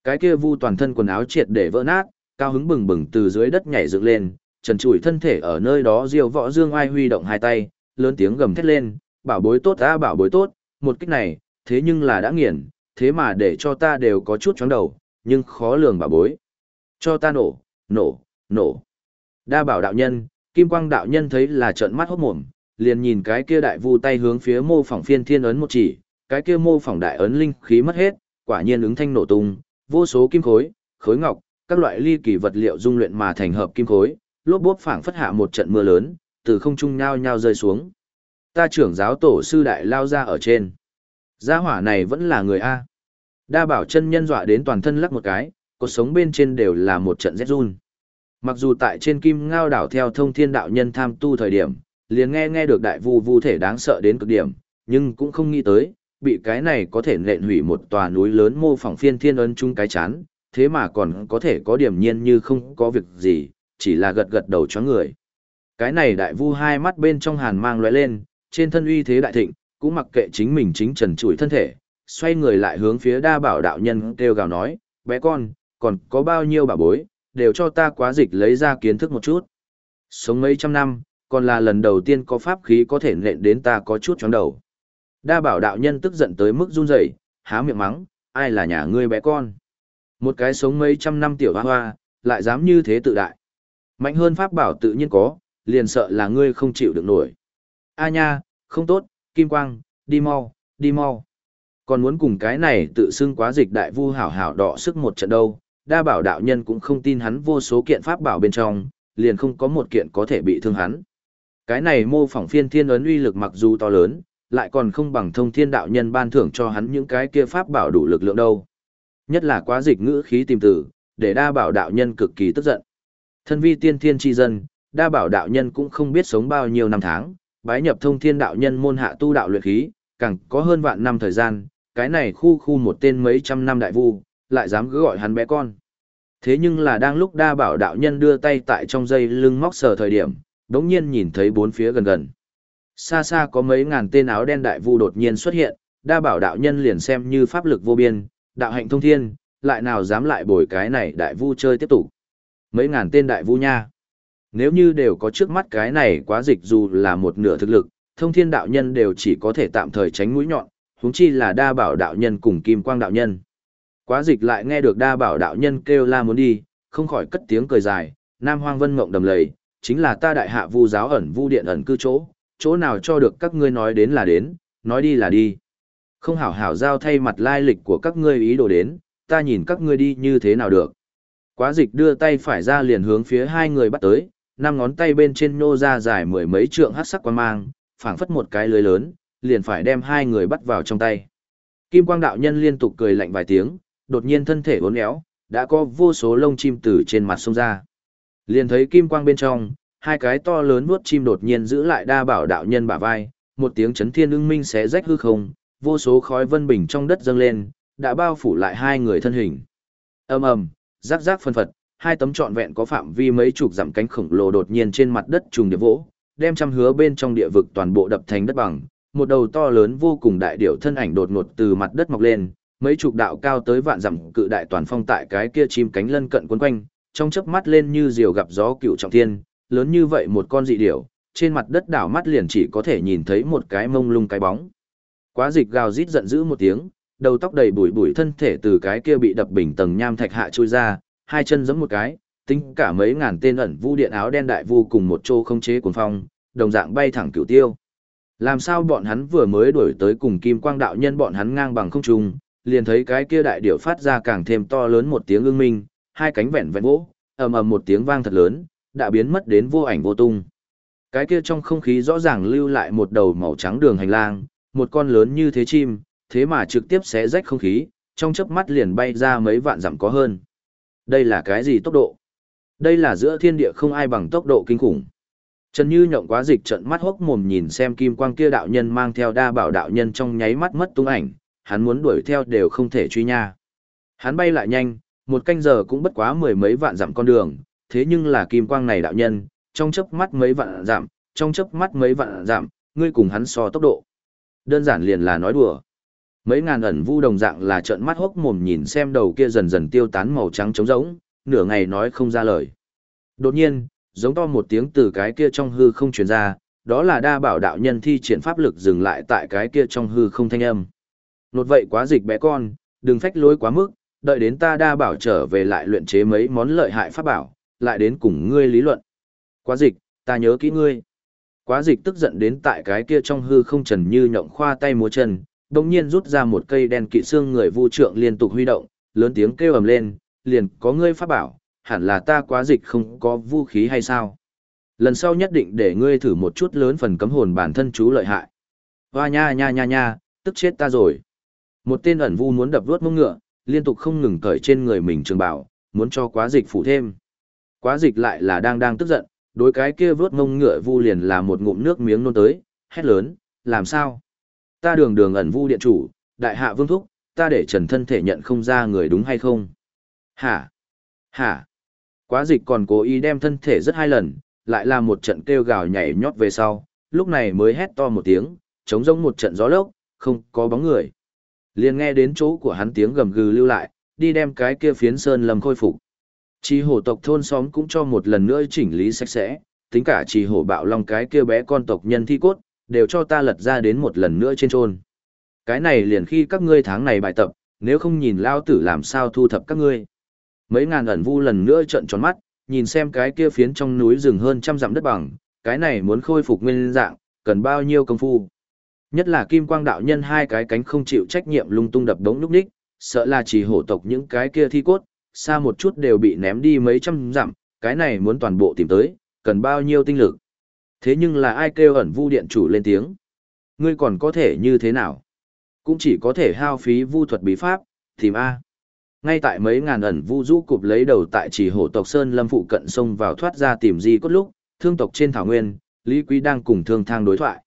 Cái kia vu toàn thân quần áo triệt để vỡ nát, cao hứng bừng bừng từ dưới đất nhảy dựng lên, trần trụi thân thể ở nơi đó diêu võ dương ai huy động hai tay, lớn tiếng gầm thét lên, bảo bối tốt ta bảo bối tốt, một kích này, thế nhưng là đã nghiền, thế mà để cho ta đều có chút chóng đầu, nhưng khó lường bảo bối. Cho ta nổ, nổ, nổ. Đa bảo đạo nhân, kim quang đạo nhân thấy là trợn mắt hốt mồm, liền nhìn cái kia đại vu tay hướng phía mô phỏng phiên thiên ấn một chỉ, cái kia mô phỏng đại ấn linh khí mất hết, quả nhiên ứng thanh nổ tung, vô số kim khối, khối ngọc, các loại ly kỳ vật liệu dung luyện mà thành hợp kim khối, lốp bốp phảng phất hạ một trận mưa lớn, từ không trung nhao nhao rơi xuống. Ta trưởng giáo tổ sư đại lao ra ở trên. Gia hỏa này vẫn là người A. Đa bảo chân nhân dọa đến toàn thân lắc một cái, cuộc sống bên trên đều là một trận rét run. Mặc dù tại trên kim ngao đảo theo thông thiên đạo nhân tham tu thời điểm, liền nghe nghe được đại vu vu thể đáng sợ đến cực điểm, nhưng cũng không nghĩ tới, bị cái này có thể nện hủy một tòa núi lớn mô phỏng phiên thiên ân chung cái chán, thế mà còn có thể có điểm nhiên như không có việc gì, chỉ là gật gật đầu cho người. Cái này đại vu hai mắt bên trong hàn mang lóe lên, trên thân uy thế đại thịnh, cũng mặc kệ chính mình chính trần trụi thân thể, xoay người lại hướng phía đa bảo đạo nhân kêu gào nói, bé con, còn có bao nhiêu bà bối, đều cho ta quá dịch lấy ra kiến thức một chút. Sống mấy trăm năm, còn là lần đầu tiên có pháp khí có thể nện đến ta có chút chóng đầu. Đa bảo đạo nhân tức giận tới mức run rẩy, há miệng mắng, ai là nhà ngươi bé con. Một cái sống mấy trăm năm tiểu hoa hoa, lại dám như thế tự đại. Mạnh hơn pháp bảo tự nhiên có, liền sợ là ngươi không chịu được nổi. A nha, không tốt, Kim Quang, đi mau, đi mau. Còn muốn cùng cái này tự xưng quá dịch đại vu hảo hảo đọ sức một trận đâu, đa bảo đạo nhân cũng không tin hắn vô số kiện pháp bảo bên trong, liền không có một kiện có thể bị thương hắn. Cái này mô phỏng phiên thiên ấn uy lực mặc dù to lớn, lại còn không bằng thông thiên đạo nhân ban thưởng cho hắn những cái kia pháp bảo đủ lực lượng đâu. Nhất là quá dịch ngữ khí tìm tử, để đa bảo đạo nhân cực kỳ tức giận. Thân vi tiên thiên tri dân, đa bảo đạo nhân cũng không biết sống bao nhiêu năm tháng, bái nhập thông thiên đạo nhân môn hạ tu đạo luyện khí, càng có hơn vạn năm thời gian, cái này khu khu một tên mấy trăm năm đại vu, lại dám cứ gọi hắn bé con. Thế nhưng là đang lúc đa bảo đạo nhân đưa tay tại trong dây lưng móc sờ thời điểm, đống nhiên nhìn thấy bốn phía gần gần. Xa xa có mấy ngàn tên áo đen đại vu đột nhiên xuất hiện, đa bảo đạo nhân liền xem như pháp lực vô biên, đạo hạnh thông thiên, lại nào dám lại bồi cái này đại vu chơi tiếp tục. Mấy ngàn tên đại vu nha. Nếu như đều có trước mắt cái này quá dịch dù là một nửa thực lực, thông thiên đạo nhân đều chỉ có thể tạm thời tránh mũi nhọn, huống chi là đa bảo đạo nhân cùng kim quang đạo nhân. Quá dịch lại nghe được đa bảo đạo nhân kêu la muốn đi, không khỏi cất tiếng cười dài, Nam Hoang Vân Mộng đầm lầy, chính là ta đại hạ vu giáo ẩn vu điện ẩn cư chỗ, chỗ nào cho được các ngươi nói đến là đến, nói đi là đi. Không hảo hảo giao thay mặt lai lịch của các ngươi ý đồ đến, ta nhìn các ngươi đi như thế nào được. Quá dịch đưa tay phải ra liền hướng phía hai người bắt tới, năm ngón tay bên trên nô ra dài mười mấy trượng hát sắc quan mang, phảng phất một cái lưới lớn, liền phải đem hai người bắt vào trong tay. Kim quang đạo nhân liên tục cười lạnh vài tiếng, đột nhiên thân thể uốn éo, đã có vô số lông chim từ trên mặt sông ra. Liền thấy kim quang bên trong, hai cái to lớn nuốt chim đột nhiên giữ lại đa bảo đạo nhân bả vai, một tiếng chấn thiên ưng minh xé rách hư không, vô số khói vân bình trong đất dâng lên, đã bao phủ lại hai người thân hình. Ầm ầm, rắc rắc phân phật, hai tấm trọn vẹn có phạm vi mấy chục dặm cánh khổng lồ đột nhiên trên mặt đất trùng địa vỗ, đem trăm hứa bên trong địa vực toàn bộ đập thành đất bằng, một đầu to lớn vô cùng đại điểu thân ảnh đột ngột từ mặt đất mọc lên, mấy chục đạo cao tới vạn dặm cự đại toàn phong tại cái kia chim cánh lân cận quấn quanh, trong chớp mắt lên như diều gặp gió cựu trọng thiên, lớn như vậy một con dị điểu, trên mặt đất đảo mắt liền chỉ có thể nhìn thấy một cái mông lung cái bóng. Quá dịch gào rít giận dữ một tiếng, đầu tóc đầy bụi bụi thân thể từ cái kia bị đập bình tầng nham thạch hạ chui ra, hai chân giẫm một cái, tính cả mấy ngàn tên ẩn vu điện áo đen đại vu cùng một chỗ không chế cuồng phong, đồng dạng bay thẳng cửu tiêu. Làm sao bọn hắn vừa mới đuổi tới cùng kim quang đạo nhân bọn hắn ngang bằng không trung, liền thấy cái kia đại điểu phát ra càng thêm to lớn một tiếng ưng minh, hai cánh vẹn vẹn vỗ, ầm ầm một tiếng vang thật lớn, đã biến mất đến vô ảnh vô tung. Cái kia trong không khí rõ ràng lưu lại một đầu màu trắng đường hành lang, một con lớn như thế chim, thế mà trực tiếp xé rách không khí, trong chớp mắt liền bay ra mấy vạn dặm có hơn. Đây là cái gì tốc độ? Đây là giữa thiên địa không ai bằng tốc độ kinh khủng. Trần Như nhộng quá dịch trận mắt hốc mồm nhìn xem kim quang kia đạo nhân mang theo đa bảo đạo nhân trong nháy mắt mất tung ảnh, hắn muốn đuổi theo đều không thể truy nha. Hắn bay lại nhanh, một canh giờ cũng bất quá mười mấy vạn dặm con đường, thế nhưng là kim quang này đạo nhân, trong chớp mắt mấy vạn dặm, trong chớp mắt mấy vạn dặm, ngươi cùng hắn so tốc độ. Đơn giản liền là nói đùa. Mấy ngàn ẩn vu đồng dạng là trợn mắt hốc mồm nhìn xem đầu kia dần dần tiêu tán màu trắng trống rỗng, nửa ngày nói không ra lời. Đột nhiên, giống to một tiếng từ cái kia trong hư không truyền ra, đó là đa bảo đạo nhân thi triển pháp lực dừng lại tại cái kia trong hư không thanh âm. Nột vậy quá dịch bé con, đừng phách lối quá mức, đợi đến ta đa bảo trở về lại luyện chế mấy món lợi hại pháp bảo, lại đến cùng ngươi lý luận. Quá dịch, ta nhớ kỹ ngươi. Quá dịch tức giận đến tại cái kia trong hư không trần như nhộng khoa tay múa chân, đồng nhiên rút ra một cây đen kỵ xương người vu trượng liên tục huy động, lớn tiếng kêu ầm lên, liền có ngươi pháp bảo, hẳn là ta quá dịch không có vũ khí hay sao. Lần sau nhất định để ngươi thử một chút lớn phần cấm hồn bản thân chú lợi hại. Hoa nha nha nha nha, tức chết ta rồi. Một tên ẩn vu muốn đập vuốt mông ngựa, liên tục không ngừng cởi trên người mình trường bảo, muốn cho quá dịch phủ thêm. Quá dịch lại là đang đang tức giận, đối cái kia vớt mông ngựa vu liền là một ngụm nước miếng nôn tới, hét lớn, làm sao? Ta đường đường ẩn vu điện chủ, đại hạ vương thúc, ta để trần thân thể nhận không ra người đúng hay không? Hả? Hả? Quá dịch còn cố ý đem thân thể rất hai lần, lại là một trận kêu gào nhảy nhót về sau, lúc này mới hét to một tiếng, chống rông một trận gió lốc, không có bóng người. Liền nghe đến chỗ của hắn tiếng gầm gừ lưu lại, đi đem cái kia phiến sơn lầm khôi phục. Chi hổ tộc thôn xóm cũng cho một lần nữa chỉnh lý sạch sẽ, tính cả chi hổ bạo long cái kia bé con tộc nhân thi cốt, đều cho ta lật ra đến một lần nữa trên trôn. Cái này liền khi các ngươi tháng này bài tập, nếu không nhìn lao tử làm sao thu thập các ngươi. Mấy ngàn ẩn vu lần nữa trợn tròn mắt, nhìn xem cái kia phiến trong núi rừng hơn trăm dặm đất bằng, cái này muốn khôi phục nguyên dạng, cần bao nhiêu công phu. Nhất là kim quang đạo nhân hai cái cánh không chịu trách nhiệm lung tung đập đống núc đích, sợ là chỉ hổ tộc những cái kia thi cốt, xa một chút đều bị ném đi mấy trăm dặm, cái này muốn toàn bộ tìm tới, cần bao nhiêu tinh lực. Thế nhưng là ai kêu ẩn vu điện chủ lên tiếng? Ngươi còn có thể như thế nào? Cũng chỉ có thể hao phí vu thuật bí pháp, tìm A. Ngay tại mấy ngàn ẩn vu rũ cụp lấy đầu tại chỉ hổ tộc Sơn Lâm phụ cận sông vào thoát ra tìm di cốt lúc, thương tộc trên thảo nguyên, Lý Quý đang cùng thương thang đối thoại.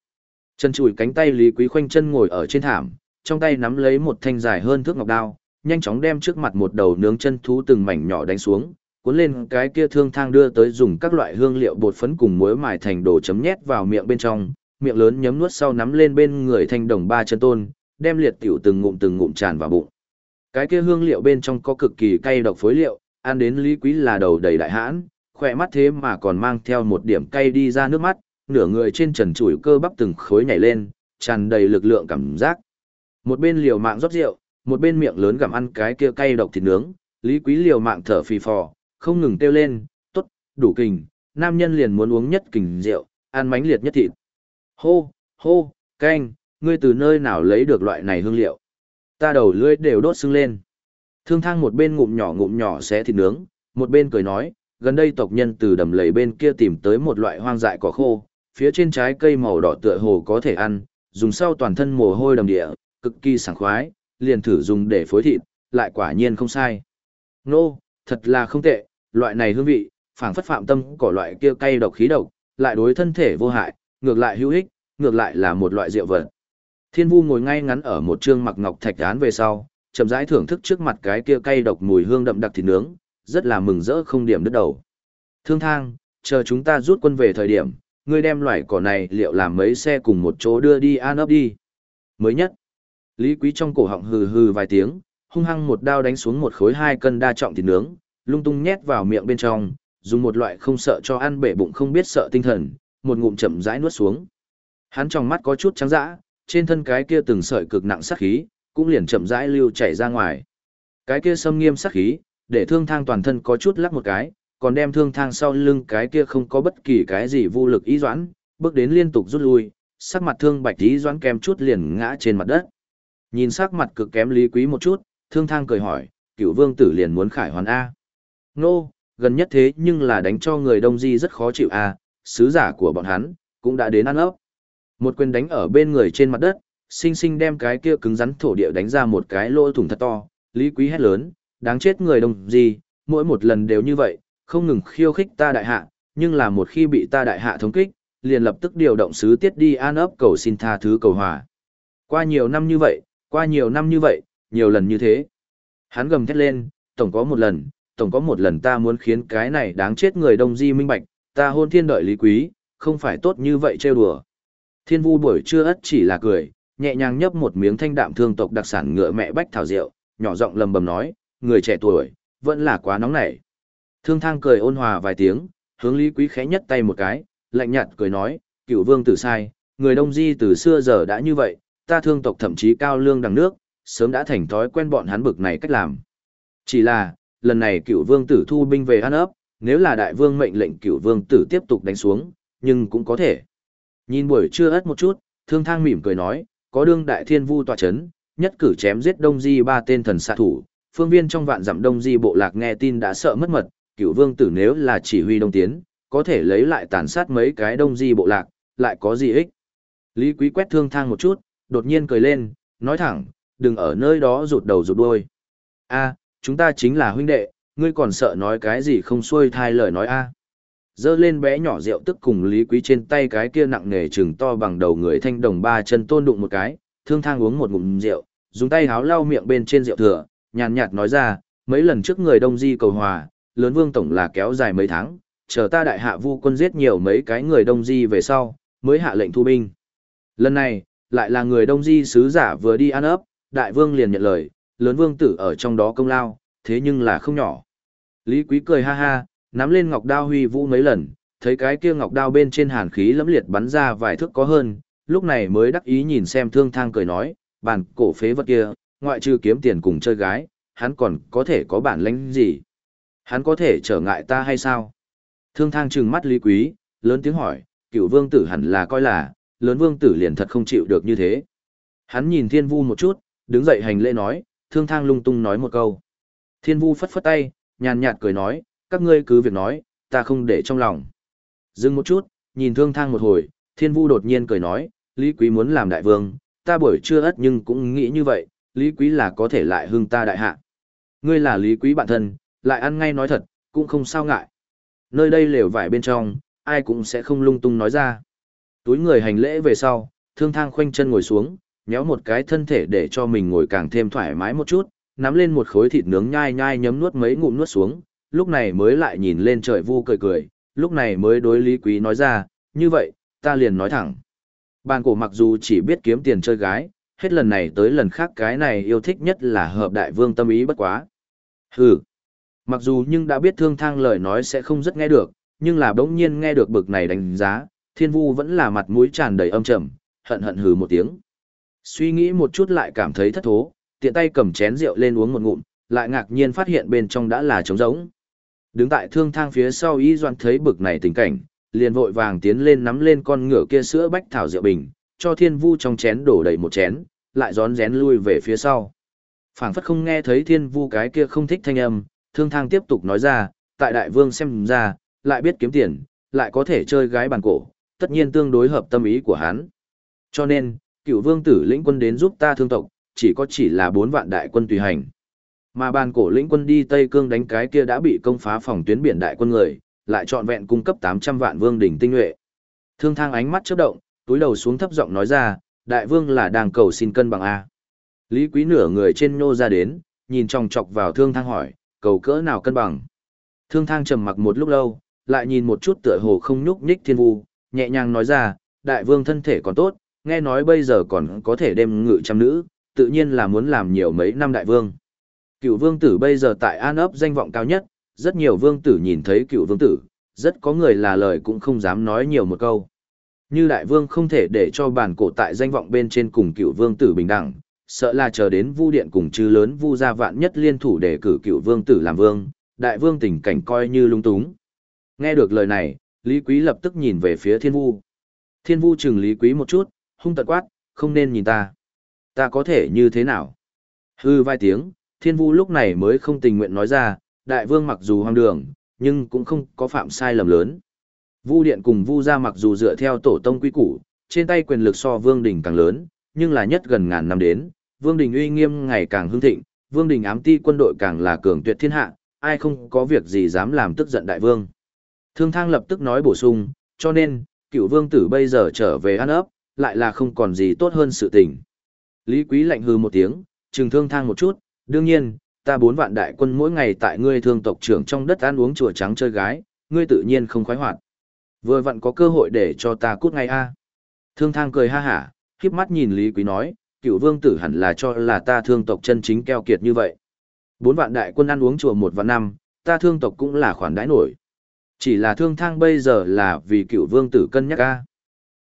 Chân chùi cánh tay Lý Quý khoanh chân ngồi ở trên thảm, trong tay nắm lấy một thanh dài hơn thước ngọc đao, nhanh chóng đem trước mặt một đầu nướng chân thú từng mảnh nhỏ đánh xuống, cuốn lên cái kia thương thang đưa tới dùng các loại hương liệu bột phấn cùng muối mài thành đồ chấm nhét vào miệng bên trong, miệng lớn nhấm nuốt sau nắm lên bên người thanh đồng ba chân tôn, đem liệt tiểu từng ngụm từng ngụm tràn vào bụng. Cái kia hương liệu bên trong có cực kỳ cay độc phối liệu, ăn đến Lý Quý là đầu đầy đại hãn, khỏe mắt thế mà còn mang theo một điểm cay đi ra nước mắt, nửa người trên trần trụi cơ bắp từng khối nhảy lên, tràn đầy lực lượng cảm giác. Một bên liều mạng rót rượu, một bên miệng lớn gặm ăn cái kia cay độc thịt nướng, Lý Quý liều mạng thở phì phò, không ngừng kêu lên, tốt, đủ kình, nam nhân liền muốn uống nhất kình rượu, ăn mánh liệt nhất thịt. Hô, hô, canh, ngươi từ nơi nào lấy được loại này hương liệu? Ta đầu lưỡi đều đốt sưng lên. Thương thang một bên ngụm nhỏ ngụm nhỏ xé thịt nướng, một bên cười nói, gần đây tộc nhân từ đầm lầy bên kia tìm tới một loại hoang dại cỏ khô, phía trên trái cây màu đỏ tựa hồ có thể ăn, dùng sau toàn thân mồ hôi đầm địa, cực kỳ sảng khoái, liền thử dùng để phối thịt, lại quả nhiên không sai. Nô, thật là không tệ, loại này hương vị, phảng phất phạm tâm của loại kia cay độc khí độc, lại đối thân thể vô hại, ngược lại hữu ích, ngược lại là một loại rượu vật. Thiên Vu ngồi ngay ngắn ở một trương mặc ngọc thạch án về sau, chậm rãi thưởng thức trước mặt cái kia cay độc mùi hương đậm đặc thịt nướng, rất là mừng rỡ không điểm đứt đầu. Thương thang, chờ chúng ta rút quân về thời điểm, ngươi đem loại cỏ này liệu làm mấy xe cùng một chỗ đưa đi an ấp đi. Mới nhất, Lý Quý trong cổ họng hừ hừ vài tiếng, hung hăng một đao đánh xuống một khối hai cân đa trọng thịt nướng, lung tung nhét vào miệng bên trong, dùng một loại không sợ cho ăn bể bụng không biết sợ tinh thần, một ngụm chậm rãi nuốt xuống. Hắn trong mắt có chút trắng dã, trên thân cái kia từng sợi cực nặng sát khí, cũng liền chậm rãi lưu chảy ra ngoài. Cái kia xâm nghiêm sát khí, để thương thang toàn thân có chút lắc một cái, còn đem thương thang sau lưng cái kia không có bất kỳ cái gì vô lực ý doãn, bước đến liên tục rút lui, sắc mặt thương bạch ý doãn kèm chút liền ngã trên mặt đất. Nhìn sắc mặt cực kém lý quý một chút, thương thang cười hỏi, cựu vương tử liền muốn khải hoàn A. Nô, gần nhất thế nhưng là đánh cho người đông di rất khó chịu à sứ giả của bọn hắn, cũng đã đến ăn ốc. Một quyền đánh ở bên người trên mặt đất, sinh sinh đem cái kia cứng rắn thổ địa đánh ra một cái lỗ thủng thật to, lý quý hét lớn, đáng chết người đông di, mỗi một lần đều như vậy, không ngừng khiêu khích ta đại hạ, nhưng là một khi bị ta đại hạ thống kích, liền lập tức điều động sứ tiết đi an ấp cầu xin tha thứ cầu hòa. Qua nhiều năm như vậy, qua nhiều năm như vậy, nhiều lần như thế. Hắn gầm thét lên, tổng có một lần, tổng có một lần ta muốn khiến cái này đáng chết người đông di minh bạch, ta hôn thiên đợi lý quý, không phải tốt như vậy trêu đùa. Thiên vu buổi trưa ất chỉ là cười, nhẹ nhàng nhấp một miếng thanh đạm thương tộc đặc sản ngựa mẹ bách thảo rượu, nhỏ giọng lầm bầm nói, người trẻ tuổi, vẫn là quá nóng nảy. Thương thang cười ôn hòa vài tiếng, hướng lý quý khẽ nhất tay một cái, lạnh nhạt cười nói, cựu vương tử sai, người đông di từ xưa giờ đã như vậy, ta thương tộc thậm chí cao lương đằng nước, sớm đã thành thói quen bọn hắn bực này cách làm. Chỉ là, lần này cựu vương tử thu binh về ăn ấp, nếu là đại vương mệnh lệnh cựu vương tử tiếp tục đánh xuống, nhưng cũng có thể. Nhìn buổi trưa ất một chút, thương thang mỉm cười nói, có đương đại thiên vu tọa chấn, nhất cử chém giết đông di ba tên thần xạ thủ, phương viên trong vạn dặm đông di bộ lạc nghe tin đã sợ mất mật, cựu vương tử nếu là chỉ huy đông tiến, có thể lấy lại tàn sát mấy cái đông di bộ lạc, lại có gì ích. Lý quý quét thương thang một chút, đột nhiên cười lên, nói thẳng, đừng ở nơi đó rụt đầu rụt đuôi. A, chúng ta chính là huynh đệ, ngươi còn sợ nói cái gì không xuôi thai lời nói a. À. Dơ lên bé nhỏ rượu tức cùng Lý Quý trên tay cái kia nặng nề chừng to bằng đầu người thanh đồng ba chân tôn đụng một cái, thương thang uống một ngụm rượu, dùng tay háo lau miệng bên trên rượu thừa, nhàn nhạt nói ra, mấy lần trước người đông di cầu hòa, lớn vương tổng là kéo dài mấy tháng, chờ ta đại hạ vu quân giết nhiều mấy cái người đông di về sau, mới hạ lệnh thu binh. Lần này, lại là người đông di sứ giả vừa đi ăn ấp, đại vương liền nhận lời, lớn vương tử ở trong đó công lao, thế nhưng là không nhỏ. Lý Quý cười ha ha, nắm lên ngọc đao huy vũ mấy lần, thấy cái kia ngọc đao bên trên hàn khí lẫm liệt bắn ra vài thước có hơn, lúc này mới đắc ý nhìn xem thương thang cười nói, bản cổ phế vật kia, ngoại trừ kiếm tiền cùng chơi gái, hắn còn có thể có bản lãnh gì? Hắn có thể trở ngại ta hay sao? Thương thang trừng mắt Lý Quý, lớn tiếng hỏi, cựu vương tử hẳn là coi là, lớn vương tử liền thật không chịu được như thế. Hắn nhìn thiên vu một chút, đứng dậy hành lễ nói, thương thang lung tung nói một câu. Thiên vu phất phất tay, nhàn nhạt cười nói, các ngươi cứ việc nói, ta không để trong lòng. Dừng một chút, nhìn thương thang một hồi, thiên vu đột nhiên cười nói, Lý Quý muốn làm đại vương, ta buổi trưa ất nhưng cũng nghĩ như vậy, Lý Quý là có thể lại hưng ta đại hạ. Ngươi là Lý Quý bạn thân, lại ăn ngay nói thật, cũng không sao ngại. Nơi đây lều vải bên trong, ai cũng sẽ không lung tung nói ra. Túi người hành lễ về sau, thương thang khoanh chân ngồi xuống, nhéo một cái thân thể để cho mình ngồi càng thêm thoải mái một chút, nắm lên một khối thịt nướng nhai nhai nhấm nuốt mấy ngụm nuốt xuống, lúc này mới lại nhìn lên trời vu cười cười, lúc này mới đối Lý Quý nói ra, như vậy, ta liền nói thẳng. Bàn cổ mặc dù chỉ biết kiếm tiền chơi gái, hết lần này tới lần khác cái này yêu thích nhất là hợp đại vương tâm ý bất quá. Hừ. Mặc dù nhưng đã biết thương thang lời nói sẽ không rất nghe được, nhưng là bỗng nhiên nghe được bực này đánh giá, thiên vu vẫn là mặt mũi tràn đầy âm trầm, hận hận hừ một tiếng. Suy nghĩ một chút lại cảm thấy thất thố, tiện tay cầm chén rượu lên uống một ngụm, lại ngạc nhiên phát hiện bên trong đã là trống rỗng. Đứng tại thương thang phía sau y doan thấy bực này tình cảnh, liền vội vàng tiến lên nắm lên con ngựa kia sữa bách thảo rượu bình, cho thiên vu trong chén đổ đầy một chén, lại rón rén lui về phía sau. phảng phất không nghe thấy thiên vu cái kia không thích thanh âm, thương thang tiếp tục nói ra, tại đại vương xem ra, lại biết kiếm tiền, lại có thể chơi gái bàn cổ, tất nhiên tương đối hợp tâm ý của hắn. Cho nên, cựu vương tử lĩnh quân đến giúp ta thương tộc, chỉ có chỉ là bốn vạn đại quân tùy hành. Mà bàn cổ lĩnh quân đi Tây Cương đánh cái kia đã bị công phá phòng tuyến biển đại quân người, lại trọn vẹn cung cấp 800 vạn vương đỉnh tinh nhuệ. Thương thang ánh mắt chớp động, túi đầu xuống thấp giọng nói ra, đại vương là đang cầu xin cân bằng A. Lý quý nửa người trên nô ra đến, nhìn trong chọc vào thương thang hỏi, cầu cỡ nào cân bằng. Thương thang trầm mặc một lúc lâu, lại nhìn một chút tựa hồ không nhúc nhích thiên vu, nhẹ nhàng nói ra, đại vương thân thể còn tốt, nghe nói bây giờ còn có thể đem ngự trăm nữ, tự nhiên là muốn làm nhiều mấy năm đại vương. Cựu vương tử bây giờ tại An ấp danh vọng cao nhất, rất nhiều vương tử nhìn thấy cựu vương tử, rất có người là lời cũng không dám nói nhiều một câu. Như đại vương không thể để cho bản cổ tại danh vọng bên trên cùng cựu vương tử bình đẳng, sợ là chờ đến vu điện cùng chư lớn vu gia vạn nhất liên thủ để cử cựu vương tử làm vương, đại vương tình cảnh coi như lung túng. Nghe được lời này, Lý Quý lập tức nhìn về phía thiên vu. Thiên vu chừng Lý Quý một chút, hung tận quát, không nên nhìn ta. Ta có thể như thế nào? Hư vài tiếng, thiên vu lúc này mới không tình nguyện nói ra, đại vương mặc dù hoang đường, nhưng cũng không có phạm sai lầm lớn. Vu điện cùng vu gia mặc dù dựa theo tổ tông quy củ, trên tay quyền lực so vương đình càng lớn, nhưng là nhất gần ngàn năm đến, vương đình uy nghiêm ngày càng hưng thịnh, vương đình ám ti quân đội càng là cường tuyệt thiên hạ, ai không có việc gì dám làm tức giận đại vương. Thương thang lập tức nói bổ sung, cho nên, cựu vương tử bây giờ trở về ăn ấp, lại là không còn gì tốt hơn sự tình. Lý quý lạnh hư một tiếng, trừng thương thang một chút, đương nhiên, ta bốn vạn đại quân mỗi ngày tại ngươi thương tộc trưởng trong đất ăn uống chùa trắng chơi gái, ngươi tự nhiên không khoái hoạt. Vừa vặn có cơ hội để cho ta cút ngay a. Thương thang cười ha hả, khiếp mắt nhìn Lý Quý nói, cựu vương tử hẳn là cho là ta thương tộc chân chính keo kiệt như vậy. Bốn vạn đại quân ăn uống chùa một vạn năm, ta thương tộc cũng là khoản đãi nổi. Chỉ là thương thang bây giờ là vì cựu vương tử cân nhắc a.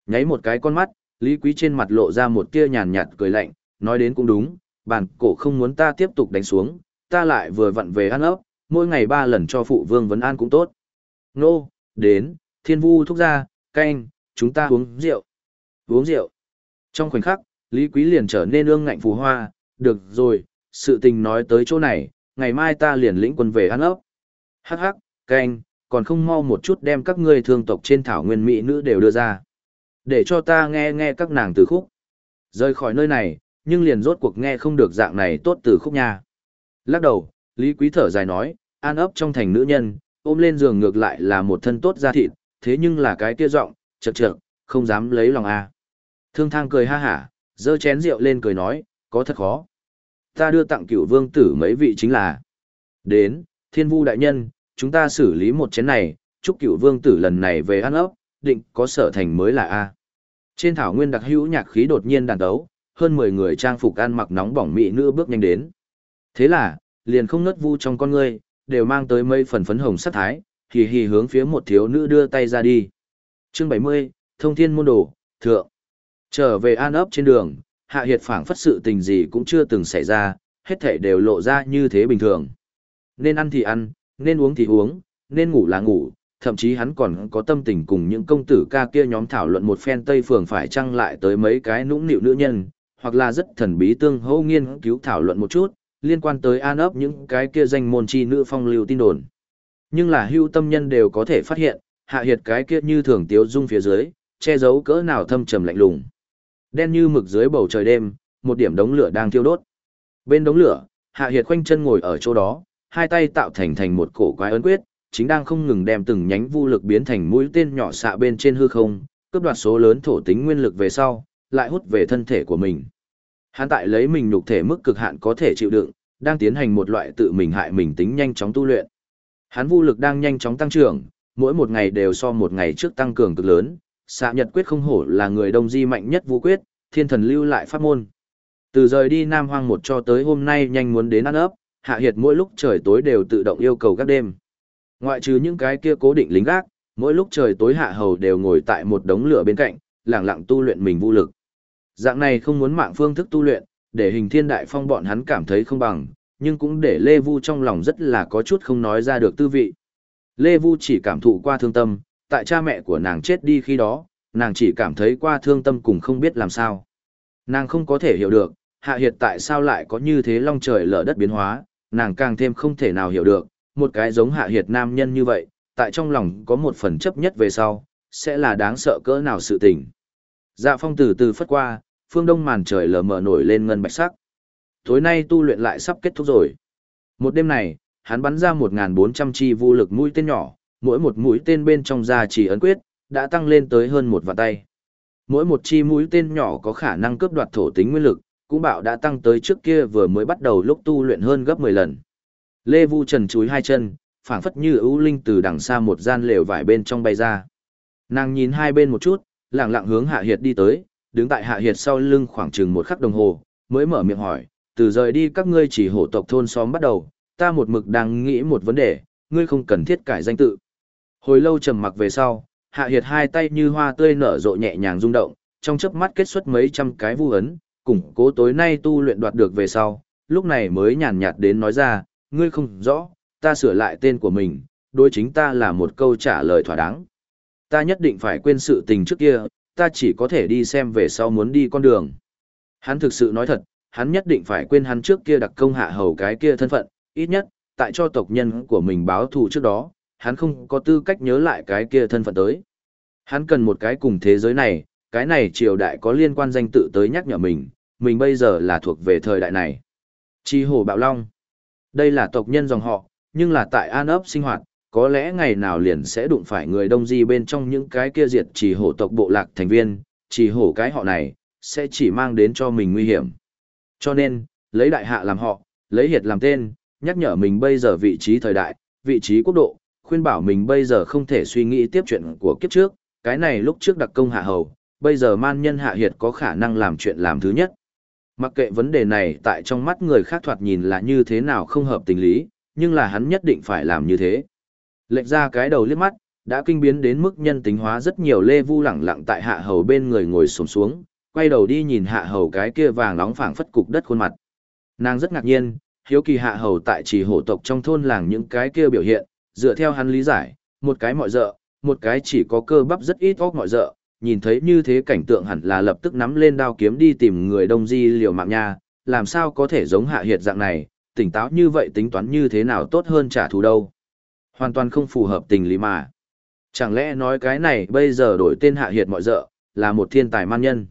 Nháy một cái con mắt, Lý Quý trên mặt lộ ra một tia nhàn nhạt cười lạnh, nói đến cũng đúng, bản cổ không muốn ta tiếp tục đánh xuống, ta lại vừa vặn về ăn ốc, mỗi ngày ba lần cho phụ vương vấn an cũng tốt. Nô, đến, thiên vu thúc ra, canh, chúng ta uống rượu. Uống rượu. Trong khoảnh khắc, Lý Quý liền trở nên ương ngạnh phù hoa, được rồi, sự tình nói tới chỗ này, ngày mai ta liền lĩnh quân về ăn ốc. Hắc hắc, canh, còn không mau một chút đem các ngươi thương tộc trên thảo nguyên mỹ nữ đều đưa ra. Để cho ta nghe nghe các nàng từ khúc. Rời khỏi nơi này, nhưng liền rốt cuộc nghe không được dạng này tốt từ khúc nha. Lắc đầu, Lý Quý thở dài nói, an ấp trong thành nữ nhân, ôm lên giường ngược lại là một thân tốt da thịt, thế nhưng là cái kia giọng, chật chật, không dám lấy lòng a. Thương thang cười ha hả, dơ chén rượu lên cười nói, có thật khó. Ta đưa tặng cửu vương tử mấy vị chính là. Đến, thiên vu đại nhân, chúng ta xử lý một chén này, chúc cửu vương tử lần này về ăn ấp, định có sở thành mới là A. Trên thảo nguyên đặc hữu nhạc khí đột nhiên đàn đấu, hơn 10 người trang phục ăn mặc nóng bỏng mỹ nữ bước nhanh đến. Thế là, liền không ngất vu trong con ngươi, đều mang tới mây phần phấn hồng sắc thái, hì hì hướng phía một thiếu nữ đưa tay ra đi. Chương 70, Thông Thiên Môn Đồ, Thượng. Trở về an ấp trên đường, Hạ Hiệt phảng phất sự tình gì cũng chưa từng xảy ra, hết thảy đều lộ ra như thế bình thường. Nên ăn thì ăn, nên uống thì uống, nên ngủ là ngủ, thậm chí hắn còn có tâm tình cùng những công tử ca kia nhóm thảo luận một phen Tây Phường phải chăng lại tới mấy cái nũng nịu nữ nhân, hoặc là rất thần bí tương hô nghiên cứu thảo luận một chút, liên quan tới an ấp những cái kia danh môn chi nữ phong lưu tin đồn. Nhưng là hưu tâm nhân đều có thể phát hiện, hạ hiệt cái kia như thường tiếu dung phía dưới, che giấu cỡ nào thâm trầm lạnh lùng. Đen như mực dưới bầu trời đêm, một điểm đống lửa đang thiêu đốt. Bên đống lửa, hạ hiệt khoanh chân ngồi ở chỗ đó, hai tay tạo thành thành một cổ quái ấn quyết, chính đang không ngừng đem từng nhánh vu lực biến thành mũi tên nhỏ xạ bên trên hư không, cướp đoạt số lớn thổ tính nguyên lực về sau, lại hút về thân thể của mình. Hắn tại lấy mình nhục thể mức cực hạn có thể chịu đựng, đang tiến hành một loại tự mình hại mình tính nhanh chóng tu luyện. Hắn vu lực đang nhanh chóng tăng trưởng, mỗi một ngày đều so một ngày trước tăng cường cực lớn, xạ nhật quyết không hổ là người đông di mạnh nhất vũ quyết, thiên thần lưu lại pháp môn. Từ rời đi Nam Hoang một cho tới hôm nay nhanh muốn đến ăn ấp, hạ hiệt mỗi lúc trời tối đều tự động yêu cầu các đêm. Ngoại trừ những cái kia cố định lính gác, mỗi lúc trời tối hạ hầu đều ngồi tại một đống lửa bên cạnh, lặng lặng tu luyện mình vũ lực. Dạng này không muốn mạng phương thức tu luyện, để hình thiên đại phong bọn hắn cảm thấy không bằng, nhưng cũng để Lê Vu trong lòng rất là có chút không nói ra được tư vị. Lê Vu chỉ cảm thụ qua thương tâm, tại cha mẹ của nàng chết đi khi đó, nàng chỉ cảm thấy qua thương tâm cùng không biết làm sao. Nàng không có thể hiểu được, hạ hiệt tại sao lại có như thế long trời lở đất biến hóa, nàng càng thêm không thể nào hiểu được, một cái giống hạ hiệt nam nhân như vậy, tại trong lòng có một phần chấp nhất về sau, sẽ là đáng sợ cỡ nào sự tình. Dạ phong từ từ phất qua, phương đông màn trời lờ mờ nổi lên ngân bạch sắc. Tối nay tu luyện lại sắp kết thúc rồi. Một đêm này, hắn bắn ra 1.400 chi vô lực mũi tên nhỏ, mỗi một mũi tên bên trong ra chỉ ấn quyết, đã tăng lên tới hơn một vạn tay. Mỗi một chi mũi tên nhỏ có khả năng cướp đoạt thổ tính nguyên lực, cũng bảo đã tăng tới trước kia vừa mới bắt đầu lúc tu luyện hơn gấp 10 lần. Lê Vu Trần chúi hai chân, phảng phất như ưu linh từ đằng xa một gian lều vải bên trong bay ra. Nàng nhìn hai bên một chút, lặng lặng hướng Hạ Hiệt đi tới, đứng tại Hạ Hiệt sau lưng khoảng chừng một khắc đồng hồ, mới mở miệng hỏi, từ rời đi các ngươi chỉ hổ tộc thôn xóm bắt đầu, ta một mực đang nghĩ một vấn đề, ngươi không cần thiết cải danh tự. Hồi lâu trầm mặc về sau, Hạ Hiệt hai tay như hoa tươi nở rộ nhẹ nhàng rung động, trong chớp mắt kết xuất mấy trăm cái vu ấn, củng cố tối nay tu luyện đoạt được về sau, lúc này mới nhàn nhạt đến nói ra, ngươi không rõ, ta sửa lại tên của mình, đối chính ta là một câu trả lời thỏa đáng. Ta nhất định phải quên sự tình trước kia, ta chỉ có thể đi xem về sau muốn đi con đường. Hắn thực sự nói thật, hắn nhất định phải quên hắn trước kia đặc công hạ hầu cái kia thân phận, ít nhất, tại cho tộc nhân của mình báo thù trước đó, hắn không có tư cách nhớ lại cái kia thân phận tới. Hắn cần một cái cùng thế giới này, cái này triều đại có liên quan danh tự tới nhắc nhở mình, mình bây giờ là thuộc về thời đại này. Chi hồ bạo long. Đây là tộc nhân dòng họ, nhưng là tại an ấp sinh hoạt, có lẽ ngày nào liền sẽ đụng phải người đông di bên trong những cái kia diệt chỉ hổ tộc bộ lạc thành viên, chỉ hổ cái họ này, sẽ chỉ mang đến cho mình nguy hiểm. Cho nên, lấy đại hạ làm họ, lấy hiệt làm tên, nhắc nhở mình bây giờ vị trí thời đại, vị trí quốc độ, khuyên bảo mình bây giờ không thể suy nghĩ tiếp chuyện của kiếp trước, cái này lúc trước đặc công hạ hầu, bây giờ man nhân hạ hiệt có khả năng làm chuyện làm thứ nhất. Mặc kệ vấn đề này tại trong mắt người khác thoạt nhìn là như thế nào không hợp tình lý, nhưng là hắn nhất định phải làm như thế. Lệch ra cái đầu liếc mắt, đã kinh biến đến mức nhân tính hóa rất nhiều lê vu lẳng lặng tại hạ hầu bên người ngồi xổm xuống, quay đầu đi nhìn hạ hầu cái kia vàng nóng phảng phất cục đất khuôn mặt. Nàng rất ngạc nhiên, hiếu kỳ hạ hầu tại chỉ hổ tộc trong thôn làng những cái kia biểu hiện, dựa theo hắn lý giải, một cái mọi dợ, một cái chỉ có cơ bắp rất ít óc mọi dợ, nhìn thấy như thế cảnh tượng hẳn là lập tức nắm lên đao kiếm đi tìm người đông di liều mạng nha, làm sao có thể giống hạ hiệt dạng này, tỉnh táo như vậy tính toán như thế nào tốt hơn trả thù đâu. Hoàn toàn không phù hợp tình lý mà. Chẳng lẽ nói cái này bây giờ đổi tên hạ hiệt mọi dợ, là một thiên tài man nhân.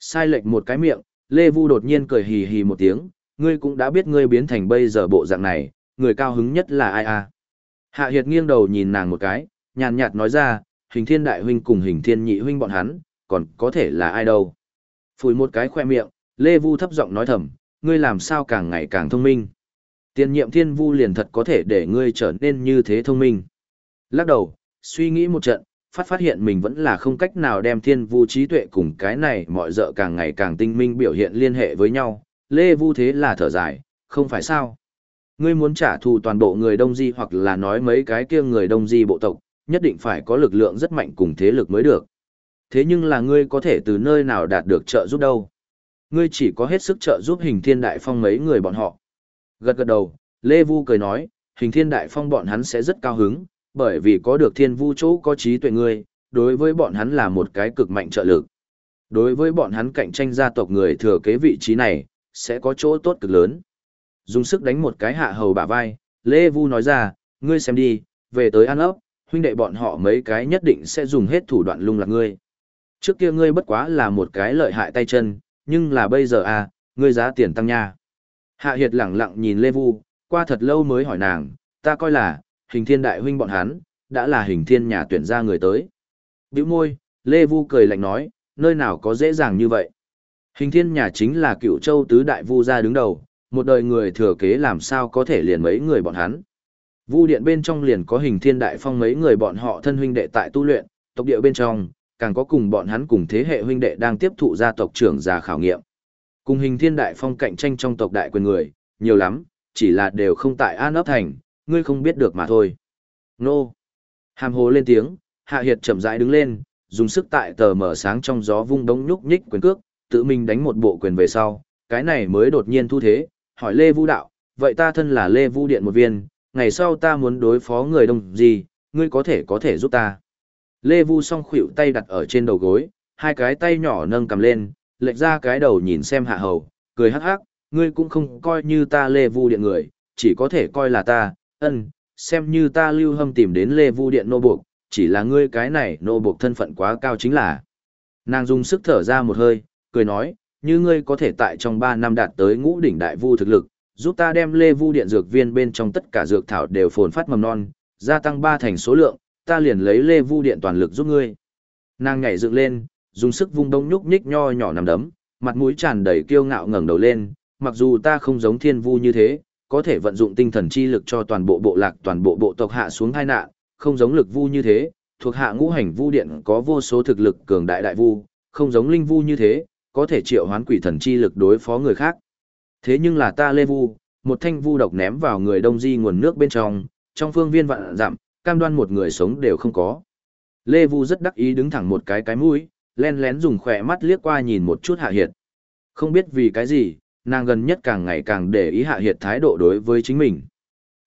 Sai lệch một cái miệng, Lê Vu đột nhiên cười hì hì một tiếng, ngươi cũng đã biết ngươi biến thành bây giờ bộ dạng này, người cao hứng nhất là ai à. Hạ hiệt nghiêng đầu nhìn nàng một cái, nhàn nhạt nói ra, hình thiên đại huynh cùng hình thiên nhị huynh bọn hắn, còn có thể là ai đâu. Phủi một cái khoe miệng, Lê Vu thấp giọng nói thầm, ngươi làm sao càng ngày càng thông minh. Tiền nhiệm thiên vu liền thật có thể để ngươi trở nên như thế thông minh. Lắc đầu, suy nghĩ một trận, phát phát hiện mình vẫn là không cách nào đem thiên vu trí tuệ cùng cái này mọi dợ càng ngày càng tinh minh biểu hiện liên hệ với nhau. Lê Vu thế là thở dài, không phải sao. Ngươi muốn trả thù toàn bộ người Đông Di hoặc là nói mấy cái kia người Đông Di bộ tộc, nhất định phải có lực lượng rất mạnh cùng thế lực mới được. Thế nhưng là ngươi có thể từ nơi nào đạt được trợ giúp đâu. Ngươi chỉ có hết sức trợ giúp hình thiên đại phong mấy người bọn họ. Gật gật đầu, Lê Vu cười nói, hình thiên đại phong bọn hắn sẽ rất cao hứng, bởi vì có được thiên vu chỗ có trí tuệ ngươi, đối với bọn hắn là một cái cực mạnh trợ lực. Đối với bọn hắn cạnh tranh gia tộc người thừa kế vị trí này, sẽ có chỗ tốt cực lớn. Dùng sức đánh một cái hạ hầu bả vai, Lê Vu nói ra, ngươi xem đi, về tới ăn ốc, huynh đệ bọn họ mấy cái nhất định sẽ dùng hết thủ đoạn lung lạc ngươi. Trước kia ngươi bất quá là một cái lợi hại tay chân, nhưng là bây giờ à, ngươi giá tiền tăng nha. Hạ Hiệt lẳng lặng nhìn Lê Vu, qua thật lâu mới hỏi nàng, ta coi là, hình thiên đại huynh bọn hắn, đã là hình thiên nhà tuyển ra người tới. Biểu môi, Lê Vu cười lạnh nói, nơi nào có dễ dàng như vậy. Hình thiên nhà chính là cựu châu tứ đại vu gia đứng đầu, một đời người thừa kế làm sao có thể liền mấy người bọn hắn. Vu điện bên trong liền có hình thiên đại phong mấy người bọn họ thân huynh đệ tại tu luyện, tộc địa bên trong, càng có cùng bọn hắn cùng thế hệ huynh đệ đang tiếp thụ gia tộc trưởng già khảo nghiệm. Cùng hình thiên đại phong cạnh tranh trong tộc đại quyền người, nhiều lắm, chỉ là đều không tại an ấp thành, ngươi không biết được mà thôi. Nô! Hàm hồ lên tiếng, hạ hiệt chậm rãi đứng lên, dùng sức tại tờ mở sáng trong gió vung đống nhúc nhích quyền cước, tự mình đánh một bộ quyền về sau, cái này mới đột nhiên thu thế, hỏi Lê Vu đạo, vậy ta thân là Lê Vu Điện một viên, ngày sau ta muốn đối phó người đông gì, ngươi có thể có thể giúp ta. Lê Vu song khuỷu tay đặt ở trên đầu gối, hai cái tay nhỏ nâng cầm lên, lệch ra cái đầu nhìn xem hạ hầu, cười hắc hắc, ngươi cũng không coi như ta Lê Vu Điện người, chỉ có thể coi là ta, ân, xem như ta lưu hâm tìm đến Lê Vu Điện nô buộc, chỉ là ngươi cái này nô buộc thân phận quá cao chính là. Nàng dùng sức thở ra một hơi, cười nói, như ngươi có thể tại trong 3 năm đạt tới ngũ đỉnh đại vu thực lực, giúp ta đem lê vu điện dược viên bên trong tất cả dược thảo đều phồn phát mầm non, gia tăng ba thành số lượng, ta liền lấy lê vu điện toàn lực giúp ngươi. Nàng nhảy dựng lên, dùng sức vung đông nhúc nhích nho nhỏ nằm đấm, mặt mũi tràn đầy kiêu ngạo ngẩng đầu lên, mặc dù ta không giống thiên vu như thế, có thể vận dụng tinh thần chi lực cho toàn bộ bộ lạc toàn bộ bộ tộc hạ xuống hai nạn, không giống lực vu như thế, thuộc hạ ngũ hành vu điện có vô số thực lực cường đại đại vu, không giống linh vu như thế, có thể triệu hoán quỷ thần chi lực đối phó người khác. Thế nhưng là ta lê vu, một thanh vu độc ném vào người đông di nguồn nước bên trong, trong phương viên vạn dặm, cam đoan một người sống đều không có. Lê vu rất đắc ý đứng thẳng một cái cái mũi, len lén dùng khỏe mắt liếc qua nhìn một chút hạ hiệt. Không biết vì cái gì, nàng gần nhất càng ngày càng để ý hạ hiệt thái độ đối với chính mình.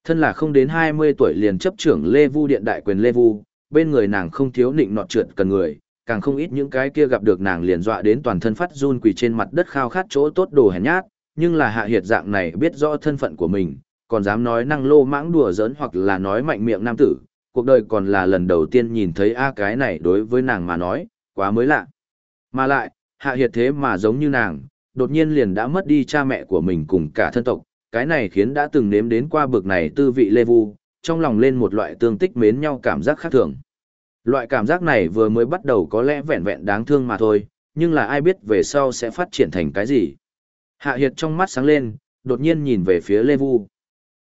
Thân là không đến 20 tuổi liền chấp trưởng Lê Vu Điện đại quyền Lê Vu, bên người nàng không thiếu nịnh nọt trượt cần người, càng không ít những cái kia gặp được nàng liền dọa đến toàn thân phát run quỳ trên mặt đất khao khát chỗ tốt đồ hèn nhát, nhưng là hạ hiệt dạng này biết rõ thân phận của mình, còn dám nói năng lô mãng đùa giỡn hoặc là nói mạnh miệng nam tử, cuộc đời còn là lần đầu tiên nhìn thấy a cái này đối với nàng mà nói, quá mới lạ. Mà lại, hạ hiệt thế mà giống như nàng, đột nhiên liền đã mất đi cha mẹ của mình cùng cả thân tộc, cái này khiến đã từng nếm đến qua bực này tư vị lê vu, trong lòng lên một loại tương tích mến nhau cảm giác khác thường. Loại cảm giác này vừa mới bắt đầu có lẽ vẹn vẹn đáng thương mà thôi, nhưng là ai biết về sau sẽ phát triển thành cái gì. Hạ Hiệt trong mắt sáng lên, đột nhiên nhìn về phía Lê Vu.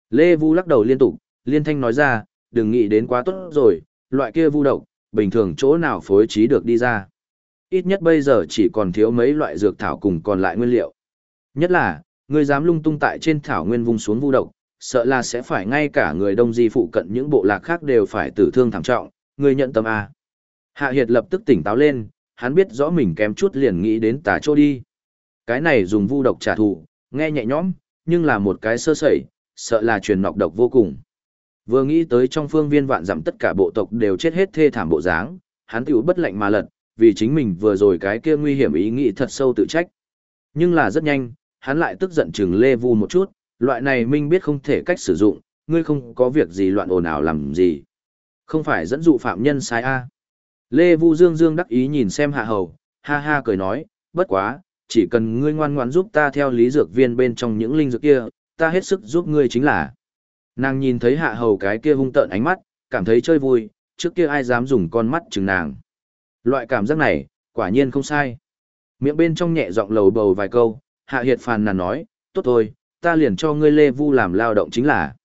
Lê Vu lắc đầu liên tục, liên thanh nói ra, đừng nghĩ đến quá tốt rồi, loại kia vu độc, bình thường chỗ nào phối trí được đi ra. Ít nhất bây giờ chỉ còn thiếu mấy loại dược thảo cùng còn lại nguyên liệu. Nhất là, người dám lung tung tại trên thảo nguyên vùng xuống vu độc, sợ là sẽ phải ngay cả người đông di phụ cận những bộ lạc khác đều phải tử thương thảm trọng, người nhận tâm A. Hạ Hiệt lập tức tỉnh táo lên, hắn biết rõ mình kém chút liền nghĩ đến tà chỗ đi. Cái này dùng vu độc trả thù, nghe nhẹ nhõm, nhưng là một cái sơ sẩy, sợ là truyền nọc độc vô cùng. Vừa nghĩ tới trong phương viên vạn dặm tất cả bộ tộc đều chết hết thê thảm bộ dáng, hắn tiểu bất lạnh mà lật, vì chính mình vừa rồi cái kia nguy hiểm ý nghĩ thật sâu tự trách. Nhưng là rất nhanh, hắn lại tức giận chừng Lê Vu một chút, loại này minh biết không thể cách sử dụng, ngươi không có việc gì loạn ồn ào làm gì. Không phải dẫn dụ phạm nhân sai a. Lê Vu Dương Dương đắc ý nhìn xem hạ hầu, ha ha cười nói, bất quá, chỉ cần ngươi ngoan ngoãn giúp ta theo lý dược viên bên trong những linh dược kia, ta hết sức giúp ngươi chính là. Nàng nhìn thấy hạ hầu cái kia hung tợn ánh mắt, cảm thấy chơi vui, trước kia ai dám dùng con mắt chừng nàng. Loại cảm giác này, quả nhiên không sai. Miệng bên trong nhẹ giọng lầu bầu vài câu, hạ hiệt phàn nàn nói, tốt thôi, ta liền cho ngươi lê vu làm lao động chính là.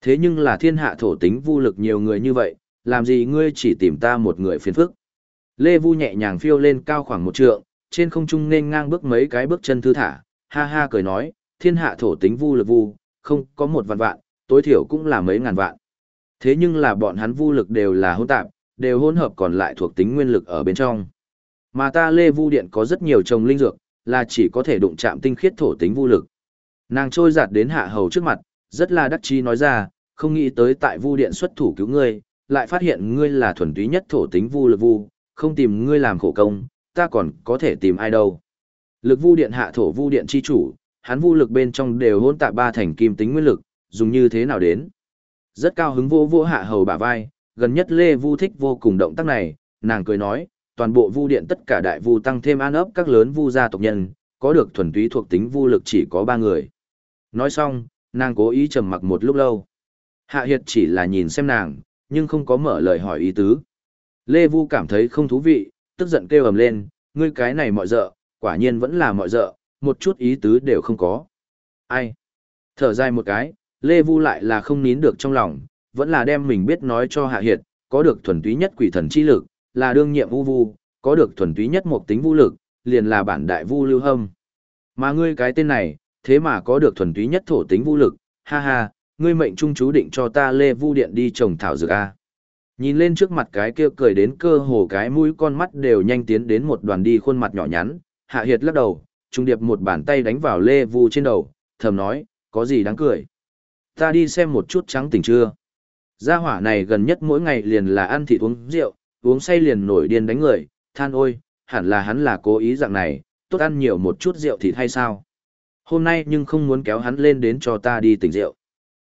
Thế nhưng là thiên hạ thổ tính vu lực nhiều người như vậy, làm gì ngươi chỉ tìm ta một người phiền phức. Lê vu nhẹ nhàng phiêu lên cao khoảng một trượng, trên không trung nên ngang bước mấy cái bước chân thư thả, ha ha cười nói, thiên hạ thổ tính vu lực vu, không có một vạn vạn, tối thiểu cũng là mấy ngàn vạn. Thế nhưng là bọn hắn vu lực đều là hỗn tạp, đều hỗn hợp còn lại thuộc tính nguyên lực ở bên trong. Mà ta Lê Vu Điện có rất nhiều trồng linh dược, là chỉ có thể đụng chạm tinh khiết thổ tính vu lực. Nàng trôi giạt đến hạ hầu trước mặt, rất là đắc chí nói ra, không nghĩ tới tại Vu Điện xuất thủ cứu ngươi, lại phát hiện ngươi là thuần túy nhất thổ tính vu lực vu, không tìm ngươi làm khổ công, ta còn có thể tìm ai đâu. Lực Vu Điện hạ thổ Vu Điện chi chủ, hắn vu lực bên trong đều hỗn tạp ba thành kim tính nguyên lực, dùng như thế nào đến. Rất cao hứng vô vô hạ hầu bả vai, gần nhất Lê Vu thích vô cùng động tác này, nàng cười nói, toàn bộ vu điện tất cả đại vu tăng thêm an ấp các lớn vu gia tộc nhân, có được thuần túy thuộc tính vu lực chỉ có ba người. Nói xong, nàng cố ý trầm mặc một lúc lâu. Hạ Hiệt chỉ là nhìn xem nàng, nhưng không có mở lời hỏi ý tứ. Lê Vu cảm thấy không thú vị, tức giận kêu ầm lên, ngươi cái này mọi dợ, quả nhiên vẫn là mọi dợ, một chút ý tứ đều không có. Ai? Thở dài một cái, Lê Vu lại là không nín được trong lòng, vẫn là đem mình biết nói cho Hạ Hiệt, có được thuần túy nhất quỷ thần chi lực, là đương nhiệm vu vu, có được thuần túy nhất một tính vũ lực, liền là bản đại vu lưu hâm. Mà ngươi cái tên này, thế mà có được thuần túy nhất thổ tính vũ lực, ha ha, ngươi mệnh trung chú định cho ta lê vu điện đi trồng thảo dược a. Nhìn lên trước mặt cái kia cười đến cơ hồ cái mũi con mắt đều nhanh tiến đến một đoàn đi khuôn mặt nhỏ nhắn, Hạ Hiệt lắc đầu, trung điệp một bàn tay đánh vào lê vu trên đầu, thầm nói, có gì đáng cười. Ta đi xem một chút trắng tỉnh chưa. Gia hỏa này gần nhất mỗi ngày liền là ăn thịt uống rượu, uống say liền nổi điên đánh người, than ôi, hẳn là hắn là cố ý dạng này, tốt ăn nhiều một chút rượu thịt hay sao. Hôm nay nhưng không muốn kéo hắn lên đến cho ta đi tỉnh rượu.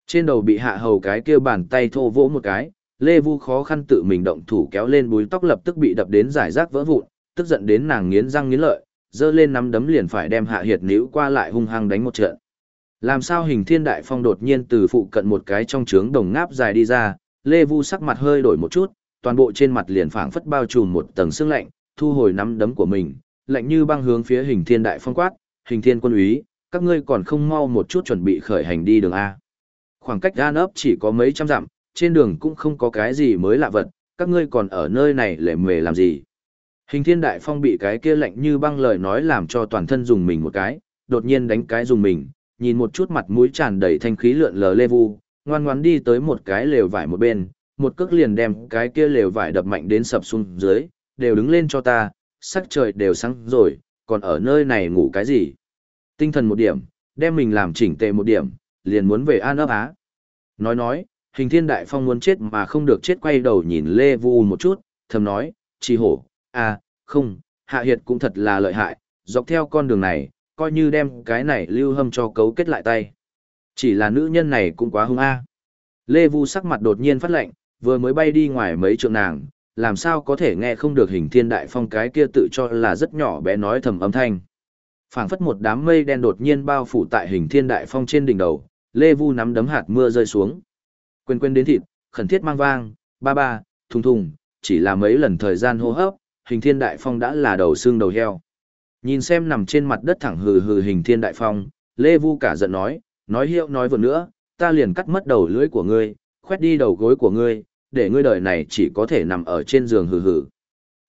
Trên đầu bị hạ hầu cái kia bàn tay thô vỗ một cái, Lê Vu khó khăn tự mình động thủ kéo lên búi tóc lập tức bị đập đến giải rác vỡ vụn, tức giận đến nàng nghiến răng nghiến lợi, dơ lên nắm đấm liền phải đem hạ hiệt níu qua lại hung hăng đánh một trận. Làm sao hình thiên đại phong đột nhiên từ phụ cận một cái trong trướng đồng ngáp dài đi ra, Lê Vu sắc mặt hơi đổi một chút, toàn bộ trên mặt liền phảng phất bao trùm một tầng sương lạnh, thu hồi nắm đấm của mình, lạnh như băng hướng phía hình thiên đại phong quát, hình thiên quân úy, các ngươi còn không mau một chút chuẩn bị khởi hành đi đường A. Khoảng cách gan ấp chỉ có mấy trăm dặm, trên đường cũng không có cái gì mới lạ vật, các ngươi còn ở nơi này lề mề làm gì. Hình thiên đại phong bị cái kia lạnh như băng lời nói làm cho toàn thân dùng mình một cái, đột nhiên đánh cái dùng mình, nhìn một chút mặt mũi tràn đầy thanh khí lượn lờ lê vu, ngoan ngoãn đi tới một cái lều vải một bên, một cước liền đem cái kia lều vải đập mạnh đến sập xuống dưới, đều đứng lên cho ta, sắc trời đều sáng rồi, còn ở nơi này ngủ cái gì. Tinh thần một điểm, đem mình làm chỉnh tề một điểm, liền muốn về an ấp á. Nói nói, hình thiên đại phong muốn chết mà không được chết quay đầu nhìn Lê Vu một chút, thầm nói, chỉ hổ, à, không, hạ hiệt cũng thật là lợi hại, dọc theo con đường này, coi như đem cái này lưu hâm cho cấu kết lại tay. Chỉ là nữ nhân này cũng quá hung a. Lê Vu sắc mặt đột nhiên phát lệnh, vừa mới bay đi ngoài mấy trượng nàng, làm sao có thể nghe không được hình thiên đại phong cái kia tự cho là rất nhỏ bé nói thầm âm thanh. phảng phất một đám mây đen đột nhiên bao phủ tại hình thiên đại phong trên đỉnh đầu, Lê Vu nắm đấm hạt mưa rơi xuống. Quên quên đến thịt, khẩn thiết mang vang, ba ba, thùng thùng, chỉ là mấy lần thời gian hô hấp, hình thiên đại phong đã là đầu xương đầu heo. Nhìn xem nằm trên mặt đất thẳng hừ hừ hình thiên đại phong, Lê Vu cả giận nói, nói hiệu nói vừa nữa, ta liền cắt mất đầu lưỡi của ngươi, khoét đi đầu gối của ngươi, để ngươi đời này chỉ có thể nằm ở trên giường hừ hừ.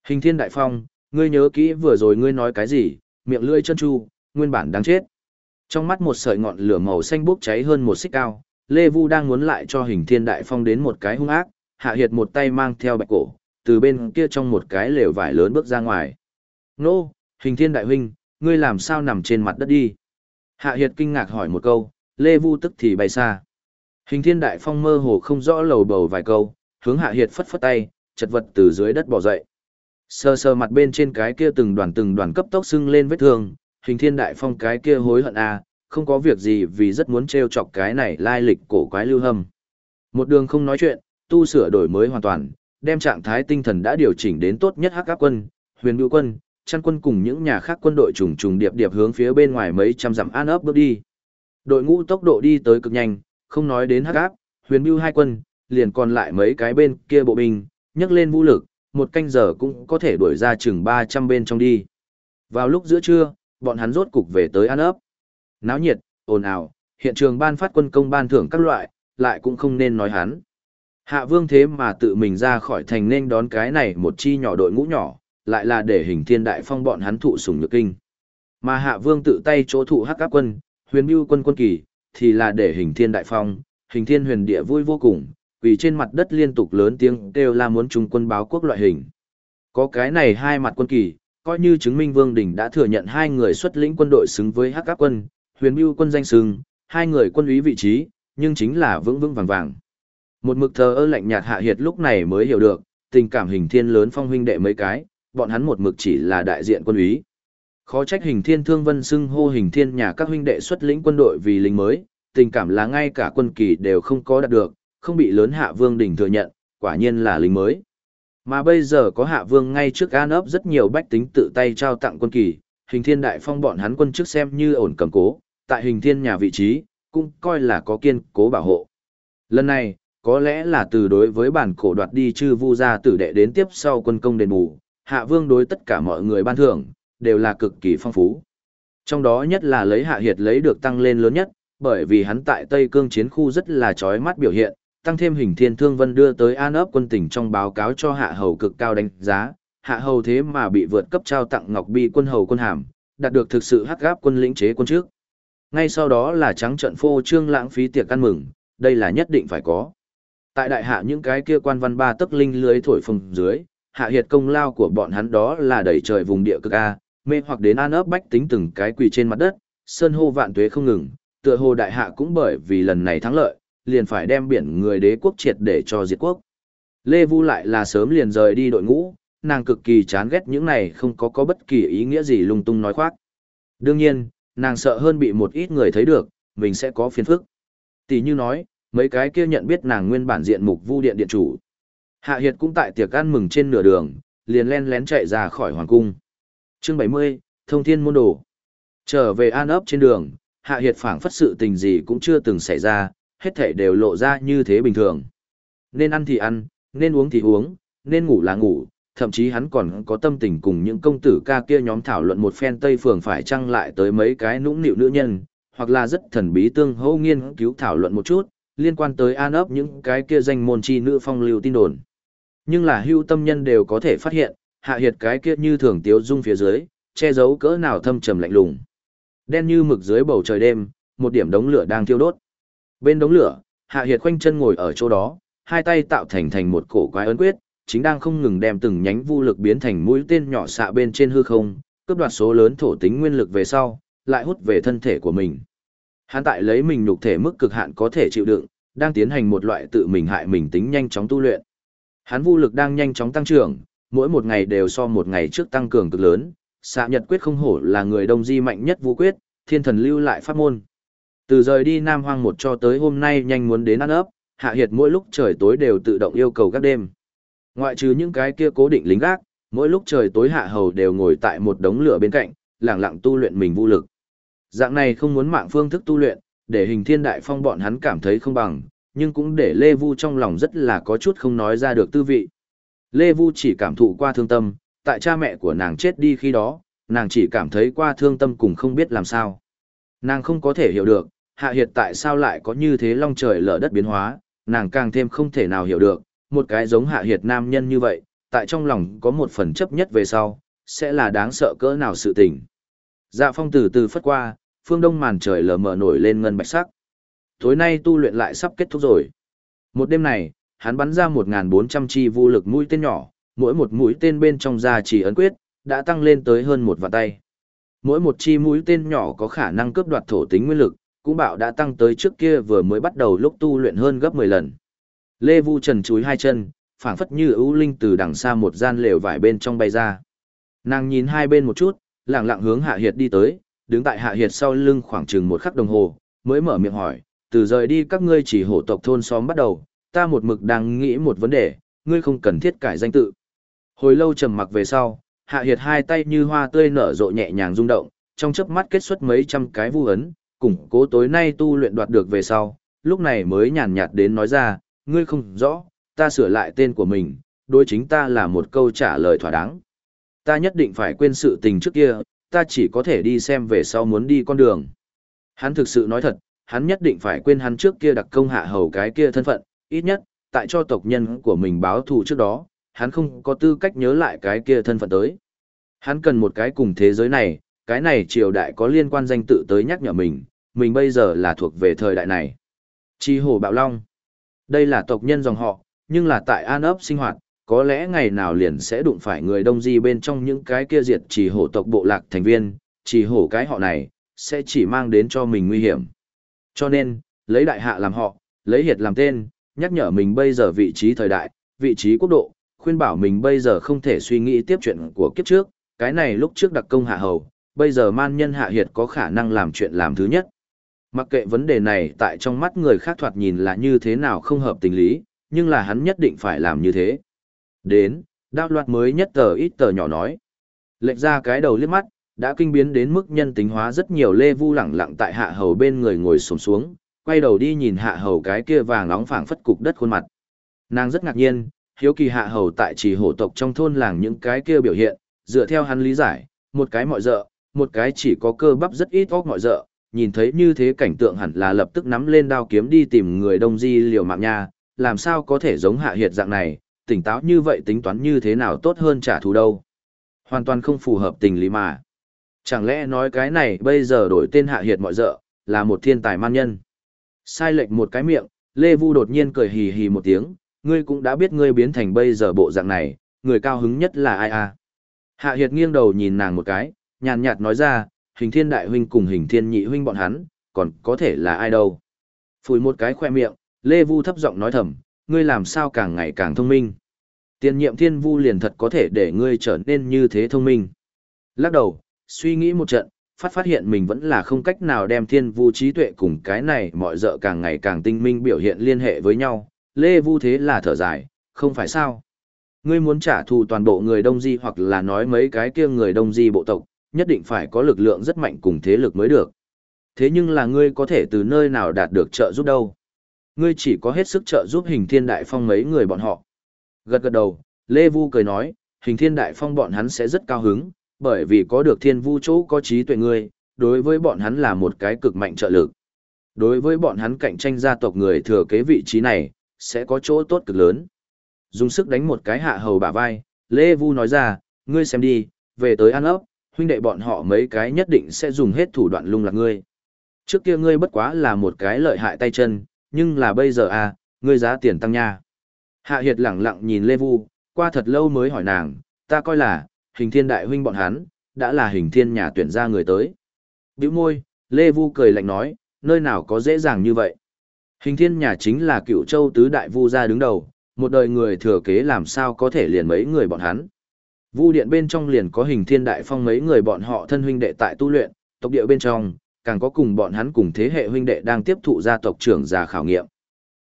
Hình thiên đại phong, ngươi nhớ kỹ vừa rồi ngươi nói cái gì, miệng lưỡi chân chu, nguyên bản đáng chết. Trong mắt một sợi ngọn lửa màu xanh bốc cháy hơn một xích cao, Lê Vu đang muốn lại cho hình thiên đại phong đến một cái hung ác, hạ hiệt một tay mang theo bạch cổ, từ bên kia trong một cái lều vải lớn bước ra ngoài. Nô, hình thiên đại huynh, ngươi làm sao nằm trên mặt đất đi? Hạ hiệt kinh ngạc hỏi một câu, Lê Vu tức thì bay xa. Hình thiên đại phong mơ hồ không rõ lầu bầu vài câu, hướng hạ hiệt phất phất tay, chật vật từ dưới đất bỏ dậy. Sơ sơ mặt bên trên cái kia từng đoàn từng đoàn cấp tốc sưng lên vết thương, hình thiên đại phong cái kia hối hận à, không có việc gì vì rất muốn trêu chọc cái này lai lịch cổ quái lưu hâm. Một đường không nói chuyện, tu sửa đổi mới hoàn toàn, đem trạng thái tinh thần đã điều chỉnh đến tốt nhất hắc áp quân, huyền bưu quân, chăn quân cùng những nhà khác quân đội trùng trùng điệp điệp hướng phía bên ngoài mấy trăm dặm an ấp bước đi. Đội ngũ tốc độ đi tới cực nhanh, không nói đến hắc áp, huyền mưu hai quân, liền còn lại mấy cái bên kia bộ binh, nhấc lên vũ lực, một canh giờ cũng có thể đuổi ra chừng 300 bên trong đi. Vào lúc giữa trưa, bọn hắn rốt cục về tới an ấp. Náo nhiệt, ồn ào, hiện trường ban phát quân công ban thưởng các loại, lại cũng không nên nói hắn. Hạ vương thế mà tự mình ra khỏi thành nên đón cái này một chi nhỏ đội ngũ nhỏ, lại là để hình thiên đại phong bọn hắn thụ sủng nhược kinh. Mà hạ vương tự tay chỗ thụ hắc áp quân, huyền bưu quân quân kỳ, thì là để hình thiên đại phong, hình thiên huyền địa vui vô cùng, vì trên mặt đất liên tục lớn tiếng kêu la muốn trung quân báo quốc loại hình. Có cái này hai mặt quân kỳ, coi như chứng minh Vương Đình đã thừa nhận hai người xuất lĩnh quân đội xứng với Hắc Áp quân, Huyền mưu quân danh sưng, hai người quân úy vị trí, nhưng chính là vững vững vàng vàng. Một mực thờ ơ lạnh nhạt hạ hiệt lúc này mới hiểu được, tình cảm hình thiên lớn phong huynh đệ mấy cái, bọn hắn một mực chỉ là đại diện quân úy. Khó trách hình thiên thương vân xưng hô hình thiên nhà các huynh đệ xuất lĩnh quân đội vì lính mới, tình cảm là ngay cả quân kỳ đều không có đạt được, không bị lớn hạ vương đỉnh thừa nhận, quả nhiên là lính mới. Mà bây giờ có hạ vương ngay trước an ấp rất nhiều bách tính tự tay trao tặng quân kỳ, hình thiên đại phong bọn hắn quân trước xem như ổn cầm cố, tại hình thiên nhà vị trí, cũng coi là có kiên cố bảo hộ. Lần này, có lẽ là từ đối với bản cổ đoạt đi chư vu gia tử đệ đến tiếp sau quân công đền bù, hạ vương đối tất cả mọi người ban thưởng, đều là cực kỳ phong phú. Trong đó nhất là lấy hạ hiệt lấy được tăng lên lớn nhất, bởi vì hắn tại Tây Cương chiến khu rất là chói mắt biểu hiện, tăng thêm hình thiên thương vân đưa tới an ấp quân tỉnh trong báo cáo cho hạ hầu cực cao đánh giá, hạ hầu thế mà bị vượt cấp trao tặng ngọc bi quân hầu quân hàm, đạt được thực sự hắc gáp quân lĩnh chế quân trước. Ngay sau đó là trắng trận phô trương lãng phí tiệc ăn mừng, đây là nhất định phải có. Tại đại hạ những cái kia quan văn ba tức linh lưới thổi phồng dưới, hạ hiệt công lao của bọn hắn đó là đẩy trời vùng địa cực A, mê hoặc đến an ấp bách tính từng cái quỳ trên mặt đất, sơn hô vạn tuế không ngừng, tựa hồ đại hạ cũng bởi vì lần này thắng lợi, liền phải đem biển người đế quốc triệt để cho diệt quốc. Lê Vu lại là sớm liền rời đi đội ngũ, nàng cực kỳ chán ghét những này không có có bất kỳ ý nghĩa gì lung tung nói khoác. Đương nhiên, nàng sợ hơn bị một ít người thấy được, mình sẽ có phiền phức. Tỷ như nói, mấy cái kia nhận biết nàng nguyên bản diện mục vu điện điện chủ. Hạ Hiệt cũng tại tiệc ăn mừng trên nửa đường, liền len lén chạy ra khỏi hoàng cung. Chương 70, Thông Thiên Môn Đồ. Trở về an ấp trên đường, hạ hiệt phảng phất sự tình gì cũng chưa từng xảy ra, hết thảy đều lộ ra như thế bình thường. Nên ăn thì ăn, nên uống thì uống, nên ngủ là ngủ, thậm chí hắn còn có tâm tình cùng những công tử ca kia nhóm thảo luận một phen Tây Phường phải chăng lại tới mấy cái nũng nịu nữ nhân, hoặc là rất thần bí tương hô nghiên cứu thảo luận một chút, liên quan tới an ấp những cái kia danh môn chi nữ phong lưu tin đồn. Nhưng là hưu tâm nhân đều có thể phát hiện, hạ hiệt cái kia như thường tiếu dung phía dưới, che giấu cỡ nào thâm trầm lạnh lùng. Đen như mực dưới bầu trời đêm, một điểm đống lửa đang thiêu đốt. Bên đống lửa, hạ hiệt khoanh chân ngồi ở chỗ đó, hai tay tạo thành thành một cổ quái ấn quyết, chính đang không ngừng đem từng nhánh vu lực biến thành mũi tên nhỏ xạ bên trên hư không, cướp đoạt số lớn thổ tính nguyên lực về sau, lại hút về thân thể của mình. Hắn tại lấy mình nhục thể mức cực hạn có thể chịu đựng, đang tiến hành một loại tự mình hại mình tính nhanh chóng tu luyện. Hắn vu lực đang nhanh chóng tăng trưởng, mỗi một ngày đều so một ngày trước tăng cường cực lớn, xạ nhật quyết không hổ là người đông di mạnh nhất vũ quyết, thiên thần lưu lại pháp môn. Từ rời đi Nam Hoang một cho tới hôm nay nhanh muốn đến ăn ấp, hạ hiệt mỗi lúc trời tối đều tự động yêu cầu các đêm. Ngoại trừ những cái kia cố định lính gác, mỗi lúc trời tối hạ hầu đều ngồi tại một đống lửa bên cạnh, lặng lặng tu luyện mình vô lực. Dạng này không muốn mạng phương thức tu luyện, để hình thiên đại phong bọn hắn cảm thấy không bằng, nhưng cũng để Lê Vu trong lòng rất là có chút không nói ra được tư vị. Lê Vu chỉ cảm thụ qua thương tâm, tại cha mẹ của nàng chết đi khi đó, nàng chỉ cảm thấy qua thương tâm cùng không biết làm sao. Nàng không có thể hiểu được, hạ hiệt tại sao lại có như thế long trời lở đất biến hóa, nàng càng thêm không thể nào hiểu được, một cái giống hạ hiệt nam nhân như vậy, tại trong lòng có một phần chấp nhất về sau, sẽ là đáng sợ cỡ nào sự tình. Dạ phong từ từ phất qua, phương đông màn trời lờ mờ nổi lên ngân bạch sắc. Tối nay tu luyện lại sắp kết thúc rồi. Một đêm này, hắn bắn ra 1.400 chi vô lực mũi tên nhỏ, mỗi một mũi tên bên trong ra chỉ ấn quyết, đã tăng lên tới hơn một vạn tay. Mỗi một chi mũi tên nhỏ có khả năng cướp đoạt thổ tính nguyên lực, cũng bảo đã tăng tới trước kia vừa mới bắt đầu lúc tu luyện hơn gấp 10 lần. Lê Vu Trần chúi hai chân, phảng phất như ưu linh từ đằng xa một gian lều vải bên trong bay ra. Nàng nhìn hai bên một chút, lặng lặng hướng Hạ Hiệt đi tới, đứng tại Hạ Hiệt sau lưng khoảng chừng một khắc đồng hồ, mới mở miệng hỏi, từ rời đi các ngươi chỉ hổ tộc thôn xóm bắt đầu, ta một mực đang nghĩ một vấn đề, ngươi không cần thiết cải danh tự. Hồi lâu trầm mặc về sau, Hạ Hiệt hai tay như hoa tươi nở rộ nhẹ nhàng rung động, trong chớp mắt kết xuất mấy trăm cái vu ấn, củng cố tối nay tu luyện đoạt được về sau, lúc này mới nhàn nhạt đến nói ra, ngươi không rõ, ta sửa lại tên của mình, đối chính ta là một câu trả lời thỏa đáng. Ta nhất định phải quên sự tình trước kia, ta chỉ có thể đi xem về sau muốn đi con đường. Hắn thực sự nói thật, hắn nhất định phải quên hắn trước kia đặc công hạ hầu cái kia thân phận, ít nhất, tại cho tộc nhân của mình báo thù trước đó, hắn không có tư cách nhớ lại cái kia thân phận tới. Hắn cần một cái cùng thế giới này, cái này triều đại có liên quan danh tự tới nhắc nhở mình, mình bây giờ là thuộc về thời đại này. Chi hồ bạo long. Đây là tộc nhân dòng họ, nhưng là tại an ấp sinh hoạt, có lẽ ngày nào liền sẽ đụng phải người đông di bên trong những cái kia diệt chỉ hổ tộc bộ lạc thành viên, chỉ hổ cái họ này, sẽ chỉ mang đến cho mình nguy hiểm. Cho nên, lấy đại hạ làm họ, lấy hiệt làm tên, nhắc nhở mình bây giờ vị trí thời đại, vị trí quốc độ, khuyên bảo mình bây giờ không thể suy nghĩ tiếp chuyện của kiếp trước, cái này lúc trước đặc công hạ hầu, bây giờ man nhân hạ hiệt có khả năng làm chuyện làm thứ nhất. Mặc kệ vấn đề này tại trong mắt người khác thoạt nhìn là như thế nào không hợp tình lý, nhưng là hắn nhất định phải làm như thế. Đến, đao loạt mới nhất tờ ít tờ nhỏ nói. Lệch ra cái đầu liếc mắt, đã kinh biến đến mức nhân tính hóa rất nhiều lê vu lẳng lặng tại hạ hầu bên người ngồi sồm xuống, quay đầu đi nhìn hạ hầu cái kia vàng nóng phảng phất cục đất khuôn mặt. Nàng rất ngạc nhiên, hiếu kỳ hạ hầu tại chỉ hổ tộc trong thôn làng những cái kia biểu hiện, dựa theo hắn lý giải, một cái mọi dợ, một cái chỉ có cơ bắp rất ít óc mọi dợ, nhìn thấy như thế cảnh tượng hẳn là lập tức nắm lên đao kiếm đi tìm người đông di liều mạng nha, làm sao có thể giống hạ hiệt dạng này, tỉnh táo như vậy tính toán như thế nào tốt hơn trả thù đâu. Hoàn toàn không phù hợp tình lý mà. Chẳng lẽ nói cái này bây giờ đổi tên hạ hiệt mọi dợ, là một thiên tài man nhân. Sai lệch một cái miệng, Lê Vu đột nhiên cười hì hì một tiếng, ngươi cũng đã biết ngươi biến thành bây giờ bộ dạng này, người cao hứng nhất là ai à. Hạ hiệt nghiêng đầu nhìn nàng một cái, nhàn nhạt nói ra, hình thiên đại huynh cùng hình thiên nhị huynh bọn hắn, còn có thể là ai đâu. Phủi một cái khoe miệng, Lê Vu thấp giọng nói thầm, ngươi làm sao càng ngày càng thông minh. Tiền nhiệm thiên vu liền thật có thể để ngươi trở nên như thế thông minh. Lắc đầu, suy nghĩ một trận, phát phát hiện mình vẫn là không cách nào đem thiên vu trí tuệ cùng cái này mọi dợ càng ngày càng tinh minh biểu hiện liên hệ với nhau. Lê Vu thế là thở dài, không phải sao. Ngươi muốn trả thù toàn bộ người Đông Di hoặc là nói mấy cái kia người Đông Di bộ tộc, nhất định phải có lực lượng rất mạnh cùng thế lực mới được. Thế nhưng là ngươi có thể từ nơi nào đạt được trợ giúp đâu. Ngươi chỉ có hết sức trợ giúp hình thiên đại phong mấy người bọn họ. Gật gật đầu, Lê Vu cười nói, hình thiên đại phong bọn hắn sẽ rất cao hứng, bởi vì có được thiên vu chỗ có trí tuệ ngươi, đối với bọn hắn là một cái cực mạnh trợ lực. Đối với bọn hắn cạnh tranh gia tộc người thừa kế vị trí này, sẽ có chỗ tốt cực lớn. Dùng sức đánh một cái hạ hầu bả vai, Lê Vu nói ra, ngươi xem đi, về tới ăn ấp, huynh đệ bọn họ mấy cái nhất định sẽ dùng hết thủ đoạn lung lạc ngươi. Trước kia ngươi bất quá là một cái lợi hại tay chân, nhưng là bây giờ à, ngươi giá tiền tăng nha. Hạ Hiệt lẳng lặng nhìn Lê Vu, qua thật lâu mới hỏi nàng, ta coi là, hình thiên đại huynh bọn hắn, đã là hình thiên nhà tuyển ra người tới. Biểu môi, Lê Vu cười lạnh nói, nơi nào có dễ dàng như vậy. Hình thiên nhà chính là cựu châu tứ đại vu gia đứng đầu, một đời người thừa kế làm sao có thể liền mấy người bọn hắn. Vu điện bên trong liền có hình thiên đại phong mấy người bọn họ thân huynh đệ tại tu luyện, tộc địa bên trong, càng có cùng bọn hắn cùng thế hệ huynh đệ đang tiếp thụ gia tộc trưởng già khảo nghiệm.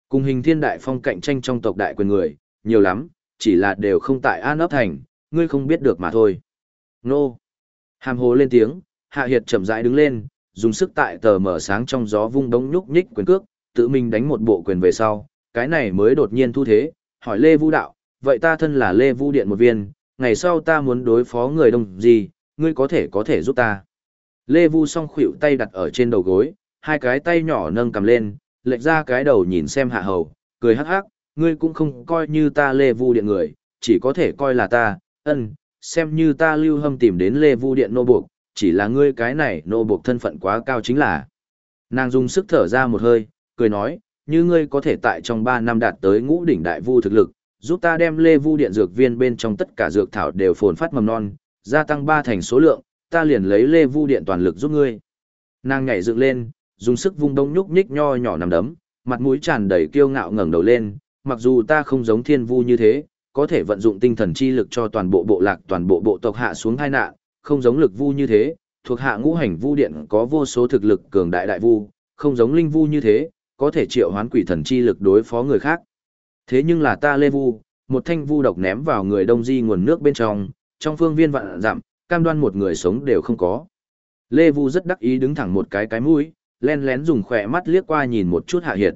Cùng hình thiên đại phong cạnh tranh trong tộc đại quyền người, nhiều lắm, chỉ là đều không tại An ấp thành, ngươi không biết được mà thôi. Nô! Hàm hồ lên tiếng, Hạ Hiệt chậm rãi đứng lên, dùng sức tại tờ mở sáng trong gió vung đống nhúc nhích quyền cước, tự mình đánh một bộ quyền về sau, cái này mới đột nhiên thu thế, hỏi Lê Vũ Đạo, vậy ta thân là Lê Vũ Điện một viên, ngày sau ta muốn đối phó người đông gì, ngươi có thể có thể giúp ta. Lê Vu song khuỷu tay đặt ở trên đầu gối, hai cái tay nhỏ nâng cầm lên, lệch ra cái đầu nhìn xem hạ hầu, cười hắc hắc, ngươi cũng không coi như ta Lê Vu Điện người, chỉ có thể coi là ta, ân, xem như ta lưu hâm tìm đến Lê Vu Điện nô buộc, chỉ là ngươi cái này nô buộc thân phận quá cao chính là. Nàng dùng sức thở ra một hơi, cười nói, như ngươi có thể tại trong 3 năm đạt tới ngũ đỉnh đại vu thực lực, giúp ta đem Lê Vu Điện dược viên bên trong tất cả dược thảo đều phồn phát mầm non, gia tăng ba thành số lượng, ta liền lấy Lê Vu Điện toàn lực giúp ngươi. Nàng nhảy dựng lên, dùng sức vung đông nhúc nhích nho nhỏ nằm đấm, mặt mũi tràn đầy kiêu ngạo ngẩng đầu lên, mặc dù ta không giống thiên vu như thế, có thể vận dụng tinh thần chi lực cho toàn bộ bộ lạc toàn bộ bộ tộc hạ xuống hai nạn, không giống lực vu như thế, thuộc hạ ngũ hành vu điện có vô số thực lực cường đại đại vu, không giống linh vu như thế, có thể triệu hoán quỷ thần chi lực đối phó người khác. Thế nhưng là ta Lê Vu, một thanh vu độc ném vào người đông di nguồn nước bên trong, trong phương viên vạn dặm, cam đoan một người sống đều không có. Lê Vu rất đắc ý đứng thẳng một cái cái mũi, len lén dùng khỏe mắt liếc qua nhìn một chút Hạ Hiệt.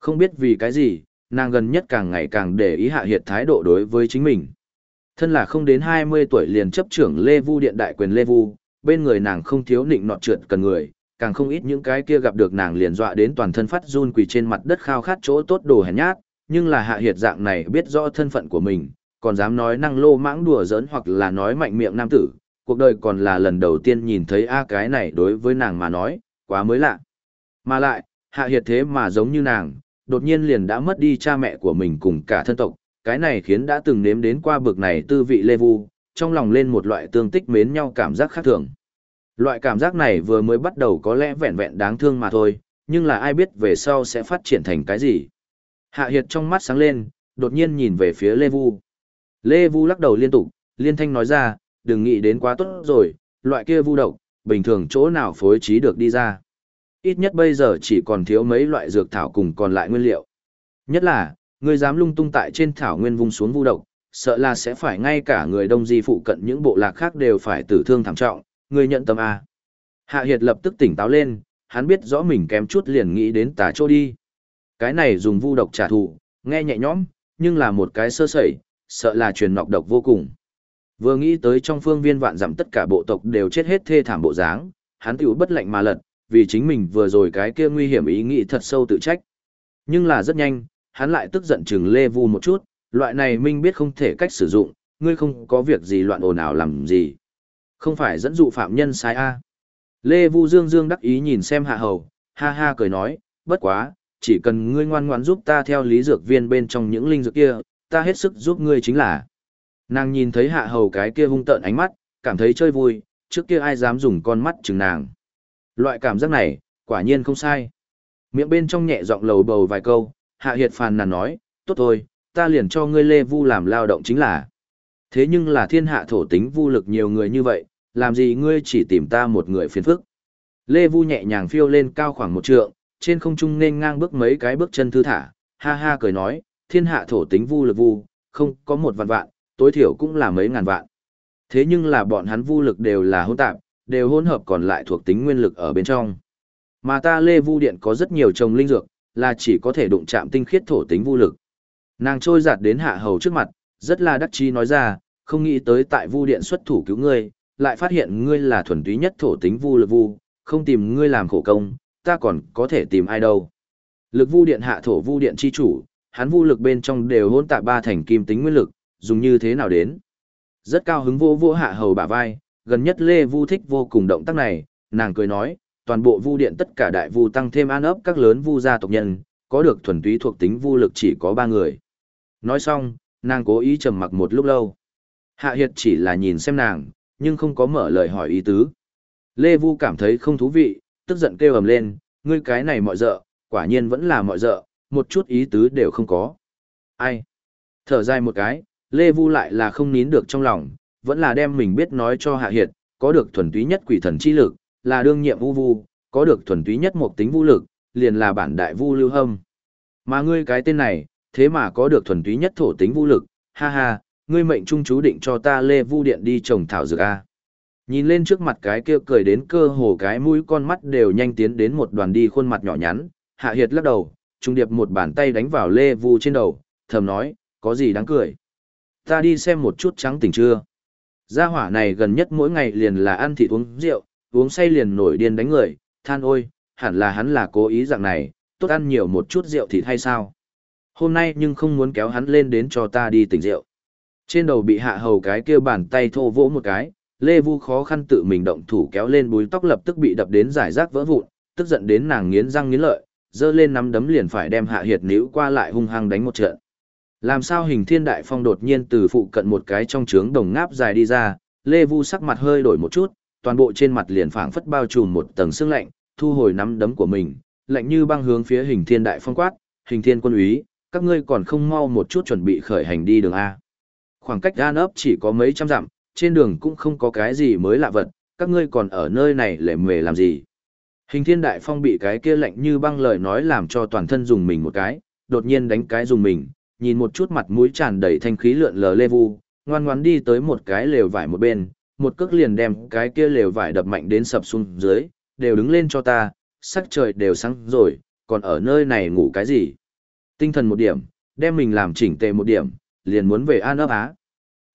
Không biết vì cái gì, nàng gần nhất càng ngày càng để ý Hạ Hiệt thái độ đối với chính mình. Thân là không đến 20 tuổi liền chấp trưởng Lê Vu điện đại quyền Lê Vu, bên người nàng không thiếu nịnh nọt trượt cần người, càng không ít những cái kia gặp được nàng liền dọa đến toàn thân phát run quỳ trên mặt đất khao khát chỗ tốt đồ hèn nhát, nhưng là Hạ Hiệt dạng này biết rõ thân phận của mình, còn dám nói năng lô mãng đùa giỡn hoặc là nói mạnh miệng nam tử, cuộc đời còn là lần đầu tiên nhìn thấy a cái này đối với nàng mà nói, quá mới lạ. Mà lại, hạ hiệt thế mà giống như nàng, đột nhiên liền đã mất đi cha mẹ của mình cùng cả thân tộc, cái này khiến đã từng nếm đến qua bực này tư vị lê vu, trong lòng lên một loại tương tích mến nhau cảm giác khác thường. Loại cảm giác này vừa mới bắt đầu có lẽ vẹn vẹn đáng thương mà thôi, nhưng là ai biết về sau sẽ phát triển thành cái gì. Hạ Hiệt trong mắt sáng lên, đột nhiên nhìn về phía Lê Vu. Lê Vu lắc đầu liên tục, liên thanh nói ra, đừng nghĩ đến quá tốt rồi, loại kia vu độc, bình thường chỗ nào phối trí được đi ra. Ít nhất bây giờ chỉ còn thiếu mấy loại dược thảo cùng còn lại nguyên liệu. Nhất là, người dám lung tung tại trên thảo nguyên vùng xuống vu độc, sợ là sẽ phải ngay cả người đông di phụ cận những bộ lạc khác đều phải tử thương thảm trọng, người nhận tâm A. Hạ Hiệt lập tức tỉnh táo lên, hắn biết rõ mình kém chút liền nghĩ đến tà chỗ đi. Cái này dùng vu độc trả thù, nghe nhẹ nhõm, nhưng là một cái sơ sẩy, sợ là truyền nọc độc vô cùng. Vừa nghĩ tới trong phương viên vạn dặm tất cả bộ tộc đều chết hết thê thảm bộ dáng, hắn tiểu bất lạnh mà lật, vì chính mình vừa rồi cái kia nguy hiểm ý nghĩ thật sâu tự trách. Nhưng là rất nhanh, hắn lại tức giận chừng Lê Vu một chút, loại này minh biết không thể cách sử dụng, ngươi không có việc gì loạn ồn ào làm gì. Không phải dẫn dụ phạm nhân sai a. Lê Vu Dương Dương đắc ý nhìn xem hạ hầu, ha ha cười nói, bất quá, chỉ cần ngươi ngoan ngoãn giúp ta theo lý dược viên bên trong những linh dược kia, ta hết sức giúp ngươi chính là. Nàng nhìn thấy hạ hầu cái kia hung tợn ánh mắt, cảm thấy chơi vui, trước kia ai dám dùng con mắt chừng nàng. Loại cảm giác này, quả nhiên không sai. Miệng bên trong nhẹ giọng lầu bầu vài câu, hạ hiệt phàn nàn nói, tốt thôi, ta liền cho ngươi lê vu làm lao động chính là. Thế nhưng là thiên hạ thổ tính vu lực nhiều người như vậy, làm gì ngươi chỉ tìm ta một người phiền phức. Lê vu nhẹ nhàng phiêu lên cao khoảng một trượng, trên không trung nên ngang bước mấy cái bước chân thư thả, ha ha cười nói, thiên hạ thổ tính vu lực vu, không có một vạn vạn, tối thiểu cũng là mấy ngàn vạn. Thế nhưng là bọn hắn vu lực đều là hỗn tạp, đều hỗn hợp còn lại thuộc tính nguyên lực ở bên trong. Mà ta Lê Vu Điện có rất nhiều trồng linh dược, là chỉ có thể đụng chạm tinh khiết thổ tính vu lực. Nàng trôi giạt đến hạ hầu trước mặt, rất là đắc chí nói ra, không nghĩ tới tại Vu Điện xuất thủ cứu ngươi, lại phát hiện ngươi là thuần túy nhất thổ tính vu lực vu, không tìm ngươi làm khổ công, ta còn có thể tìm ai đâu. Lực vu điện hạ thổ vu điện chi chủ, hắn vu lực bên trong đều hỗn tạp ba thành kim tính nguyên lực, dùng như thế nào đến. Rất cao hứng vô vô hạ hầu bả vai, gần nhất Lê Vu thích vô cùng động tác này, nàng cười nói, toàn bộ vu điện tất cả đại vu tăng thêm an ấp các lớn vu gia tộc nhân, có được thuần túy thuộc tính vu lực chỉ có ba người. Nói xong, nàng cố ý trầm mặc một lúc lâu. Hạ Hiệt chỉ là nhìn xem nàng, nhưng không có mở lời hỏi ý tứ. Lê Vu cảm thấy không thú vị, tức giận kêu ầm lên, ngươi cái này mọi dợ, quả nhiên vẫn là mọi dợ, một chút ý tứ đều không có. Ai? Thở dài một cái, Lê Vu lại là không nín được trong lòng, vẫn là đem mình biết nói cho Hạ Hiệt, có được thuần túy nhất quỷ thần chi lực, là đương nhiệm vu vu, có được thuần túy nhất một tính vũ lực, liền là bản đại vu lưu hâm. Mà ngươi cái tên này, thế mà có được thuần túy nhất thổ tính vũ lực, ha ha, ngươi mệnh trung chú định cho ta Lê Vu Điện đi trồng thảo dược a. Nhìn lên trước mặt cái kia cười đến cơ hồ cái mũi con mắt đều nhanh tiến đến một đoàn đi khuôn mặt nhỏ nhắn, Hạ Hiệt lắc đầu, trung điệp một bàn tay đánh vào Lê Vu trên đầu, thầm nói, có gì đáng cười. Ta đi xem một chút trắng tỉnh chưa. Gia hỏa này gần nhất mỗi ngày liền là ăn thịt uống rượu, uống say liền nổi điên đánh người, than ôi, hẳn là hắn là cố ý dạng này, tốt ăn nhiều một chút rượu thịt hay sao. Hôm nay nhưng không muốn kéo hắn lên đến cho ta đi tỉnh rượu. Trên đầu bị hạ hầu cái kia bàn tay thô vỗ một cái, Lê Vu khó khăn tự mình động thủ kéo lên búi tóc lập tức bị đập đến giải rác vỡ vụn, tức giận đến nàng nghiến răng nghiến lợi, giơ lên nắm đấm liền phải đem Hạ Hiệt níu qua lại hung hăng đánh một trận. Làm sao hình thiên đại phong đột nhiên từ phụ cận một cái trong trướng đồng ngáp dài đi ra, Lê Vu sắc mặt hơi đổi một chút, toàn bộ trên mặt liền phảng phất bao trùm một tầng sương lạnh, thu hồi nắm đấm của mình, lạnh như băng hướng phía hình thiên đại phong quát, hình thiên quân úy, các ngươi còn không mau một chút chuẩn bị khởi hành đi đường A. Khoảng cách Gan ấp chỉ có mấy trăm dặm, trên đường cũng không có cái gì mới lạ vật, các ngươi còn ở nơi này lệ mề làm gì. Hình thiên đại phong bị cái kia lạnh như băng lời nói làm cho toàn thân dùng mình một cái, đột nhiên đánh cái dùng mình, nhìn một chút mặt mũi tràn đầy thanh khí lượn lờ lê vu, ngoan ngoãn đi tới một cái lều vải một bên, một cước liền đem cái kia lều vải đập mạnh đến sập xuống dưới, đều đứng lên cho ta, sắc trời đều sáng rồi, còn ở nơi này ngủ cái gì. Tinh thần một điểm, đem mình làm chỉnh tề một điểm, liền muốn về An ấp Á.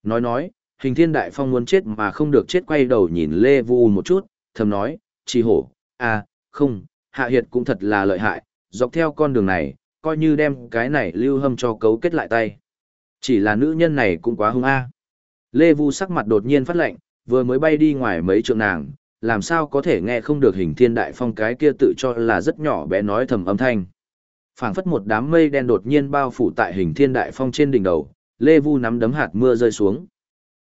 Nói nói, hình thiên đại phong muốn chết mà không được chết quay đầu nhìn Lê Vu một chút, thầm nói, chỉ hổ, à, không, Hạ Hiệt cũng thật là lợi hại, dọc theo con đường này, coi như đem cái này lưu hâm cho cấu kết lại tay. Chỉ là nữ nhân này cũng quá hung a. Lê Vu sắc mặt đột nhiên phát lạnh, vừa mới bay đi ngoài mấy trường nàng, làm sao có thể nghe không được hình thiên đại phong cái kia tự cho là rất nhỏ bé nói thầm âm thanh. phảng phất một đám mây đen đột nhiên bao phủ tại hình thiên đại phong trên đỉnh đầu, Lê Vu nắm đấm hạt mưa rơi xuống.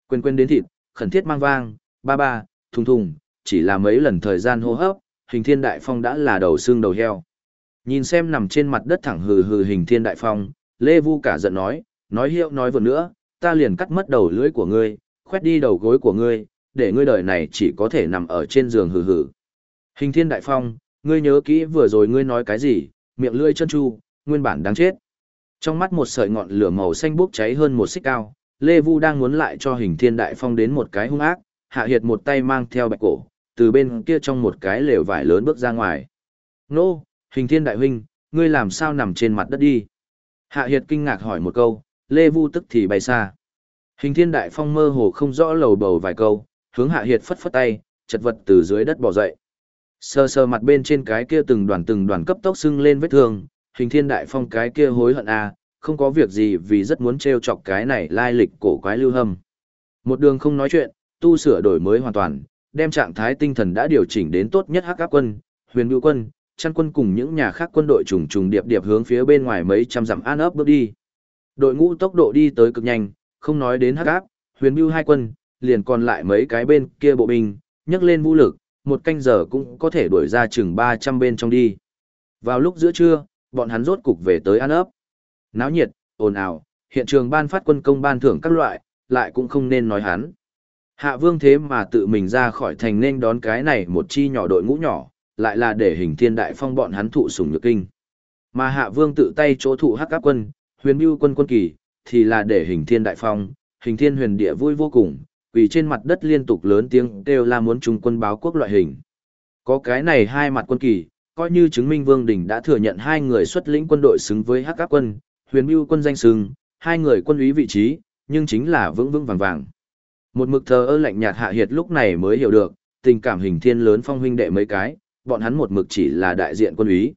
Quên quên đến thịt, khẩn thiết mang vang, ba ba, thùng thùng, chỉ là mấy lần thời gian hô hấp, hình thiên đại phong đã là đầu xương đầu heo. Nhìn xem nằm trên mặt đất thẳng hừ hừ hình thiên đại phong, Lê Vu cả giận nói, nói hiệu nói vừa nữa, ta liền cắt mất đầu lưỡi của ngươi, khoét đi đầu gối của ngươi, để ngươi đời này chỉ có thể nằm ở trên giường hừ hừ. Hình thiên đại phong, ngươi nhớ kỹ vừa rồi ngươi nói cái gì, miệng lưỡi chân chu, nguyên bản đáng chết. Trong mắt một sợi ngọn lửa màu xanh bốc cháy hơn một xích cao, Lê Vu đang muốn lại cho hình thiên đại phong đến một cái hung ác, hạ hiệt một tay mang theo bạch cổ, từ bên kia trong một cái lều vải lớn bước ra ngoài. Nô, hình thiên đại huynh, ngươi làm sao nằm trên mặt đất đi? Hạ hiệt kinh ngạc hỏi một câu, Lê Vu tức thì bay xa. Hình thiên đại phong mơ hồ không rõ lầu bầu vài câu, hướng hạ hiệt phất phất tay, chật vật từ dưới đất bò dậy. sờ sờ mặt bên trên cái kia từng đoàn từng đoàn cấp tốc sưng lên vết thương, hình thiên đại phong cái kia hối hận à, không có việc gì vì rất muốn trêu chọc cái này lai lịch cổ quái lưu hâm. Một đường không nói chuyện, tu sửa đổi mới hoàn toàn, đem trạng thái tinh thần đã điều chỉnh đến tốt nhất hắc áp quân, huyền bưu quân, chăn quân cùng những nhà khác quân đội trùng trùng điệp điệp hướng phía bên ngoài mấy trăm dặm an ấp bước đi. Đội ngũ tốc độ đi tới cực nhanh, không nói đến hắc áp, huyền bưu hai quân, liền còn lại mấy cái bên kia bộ binh, nhấc lên vũ lực, một canh giờ cũng có thể đuổi ra chừng 300 bên trong đi. Vào lúc giữa trưa, bọn hắn rốt cục về tới an ấp. Náo nhiệt, ồn ào, hiện trường ban phát quân công ban thưởng các loại, lại cũng không nên nói hắn. Hạ vương thế mà tự mình ra khỏi thành nên đón cái này một chi nhỏ đội ngũ nhỏ, lại là để hình thiên đại phong bọn hắn thụ sủng nhược kinh. Mà hạ vương tự tay chỗ thụ hắc các quân, huyền bưu quân quân kỳ, thì là để hình thiên đại phong, hình thiên huyền địa vui vô cùng, vì trên mặt đất liên tục lớn tiếng kêu la muốn trung quân báo quốc loại hình. Có cái này hai mặt quân kỳ, coi như chứng minh Vương Đình đã thừa nhận hai người xuất lĩnh quân đội xứng với Hắc các quân, Huyền Bưu quân danh sừng, hai người quân úy vị trí, nhưng chính là vững vững vàng vàng. Một mực thờ ơ lạnh nhạt Hạ Hiệt lúc này mới hiểu được, tình cảm hình thiên lớn phong huynh đệ mấy cái, bọn hắn một mực chỉ là đại diện quân úy.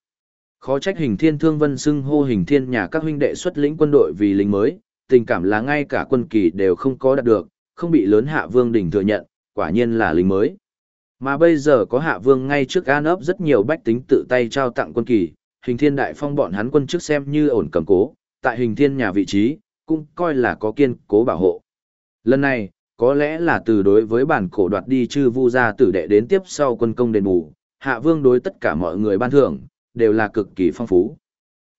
Khó trách hình thiên thương vân xưng hô hình thiên nhà các huynh đệ xuất lĩnh quân đội vì lính mới, tình cảm là ngay cả quân kỳ đều không có đạt được, không bị lớn hạ vương đỉnh thừa nhận, quả nhiên là lính mới. Mà bây giờ có hạ vương ngay trước an ấp rất nhiều bách tính tự tay trao tặng quân kỳ, hình thiên đại phong bọn hắn quân trước xem như ổn cầm cố, tại hình thiên nhà vị trí, cũng coi là có kiên cố bảo hộ. Lần này, có lẽ là từ đối với bản cổ đoạt đi chư vu gia tử đệ đến tiếp sau quân công đền bù, hạ vương đối tất cả mọi người ban thưởng, đều là cực kỳ phong phú.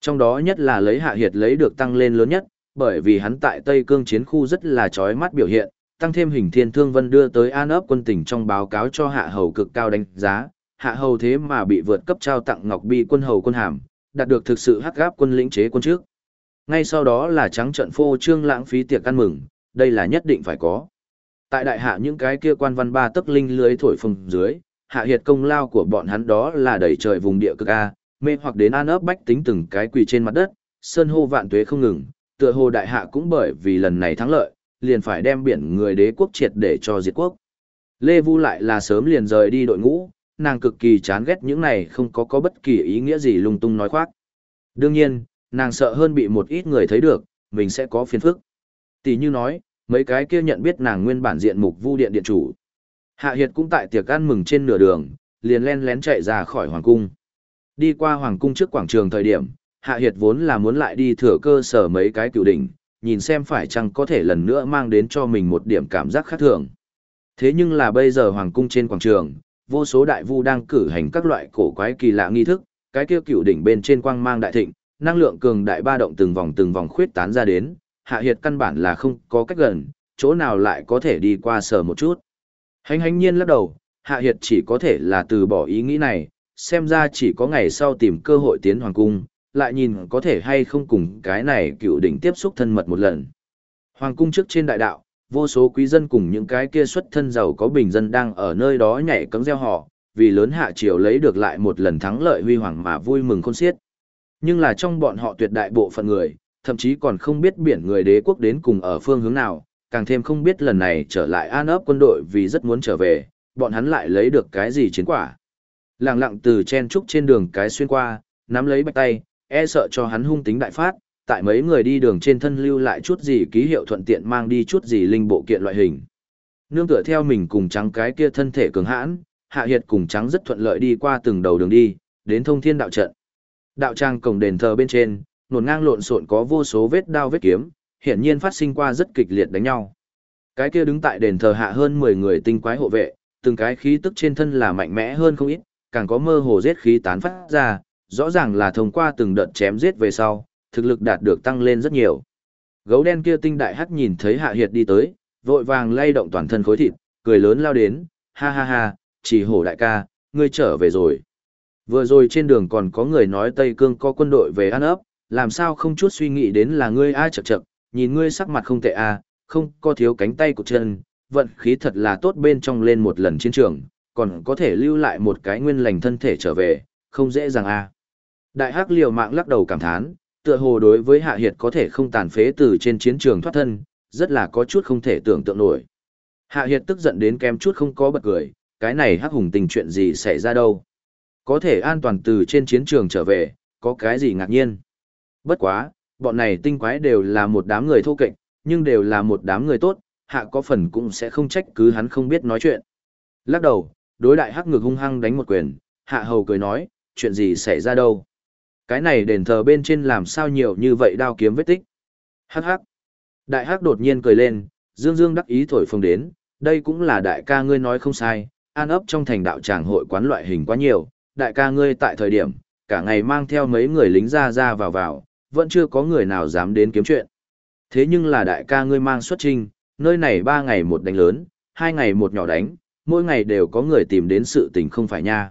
Trong đó nhất là lấy hạ hiệt lấy được tăng lên lớn nhất, bởi vì hắn tại Tây Cương chiến khu rất là chói mắt biểu hiện, tăng thêm hình thiên thương vân đưa tới an ấp quân tỉnh trong báo cáo cho hạ hầu cực cao đánh giá, hạ hầu thế mà bị vượt cấp trao tặng ngọc bi quân hầu quân hàm, đạt được thực sự hắc gáp quân lĩnh chế quân trước. Ngay sau đó là trắng trận phô trương lãng phí tiệc ăn mừng, đây là nhất định phải có. Tại đại hạ những cái kia quan văn ba tấc linh lưới thổi phồng dưới, hạ hiệt công lao của bọn hắn đó là đẩy trời vùng địa cực A, mê hoặc đến an ấp bách tính từng cái quỳ trên mặt đất, sơn hô vạn tuế không ngừng, tựa hồ đại hạ cũng bởi vì lần này thắng lợi, liền phải đem biển người đế quốc triệt để cho diệt quốc. Lê Vu lại là sớm liền rời đi đội ngũ, nàng cực kỳ chán ghét những này không có có bất kỳ ý nghĩa gì lung tung nói khoác. Đương nhiên, nàng sợ hơn bị một ít người thấy được, mình sẽ có phiền phức. Tỷ như nói, mấy cái kia nhận biết nàng nguyên bản diện mục vu điện điện chủ. Hạ Hiệt cũng tại tiệc ăn mừng trên nửa đường, liền len lén chạy ra khỏi hoàng cung. Đi qua hoàng cung trước quảng trường thời điểm, Hạ Hiệt vốn là muốn lại đi thừa cơ sở mấy cái cựu đỉnh, nhìn xem phải chăng có thể lần nữa mang đến cho mình một điểm cảm giác khác thường. Thế nhưng là bây giờ hoàng cung trên quảng trường, vô số đại vu đang cử hành các loại cổ quái kỳ lạ nghi thức, cái kia cựu đỉnh bên trên quang mang đại thịnh, năng lượng cường đại ba động từng vòng từng vòng khuyết tán ra đến, Hạ Hiệt căn bản là không có cách gần, chỗ nào lại có thể đi qua sở một chút. Hành hành nhiên lắc đầu, Hạ Hiệt chỉ có thể là từ bỏ ý nghĩ này, xem ra chỉ có ngày sau tìm cơ hội tiến hoàng cung, lại nhìn có thể hay không cùng cái này cựu đỉnh tiếp xúc thân mật một lần. Hoàng cung trước trên đại đạo, vô số quý dân cùng những cái kia xuất thân giàu có bình dân đang ở nơi đó nhảy cấm gieo họ, vì lớn hạ triều lấy được lại một lần thắng lợi huy hoàng mà vui mừng khôn xiết. Nhưng là trong bọn họ tuyệt đại bộ phận người, thậm chí còn không biết biển người đế quốc đến cùng ở phương hướng nào, càng thêm không biết lần này trở lại an ấp quân đội vì rất muốn trở về, bọn hắn lại lấy được cái gì chiến quả. Lặng lặng từ chen trúc trên đường cái xuyên qua, nắm lấy bạch tay, e sợ cho hắn hung tính đại phát, tại mấy người đi đường trên thân lưu lại chút gì ký hiệu thuận tiện mang đi chút gì linh bộ kiện loại hình. Nương tựa theo mình cùng trắng cái kia thân thể cường hãn, Hạ Hiệt cùng trắng rất thuận lợi đi qua từng đầu đường đi, đến thông thiên đạo trận. Đạo trang cổng đền thờ bên trên, nổn ngang lộn xộn có vô số vết đao vết kiếm, hiển nhiên phát sinh qua rất kịch liệt đánh nhau. Cái kia đứng tại đền thờ hạ hơn 10 người tinh quái hộ vệ, từng cái khí tức trên thân là mạnh mẽ hơn không ít, càng có mơ hồ giết khí tán phát ra, rõ ràng là thông qua từng đợt chém giết về sau, thực lực đạt được tăng lên rất nhiều. Gấu đen kia tinh đại hắc nhìn thấy Hạ Hiệt đi tới, vội vàng lay động toàn thân khối thịt, cười lớn lao đến, ha ha ha, chỉ hổ đại ca, ngươi trở về rồi. Vừa rồi trên đường còn có người nói Tây Cương có quân đội về ăn ấp, làm sao không chút suy nghĩ đến là ngươi ai chậm chậm, nhìn ngươi sắc mặt không tệ à, không có thiếu cánh tay của chân, vận khí thật là tốt bên trong lên một lần chiến trường, còn có thể lưu lại một cái nguyên lành thân thể trở về, không dễ dàng à. Đại hắc liều mạng lắc đầu cảm thán, tựa hồ đối với hạ hiệt có thể không tàn phế từ trên chiến trường thoát thân, rất là có chút không thể tưởng tượng nổi. Hạ hiệt tức giận đến kem chút không có bật cười, cái này hắc hùng tình chuyện gì xảy ra đâu. Có thể an toàn từ trên chiến trường trở về, có cái gì ngạc nhiên. Bất quá, bọn này tinh quái đều là một đám người thô kệch, nhưng đều là một đám người tốt, hạ có phần cũng sẽ không trách cứ hắn không biết nói chuyện. Lắc đầu, đối đại hắc ngược hung hăng đánh một quyền, hạ hầu cười nói, chuyện gì xảy ra đâu. Cái này đền thờ bên trên làm sao nhiều như vậy đao kiếm vết tích. Hắc hắc. Đại hắc đột nhiên cười lên, dương dương đắc ý thổi phồng đến, đây cũng là đại ca ngươi nói không sai, an ấp trong thành đạo tràng hội quán loại hình quá nhiều, đại ca ngươi tại thời điểm, cả ngày mang theo mấy người lính ra ra vào vào, vẫn chưa có người nào dám đến kiếm chuyện. Thế nhưng là đại ca ngươi mang xuất trinh, nơi này ba ngày một đánh lớn, hai ngày một nhỏ đánh, mỗi ngày đều có người tìm đến sự tình không phải nha.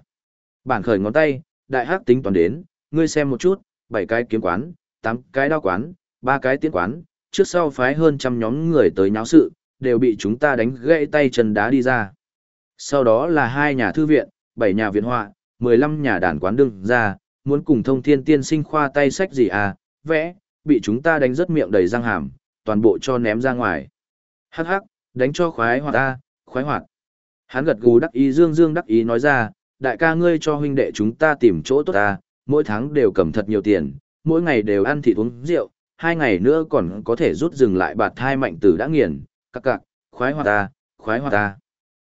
Bản khởi ngón tay, đại hắc tính toán đến, ngươi xem một chút, bảy cái kiếm quán, tám cái đao quán, ba cái tiến quán, trước sau phái hơn trăm nhóm người tới nháo sự, đều bị chúng ta đánh gãy tay chân đá đi ra. Sau đó là hai nhà thư viện, bảy nhà viện họa, 15 nhà đàn quán đương ra, muốn cùng thông thiên tiên sinh khoa tay sách gì à, vẽ, bị chúng ta đánh rất miệng đầy răng hàm, toàn bộ cho ném ra ngoài. Hắc hắc, đánh cho khoái hoạt ta, khoái hoạt. Hắn gật gù đắc ý dương dương đắc ý nói ra, đại ca ngươi cho huynh đệ chúng ta tìm chỗ tốt ta, mỗi tháng đều cầm thật nhiều tiền, mỗi ngày đều ăn thịt uống rượu, hai ngày nữa còn có thể rút dừng lại bạt thai mạnh tử đã nghiền, cặc cặc, khoái hoạt ta, khoái hoạt ta.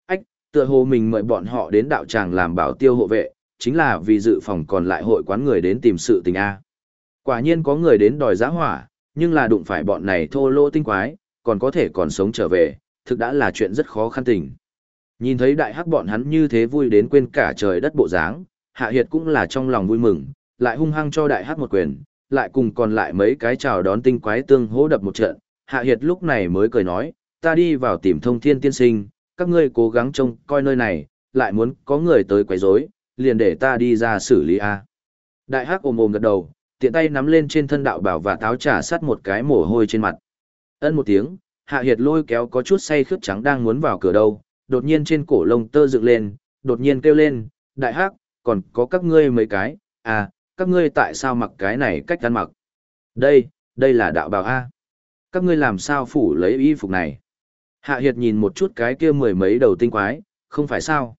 Ách, tựa hồ mình mời bọn họ đến đạo tràng làm bảo tiêu hộ vệ, chính là vì dự phòng còn lại hội quán người đến tìm sự tình A. Quả nhiên có người đến đòi giá hỏa, nhưng là đụng phải bọn này thô lỗ tinh quái, còn có thể còn sống trở về, thực đã là chuyện rất khó khăn tình. Nhìn thấy đại hắc bọn hắn như thế vui đến quên cả trời đất bộ dáng, Hạ Hiệt cũng là trong lòng vui mừng, lại hung hăng cho đại hắc một quyền, lại cùng còn lại mấy cái chào đón tinh quái tương hỗ đập một trận. Hạ Hiệt lúc này mới cười nói, ta đi vào tìm thông thiên tiên sinh, các ngươi cố gắng trông coi nơi này, lại muốn có người tới quấy rối, liền để ta đi ra xử lý a. Đại hắc ôm ôm gật đầu, tiện tay nắm lên trên thân đạo bảo và táo trà sắt một cái mồ hôi trên mặt. Ân một tiếng, Hạ Hiệt lôi kéo có chút say khướt trắng đang muốn vào cửa đâu, đột nhiên trên cổ lông tơ dựng lên, đột nhiên kêu lên, đại hắc, còn có các ngươi mấy cái, à, các ngươi tại sao mặc cái này cách ăn mặc? Đây, đây là đạo bào A. Các ngươi làm sao phủ lấy y phục này? Hạ Hiệt nhìn một chút cái kia mười mấy đầu tinh quái, không phải sao?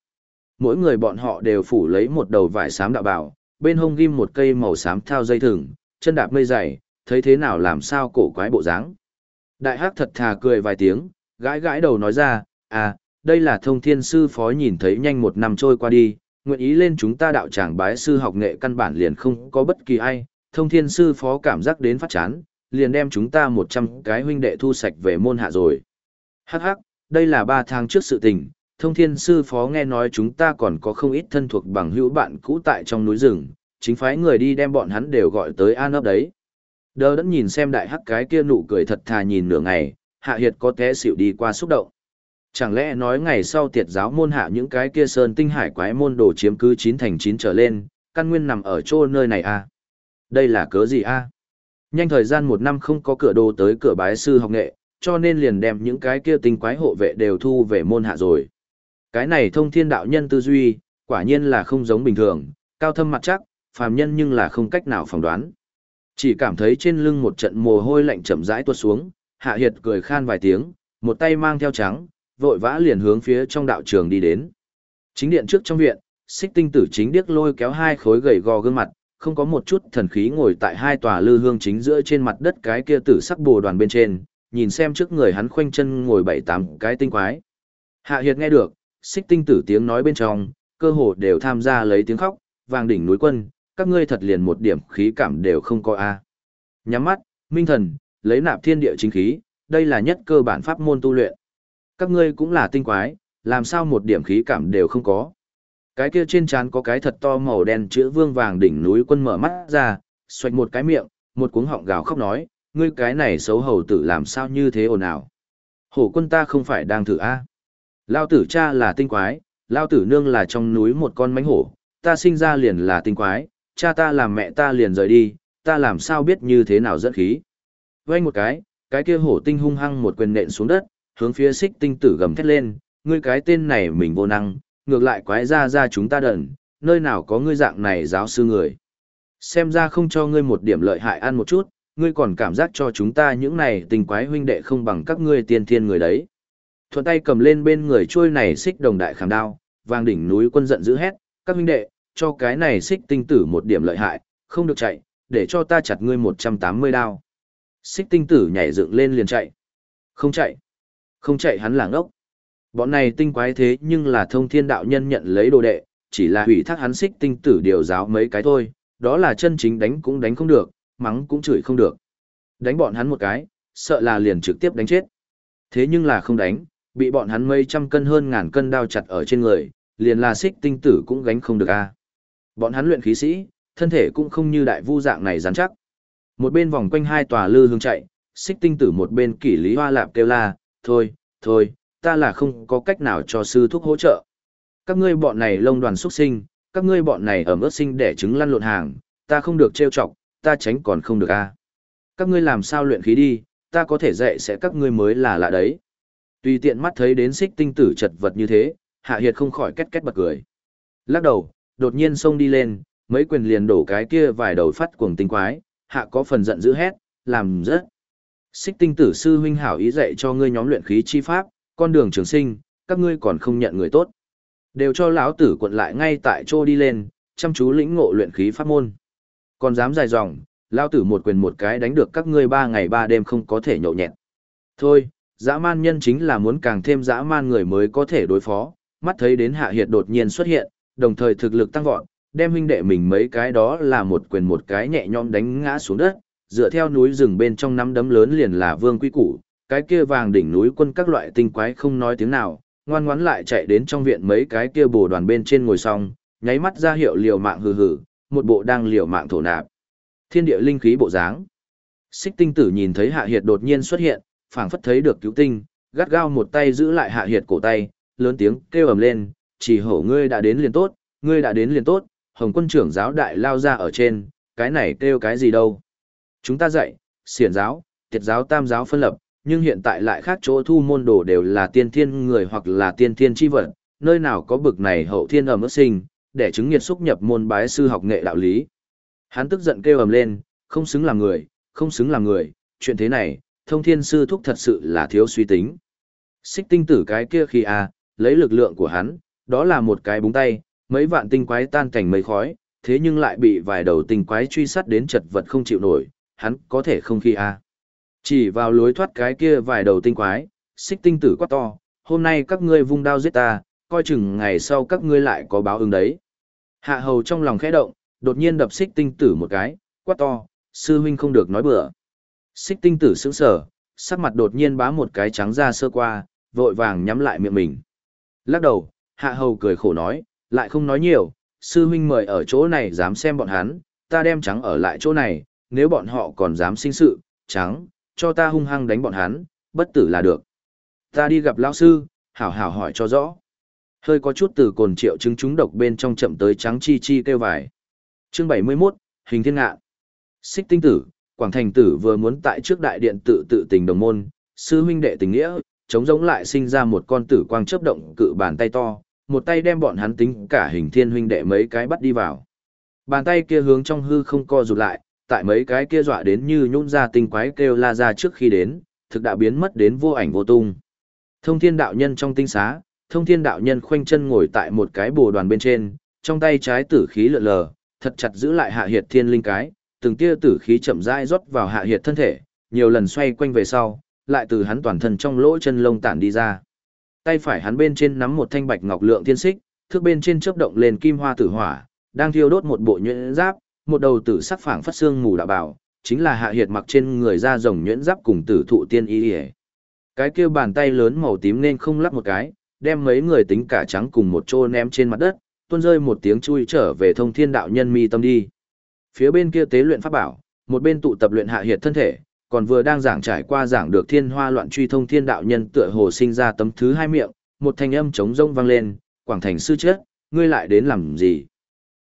Mỗi người bọn họ đều phủ lấy một đầu vải xám đạo bảo, bên hông ghim một cây màu xám thao dây thừng, chân đạp mây dày, thấy thế nào làm sao cổ quái bộ dáng. Đại hắc thật thà cười vài tiếng, gãi gãi đầu nói ra, à, đây là thông thiên sư phó nhìn thấy nhanh một năm trôi qua đi, nguyện ý lên chúng ta đạo tràng bái sư học nghệ căn bản liền không có bất kỳ ai, thông thiên sư phó cảm giác đến phát chán, liền đem chúng ta một trăm cái huynh đệ thu sạch về môn hạ rồi. Hắc hắc, đây là ba tháng trước sự tình, thông thiên sư phó nghe nói chúng ta còn có không ít thân thuộc bằng hữu bạn cũ tại trong núi rừng, chính phái người đi đem bọn hắn đều gọi tới an ấp đấy. Đờ đẫn nhìn xem đại hắc cái kia nụ cười thật thà nhìn nửa ngày, hạ hiệt có té xỉu đi qua xúc động. Chẳng lẽ nói ngày sau tiệt giáo môn hạ những cái kia sơn tinh hải quái môn đồ chiếm cứ chín thành chín trở lên, căn nguyên nằm ở chỗ nơi này à? Đây là cớ gì à? Nhanh thời gian một năm không có cửa đồ tới cửa bái sư học nghệ, cho nên liền đem những cái kia tinh quái hộ vệ đều thu về môn hạ rồi. Cái này thông thiên đạo nhân tư duy, quả nhiên là không giống bình thường, cao thâm mặt chắc, phàm nhân nhưng là không cách nào phỏng đoán. Chỉ cảm thấy trên lưng một trận mồ hôi lạnh chậm rãi tuột xuống, Hạ Hiệt cười khan vài tiếng, một tay mang theo trắng, vội vã liền hướng phía trong đạo trường đi đến. Chính điện trước trong viện, xích tinh tử chính điếc lôi kéo hai khối gầy gò gương mặt, không có một chút thần khí ngồi tại hai tòa lư hương chính giữa trên mặt đất cái kia tử sắc bồ đoàn bên trên, nhìn xem trước người hắn khoanh chân ngồi bảy tám cái tinh quái. Hạ Hiệt nghe được, xích tinh tử tiếng nói bên trong, cơ hồ đều tham gia lấy tiếng khóc, vàng đỉnh núi quân, các ngươi thật liền một điểm khí cảm đều không có a. Nhắm mắt, minh thần, lấy nạp thiên địa chính khí, đây là nhất cơ bản pháp môn tu luyện. Các ngươi cũng là tinh quái, làm sao một điểm khí cảm đều không có. Cái kia trên trán có cái thật to màu đen chữ vương vàng đỉnh núi quân mở mắt ra, xoạch một cái miệng, một cuống họng gào khóc nói, ngươi cái này xấu hầu tử làm sao như thế ồn ào. Hổ quân ta không phải đang thử a. Lao tử cha là tinh quái, lao tử nương là trong núi một con mánh hổ, ta sinh ra liền là tinh quái, cha ta làm mẹ ta liền rời đi, ta làm sao biết như thế nào dẫn khí. Vây một cái, cái kia hổ tinh hung hăng một quyền nện xuống đất, hướng phía xích tinh tử gầm thét lên, ngươi cái tên này mình vô năng, ngược lại quái ra ra chúng ta đần, nơi nào có ngươi dạng này giáo sư người. Xem ra không cho ngươi một điểm lợi hại ăn một chút, ngươi còn cảm giác cho chúng ta những này tình quái huynh đệ không bằng các ngươi tiên thiên người đấy. Thuận tay cầm lên bên người trôi này xích đồng đại khảm đao, vang đỉnh núi quân giận dữ hét, các huynh đệ, cho cái này xích tinh tử một điểm lợi hại, không được chạy, để cho ta chặt ngươi 180 đao. Xích tinh tử nhảy dựng lên liền chạy. Không chạy. Không chạy hắn làng ốc. Bọn này tinh quái thế nhưng là thông thiên đạo nhân nhận lấy đồ đệ, chỉ là hủy thác hắn xích tinh tử điều giáo mấy cái thôi, đó là chân chính đánh cũng đánh không được, mắng cũng chửi không được. Đánh bọn hắn một cái, sợ là liền trực tiếp đánh chết. Thế nhưng là không đánh, bị bọn hắn mấy trăm cân hơn ngàn cân đao chặt ở trên người, liền là xích tinh tử cũng gánh không được a. Bọn hắn luyện khí sĩ, thân thể cũng không như đại vu dạng này rắn chắc. Một bên vòng quanh hai tòa lư hương chạy, xích tinh tử một bên kỷ lý hoa lạp kêu la, thôi, thôi, ta là không có cách nào cho sư thúc hỗ trợ. Các ngươi bọn này lông đoàn xuất sinh, các ngươi bọn này ở ướt sinh để trứng lăn lộn hàng, ta không được trêu chọc, ta tránh còn không được a. Các ngươi làm sao luyện khí đi, ta có thể dạy sẽ các ngươi mới là lạ đấy. Tùy tiện mắt thấy đến xích tinh tử chật vật như thế, hạ hiệt không khỏi két két bật cười. Lắc đầu, đột nhiên xông đi lên, mấy quyền liền đổ cái kia vài đầu phát cuồng tinh quái, hạ có phần giận dữ hét, làm rất. Xích tinh tử sư huynh hảo ý dạy cho ngươi nhóm luyện khí chi pháp, con đường trường sinh, các ngươi còn không nhận người tốt. Đều cho lão tử quận lại ngay tại chỗ đi lên, chăm chú lĩnh ngộ luyện khí pháp môn. Còn dám dài dòng, lão tử một quyền một cái đánh được các ngươi ba ngày ba đêm không có thể nhậu nhẹt. Thôi, dã man nhân chính là muốn càng thêm dã man người mới có thể đối phó, mắt thấy đến hạ hiệt đột nhiên xuất hiện, đồng thời thực lực tăng vọt, đem huynh đệ mình mấy cái đó là một quyền một cái nhẹ nhõm đánh ngã xuống đất, dựa theo núi rừng bên trong nắm đấm lớn liền là vương quy củ, cái kia vàng đỉnh núi quân các loại tinh quái không nói tiếng nào, ngoan ngoãn lại chạy đến trong viện mấy cái kia bồ đoàn bên trên ngồi xong, nháy mắt ra hiệu liều mạng hừ hừ, một bộ đang liều mạng thổ nạp. Thiên địa linh khí bộ dáng. Xích tinh tử nhìn thấy hạ hiệt đột nhiên xuất hiện, phảng phất thấy được cứu tinh, gắt gao một tay giữ lại hạ hiệt cổ tay, lớn tiếng kêu ầm lên, chỉ hổ ngươi đã đến liền tốt, ngươi đã đến liền tốt, hồng quân trưởng giáo đại lao ra ở trên, cái này kêu cái gì đâu. Chúng ta dạy, xiển giáo, tiệt giáo tam giáo phân lập, nhưng hiện tại lại khác chỗ thu môn đồ đều là tiên thiên người hoặc là tiên thiên chi vật, nơi nào có bực này hậu thiên ẩm ức sinh, để chứng nghiệt xúc nhập môn bái sư học nghệ đạo lý. Hắn tức giận kêu ầm lên, không xứng làm người, không xứng làm người, chuyện thế này, thông thiên sư thúc thật sự là thiếu suy tính. Xích tinh tử cái kia khi a lấy lực lượng của hắn, đó là một cái búng tay, mấy vạn tinh quái tan cảnh mấy khói, thế nhưng lại bị vài đầu tinh quái truy sát đến chật vật không chịu nổi, hắn có thể không khi a Chỉ vào lối thoát cái kia vài đầu tinh quái, xích tinh tử quá to, hôm nay các ngươi vung đao giết ta, coi chừng ngày sau các ngươi lại có báo ứng đấy. Hạ hầu trong lòng khẽ động, đột nhiên đập xích tinh tử một cái, quá to, sư huynh không được nói bừa. Xích tinh tử sững sờ, sắc mặt đột nhiên bá một cái trắng ra sơ qua, vội vàng nhắm lại miệng mình. Lắc đầu, hạ hầu cười khổ nói, lại không nói nhiều, sư huynh mời ở chỗ này dám xem bọn hắn, ta đem trắng ở lại chỗ này, nếu bọn họ còn dám sinh sự, trắng, cho ta hung hăng đánh bọn hắn, bất tử là được. Ta đi gặp lão sư, hảo hảo hỏi cho rõ. Hơi có chút từ cồn triệu chứng chúng độc bên trong chậm tới trắng chi chi kêu vải. Chương 71, Hình Thiên Ngạ. Xích tinh tử, Quảng Thành tử vừa muốn tại trước đại điện tự tự tình đồng môn, sư huynh đệ tình nghĩa, chống giống lại sinh ra một con tử quang chớp động cự bàn tay to, một tay đem bọn hắn tính cả hình thiên huynh đệ mấy cái bắt đi vào. Bàn tay kia hướng trong hư không co rụt lại, tại mấy cái kia dọa đến như nhũn ra tinh quái kêu la ra trước khi đến, thực đã biến mất đến vô ảnh vô tung. Thông thiên đạo nhân trong tinh xá, thông thiên đạo nhân khoanh chân ngồi tại một cái bồ đoàn bên trên, trong tay trái tử khí lượn lờ, thật chặt giữ lại hạ hiệt thiên linh cái, từng tia tử khí chậm rãi rót vào hạ hiệt thân thể, nhiều lần xoay quanh về sau, lại từ hắn toàn thân trong lỗ chân lông tản đi ra. Tay phải hắn bên trên nắm một thanh bạch ngọc lượng thiên xích, thước bên trên chớp động lên kim hoa tử hỏa, đang thiêu đốt một bộ nhuyễn giáp, một đầu tử sắc phảng phát xương mù đạo bảo, chính là hạ hiệt mặc trên người da rồng nhuyễn giáp cùng tử thụ tiên y. Cái kia bàn tay lớn màu tím nên không lắp một cái, đem mấy người tính cả trắng cùng một chỗ ném trên mặt đất, tuôn rơi một tiếng chui trở về thông thiên đạo nhân mi tâm đi. Phía bên kia tế luyện pháp bảo, một bên tụ tập luyện hạ hiệt thân thể, còn vừa đang giảng trải qua giảng được thiên hoa loạn truy thông thiên đạo nhân tựa hồ sinh ra tấm thứ hai miệng, một thanh âm trống rông vang lên, quảng thành sư chết, ngươi lại đến làm gì?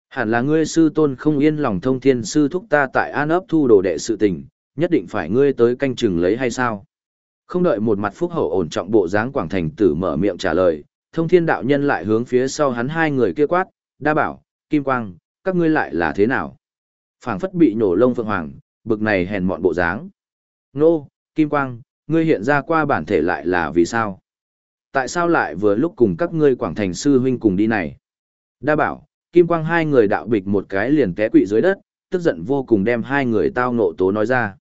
Hẳn là ngươi sư tôn không yên lòng thông thiên sư thúc ta tại an ấp thu đồ đệ sự tình, nhất định phải ngươi tới canh chừng lấy hay sao? Không đợi một mặt phúc hậu ổn trọng bộ dáng quảng thành tử mở miệng trả lời, thông thiên đạo nhân lại hướng phía sau hắn hai người kia quát, đa bảo, kim quang, các ngươi lại là thế nào? Phảng phất bị nhổ lông phượng hoàng, bực này hèn mọn bộ dáng. Nô, Kim Quang, ngươi hiện ra qua bản thể lại là vì sao? Tại sao lại vừa lúc cùng các ngươi quảng thành sư huynh cùng đi này? Đa bảo, Kim Quang hai người đạo bịch một cái liền té quỵ dưới đất, tức giận vô cùng đem hai người tao nộ tố nói ra.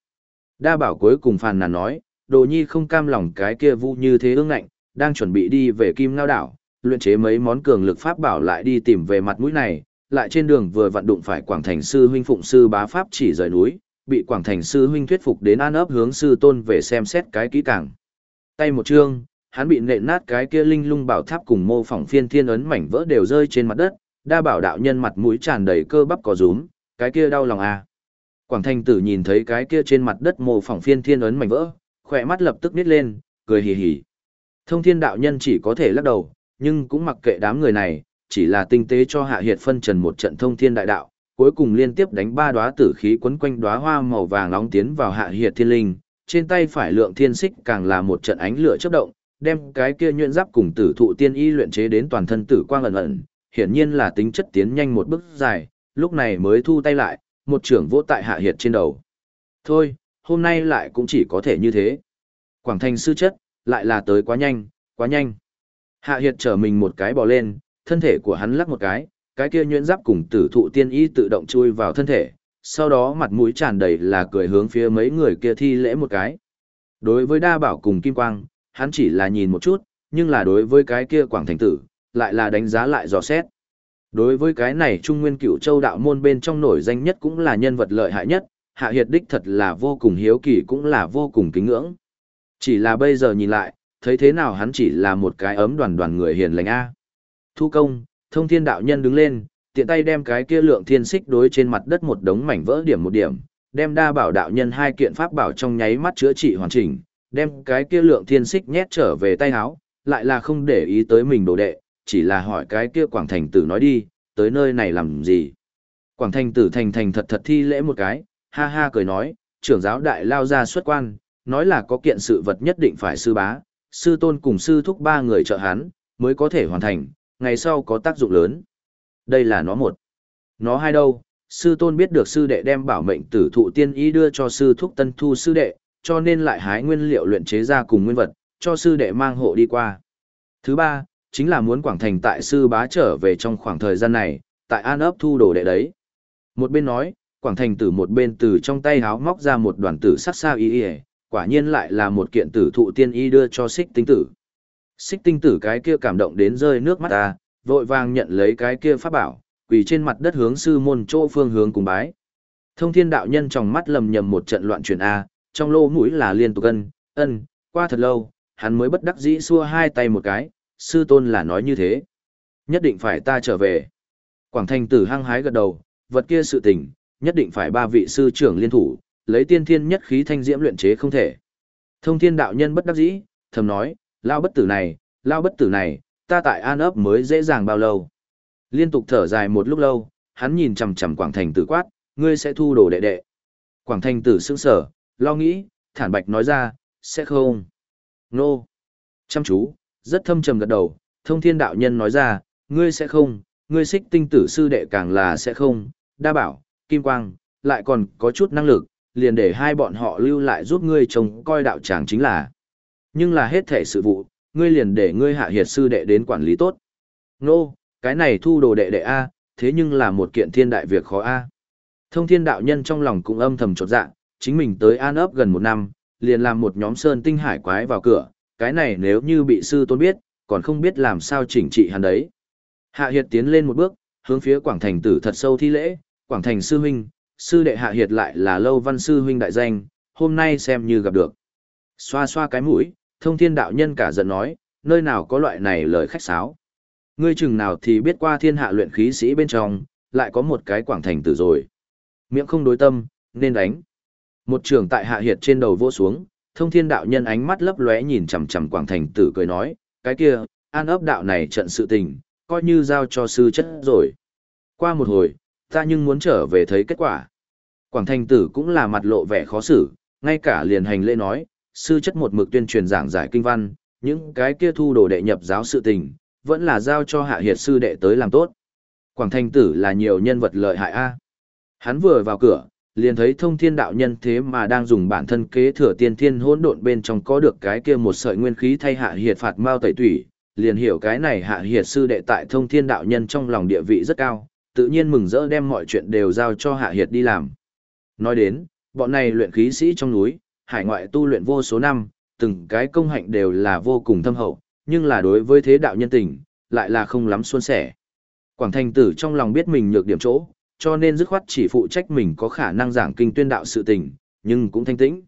Đa bảo cuối cùng phàn nàn nói, đồ nhi không cam lòng cái kia vu như thế ương ngạnh, đang chuẩn bị đi về Kim Ngao đảo, luyện chế mấy món cường lực pháp bảo lại đi tìm về mặt mũi này, lại trên đường vừa vận đụng phải Quảng Thành sư huynh phụng sư bá pháp chỉ rời núi, bị Quảng Thành sư huynh thuyết phục đến an ấp hướng sư tôn về xem xét cái kỹ càng. Tay một chương, hắn bị nện nát cái kia linh lung bảo tháp cùng mô phỏng phiên thiên ấn mảnh vỡ đều rơi trên mặt đất, đa bảo đạo nhân mặt mũi tràn đầy cơ bắp có rúm, cái kia đau lòng à. Quảng Thành tử nhìn thấy cái kia trên mặt đất mô phỏng phiên thiên ấn mảnh vỡ, khỏe mắt lập tức nít lên, cười hì hì. Thông thiên đạo nhân chỉ có thể lắc đầu, nhưng cũng mặc kệ đám người này, chỉ là tinh tế cho hạ hiệt phân trần một trận thông thiên đại đạo, cuối cùng liên tiếp đánh ba đóa tử khí quấn quanh đóa hoa màu vàng nóng tiến vào hạ hiệt thiên linh, trên tay phải lượng thiên xích càng là một trận ánh lửa chớp động, đem cái kia nhuyễn giáp cùng tử thụ tiên y luyện chế đến toàn thân tử quang ẩn ẩn, hiển nhiên là tính chất tiến nhanh một bước dài, lúc này mới thu tay lại, một trưởng vỗ tại hạ hiệt trên đầu. Thôi, hôm nay lại cũng chỉ có thể như thế. Quảng thành sư chất, lại là tới quá nhanh, quá nhanh. Hạ hiệt trở mình một cái bò lên, thân thể của hắn lắc một cái, cái kia nhuyễn giáp cùng tử thụ tiên y tự động chui vào thân thể, sau đó mặt mũi tràn đầy là cười hướng phía mấy người kia thi lễ một cái. Đối với đa bảo cùng kim quang, hắn chỉ là nhìn một chút, nhưng là đối với cái kia quảng thành tử, lại là đánh giá lại dò xét. Đối với cái này Trung Nguyên Cửu Châu đạo môn bên trong nổi danh nhất cũng là nhân vật lợi hại nhất, Hạ Hiệt đích thật là vô cùng hiếu kỳ cũng là vô cùng kính ngưỡng. Chỉ là bây giờ nhìn lại, thấy thế nào hắn chỉ là một cái ấm đoàn đoàn người hiền lành a. Thu công, thông thiên đạo nhân đứng lên, tiện tay đem cái kia lượng thiên xích đối trên mặt đất một đống mảnh vỡ điểm một điểm, đem đa bảo đạo nhân hai kiện pháp bảo trong nháy mắt chữa trị hoàn chỉnh, đem cái kia lượng thiên xích nhét trở về tay áo, lại là không để ý tới mình đồ đệ, chỉ là hỏi cái kia quảng thành tử nói đi, tới nơi này làm gì. Quảng thành tử thành thành thật thật thi lễ một cái, ha ha cười nói, trưởng giáo đại lao ra xuất quan, nói là có kiện sự vật nhất định phải sư bá, sư tôn cùng sư thúc ba người trợ hắn, mới có thể hoàn thành, ngày sau có tác dụng lớn. Đây là nó một. Nó hai đâu, sư tôn biết được sư đệ đem bảo mệnh tử thụ tiên ý đưa cho sư thúc tân thu sư đệ, cho nên lại hái nguyên liệu luyện chế ra cùng nguyên vật, cho sư đệ mang hộ đi qua. Thứ ba, chính là muốn Quảng Thành tại sư bá trở về trong khoảng thời gian này, tại an ấp thu đồ đệ đấy. Một bên nói, Quảng Thành từ một bên từ trong tay háo móc ra một đoàn tử sắc sao y y, quả nhiên lại là một kiện tử thụ tiên y đưa cho xích tinh tử. Xích tinh tử cái kia cảm động đến rơi nước mắt ta, vội vàng nhận lấy cái kia pháp bảo, quỳ trên mặt đất hướng sư môn chỗ phương hướng cùng bái. Thông thiên đạo nhân trong mắt lầm nhầm một trận loạn chuyển A, trong lô mũi là liên tục ân, ân, qua thật lâu, hắn mới bất đắc dĩ xua hai tay một cái, sư tôn là nói như thế. Nhất định phải ta trở về. Quảng thành tử hăng hái gật đầu, vật kia sự tình, nhất định phải ba vị sư trưởng liên thủ, lấy tiên thiên nhất khí thanh diễm luyện chế không thể. Thông thiên đạo nhân bất đắc dĩ, thầm nói, lao bất tử này, lao bất tử này, ta tại an ấp mới dễ dàng bao lâu. Liên tục thở dài một lúc lâu, hắn nhìn chằm chằm Quảng Thành tử quát, ngươi sẽ thu đồ đệ đệ. Quảng Thành tử sững sở, lo nghĩ, thản bạch nói ra, sẽ không. Nô. Chăm chú, rất thâm trầm gật đầu, thông thiên đạo nhân nói ra, ngươi sẽ không, ngươi xích tinh tử sư đệ càng là sẽ không, đa bảo, kim quang, lại còn có chút năng lực, liền để hai bọn họ lưu lại giúp ngươi trông coi đạo tràng chính là. Nhưng là hết thể sự vụ, ngươi liền để ngươi hạ hiệt sư đệ đến quản lý tốt. Nô, cái này thu đồ đệ đệ A, thế nhưng là một kiện thiên đại việc khó A. Thông thiên đạo nhân trong lòng cũng âm thầm chột dạ, chính mình tới an ấp gần một năm, liền làm một nhóm sơn tinh hải quái vào cửa, cái này nếu như bị sư tôn biết, còn không biết làm sao chỉnh trị hắn đấy. Hạ Hiệt tiến lên một bước, hướng phía Quảng Thành tử thật sâu thi lễ, Quảng Thành sư huynh, sư đệ Hạ Hiệt lại là lâu văn sư huynh đại danh, hôm nay xem như gặp được. Xoa xoa cái mũi, thông thiên đạo nhân cả giận nói, nơi nào có loại này lời khách sáo. Ngươi chừng nào thì biết qua thiên hạ luyện khí sĩ bên trong, lại có một cái Quảng Thành tử rồi. Miệng không đối tâm, nên đánh. Một trường tại Hạ Hiệt trên đầu vô xuống, thông thiên đạo nhân ánh mắt lấp lóe nhìn chằm chằm quảng thành tử cười nói, cái kia, an ấp đạo này trận sự tình, coi như giao cho sư chất rồi. Qua một hồi, ta nhưng muốn trở về thấy kết quả. Quảng thành tử cũng là mặt lộ vẻ khó xử, ngay cả liền hành lễ nói, sư chất một mực tuyên truyền giảng giải kinh văn, những cái kia thu đồ đệ nhập giáo sự tình, vẫn là giao cho hạ hiệt sư đệ tới làm tốt. Quảng thành tử là nhiều nhân vật lợi hại a. Hắn vừa vào cửa, liền thấy thông thiên đạo nhân thế mà đang dùng bản thân kế thừa tiên thiên hỗn độn bên trong có được cái kia một sợi nguyên khí thay hạ hiệt phạt mao tẩy tủy, liền hiểu cái này hạ hiệt sư đệ tại thông thiên đạo nhân trong lòng địa vị rất cao, tự nhiên mừng rỡ đem mọi chuyện đều giao cho hạ hiệt đi làm. Nói đến, bọn này luyện khí sĩ trong núi, hải ngoại tu luyện vô số năm, từng cái công hạnh đều là vô cùng thâm hậu, nhưng là đối với thế đạo nhân tình, lại là không lắm xuân sẻ. Quảng thành tử trong lòng biết mình nhược điểm chỗ, cho nên dứt khoát chỉ phụ trách mình có khả năng giảng kinh tuyên đạo sự tình, nhưng cũng thanh tĩnh.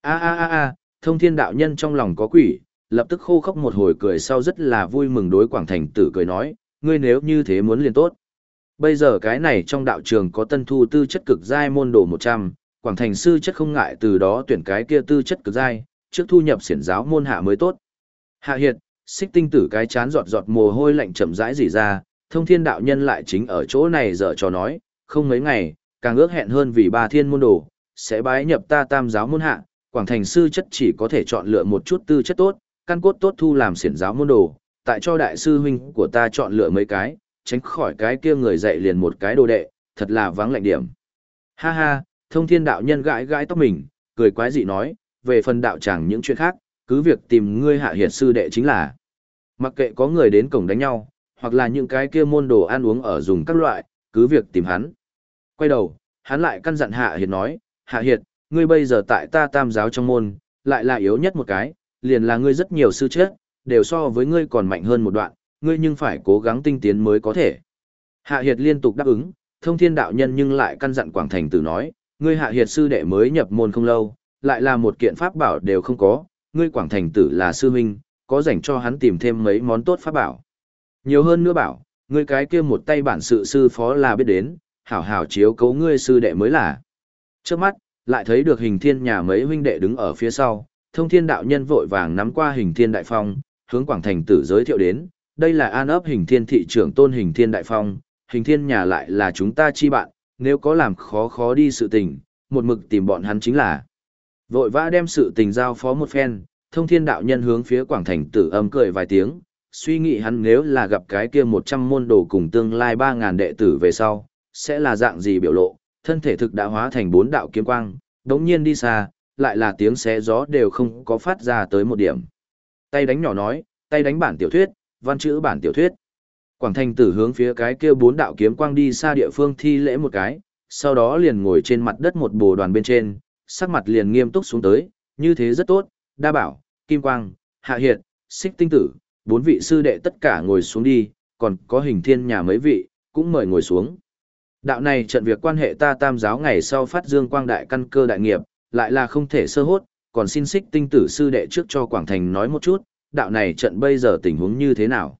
A a a a, thông thiên đạo nhân trong lòng có quỷ, lập tức khô khốc một hồi cười sau rất là vui mừng đối quảng thành tử cười nói, ngươi nếu như thế muốn liền tốt. Bây giờ cái này trong đạo trường có tân thu tư chất cực giai môn đồ 100, quảng thành sư chất không ngại từ đó tuyển cái kia tư chất cực dai trước thu nhập xiển giáo môn hạ mới tốt. Hạ hiệt, xích tinh tử cái chán giọt giọt mồ hôi lạnh chậm rãi rỉ ra, thông thiên đạo nhân lại chính ở chỗ này dở trò nói, không mấy ngày, càng ước hẹn hơn vì ba thiên môn đồ, sẽ bái nhập ta tam giáo môn hạ, quảng thành sư chất chỉ có thể chọn lựa một chút tư chất tốt, căn cốt tốt thu làm xiển giáo môn đồ, tại cho đại sư huynh của ta chọn lựa mấy cái, tránh khỏi cái kia người dạy liền một cái đồ đệ, thật là vắng lạnh điểm. Ha ha, thông thiên đạo nhân gãi gãi tóc mình, cười quái dị nói, về phần đạo chẳng những chuyện khác, cứ việc tìm ngươi hạ hiệt sư đệ chính là. Mặc kệ có người đến cổng đánh nhau, hoặc là những cái kia môn đồ ăn uống ở dùng các loại, cứ việc tìm hắn. Quay đầu, hắn lại căn dặn hạ hiệt nói, hạ hiệt, ngươi bây giờ tại ta tam giáo trong môn, lại là yếu nhất một cái, liền là ngươi rất nhiều sư chết, đều so với ngươi còn mạnh hơn một đoạn, ngươi nhưng phải cố gắng tinh tiến mới có thể. Hạ Hiệt liên tục đáp ứng, thông thiên đạo nhân nhưng lại căn dặn Quảng Thành tử nói, ngươi Hạ Hiệt sư đệ mới nhập môn không lâu, lại là một kiện pháp bảo đều không có, ngươi Quảng Thành tử là sư huynh, có dành cho hắn tìm thêm mấy món tốt pháp bảo. Nhiều hơn nữa bảo, ngươi cái kia một tay bản sự sư phó là biết đến, hảo hảo chiếu cấu ngươi sư đệ mới là. Trước mắt, lại thấy được hình thiên nhà mấy huynh đệ đứng ở phía sau, thông thiên đạo nhân vội vàng nắm qua hình thiên đại phong, hướng Quảng Thành tử giới thiệu đến, đây là an ấp hình thiên thị trưởng tôn hình thiên đại phong, hình thiên nhà lại là chúng ta chi bạn, nếu có làm khó khó đi sự tình, một mực tìm bọn hắn chính là. Vội vã đem sự tình giao phó một phen, thông thiên đạo nhân hướng phía Quảng Thành tử âm cười vài tiếng, suy nghĩ hắn nếu là gặp cái kia một trăm môn đồ cùng tương lai ba ngàn đệ tử về sau, sẽ là dạng gì biểu lộ, thân thể thực đã hóa thành bốn đạo kiếm quang, đống nhiên đi xa, lại là tiếng xé gió đều không có phát ra tới một điểm. Tay đánh nhỏ nói, tay đánh bản tiểu thuyết, văn chữ bản tiểu thuyết. Quảng Thành tử hướng phía cái kia bốn đạo kiếm quang đi xa địa phương thi lễ một cái, sau đó liền ngồi trên mặt đất một bồ đoàn bên trên, sắc mặt liền nghiêm túc xuống tới, như thế rất tốt, đa bảo, kim quang, hạ hiệt, xích tinh tử, bốn vị sư đệ tất cả ngồi xuống đi, còn có hình thiên nhà mấy vị, cũng mời ngồi xuống. Đạo này trận việc quan hệ ta tam giáo ngày sau phát dương quang đại căn cơ đại nghiệp, lại là không thể sơ hốt, còn xin xích tinh tử sư đệ trước cho Quảng Thành nói một chút, đạo này trận bây giờ tình huống như thế nào.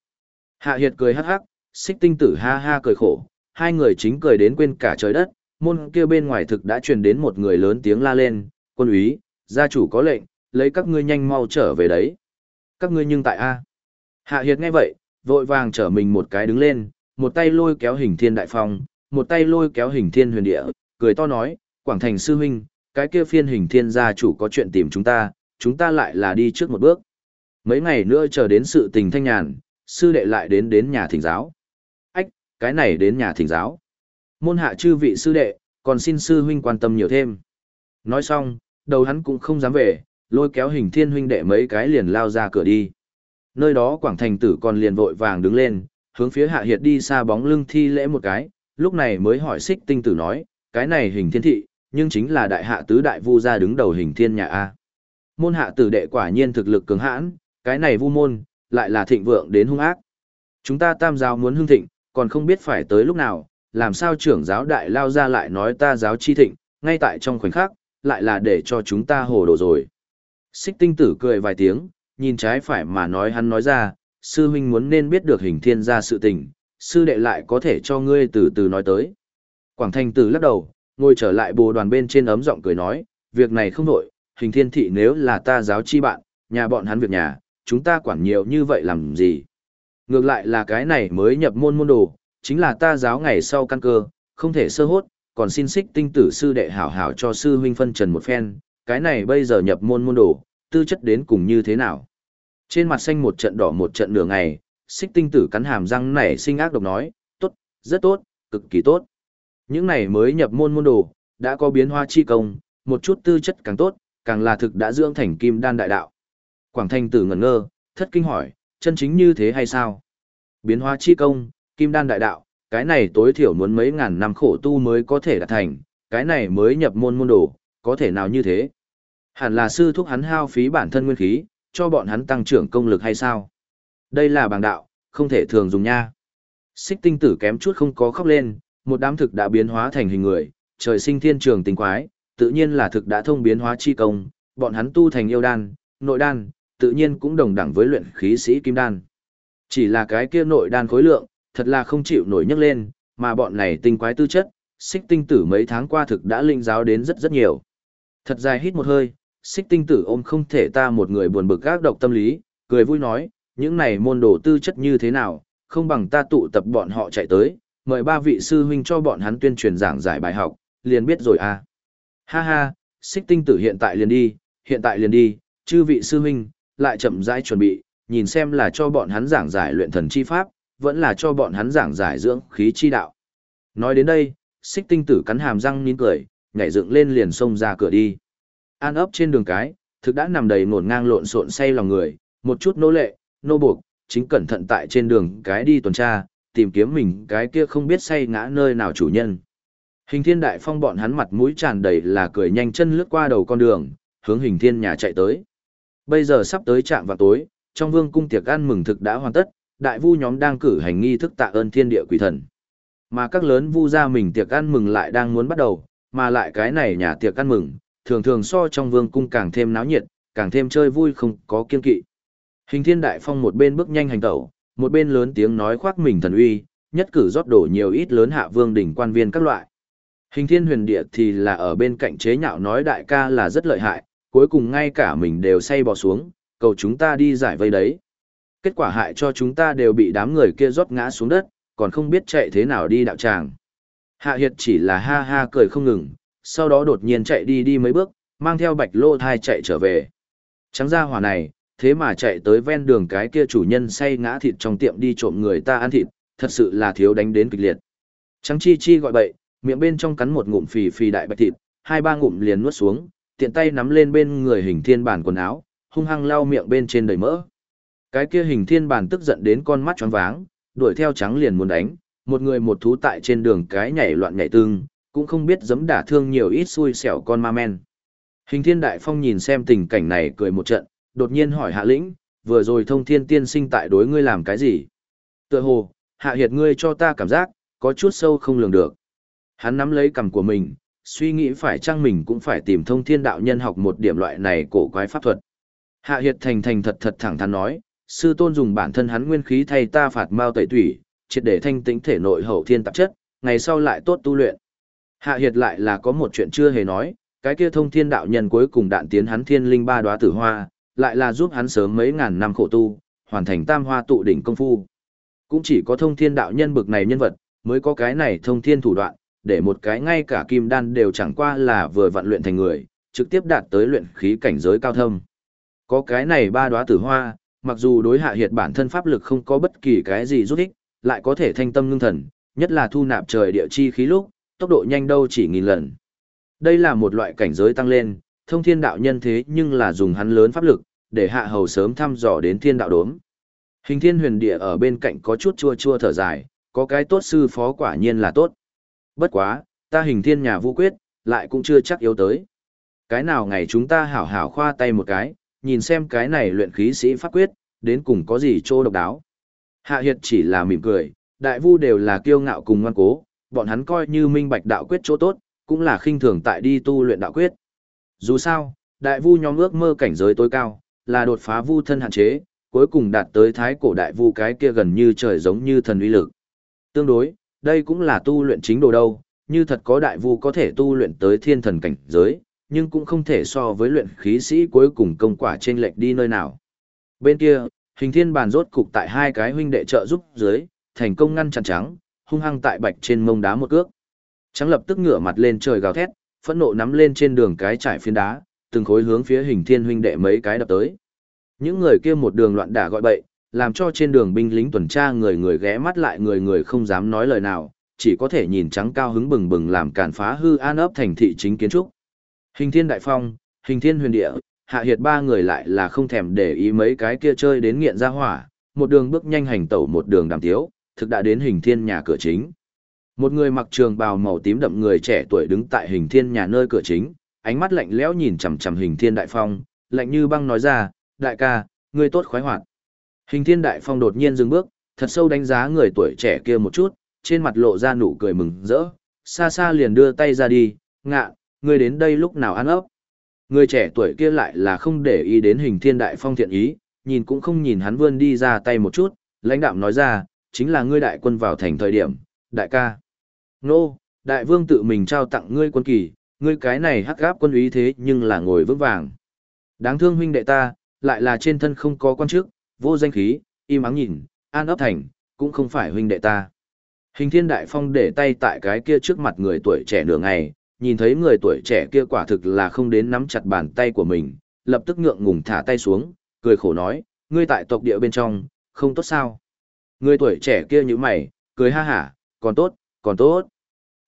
Hạ Hiệt cười hắc hắc, xích tinh tử ha ha cười khổ, hai người chính cười đến quên cả trời đất, môn kia bên ngoài thực đã truyền đến một người lớn tiếng la lên, quân úy, gia chủ có lệnh, lấy các ngươi nhanh mau trở về đấy. Các ngươi nhưng tại A. Hạ Hiệt nghe vậy, vội vàng trở mình một cái đứng lên, một tay lôi kéo hình thiên đại phong, một tay lôi kéo hình thiên huyền địa, cười to nói, Quảng Thành sư huynh, cái kia phiên hình thiên gia chủ có chuyện tìm chúng ta, chúng ta lại là đi trước một bước. Mấy ngày nữa chờ đến sự tình thanh nhàn, sư đệ lại đến đến nhà thỉnh giáo. Ách, cái này đến nhà thỉnh giáo. Môn hạ chư vị sư đệ, còn xin sư huynh quan tâm nhiều thêm. Nói xong, đầu hắn cũng không dám về, lôi kéo hình thiên huynh đệ mấy cái liền lao ra cửa đi. Nơi đó Quảng Thành tử còn liền vội vàng đứng lên, hướng phía hạ hiệt đi xa bóng lưng thi lễ một cái, lúc này mới hỏi xích tinh tử nói, cái này hình thiên thị, nhưng chính là đại hạ tứ đại vu gia đứng đầu hình thiên nhà A. Môn hạ tử đệ quả nhiên thực lực cường hãn, cái này vu môn, lại là thịnh vượng đến hung ác. Chúng ta tam giáo muốn hưng thịnh, còn không biết phải tới lúc nào, làm sao trưởng giáo đại lao ra lại nói ta giáo chi thịnh, ngay tại trong khoảnh khắc, lại là để cho chúng ta hồ đồ rồi. Xích tinh tử cười vài tiếng, nhìn trái phải mà nói hắn nói ra, sư huynh muốn nên biết được hình thiên gia sự tình, sư đệ lại có thể cho ngươi từ từ nói tới. Quảng thành tử lắc đầu, ngồi trở lại bồ đoàn bên trên ấm giọng cười nói, việc này không nổi, hình thiên thị nếu là ta giáo chi bạn, nhà bọn hắn việc nhà, chúng ta quản nhiều như vậy làm gì. Ngược lại là cái này mới nhập môn môn đồ, chính là ta giáo ngày sau căn cơ, không thể sơ hốt, còn xin xích tinh tử sư đệ hảo hảo cho sư huynh phân trần một phen, cái này bây giờ nhập môn môn đồ, tư chất đến cùng như thế nào. Trên mặt xanh một trận đỏ một trận nửa ngày, xích tinh tử cắn hàm răng nảy sinh ác độc nói, tốt, rất tốt, cực kỳ tốt. Những này mới nhập môn môn đồ, đã có biến hoa chi công, một chút tư chất càng tốt, càng là thực đã dưỡng thành kim đan đại đạo. Quảng Thanh tử ngẩn ngơ, thất kinh hỏi, chân chính như thế hay sao? Biến hóa chi công, kim đan đại đạo, cái này tối thiểu muốn mấy ngàn năm khổ tu mới có thể đạt thành, cái này mới nhập môn môn đồ, có thể nào như thế? Hẳn là sư thúc hắn hao phí bản thân nguyên khí, cho bọn hắn tăng trưởng công lực hay sao? Đây là bằng đạo, không thể thường dùng nha. Xích tinh tử kém chút không có khóc lên, một đám thực đã biến hóa thành hình người, trời sinh thiên trường tình quái, tự nhiên là thực đã thông biến hóa chi công, bọn hắn tu thành yêu đan, nội đan, tự nhiên cũng đồng đẳng với luyện khí sĩ kim đan. Chỉ là cái kia nội đan khối lượng, thật là không chịu nổi nhấc lên, mà bọn này tinh quái tư chất, xích tinh tử mấy tháng qua thực đã linh giáo đến rất rất nhiều. Thật dài hít một hơi, xích tinh tử ôm không thể ta một người buồn bực gác độc tâm lý, cười vui nói, những này môn đồ tư chất như thế nào, không bằng ta tụ tập bọn họ chạy tới, mời ba vị sư huynh cho bọn hắn tuyên truyền giảng giải bài học, liền biết rồi à. Ha ha, xích tinh tử hiện tại liền đi, hiện tại liền đi, chư vị sư huynh, lại chậm rãi chuẩn bị, nhìn xem là cho bọn hắn giảng giải luyện thần chi pháp, vẫn là cho bọn hắn giảng giải dưỡng khí chi đạo. Nói đến đây, xích tinh tử cắn hàm răng nín cười, nhảy dựng lên liền xông ra cửa đi. An ấp trên đường cái, thực đã nằm đầy ngổn ngang lộn xộn say lòng người, một chút nô lệ, nô buộc, chính cẩn thận tại trên đường cái đi tuần tra, tìm kiếm mình cái kia không biết say ngã nơi nào chủ nhân. Hình thiên đại phong bọn hắn mặt mũi tràn đầy là cười nhanh chân lướt qua đầu con đường, hướng hình thiên nhà chạy tới. Bây giờ sắp tới trạm vào tối, trong vương cung tiệc ăn mừng thực đã hoàn tất, đại vu nhóm đang cử hành nghi thức tạ ơn thiên địa quỷ thần. Mà các lớn vu gia mình tiệc ăn mừng lại đang muốn bắt đầu, mà lại cái này nhà tiệc ăn mừng, thường thường so trong vương cung càng thêm náo nhiệt, càng thêm chơi vui không có kiên kỵ. Hình thiên đại phong một bên bước nhanh hành tẩu, một bên lớn tiếng nói khoác mình thần uy, nhất cử rót đổ nhiều ít lớn hạ vương đỉnh quan viên các loại. Hình thiên huyền địa thì là ở bên cạnh chế nhạo nói đại ca là rất lợi hại, cuối cùng ngay cả mình đều say bò xuống, cầu chúng ta đi giải vây đấy. Kết quả hại cho chúng ta đều bị đám người kia rót ngã xuống đất, còn không biết chạy thế nào đi đạo tràng. Hạ Hiệt chỉ là ha ha cười không ngừng, sau đó đột nhiên chạy đi đi mấy bước, mang theo bạch lô thai chạy trở về. Trắng ra hỏa này, thế mà chạy tới ven đường cái kia chủ nhân say ngã thịt trong tiệm đi trộm người ta ăn thịt, thật sự là thiếu đánh đến kịch liệt. Trắng chi chi gọi bậy, miệng bên trong cắn một ngụm phì phì đại bạch thịt, hai ba ngụm liền nuốt xuống, tiện tay nắm lên bên người hình thiên bản quần áo, hung hăng lau miệng bên trên đầy mỡ. Cái kia hình thiên bản tức giận đến con mắt tròn váng, đuổi theo trắng liền muốn đánh, một người một thú tại trên đường cái nhảy loạn nhảy tương, cũng không biết giấm đả thương nhiều ít xui xẻo con ma men. Hình thiên đại phong nhìn xem tình cảnh này cười một trận, đột nhiên hỏi hạ lĩnh, vừa rồi thông thiên tiên sinh tại đối ngươi làm cái gì? Tựa hồ, hạ hiệt ngươi cho ta cảm giác, có chút sâu không lường được. Hắn nắm lấy cằm của mình, suy nghĩ phải chăng mình cũng phải tìm thông thiên đạo nhân học một điểm loại này cổ quái pháp thuật. Hạ hiệt thành thành thật thật thẳng thắn nói, sư tôn dùng bản thân hắn nguyên khí thay ta phạt mao tẩy thủy, triệt để thanh tĩnh thể nội hậu thiên tạp chất, ngày sau lại tốt tu luyện. Hạ hiệt lại là có một chuyện chưa hề nói, cái kia thông thiên đạo nhân cuối cùng đạn tiến hắn thiên linh ba đóa tử hoa, lại là giúp hắn sớm mấy ngàn năm khổ tu, hoàn thành tam hoa tụ đỉnh công phu. Cũng chỉ có thông thiên đạo nhân bực này nhân vật, mới có cái này thông thiên thủ đoạn, để một cái ngay cả kim đan đều chẳng qua là vừa vận luyện thành người, trực tiếp đạt tới luyện khí cảnh giới cao thâm. Có cái này ba đóa tử hoa, mặc dù đối hạ hiệt bản thân pháp lực không có bất kỳ cái gì rút ích, lại có thể thanh tâm ngưng thần, nhất là thu nạp trời địa chi khí lúc, tốc độ nhanh đâu chỉ nghìn lần. Đây là một loại cảnh giới tăng lên, thông thiên đạo nhân thế nhưng là dùng hắn lớn pháp lực, để hạ hầu sớm thăm dò đến thiên đạo đốm. Hình thiên huyền địa ở bên cạnh có chút chua chua thở dài, có cái tốt sư phó quả nhiên là tốt. Bất quá, ta hình thiên nhà vũ quyết, lại cũng chưa chắc yếu tới. Cái nào ngày chúng ta hảo hảo khoa tay một cái, nhìn xem cái này luyện khí sĩ pháp quyết, đến cùng có gì trô độc đáo. Hạ Hiệt chỉ là mỉm cười, đại vu đều là kiêu ngạo cùng ngoan cố, bọn hắn coi như minh bạch đạo quyết chỗ tốt, cũng là khinh thường tại đi tu luyện đạo quyết. Dù sao, đại vu nhóm ước mơ cảnh giới tối cao, là đột phá vu thân hạn chế, cuối cùng đạt tới thái cổ đại vu cái kia gần như trời giống như thần uy lực. Tương đối, đây cũng là tu luyện chính đồ đâu, như thật có đại vu có thể tu luyện tới thiên thần cảnh giới, nhưng cũng không thể so với luyện khí sĩ cuối cùng công quả trên lệch đi nơi nào. Bên kia, hình thiên bàn rốt cục tại hai cái huynh đệ trợ giúp dưới, thành công ngăn chặn trắng, hung hăng tại bạch trên mông đá một cước. Trắng lập tức ngửa mặt lên trời gào thét, phẫn nộ nắm lên trên đường cái trải phiến đá, từng khối hướng phía hình thiên huynh đệ mấy cái đập tới. Những người kia một đường loạn đả gọi bậy, làm cho trên đường binh lính tuần tra người người ghé mắt lại người người không dám nói lời nào, chỉ có thể nhìn trắng cao hứng bừng bừng làm cản phá hư an ấp thành thị chính kiến trúc. Hình thiên đại phong, hình thiên huyền địa, hạ hiệt ba người lại là không thèm để ý mấy cái kia chơi đến nghiện ra hỏa, một đường bước nhanh hành tẩu một đường đàm tiếu, thực đã đến hình thiên nhà cửa chính. Một người mặc trường bào màu tím đậm người trẻ tuổi đứng tại hình thiên nhà nơi cửa chính, ánh mắt lạnh lẽo nhìn chằm chằm hình thiên đại phong, lạnh như băng nói ra, đại ca, ngươi tốt khoái hoạt. Hình thiên đại phong đột nhiên dừng bước, thật sâu đánh giá người tuổi trẻ kia một chút, trên mặt lộ ra nụ cười mừng rỡ, xa xa liền đưa tay ra đi, ngạ, ngươi đến đây lúc nào ăn ốc. Người trẻ tuổi kia lại là không để ý đến hình thiên đại phong thiện ý, nhìn cũng không nhìn hắn vươn đi ra tay một chút, lãnh đạm nói ra, chính là ngươi đại quân vào thành thời điểm, đại ca. Nô, đại vương tự mình trao tặng ngươi quân kỳ, ngươi cái này hắc gáp quân ý thế nhưng là ngồi vững vàng. Đáng thương huynh đệ ta, lại là trên thân không có quan chức, vô danh khí, im ắng nhìn, an ấp thành, cũng không phải huynh đệ ta. Hình thiên đại phong để tay tại cái kia trước mặt người tuổi trẻ nửa ngày, nhìn thấy người tuổi trẻ kia quả thực là không đến nắm chặt bàn tay của mình, lập tức ngượng ngùng thả tay xuống, cười khổ nói, ngươi tại tộc địa bên trong, không tốt sao. Người tuổi trẻ kia như mày, cười ha hả, còn tốt, còn tốt.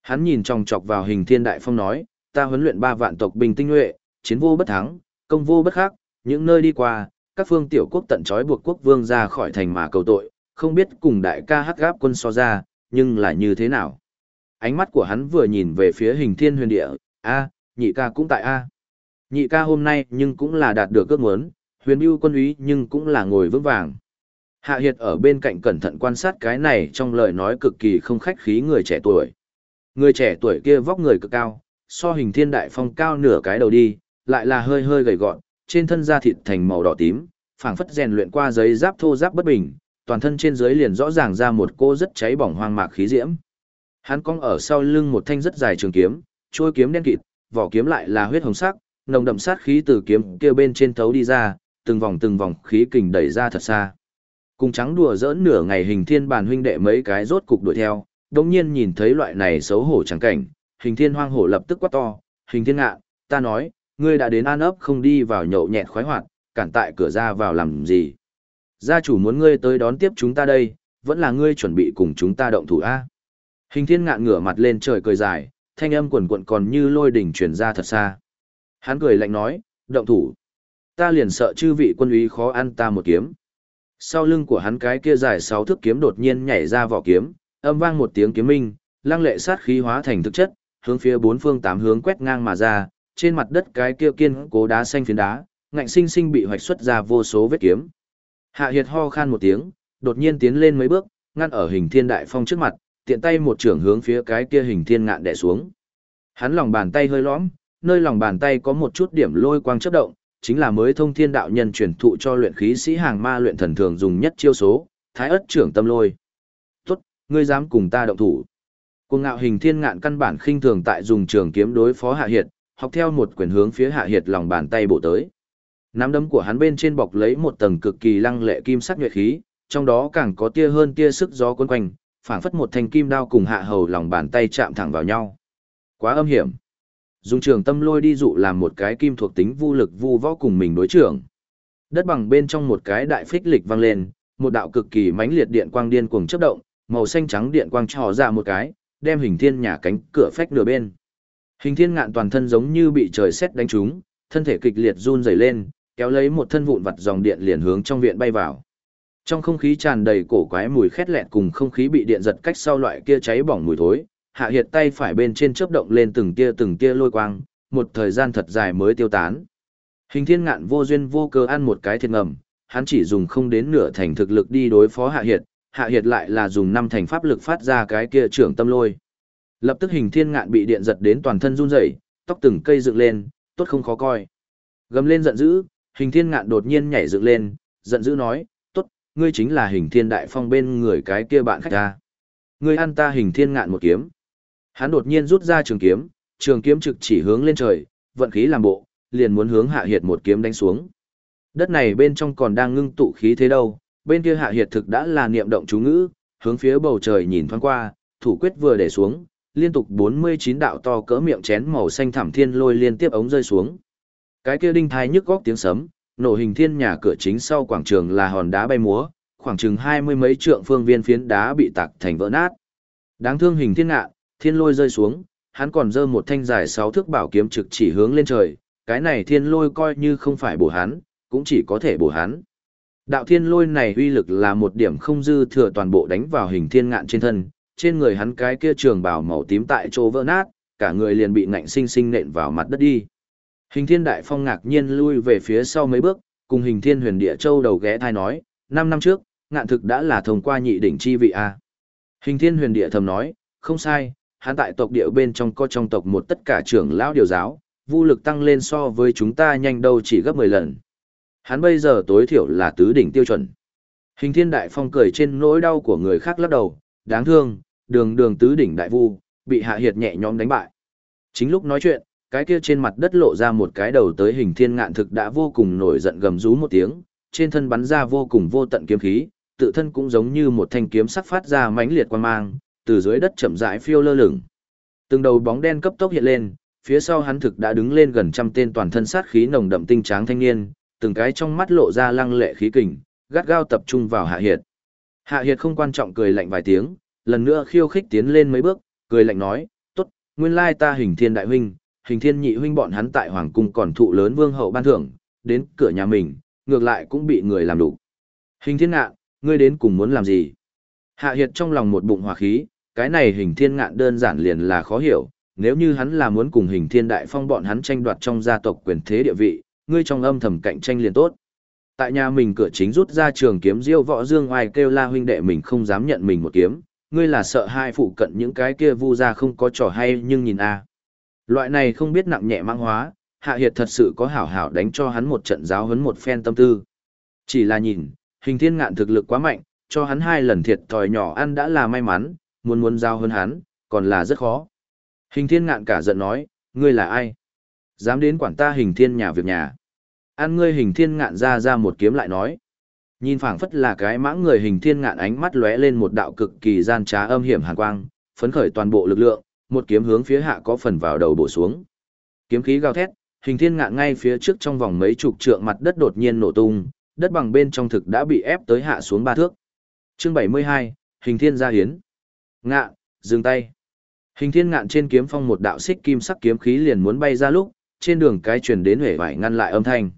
Hắn nhìn trong chọc vào hình thiên đại phong nói, ta huấn luyện ba vạn tộc bình tinh nhuệ, chiến vô bất thắng, công vô bất khắc, những nơi đi qua, các phương tiểu quốc tận trói buộc quốc vương ra khỏi thành mà cầu tội, không biết cùng đại ca hắc gáp quân so ra, nhưng là như thế nào. Ánh mắt của hắn vừa nhìn về phía hình thiên huyền địa, a nhị ca cũng tại a Nhị ca hôm nay nhưng cũng là đạt được ước muốn, huyền bưu quân úy nhưng cũng là ngồi vững vàng. Hạ Hiệt ở bên cạnh cẩn thận quan sát cái này trong lời nói cực kỳ không khách khí người trẻ tuổi. Người trẻ tuổi kia vóc người cực cao, so hình thiên đại phong cao nửa cái đầu đi, lại là hơi hơi gầy gọn, trên thân da thịt thành màu đỏ tím, phảng phất rèn luyện qua giấy giáp thô giáp bất bình, toàn thân trên dưới liền rõ ràng ra một cô rất cháy bỏng hoang mạc khí diễm. Hắn cong ở sau lưng một thanh rất dài trường kiếm, trôi kiếm đen kịt, vỏ kiếm lại là huyết hồng sắc, nồng đậm sát khí từ kiếm kia bên trên thấu đi ra, từng vòng từng vòng khí kình đẩy ra thật xa. Cùng trắng đùa giỡn nửa ngày hình thiên bản huynh đệ mấy cái rốt cục đuổi theo, đồng nhiên nhìn thấy loại này xấu hổ chẳng cảnh, hình thiên hoang hổ lập tức quát to, hình thiên ngạ, ta nói, ngươi đã đến an ấp không đi vào nhậu nhẹt khoái hoạt, cản tại cửa ra vào làm gì. Gia chủ muốn ngươi tới đón tiếp chúng ta đây, vẫn là ngươi chuẩn bị cùng chúng ta động thủ A. Hình thiên ngạn ngửa mặt lên trời cười dài, thanh âm quần quận còn như lôi đỉnh truyền ra thật xa. Hắn cười lạnh nói, động thủ. Ta liền sợ chư vị quân úy khó ăn ta một kiếm. Sau lưng của hắn cái kia dài sáu thước kiếm đột nhiên nhảy ra vỏ kiếm, âm vang một tiếng kiếm minh, lăng lệ sát khí hóa thành thực chất, hướng phía bốn phương tám hướng quét ngang mà ra, trên mặt đất cái kia kiên cố đá xanh phiến đá, ngạnh sinh sinh bị hoạch xuất ra vô số vết kiếm. Hạ Hiệt ho khan một tiếng, đột nhiên tiến lên mấy bước, ngăn ở hình thiên đại phong trước mặt, tiện tay một trưởng hướng phía cái kia hình thiên ngạn đè xuống. Hắn lòng bàn tay hơi lõm, nơi lòng bàn tay có một chút điểm lôi quang chớp động, chính là mới thông thiên đạo nhân truyền thụ cho luyện khí sĩ hàng ma luyện thần thường dùng nhất chiêu số, thái ất trưởng tâm lôi. Tốt, ngươi dám cùng ta động thủ. Cuồng ngạo hình thiên ngạn căn bản khinh thường tại dùng trường kiếm đối phó hạ hiệt, học theo một quyền hướng phía hạ hiệt lòng bàn tay bổ tới. Nắm đấm của hắn bên trên bọc lấy một tầng cực kỳ lăng lệ kim sắc nhuệ khí, trong đó càng có tia hơn tia sức gió cuốn quanh, phảng phất một thanh kim đao cùng hạ hầu lòng bàn tay chạm thẳng vào nhau. Quá âm hiểm. Dùng trường tâm lôi đi dụ làm một cái kim thuộc tính vô lực vu võ cùng mình đối trưởng. Đất bằng bên trong một cái đại phích lịch vang lên, một đạo cực kỳ mãnh liệt điện quang điên cuồng chớp động, màu xanh trắng điện quang trò ra một cái, đem hình thiên nhà cánh cửa phách nửa bên. Hình thiên ngạn toàn thân giống như bị trời sét đánh trúng, thân thể kịch liệt run rẩy lên, kéo lấy một thân vụn vặt dòng điện liền hướng trong viện bay vào. Trong không khí tràn đầy cổ quái mùi khét lẹt cùng không khí bị điện giật cách sau loại kia cháy bỏng mùi thối, hạ hiệt tay phải bên trên chớp động lên từng tia từng tia lôi quang, một thời gian thật dài mới tiêu tán. Hình thiên ngạn vô duyên vô cơ ăn một cái thiệt ngầm, hắn chỉ dùng không đến nửa thành thực lực đi đối phó hạ hiệt, hạ hiệt lại là dùng năm thành pháp lực phát ra cái kia trưởng tâm lôi. Lập tức hình thiên ngạn bị điện giật đến toàn thân run rẩy, tóc từng cây dựng lên, tốt không khó coi. Gầm lên giận dữ, hình thiên ngạn đột nhiên nhảy dựng lên, giận dữ nói, tốt, ngươi chính là hình thiên đại phong bên người cái kia bạn khách ta. Ngươi ăn ta hình thiên ngạn một kiếm. Hắn đột nhiên rút ra trường kiếm, trường kiếm trực chỉ hướng lên trời, vận khí làm bộ, liền muốn hướng hạ hiệt một kiếm đánh xuống. Đất này bên trong còn đang ngưng tụ khí thế đâu, bên kia hạ hiệt thực đã là niệm động chú ngữ, hướng phía bầu trời nhìn thoáng qua, thủ quyết vừa để xuống, liên tục 49 đạo to cỡ miệng chén màu xanh thẳm thiên lôi liên tiếp ống rơi xuống. Cái kia đinh thai nhức góc tiếng sấm, nổ hình thiên nhà cửa chính sau quảng trường là hòn đá bay múa, khoảng chừng hai mươi mấy trượng phương viên phiến đá bị tạc thành vỡ nát. Đáng thương hình thiên ngạ, thiên lôi rơi xuống, hắn còn giơ một thanh dài sáu thước bảo kiếm trực chỉ hướng lên trời, cái này thiên lôi coi như không phải bổ hắn, cũng chỉ có thể bổ hắn. Đạo thiên lôi này uy lực là một điểm không dư thừa toàn bộ đánh vào hình thiên ngạn trên thân, trên người hắn cái kia trường bào màu tím tại chỗ vỡ nát, cả người liền bị ngạnh sinh sinh nện vào mặt đất đi. Hình thiên đại phong ngạc nhiên lui về phía sau mấy bước, cùng hình thiên huyền địa châu đầu ghé thai nói, năm năm trước, ngạn thực đã là thông qua nhị đỉnh chi vị A. Hình thiên huyền địa thầm nói, không sai, hắn tại tộc địa bên trong có trong tộc một tất cả trưởng lão điều giáo, vô lực tăng lên so với chúng ta nhanh đâu chỉ gấp 10 lần. Hắn bây giờ tối thiểu là tứ đỉnh tiêu chuẩn. Hình thiên đại phong cười trên nỗi đau của người khác lắc đầu, đáng thương, đường đường tứ đỉnh đại vu, bị hạ hiệt nhẹ nhõm đánh bại. Chính lúc nói chuyện, cái kia trên mặt đất lộ ra một cái đầu tới hình thiên ngạn thực đã vô cùng nổi giận gầm rú một tiếng, trên thân bắn ra vô cùng vô tận kiếm khí, tự thân cũng giống như một thanh kiếm sắc phát ra mãnh liệt quang mang, từ dưới đất chậm rãi phiêu lơ lửng. Từng đầu bóng đen cấp tốc hiện lên, phía sau hắn thực đã đứng lên gần trăm tên toàn thân sát khí nồng đậm tinh tráng thanh niên, từng cái trong mắt lộ ra lăng lệ khí kình, gắt gao tập trung vào hạ hiệt. Hạ Hiệt không quan trọng cười lạnh vài tiếng, lần nữa khiêu khích tiến lên mấy bước, cười lạnh nói, tốt, nguyên lai ta hình thiên đại huynh, hình thiên nhị huynh bọn hắn tại Hoàng Cung còn thụ lớn vương hậu ban thưởng, đến cửa nhà mình, ngược lại cũng bị người làm đủ. Hình thiên ngạn, ngươi đến cùng muốn làm gì? Hạ Hiệt trong lòng một bụng hỏa khí, cái này hình thiên ngạn đơn giản liền là khó hiểu, nếu như hắn là muốn cùng hình thiên đại phong bọn hắn tranh đoạt trong gia tộc quyền thế địa vị, ngươi trong âm thầm cạnh tranh liền tốt. Tại nhà mình cửa chính rút ra trường kiếm diêu võ dương oai kêu la huynh đệ mình không dám nhận mình một kiếm, ngươi là sợ hai phụ cận những cái kia vu ra không có trò hay nhưng nhìn a à. Loại này không biết nặng nhẹ mang hóa, hạ hiệt thật sự có hảo hảo đánh cho hắn một trận giáo huấn một phen tâm tư. Chỉ là nhìn, hình thiên ngạn thực lực quá mạnh, cho hắn hai lần thiệt thòi nhỏ ăn đã là may mắn, muốn muốn giao hơn hắn, còn là rất khó. Hình thiên ngạn cả giận nói, ngươi là ai? Dám đến quản ta hình thiên nhà việc nhà. Ăn ngươi hình thiên ngạn ra ra một kiếm lại nói. Nhìn phảng phất là cái mãng người hình thiên ngạn ánh mắt lóe lên một đạo cực kỳ gian trá âm hiểm hàn quang, phấn khởi toàn bộ lực lượng, một kiếm hướng phía hạ có phần vào đầu bổ xuống. Kiếm khí gào thét, hình thiên ngạn ngay phía trước trong vòng mấy chục trượng mặt đất đột nhiên nổ tung, đất bằng bên trong thực đã bị ép tới hạ xuống ba thước. Chương 72, hình thiên gia hiến. Ngạn, dừng tay. Hình thiên ngạn trên kiếm phong một đạo xích kim sắc kiếm khí liền muốn bay ra lúc, trên đường cái truyền đến huệ vải ngăn lại âm thanh.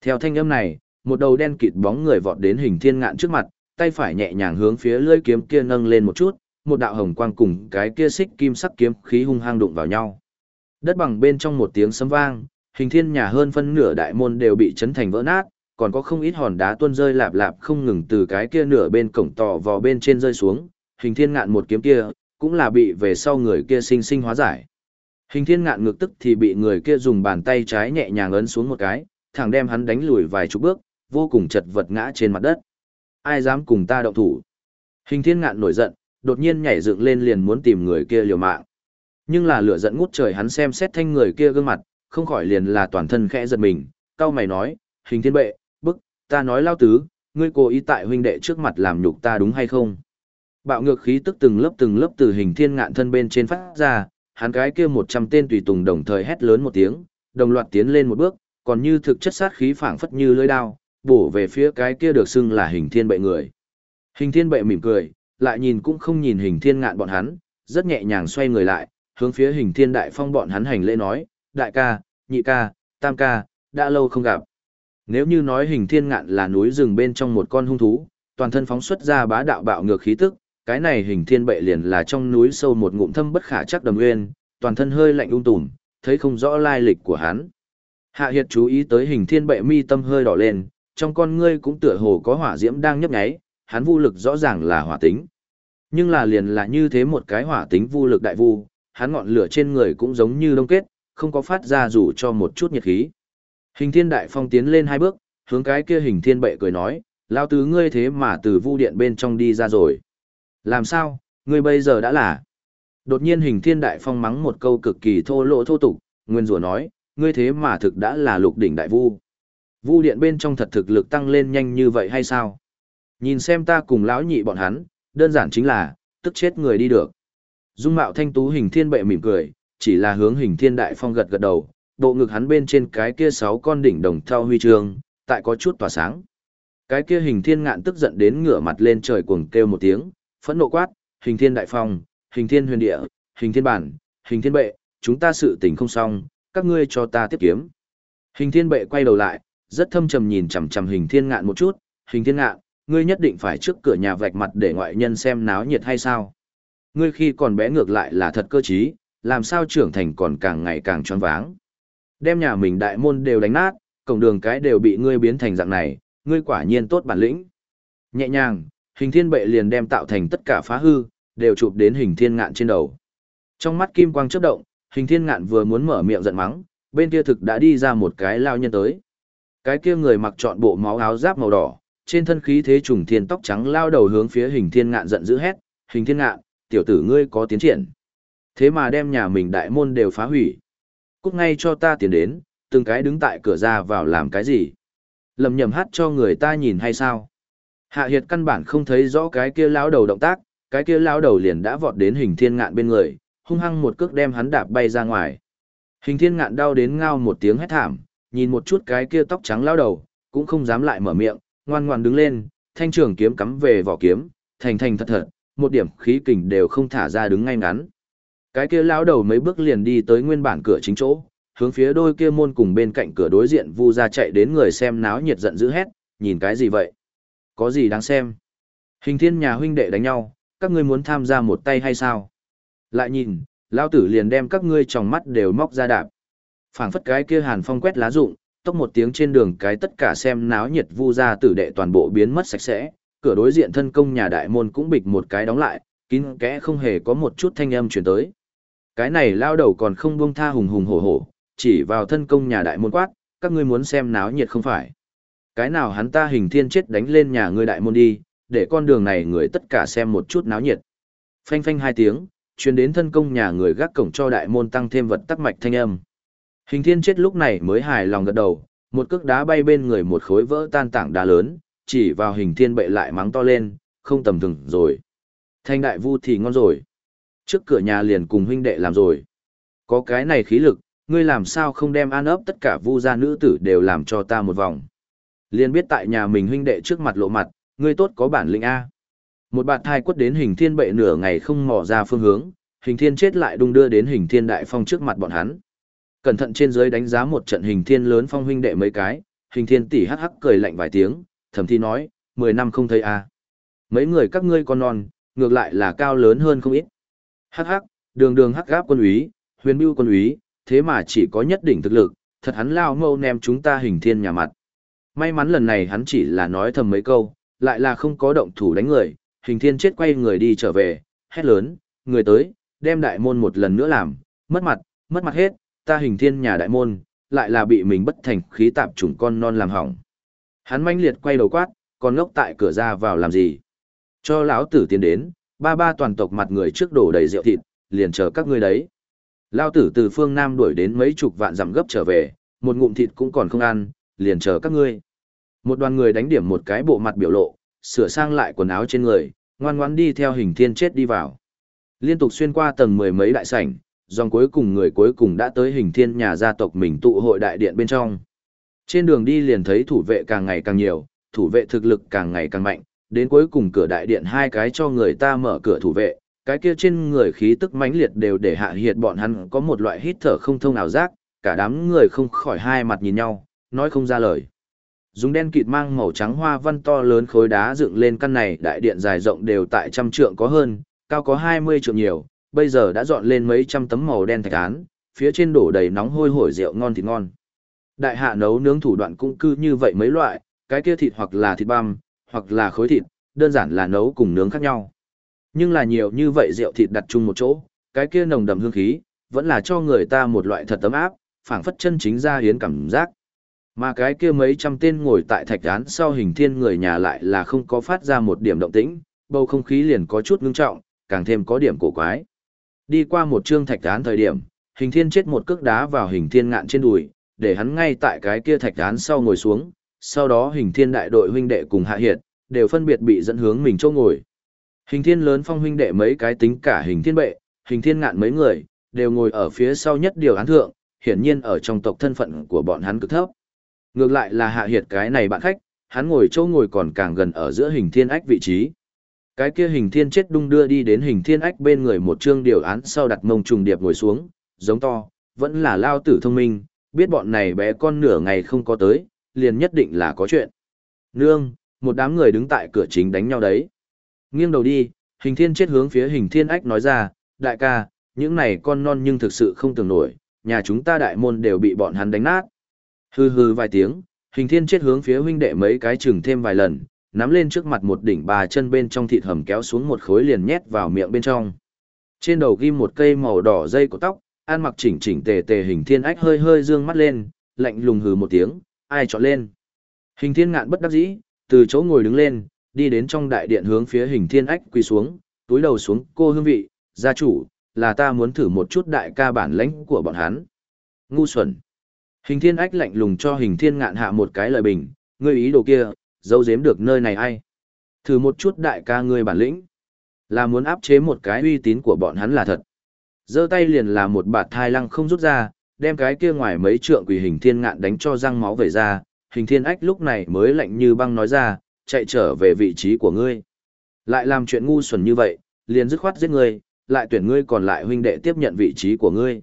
Theo thanh âm này, một đầu đen kịt bóng người vọt đến hình thiên ngạn trước mặt, tay phải nhẹ nhàng hướng phía lưỡi kiếm kia nâng lên một chút, một đạo hồng quang cùng cái kia xích kim sắc kiếm khí hung hăng đụng vào nhau. Đất bằng bên trong một tiếng sấm vang, hình thiên nhà hơn phân nửa đại môn đều bị chấn thành vỡ nát, còn có không ít hòn đá tuôn rơi lạp lạp không ngừng từ cái kia nửa bên cổng tỏ vào bên trên rơi xuống, hình thiên ngạn một kiếm kia, cũng là bị về sau người kia sinh sinh hóa giải. Hình thiên ngạn ngược tức thì bị người kia dùng bàn tay trái nhẹ nhàng ấn xuống một cái, thẳng đem hắn đánh lùi vài chục bước, vô cùng chật vật ngã trên mặt đất. Ai dám cùng ta động thủ? Hình thiên ngạn nổi giận, đột nhiên nhảy dựng lên liền muốn tìm người kia liều mạng. Nhưng là lửa giận ngút trời hắn xem xét thanh người kia gương mặt, không khỏi liền là toàn thân khẽ giật mình, cao mày nói, hình thiên bệ, bức, ta nói lao tứ, ngươi cố ý tại huynh đệ trước mặt làm nhục ta đúng hay không? Bạo ngược khí tức từng lớp từng lớp từ hình thiên ngạn thân bên trên phát ra, hắn cái kia một trăm tên tùy tùng đồng thời hét lớn một tiếng, đồng loạt tiến lên một bước, còn như thực chất sát khí phảng phất như lưỡi đao, bổ về phía cái kia được xưng là hình thiên bệ người. Hình thiên bệ mỉm cười, lại nhìn cũng không nhìn hình thiên ngạn bọn hắn, rất nhẹ nhàng xoay người lại, hướng phía hình thiên đại phong bọn hắn hành lễ nói, đại ca, nhị ca, tam ca, đã lâu không gặp. Nếu như nói hình thiên ngạn là núi rừng bên trong một con hung thú, toàn thân phóng xuất ra bá đạo bạo ngược khí tức, cái này hình thiên bệ liền là trong núi sâu một ngụm thâm bất khả chắc đầm nguyên, toàn thân hơi lạnh ung tùm, thấy không rõ lai lịch của hắn. Hạ Hiệt chú ý tới hình thiên bệ mi tâm hơi đỏ lên, trong con ngươi cũng tựa hồ có hỏa diễm đang nhấp nháy, hắn vu lực rõ ràng là hỏa tính. Nhưng là liền là như thế một cái hỏa tính vu lực đại vu, hắn ngọn lửa trên người cũng giống như đông kết, không có phát ra dù cho một chút nhiệt khí. Hình thiên đại phong tiến lên hai bước, hướng cái kia hình thiên bệ cười nói, lao tứ ngươi thế mà từ vu điện bên trong đi ra rồi. Làm sao, ngươi bây giờ đã là. Đột nhiên hình thiên đại phong mắng một câu cực kỳ thô lỗ thô tục, nguyên rủa nói, ngươi thế mà thực đã là lục đỉnh đại vu. Vu điện bên trong thật thực lực tăng lên nhanh như vậy hay sao? Nhìn xem ta cùng lão nhị bọn hắn, đơn giản chính là, tức chết người đi được. Dung mạo thanh tú hình thiên bệ mỉm cười, chỉ là hướng hình thiên đại phong gật gật đầu, bộ ngực hắn bên trên cái kia sáu con đỉnh đồng thao huy chương, tại có chút tỏa sáng. Cái kia hình thiên ngạn tức giận đến ngửa mặt lên trời cuồng kêu một tiếng, phẫn nộ quát, hình thiên đại phong, hình thiên huyền địa, hình thiên bản, hình thiên bệ, chúng ta sự tình không xong, các ngươi cho ta tiếp kiếm. Hình thiên bệ quay đầu lại, rất thâm trầm nhìn chằm chằm hình thiên ngạn một chút, hình thiên ngạn, ngươi nhất định phải trước cửa nhà vạch mặt để ngoại nhân xem náo nhiệt hay sao. Ngươi khi còn bé ngược lại là thật cơ trí, làm sao trưởng thành còn càng ngày càng tròn váng. Đem nhà mình đại môn đều đánh nát, cổng đường cái đều bị ngươi biến thành dạng này, ngươi quả nhiên tốt bản lĩnh. Nhẹ nhàng, hình thiên bệ liền đem tạo thành tất cả phá hư, đều chụp đến hình thiên ngạn trên đầu. Trong mắt kim quang chớp động, hình thiên ngạn vừa muốn mở miệng giận mắng, bên kia thực đã đi ra một cái lao nhân tới. Cái kia người mặc trọn bộ máu áo giáp màu đỏ, trên thân khí thế trùng thiên tóc trắng lao đầu hướng phía hình thiên ngạn giận dữ hét, hình thiên ngạn, tiểu tử ngươi có tiến triển. Thế mà đem nhà mình đại môn đều phá hủy. Cút ngay cho ta tiền đến, từng cái đứng tại cửa ra vào làm cái gì. Lầm nhầm hát cho người ta nhìn hay sao. Hạ Hiệt căn bản không thấy rõ cái kia lão đầu động tác, cái kia lão đầu liền đã vọt đến hình thiên ngạn bên người, hung hăng một cước đem hắn đạp bay ra ngoài. Hình thiên ngạn đau đến ngao một tiếng hét thảm, nhìn một chút cái kia tóc trắng lão đầu, cũng không dám lại mở miệng, ngoan ngoan đứng lên, thanh trường kiếm cắm về vỏ kiếm, thành thành thật thật, một điểm khí kình đều không thả ra đứng ngay ngắn. Cái kia lão đầu mấy bước liền đi tới nguyên bản cửa chính chỗ, hướng phía đôi kia môn cùng bên cạnh cửa đối diện vu ra chạy đến người xem náo nhiệt giận dữ hét, nhìn cái gì vậy? Có gì đáng xem? Hình thiên nhà huynh đệ đánh nhau, các ngươi muốn tham gia một tay hay sao? Lại nhìn, lão tử liền đem các ngươi tròng mắt đều móc ra đạp phảng phất cái kia hàn phong quét lá rụng, tốc một tiếng trên đường cái tất cả xem náo nhiệt vu ra tử đệ toàn bộ biến mất sạch sẽ, cửa đối diện thân công nhà đại môn cũng bịch một cái đóng lại, kín kẽ không hề có một chút thanh âm truyền tới. Cái này lao đầu còn không buông tha hùng hùng hổ hổ, chỉ vào thân công nhà đại môn quát, các ngươi muốn xem náo nhiệt không phải. Cái nào hắn ta hình thiên chết đánh lên nhà ngươi đại môn đi, để con đường này người tất cả xem một chút náo nhiệt. Phanh phanh hai tiếng, truyền đến thân công nhà người gác cổng cho đại môn tăng thêm vật tắc mạch thanh âm. Hình thiên chết lúc này mới hài lòng gật đầu, một cước đá bay bên người một khối vỡ tan tảng đá lớn, chỉ vào hình thiên bệ lại mắng to lên, không tầm thường rồi. Thanh đại vu thì ngon rồi. Trước cửa nhà liền cùng huynh đệ làm rồi. Có cái này khí lực, ngươi làm sao không đem an ấp tất cả vu gia nữ tử đều làm cho ta một vòng. Liên biết tại nhà mình huynh đệ trước mặt lộ mặt, ngươi tốt có bản lĩnh A. Một bạt thai quất đến hình thiên bệ nửa ngày không mò ra phương hướng, hình thiên chết lại đung đưa đến hình thiên đại phong trước mặt bọn hắn. Cẩn thận trên dưới đánh giá một trận hình thiên lớn phong huynh đệ mấy cái, hình thiên tỷ hắc hắc cười lạnh vài tiếng, thầm thi nói, mười năm không thấy A. Mấy người các ngươi con non, ngược lại là cao lớn hơn không ít. Hắc hắc, đường đường hắc gáp quân úy, huyền bưu quân úy, thế mà chỉ có nhất đỉnh thực lực, thật hắn lao mâu ném chúng ta hình thiên nhà mặt. May mắn lần này hắn chỉ là nói thầm mấy câu, lại là không có động thủ đánh người, hình thiên chết quay người đi trở về, hét lớn, người tới, đem đại môn một lần nữa làm, mất mặt, mất mặt hết, ta hình thiên nhà đại môn, lại là bị mình bất thành khí tạp chủng con non làm hỏng. Hắn manh liệt quay đầu quát, còn ngốc tại cửa ra vào làm gì? Cho lão tử tiến đến, ba ba toàn tộc mặt người trước đổ đầy rượu thịt, liền chờ các ngươi đấy. Lão tử từ phương Nam đuổi đến mấy chục vạn dặm gấp trở về, một ngụm thịt cũng còn không ăn, liền chờ các ngươi. Một đoàn người đánh điểm một cái bộ mặt biểu lộ, sửa sang lại quần áo trên người, ngoan ngoãn đi theo hình thiên chết đi vào. Liên tục xuyên qua tầng mười mấy đại sảnh, dòng cuối cùng người cuối cùng đã tới hình thiên nhà gia tộc mình tụ hội đại điện bên trong. Trên đường đi liền thấy thủ vệ càng ngày càng nhiều, thủ vệ thực lực càng ngày càng mạnh, đến cuối cùng cửa đại điện hai cái cho người ta mở cửa thủ vệ, cái kia trên người khí tức mãnh liệt đều để hạ hiệt bọn hắn có một loại hít thở không thông nào giác, cả đám người không khỏi hai mặt nhìn nhau, nói không ra lời. Dùng đen kịt mang màu trắng hoa văn to lớn khối đá dựng lên căn này đại điện dài rộng đều tại trăm trượng có hơn, cao có 20 trượng nhiều, bây giờ đã dọn lên mấy trăm tấm màu đen thạch án, phía trên đổ đầy nóng hôi hổi rượu ngon thịt ngon. Đại hạ nấu nướng thủ đoạn cũng cư như vậy mấy loại, cái kia thịt hoặc là thịt băm, hoặc là khối thịt, đơn giản là nấu cùng nướng khác nhau. Nhưng là nhiều như vậy rượu thịt đặt chung một chỗ, cái kia nồng đậm hương khí, vẫn là cho người ta một loại thật tấm áp, phảng phất chân chính ra hiến cảm giác. Mà cái kia mấy trăm tên ngồi tại thạch án sau hình thiên người nhà lại là không có phát ra một điểm động tĩnh, bầu không khí liền có chút ngưng trọng, càng thêm có điểm cổ quái. Đi qua một chương thạch án thời điểm, hình thiên chết một cước đá vào hình thiên ngạn trên đùi, để hắn ngay tại cái kia thạch án sau ngồi xuống, sau đó hình thiên đại đội huynh đệ cùng hạ hiệt, đều phân biệt bị dẫn hướng mình chỗ ngồi. Hình thiên lớn phong huynh đệ mấy cái tính cả hình thiên bệ, hình thiên ngạn mấy người, đều ngồi ở phía sau nhất điều án thượng, hiển nhiên ở trong tộc thân phận của bọn hắn cực thấp. Ngược lại là hạ hiệt cái này bạn khách, hắn ngồi chỗ ngồi còn càng gần ở giữa hình thiên ách vị trí. Cái kia hình thiên chết đung đưa đi đến hình thiên ách bên người một chương điều án sau đặt mông trùng điệp ngồi xuống, giống to, vẫn là lao tử thông minh, biết bọn này bé con nửa ngày không có tới, liền nhất định là có chuyện. Nương, một đám người đứng tại cửa chính đánh nhau đấy. Nghiêng đầu đi, hình thiên chết hướng phía hình thiên ách nói ra, đại ca, những này con non nhưng thực sự không tưởng nổi, nhà chúng ta đại môn đều bị bọn hắn đánh nát. Hừ hừ vài tiếng, hình thiên chết hướng phía huynh đệ mấy cái chừng thêm vài lần, nắm lên trước mặt một đỉnh bà chân bên trong thịt hầm kéo xuống một khối liền nhét vào miệng bên trong. Trên đầu ghim một cây màu đỏ dây của tóc, ăn mặc chỉnh chỉnh tề tề hình thiên ách hơi hơi dương mắt lên, lạnh lùng hừ một tiếng, ai chọn lên. Hình thiên ngạn bất đắc dĩ, từ chỗ ngồi đứng lên, đi đến trong đại điện hướng phía hình thiên ách quỳ xuống, túi đầu xuống, cô hương vị, gia chủ, là ta muốn thử một chút đại ca bản lãnh của bọn hắn. Ngu xuẩn. Hình thiên ách lạnh lùng cho hình thiên ngạn hạ một cái lời bình, ngươi ý đồ kia, dâu giếm được nơi này ai. Thử một chút đại ca ngươi bản lĩnh. Là muốn áp chế một cái uy tín của bọn hắn là thật. giơ tay liền là một bạt thai lăng không rút ra, đem cái kia ngoài mấy trượng quỷ hình thiên ngạn đánh cho răng máu về ra, hình thiên ách lúc này mới lạnh như băng nói ra, chạy trở về vị trí của ngươi. Lại làm chuyện ngu xuẩn như vậy, liền dứt khoát giết ngươi, lại tuyển ngươi còn lại huynh đệ tiếp nhận vị trí của ngươi.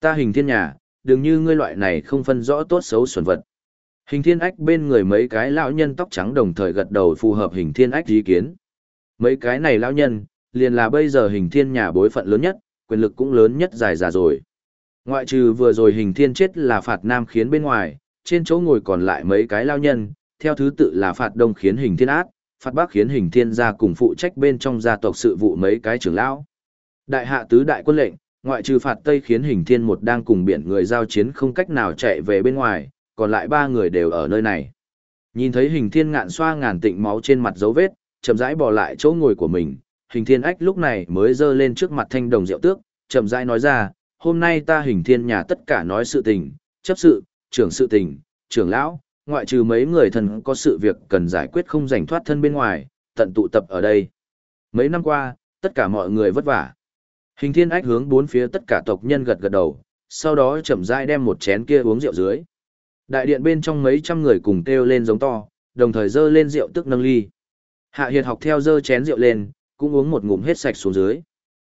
Ta hình thiên nhà, đừng như ngươi loại này không phân rõ tốt xấu xuẩn vật. Hình thiên ách bên người mấy cái lão nhân tóc trắng đồng thời gật đầu phù hợp hình thiên ách ý kiến. Mấy cái này lão nhân, liền là bây giờ hình thiên nhà bối phận lớn nhất, quyền lực cũng lớn nhất dài già rồi. Ngoại trừ vừa rồi hình thiên chết là phạt nam khiến bên ngoài, trên chỗ ngồi còn lại mấy cái lao nhân, theo thứ tự là phạt đông khiến hình thiên ác, phạt bắc khiến hình thiên gia cùng phụ trách bên trong gia tộc sự vụ mấy cái trưởng lão. Đại hạ tứ đại quân lệnh, ngoại trừ phạt tây khiến hình thiên một đang cùng biển người giao chiến không cách nào chạy về bên ngoài, còn lại ba người đều ở nơi này. Nhìn thấy hình thiên ngạn xoa ngàn tịnh máu trên mặt dấu vết, chậm rãi bỏ lại chỗ ngồi của mình, hình thiên ách lúc này mới dơ lên trước mặt thanh đồng rượu tước, chậm rãi nói ra, hôm nay ta hình thiên nhà tất cả nói sự tình, chấp sự, trưởng sự tình, trưởng lão, ngoại trừ mấy người thần có sự việc cần giải quyết không giành thoát thân bên ngoài, tận tụ tập ở đây. Mấy năm qua, tất cả mọi người vất vả. Hình thiên ách hướng bốn phía tất cả tộc nhân gật gật đầu, sau đó chậm rãi đem một chén kia uống rượu dưới. Đại điện bên trong mấy trăm người cùng kêu lên giống to, đồng thời dơ lên rượu tức nâng ly. Hạ Hiệt học theo dơ chén rượu lên, cũng uống một ngụm hết sạch xuống dưới.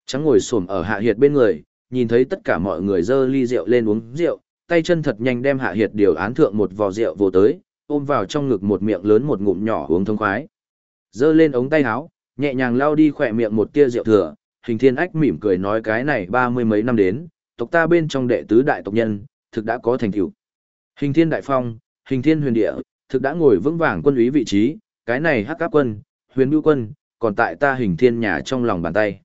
Trắng ngồi xổm ở Hạ Hiệt bên người, nhìn thấy tất cả mọi người dơ ly rượu lên uống rượu, tay chân thật nhanh đem Hạ Hiệt điều án thượng một vò rượu vô tới, ôm vào trong ngực một miệng lớn một ngụm nhỏ uống thông khoái. Dơ lên ống tay áo, nhẹ nhàng lao đi khỏe miệng một tia rượu thừa, hình thiên ách mỉm cười nói cái này ba mươi mấy năm đến, tộc ta bên trong đệ tứ đại tộc nhân, thực đã có thành tựu. Hình thiên đại phong, hình thiên huyền địa, thực đã ngồi vững vàng quân úy vị trí, cái này hắc áp quân, huyền bưu quân, còn tại ta hình thiên nhà trong lòng bàn tay.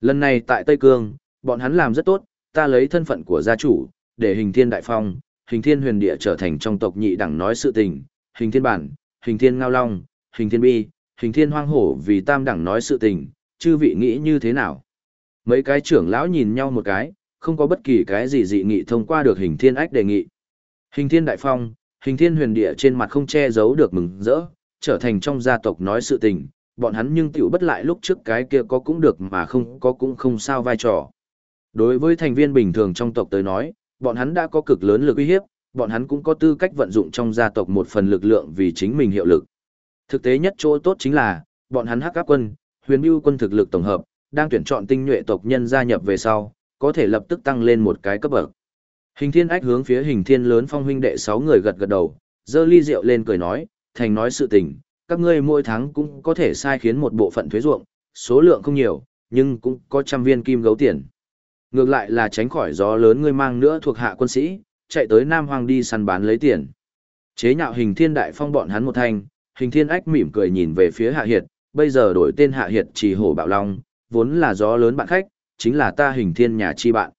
Lần này tại Tây Cương, bọn hắn làm rất tốt, ta lấy thân phận của gia chủ, để hình thiên đại phong, hình thiên huyền địa trở thành trong tộc nhị đẳng nói sự tình, hình thiên bản, hình thiên ngao long, hình thiên bi, hình thiên hoang hổ vì tam đẳng nói sự tình, chư vị nghĩ như thế nào? Mấy cái trưởng lão nhìn nhau một cái, không có bất kỳ cái gì dị nghị thông qua được hình thiên ách đề nghị. Hình thiên đại phong, hình thiên huyền địa trên mặt không che giấu được mừng rỡ, trở thành trong gia tộc nói sự tình, bọn hắn nhưng tiểu bất lại lúc trước cái kia có cũng được mà không có cũng không sao vai trò. Đối với thành viên bình thường trong tộc tới nói, bọn hắn đã có cực lớn lực uy hiếp, bọn hắn cũng có tư cách vận dụng trong gia tộc một phần lực lượng vì chính mình hiệu lực. Thực tế nhất chỗ tốt chính là, bọn hắn hắc áp quân, huyền bưu quân thực lực tổng hợp, đang tuyển chọn tinh nhuệ tộc nhân gia nhập về sau, có thể lập tức tăng lên một cái cấp bậc. Hình thiên ách hướng phía hình thiên lớn phong huynh đệ 6 người gật gật đầu, dơ ly rượu lên cười nói, thành nói sự tình, các ngươi mỗi tháng cũng có thể sai khiến một bộ phận thuế ruộng, số lượng không nhiều, nhưng cũng có trăm viên kim gấu tiền. Ngược lại là tránh khỏi gió lớn ngươi mang nữa thuộc hạ quân sĩ, chạy tới Nam Hoàng đi săn bán lấy tiền. Chế nhạo hình thiên đại phong bọn hắn một thanh, hình thiên ách mỉm cười nhìn về phía hạ hiệt, bây giờ đổi tên hạ hiệt chỉ hổ bạo long, vốn là gió lớn bạn khách, chính là ta hình thiên nhà chi bạn.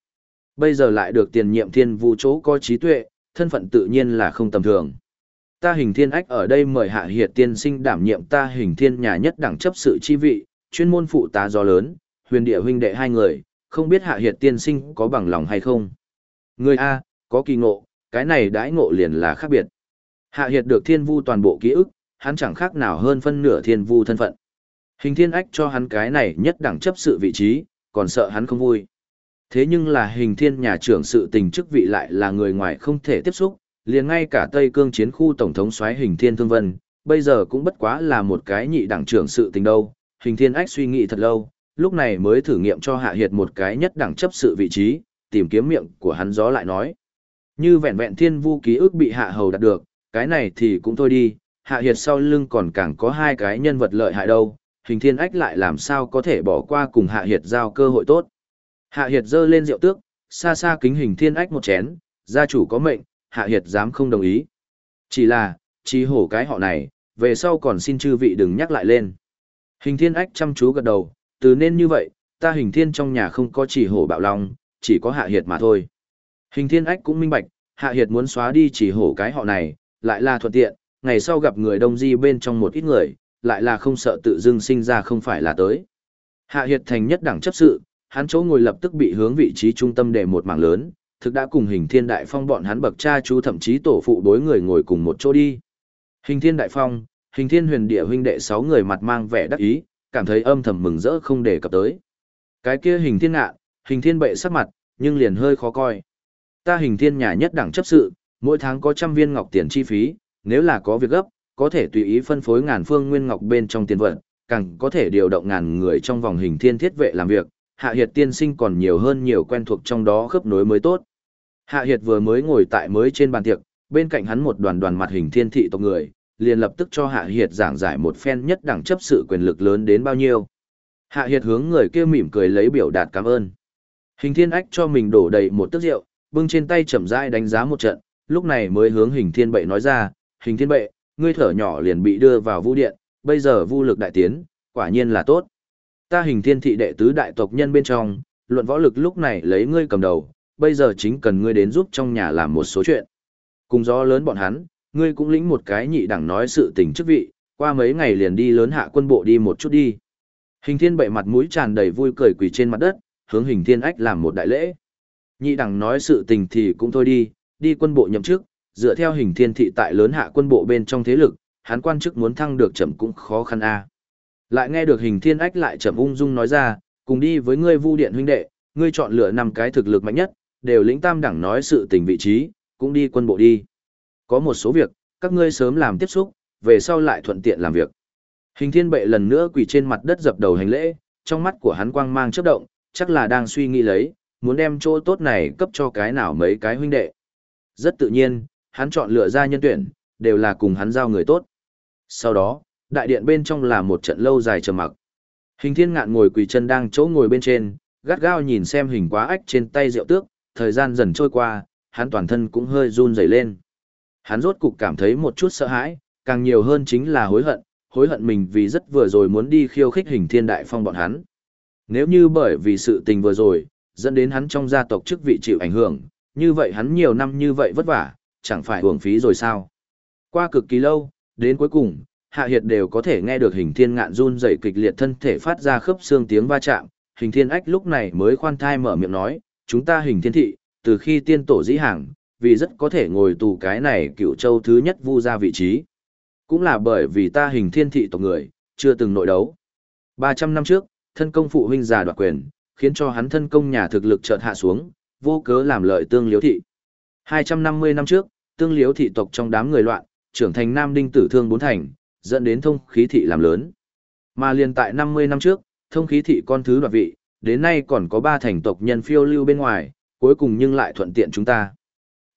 Bây giờ lại được tiền nhiệm thiên vu chỗ có trí tuệ, thân phận tự nhiên là không tầm thường. Ta hình thiên ách ở đây mời hạ hiệt tiên sinh đảm nhiệm ta hình thiên nhà nhất đẳng chấp sự chi vị, chuyên môn phụ tá gió lớn, huyền địa huynh đệ hai người, không biết hạ hiệt tiên sinh có bằng lòng hay không. Người A, có kỳ ngộ, cái này đãi ngộ liền là khác biệt. Hạ hiệt được thiên vu toàn bộ ký ức, hắn chẳng khác nào hơn phân nửa thiên vu thân phận. Hình thiên ách cho hắn cái này nhất đẳng chấp sự vị trí, còn sợ hắn không vui. Thế nhưng là hình thiên nhà trưởng sự tình chức vị lại là người ngoài không thể tiếp xúc, liền ngay cả Tây Cương chiến khu tổng thống xoáy hình thiên thương vân, bây giờ cũng bất quá là một cái nhị đẳng trưởng sự tình đâu. Hình thiên ách suy nghĩ thật lâu, lúc này mới thử nghiệm cho hạ hiệt một cái nhất đẳng chấp sự vị trí, tìm kiếm miệng của hắn gió lại nói. Như vẹn vẹn thiên vu ký ức bị hạ hầu đạt được, cái này thì cũng thôi đi, hạ hiệt sau lưng còn càng có hai cái nhân vật lợi hại đâu, hình thiên ách lại làm sao có thể bỏ qua cùng hạ hiệt giao cơ hội tốt. Hạ hiệt dơ lên rượu tước, xa xa kính hình thiên ách một chén, gia chủ có mệnh, hạ hiệt dám không đồng ý. Chỉ là, chỉ hổ cái họ này, về sau còn xin chư vị đừng nhắc lại lên. Hình thiên ách chăm chú gật đầu, từ nên như vậy, ta hình thiên trong nhà không có chỉ hổ bạo long, chỉ có hạ hiệt mà thôi. Hình thiên ách cũng minh bạch, hạ hiệt muốn xóa đi chỉ hổ cái họ này, lại là thuận tiện, ngày sau gặp người đông di bên trong một ít người, lại là không sợ tự dưng sinh ra không phải là tới. Hạ hiệt thành nhất đẳng chấp sự, hắn chỗ ngồi lập tức bị hướng vị trí trung tâm để một mảng lớn, thực đã cùng hình thiên đại phong bọn hắn bậc cha chú thậm chí tổ phụ đối người ngồi cùng một chỗ đi. Hình thiên đại phong, hình thiên huyền địa huynh đệ sáu người mặt mang vẻ đắc ý, cảm thấy âm thầm mừng rỡ không để cập tới. Cái kia hình thiên ngạ, hình thiên bệ sắc mặt, nhưng liền hơi khó coi. Ta hình thiên nhà nhất đẳng chấp sự, mỗi tháng có trăm viên ngọc tiền chi phí, nếu là có việc gấp, có thể tùy ý phân phối ngàn phương nguyên ngọc bên trong tiền vận, càng có thể điều động ngàn người trong vòng hình thiên thiết vệ làm việc, Hạ Hiệt tiên sinh còn nhiều hơn nhiều quen thuộc trong đó khớp nối mới tốt. Hạ Hiệt vừa mới ngồi tại mới trên bàn tiệc, bên cạnh hắn một đoàn đoàn mặt hình thiên thị tộc người, liền lập tức cho Hạ Hiệt giảng giải một phen nhất đẳng chấp sự quyền lực lớn đến bao nhiêu. Hạ Hiệt hướng người kia mỉm cười lấy biểu đạt cảm ơn. Hình thiên ách cho mình đổ đầy một tước rượu, bưng trên tay chậm rãi đánh giá một trận, lúc này mới hướng hình thiên bệ nói ra, hình thiên bệ, ngươi thở nhỏ liền bị đưa vào vu điện, bây giờ vu lực đại tiến, quả nhiên là tốt. Ta hình thiên thị đệ tứ đại tộc nhân bên trong, luận võ lực lúc này lấy ngươi cầm đầu, bây giờ chính cần ngươi đến giúp trong nhà làm một số chuyện. Cùng gió lớn bọn hắn, ngươi cũng lĩnh một cái nhị đẳng nói sự tình chức vị, qua mấy ngày liền đi lớn hạ quân bộ đi một chút đi. Hình thiên bệ mặt mũi tràn đầy vui cười quỳ trên mặt đất, hướng hình thiên ách làm một đại lễ. Nhị đẳng nói sự tình thì cũng thôi đi, đi quân bộ nhậm chức, dựa theo hình thiên thị tại lớn hạ quân bộ bên trong thế lực, hắn quan chức muốn thăng được chậm cũng khó khăn a. Lại nghe được hình thiên ách lại chậm ung dung nói ra, cùng đi với ngươi vu điện huynh đệ, ngươi chọn lựa năm cái thực lực mạnh nhất, đều lĩnh tam đẳng nói sự tình vị trí, cũng đi quân bộ đi. Có một số việc, các ngươi sớm làm tiếp xúc, về sau lại thuận tiện làm việc. Hình thiên bệ lần nữa quỳ trên mặt đất dập đầu hành lễ, trong mắt của hắn quang mang chớp động, chắc là đang suy nghĩ lấy, muốn đem chỗ tốt này cấp cho cái nào mấy cái huynh đệ. Rất tự nhiên, hắn chọn lựa ra nhân tuyển, đều là cùng hắn giao người tốt. Sau đó, đại điện bên trong là một trận lâu dài trầm mặc. Hình thiên ngạn ngồi quỳ chân đang chỗ ngồi bên trên, gắt gao nhìn xem hình quá ách trên tay rượu tước, thời gian dần trôi qua, hắn toàn thân cũng hơi run rẩy lên. Hắn rốt cục cảm thấy một chút sợ hãi, càng nhiều hơn chính là hối hận, hối hận mình vì rất vừa rồi muốn đi khiêu khích hình thiên đại phong bọn hắn. Nếu như bởi vì sự tình vừa rồi, dẫn đến hắn trong gia tộc chức vị chịu ảnh hưởng, như vậy hắn nhiều năm như vậy vất vả, chẳng phải hưởng phí rồi sao. Qua cực kỳ lâu, đến cuối cùng, Hạ Hiệt đều có thể nghe được hình thiên ngạn run dậy kịch liệt thân thể phát ra khớp xương tiếng va chạm, hình thiên ách lúc này mới khoan thai mở miệng nói, chúng ta hình thiên thị, từ khi tiên tổ dĩ hàng, vì rất có thể ngồi tù cái này cựu châu thứ nhất vu ra vị trí. Cũng là bởi vì ta hình thiên thị tộc người, chưa từng nội đấu. 300 năm trước, thân công phụ huynh già đoạt quyền, khiến cho hắn thân công nhà thực lực chợt hạ xuống, vô cớ làm lợi tương liếu thị. 250 năm trước, tương liếu thị tộc trong đám người loạn, trưởng thành nam đinh tử thương bốn thành, dẫn đến thông khí thị làm lớn. Mà liền tại 50 năm trước, thông khí thị con thứ đoạt vị, đến nay còn có ba thành tộc nhân phiêu lưu bên ngoài, cuối cùng nhưng lại thuận tiện chúng ta.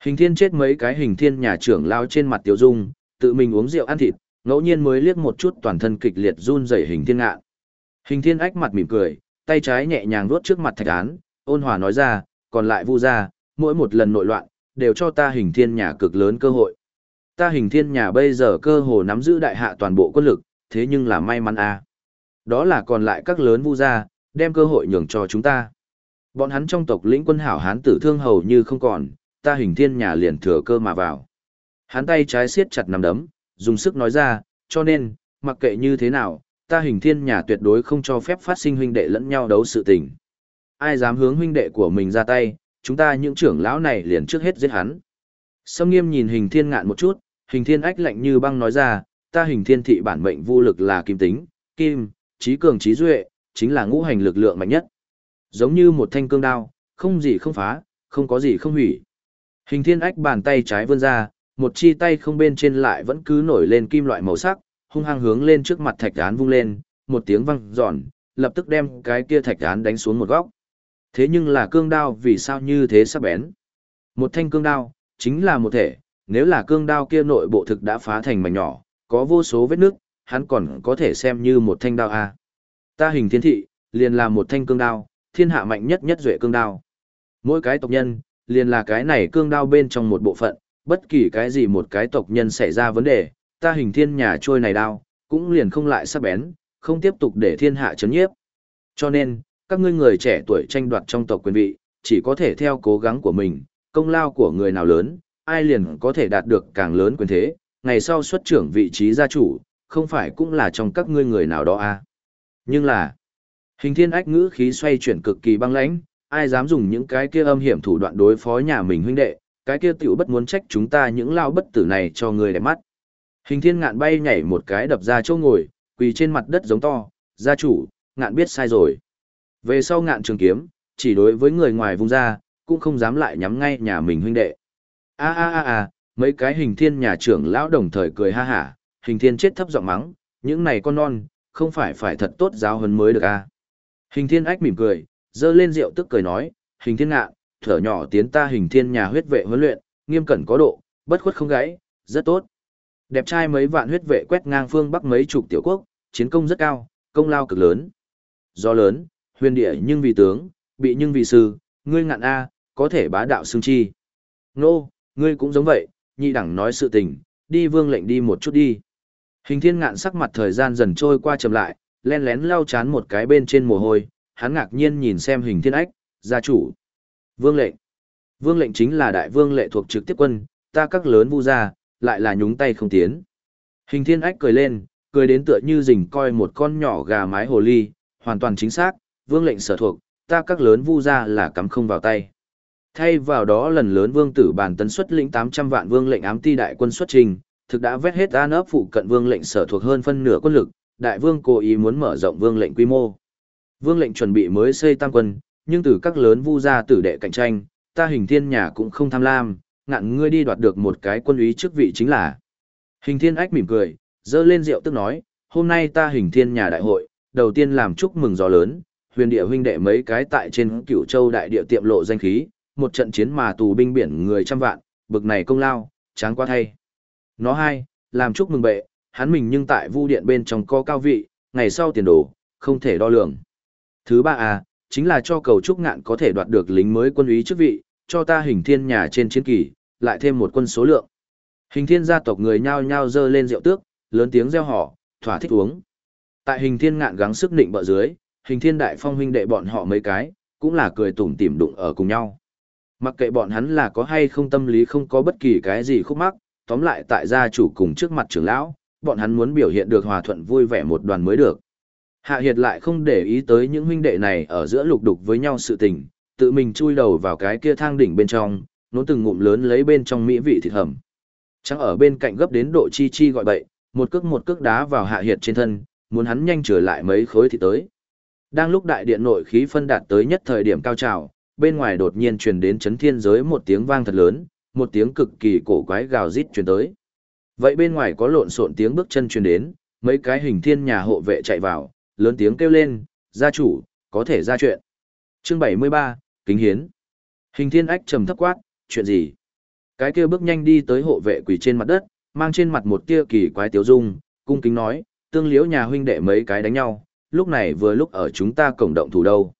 Hình thiên chết mấy cái hình thiên nhà trưởng lao trên mặt tiểu dung, tự mình uống rượu ăn thịt, ngẫu nhiên mới liếc một chút toàn thân kịch liệt run rẩy hình thiên ngạ. Hình thiên ách mặt mỉm cười, tay trái nhẹ nhàng vuốt trước mặt thạch án, ôn hòa nói ra, còn lại vu ra, mỗi một lần nội loạn, đều cho ta hình thiên nhà cực lớn cơ hội. Ta hình thiên nhà bây giờ cơ hồ nắm giữ đại hạ toàn bộ quân lực, thế nhưng là may mắn à. Đó là còn lại các lớn vu gia, đem cơ hội nhường cho chúng ta. Bọn hắn trong tộc lĩnh quân hảo hán tử thương hầu như không còn, ta hình thiên nhà liền thừa cơ mà vào. Hắn tay trái siết chặt nắm đấm, dùng sức nói ra, cho nên, mặc kệ như thế nào, ta hình thiên nhà tuyệt đối không cho phép phát sinh huynh đệ lẫn nhau đấu sự tình. Ai dám hướng huynh đệ của mình ra tay, chúng ta những trưởng lão này liền trước hết giết hắn. Sâm nghiêm nhìn hình thiên ngạn một chút, hình thiên ách lạnh như băng nói ra, ta hình thiên thị bản mệnh vô lực là kim tính, kim, trí cường trí duệ, chính là ngũ hành lực lượng mạnh nhất. Giống như một thanh cương đao, không gì không phá, không có gì không hủy. Hình thiên ách bàn tay trái vươn ra, một chi tay không bên trên lại vẫn cứ nổi lên kim loại màu sắc, hung hăng hướng lên trước mặt thạch án vung lên, một tiếng vang giòn, lập tức đem cái kia thạch án đánh xuống một góc. Thế nhưng là cương đao vì sao như thế sắc bén? Một thanh cương đao, chính là một thể, nếu là cương đao kia nội bộ thực đã phá thành mảnh nhỏ, có vô số vết nước, hắn còn có thể xem như một thanh đao a. Ta hình thiên thị, liền là một thanh cương đao, thiên hạ mạnh nhất nhất duệ cương đao. Mỗi cái tộc nhân, liền là cái này cương đao bên trong một bộ phận, bất kỳ cái gì một cái tộc nhân xảy ra vấn đề, ta hình thiên nhà trôi này đao, cũng liền không lại sắc bén, không tiếp tục để thiên hạ chấn nhiếp. Cho nên, các ngươi người trẻ tuổi tranh đoạt trong tộc quyền vị, chỉ có thể theo cố gắng của mình, công lao của người nào lớn, ai liền có thể đạt được càng lớn quyền thế, ngày sau xuất trưởng vị trí gia chủ, không phải cũng là trong các ngươi người nào đó à. Nhưng là, hình thiên ách ngữ khí xoay chuyển cực kỳ băng lãnh, ai dám dùng những cái kia âm hiểm thủ đoạn đối phó nhà mình huynh đệ, cái kia tiểu bất muốn trách chúng ta những lao bất tử này cho người đẹp mắt. Hình thiên ngạn bay nhảy một cái đập ra chỗ ngồi, quỳ trên mặt đất giống to, gia chủ, ngạn biết sai rồi. Về sau ngạn trường kiếm, chỉ đối với người ngoài vùng ra, cũng không dám lại nhắm ngay nhà mình huynh đệ a a a a mấy cái hình thiên nhà trưởng lão đồng thời cười ha hả, hình thiên chết thấp giọng mắng, những này con non, không phải phải thật tốt giáo huấn mới được à. Hình thiên ách mỉm cười, dơ lên rượu tức cười nói, hình thiên ngạ, thở nhỏ tiến ta hình thiên nhà huyết vệ huấn luyện, nghiêm cẩn có độ, bất khuất không gãy, rất tốt. Đẹp trai mấy vạn huyết vệ quét ngang phương bắc mấy chục tiểu quốc, chiến công rất cao, công lao cực lớn. Do lớn, huyền địa nhưng vì tướng, bị nhưng vì sư, ngươi ngạn A, có thể bá đạo xương chi. Nô, ngươi cũng giống vậy, nhị đẳng nói sự tình, đi vương lệnh đi một chút đi. Hình thiên ngạn sắc mặt thời gian dần trôi qua chậm lại, len lén lau chán một cái bên trên mồ hôi, hắn ngạc nhiên nhìn xem hình thiên ách, gia chủ. Vương lệnh. Vương lệnh chính là đại vương lệ thuộc trực tiếp quân, ta các lớn vu gia, lại là nhúng tay không tiến. Hình thiên ách cười lên, cười đến tựa như rình coi một con nhỏ gà mái hồ ly, hoàn toàn chính xác, vương lệnh sở thuộc, ta các lớn vu gia là cắm không vào tay. Thay vào đó lần lớn vương tử bản tấn xuất lĩnh 800 vạn vương lệnh ám ti đại quân xuất trình, thực đã vét hết an ấp phụ cận vương lệnh sở thuộc hơn phân nửa quân lực, đại vương cố ý muốn mở rộng vương lệnh quy mô. Vương lệnh chuẩn bị mới xây tăng quân, nhưng từ các lớn vu gia tử đệ cạnh tranh, ta hình thiên nhà cũng không tham lam, ngạn ngươi đi đoạt được một cái quân úy chức vị chính là. Hình thiên ách mỉm cười, dơ lên rượu tức nói, hôm nay ta hình thiên nhà đại hội, đầu tiên làm chúc mừng gió lớn, huyền địa huynh đệ mấy cái tại trên cửu châu đại địa tiệm lộ danh khí, một trận chiến mà tù binh biển người trăm vạn, bực này công lao, tráng quá thay. Nó hai, làm chúc mừng bệ, hắn mình nhưng tại vu điện bên trong có cao vị, ngày sau tiền đồ, không thể đo lường. Thứ ba à, chính là cho cầu trúc ngạn có thể đoạt được lính mới quân úy chức vị, cho ta hình thiên nhà trên chiến kỳ, lại thêm một quân số lượng. Hình thiên gia tộc người nhao nhao dơ lên rượu tước, lớn tiếng reo hò, thỏa thích uống. Tại hình thiên ngạn gắng sức định bợ dưới, hình thiên đại phong huynh đệ bọn họ mấy cái, cũng là cười tủm tỉm đụng ở cùng nhau. Mặc kệ bọn hắn là có hay không tâm lý không có bất kỳ cái gì khúc mắc, tóm lại tại gia chủ cùng trước mặt trưởng lão, bọn hắn muốn biểu hiện được hòa thuận vui vẻ một đoàn mới được. Hạ Hiệt lại không để ý tới những huynh đệ này ở giữa lục đục với nhau sự tình, tự mình chui đầu vào cái kia thang đỉnh bên trong, nốn từng ngụm lớn lấy bên trong mỹ vị thịt hầm. Chẳng ở bên cạnh gấp đến độ chi chi gọi bậy, một cước một cước đá vào Hạ Hiệt trên thân, muốn hắn nhanh trở lại mấy khối thì tới. Đang lúc đại điện nội khí phân đạt tới nhất thời điểm cao trào, bên ngoài đột nhiên truyền đến chấn thiên giới một tiếng vang thật lớn, một tiếng cực kỳ cổ quái gào rít truyền tới. Vậy bên ngoài có lộn xộn tiếng bước chân truyền đến, mấy cái hình thiên nhà hộ vệ chạy vào, lớn tiếng kêu lên, gia chủ, có thể ra chuyện. Chương 73, Kính Hiến. Hình thiên ách trầm thấp quát, chuyện gì? Cái kia bước nhanh đi tới hộ vệ quỳ trên mặt đất, mang trên mặt một tia kỳ quái tiếu dung, cung kính nói, tương liễu nhà huynh đệ mấy cái đánh nhau, lúc này vừa lúc ở chúng ta cổng động thủ đâu.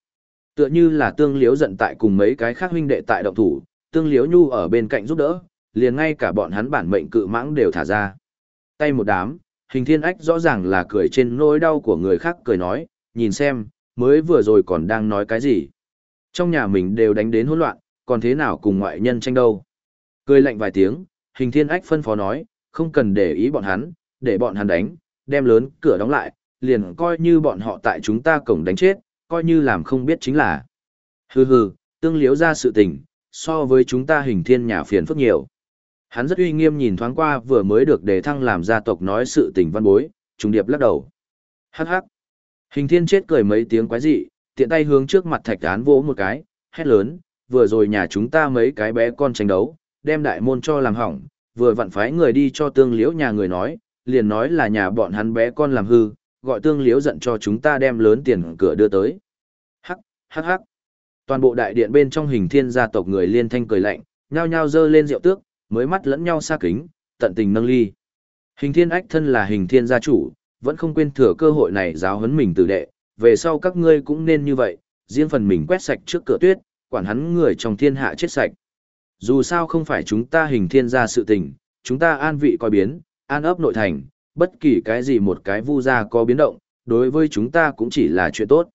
Tựa như là tương liếu giận tại cùng mấy cái khác huynh đệ tại động thủ, tương liếu nhu ở bên cạnh giúp đỡ, liền ngay cả bọn hắn bản mệnh cự mãng đều thả ra. Tay một đám, hình thiên ách rõ ràng là cười trên nỗi đau của người khác cười nói, nhìn xem, mới vừa rồi còn đang nói cái gì. Trong nhà mình đều đánh đến hỗn loạn, còn thế nào cùng ngoại nhân tranh đâu. Cười lạnh vài tiếng, hình thiên ách phân phó nói, không cần để ý bọn hắn, để bọn hắn đánh, đem lớn cửa đóng lại, liền coi như bọn họ tại chúng ta cổng đánh chết, coi như làm không biết chính là. Hừ hừ, tương liếu ra sự tình, so với chúng ta hình thiên nhà phiền phức nhiều. Hắn rất uy nghiêm nhìn thoáng qua vừa mới được đề thăng làm gia tộc nói sự tình văn bối, trùng điệp lắc đầu. Hắc hắc. Hình thiên chết cười mấy tiếng quái dị, tiện tay hướng trước mặt thạch án vỗ một cái, hét lớn, vừa rồi nhà chúng ta mấy cái bé con tranh đấu, đem đại môn cho làm hỏng, vừa vặn phái người đi cho tương liễu nhà người nói, liền nói là nhà bọn hắn bé con làm hư, gọi tương liếu giận cho chúng ta đem lớn tiền cửa đưa tới. Hắc, hắc hắc. Toàn bộ đại điện bên trong hình thiên gia tộc người liên thanh cười lạnh, nhao nhao dơ lên rượu tước, mới mắt lẫn nhau xa kính, tận tình nâng ly. Hình thiên ách thân là hình thiên gia chủ, vẫn không quên thừa cơ hội này giáo huấn mình tử đệ, về sau các ngươi cũng nên như vậy, riêng phần mình quét sạch trước cửa tuyết, quản hắn người trong thiên hạ chết sạch. Dù sao không phải chúng ta hình thiên gia sự tình, chúng ta an vị coi biến, an ấp nội thành, bất kỳ cái gì một cái vu gia có biến động, đối với chúng ta cũng chỉ là chuyện tốt.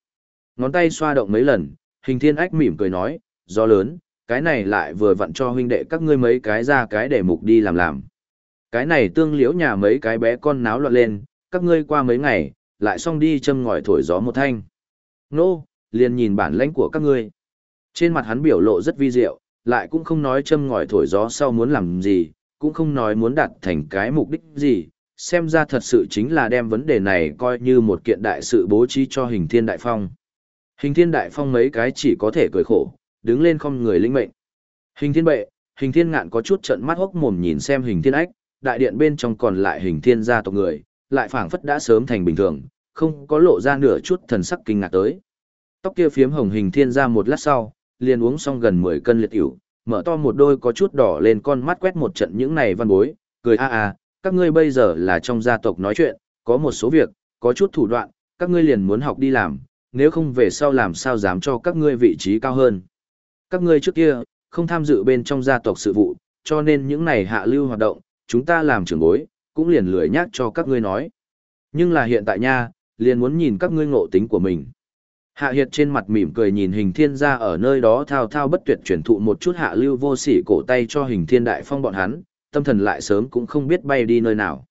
Ngón tay xoa động mấy lần, hình thiên ách mỉm cười nói, do lớn, cái này lại vừa vặn cho huynh đệ các ngươi mấy cái ra cái để mục đi làm làm. Cái này tương liễu nhà mấy cái bé con náo loạn lên, các ngươi qua mấy ngày, lại xong đi châm ngòi thổi gió một thanh. Nô, liền nhìn bản lãnh của các ngươi. Trên mặt hắn biểu lộ rất vi diệu, lại cũng không nói châm ngòi thổi gió sau muốn làm gì, cũng không nói muốn đạt thành cái mục đích gì, xem ra thật sự chính là đem vấn đề này coi như một kiện đại sự bố trí cho hình thiên đại phong. Hình thiên đại phong mấy cái chỉ có thể cười khổ, đứng lên không người linh mệnh. Hình thiên bệ, hình thiên ngạn có chút trận mắt hốc mồm nhìn xem hình thiên ách, đại điện bên trong còn lại hình thiên gia tộc người, lại phảng phất đã sớm thành bình thường, không có lộ ra nửa chút thần sắc kinh ngạc tới. Tóc kia phiếm hồng hình thiên ra một lát sau, liền uống xong gần 10 cân liệt ỉu, mở to một đôi có chút đỏ lên con mắt quét một trận những này văn bối, cười a a, các ngươi bây giờ là trong gia tộc nói chuyện, có một số việc, có chút thủ đoạn, các ngươi liền muốn học đi làm, nếu không về sau làm sao dám cho các ngươi vị trí cao hơn. Các ngươi trước kia, không tham dự bên trong gia tộc sự vụ, cho nên những này hạ lưu hoạt động, chúng ta làm trưởng bối, cũng liền lười nhắc cho các ngươi nói. Nhưng là hiện tại nha, liền muốn nhìn các ngươi ngộ tính của mình. Hạ Hiệt trên mặt mỉm cười nhìn hình thiên gia ở nơi đó thao thao bất tuyệt chuyển thụ một chút hạ lưu vô sỉ cổ tay cho hình thiên đại phong bọn hắn, tâm thần lại sớm cũng không biết bay đi nơi nào.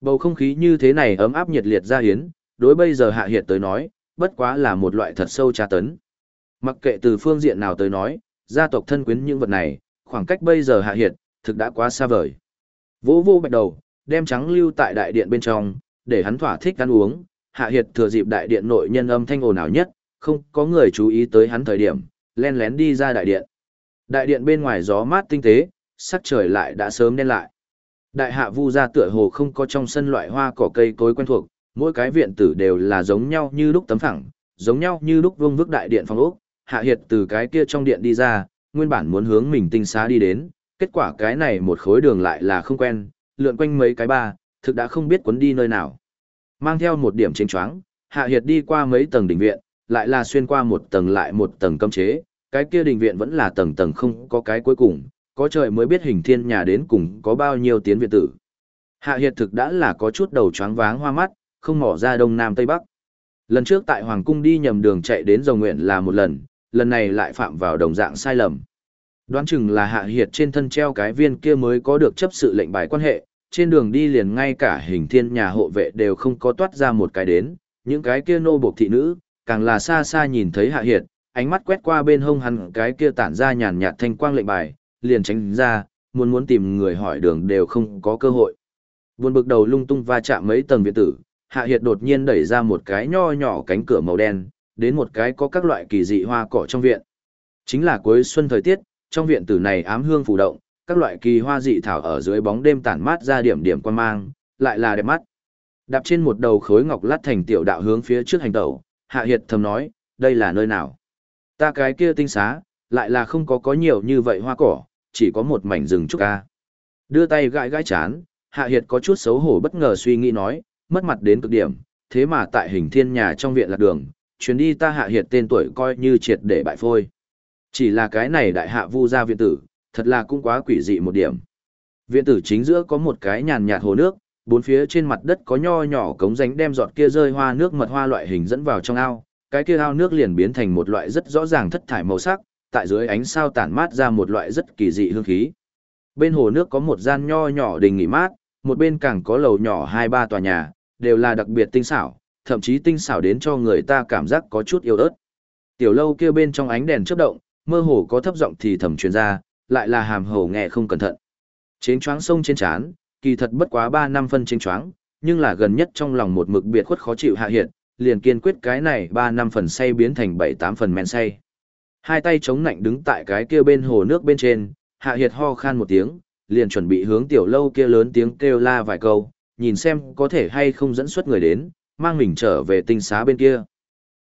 Bầu không khí như thế này ấm áp nhiệt liệt ra hiến, đối bây giờ Hạ Hiệt tới nói, bất quá là một loại thật sâu tra tấn. Mặc kệ từ phương diện nào tới nói, gia tộc thân quyến những vật này, khoảng cách bây giờ Hạ Hiệt, thực đã quá xa vời. Vô vô bạch đầu, đem trắng lưu tại đại điện bên trong, để hắn thỏa thích ăn uống, Hạ Hiệt thừa dịp đại điện nội nhân âm thanh ồn ào nhất, không có người chú ý tới hắn thời điểm, len lén đi ra đại điện. Đại điện bên ngoài gió mát tinh tế, sắc trời lại đã sớm đen lại. Đại hạ vu ra tựa hồ không có trong sân loại hoa cỏ cây cối quen thuộc, mỗi cái viện tử đều là giống nhau như lúc tấm phẳng, giống nhau như lúc vương vức đại điện phong ốc. Hạ Hiệt từ cái kia trong điện đi ra, nguyên bản muốn hướng mình tinh xá đi đến, kết quả cái này một khối đường lại là không quen, lượn quanh mấy cái ba, thực đã không biết quấn đi nơi nào. Mang theo một điểm chênh choáng, Hạ Hiệt đi qua mấy tầng đỉnh viện, lại là xuyên qua một tầng lại một tầng cấm chế, cái kia đỉnh viện vẫn là tầng tầng không có cái cuối cùng, có trời mới biết hình thiên nhà đến cùng có bao nhiêu tiến viện tử. Hạ Hiệt thực đã là có chút đầu choáng váng hoa mắt, không mỏ ra đông nam tây bắc. Lần trước tại Hoàng Cung đi nhầm đường chạy đến Dòng Nguyện là một lần, lần này lại phạm vào đồng dạng sai lầm. Đoán chừng là Hạ Hiệt trên thân treo cái viên kia mới có được chấp sự lệnh bài quan hệ, trên đường đi liền ngay cả hình thiên nhà hộ vệ đều không có toát ra một cái đến, những cái kia nô buộc thị nữ, càng là xa xa nhìn thấy Hạ Hiệt, ánh mắt quét qua bên hông hắn cái kia tản ra nhàn nhạt thanh quang lệnh bài, liền tránh ra, muốn muốn tìm người hỏi đường đều không có cơ hội. Buồn bực đầu lung tung va chạm mấy tầng viện tử, Hạ Hiệt đột nhiên đẩy ra một cái nho nhỏ cánh cửa màu đen, đến một cái có các loại kỳ dị hoa cỏ trong viện. Chính là cuối xuân thời tiết, trong viện tử này ám hương phù động, các loại kỳ hoa dị thảo ở dưới bóng đêm tản mát ra điểm điểm quan mang, lại là đẹp mắt. Đạp trên một đầu khối ngọc lát thành tiểu đạo hướng phía trước hành tẩu, Hạ Hiệt thầm nói, đây là nơi nào? Ta cái kia tinh xá, lại là không có có nhiều như vậy hoa cỏ, chỉ có một mảnh rừng trúc ca. Đưa tay gãi gãi chán, Hạ Hiệt có chút xấu hổ bất ngờ suy nghĩ nói, mất mặt đến cực điểm, thế mà tại hình thiên nhà trong viện lạc đường, chuyến đi ta Hạ Hiệt tên tuổi coi như triệt để bại phôi. Chỉ là cái này đại hạ vu gia viện tử, thật là cũng quá quỷ dị một điểm. Viện tử chính giữa có một cái nhàn nhạt hồ nước, bốn phía trên mặt đất có nho nhỏ cống ránh đem giọt kia rơi hoa nước mật hoa loại hình dẫn vào trong ao, cái kia ao nước liền biến thành một loại rất rõ ràng thất thải màu sắc, tại dưới ánh sao tản mát ra một loại rất kỳ dị hương khí. Bên hồ nước có một gian nho nhỏ đình nghỉ mát, một bên càng có lầu nhỏ hai ba tòa nhà, đều là đặc biệt tinh xảo, thậm chí tinh xảo đến cho người ta cảm giác có chút yêu ớt. Tiểu lâu kia bên trong ánh đèn chớp động, mơ hồ có thấp giọng thì thầm truyền ra, lại là hàm hồ nghe không cẩn thận. Chén choáng sông trên chán, kỳ thật bất quá 3 năm phân chén choáng, nhưng là gần nhất trong lòng một mực biệt khuất khó chịu hạ hiện, liền kiên quyết cái này 3 năm phần say biến thành 7 8 phần men say. Hai tay chống nạnh đứng tại cái kia bên hồ nước bên trên, hạ hiệt ho khan một tiếng, liền chuẩn bị hướng tiểu lâu kia lớn tiếng kêu la vài câu, nhìn xem có thể hay không dẫn xuất người đến, mang mình trở về tinh xá bên kia.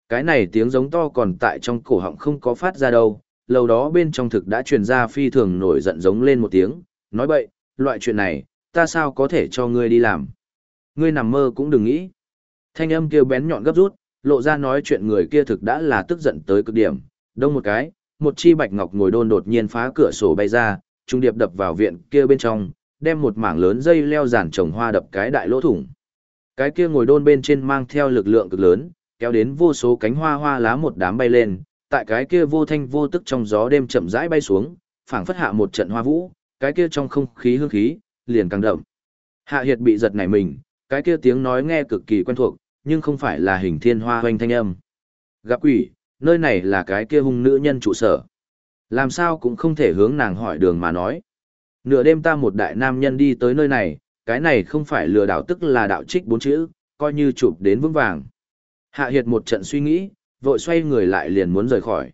Cái này tiếng giống to còn tại trong cổ họng không có phát ra đâu, lâu đó bên trong thực đã truyền ra phi thường nổi giận giống lên một tiếng, nói bậy, loại chuyện này, ta sao có thể cho ngươi đi làm. Ngươi nằm mơ cũng đừng nghĩ. Thanh âm kêu bén nhọn gấp rút, lộ ra nói chuyện người kia thực đã là tức giận tới cực điểm, đông một cái, một chi bạch ngọc ngồi đôn đột nhiên phá cửa sổ bay ra, trung điệp đập vào viện kia bên trong, đem một mảng lớn dây leo giản trồng hoa đập cái đại lỗ thủng. Cái kia ngồi đôn bên trên mang theo lực lượng cực lớn, kéo đến vô số cánh hoa hoa lá một đám bay lên, tại cái kia vô thanh vô tức trong gió đêm chậm rãi bay xuống, phảng phất hạ một trận hoa vũ, cái kia trong không khí hương khí, liền càng đậm. Hạ Hiệt bị giật nảy mình, cái kia tiếng nói nghe cực kỳ quen thuộc, nhưng không phải là hình thiên hoa hoanh thanh âm. Gặp quỷ, nơi này là cái kia hung nữ nhân trụ sở. Làm sao cũng không thể hướng nàng hỏi đường mà nói. Nửa đêm ta một đại nam nhân đi tới nơi này, cái này không phải lừa đảo tức là đạo trích bốn chữ, coi như chụp đến vững vàng. Hạ Hiệt một trận suy nghĩ, vội xoay người lại liền muốn rời khỏi.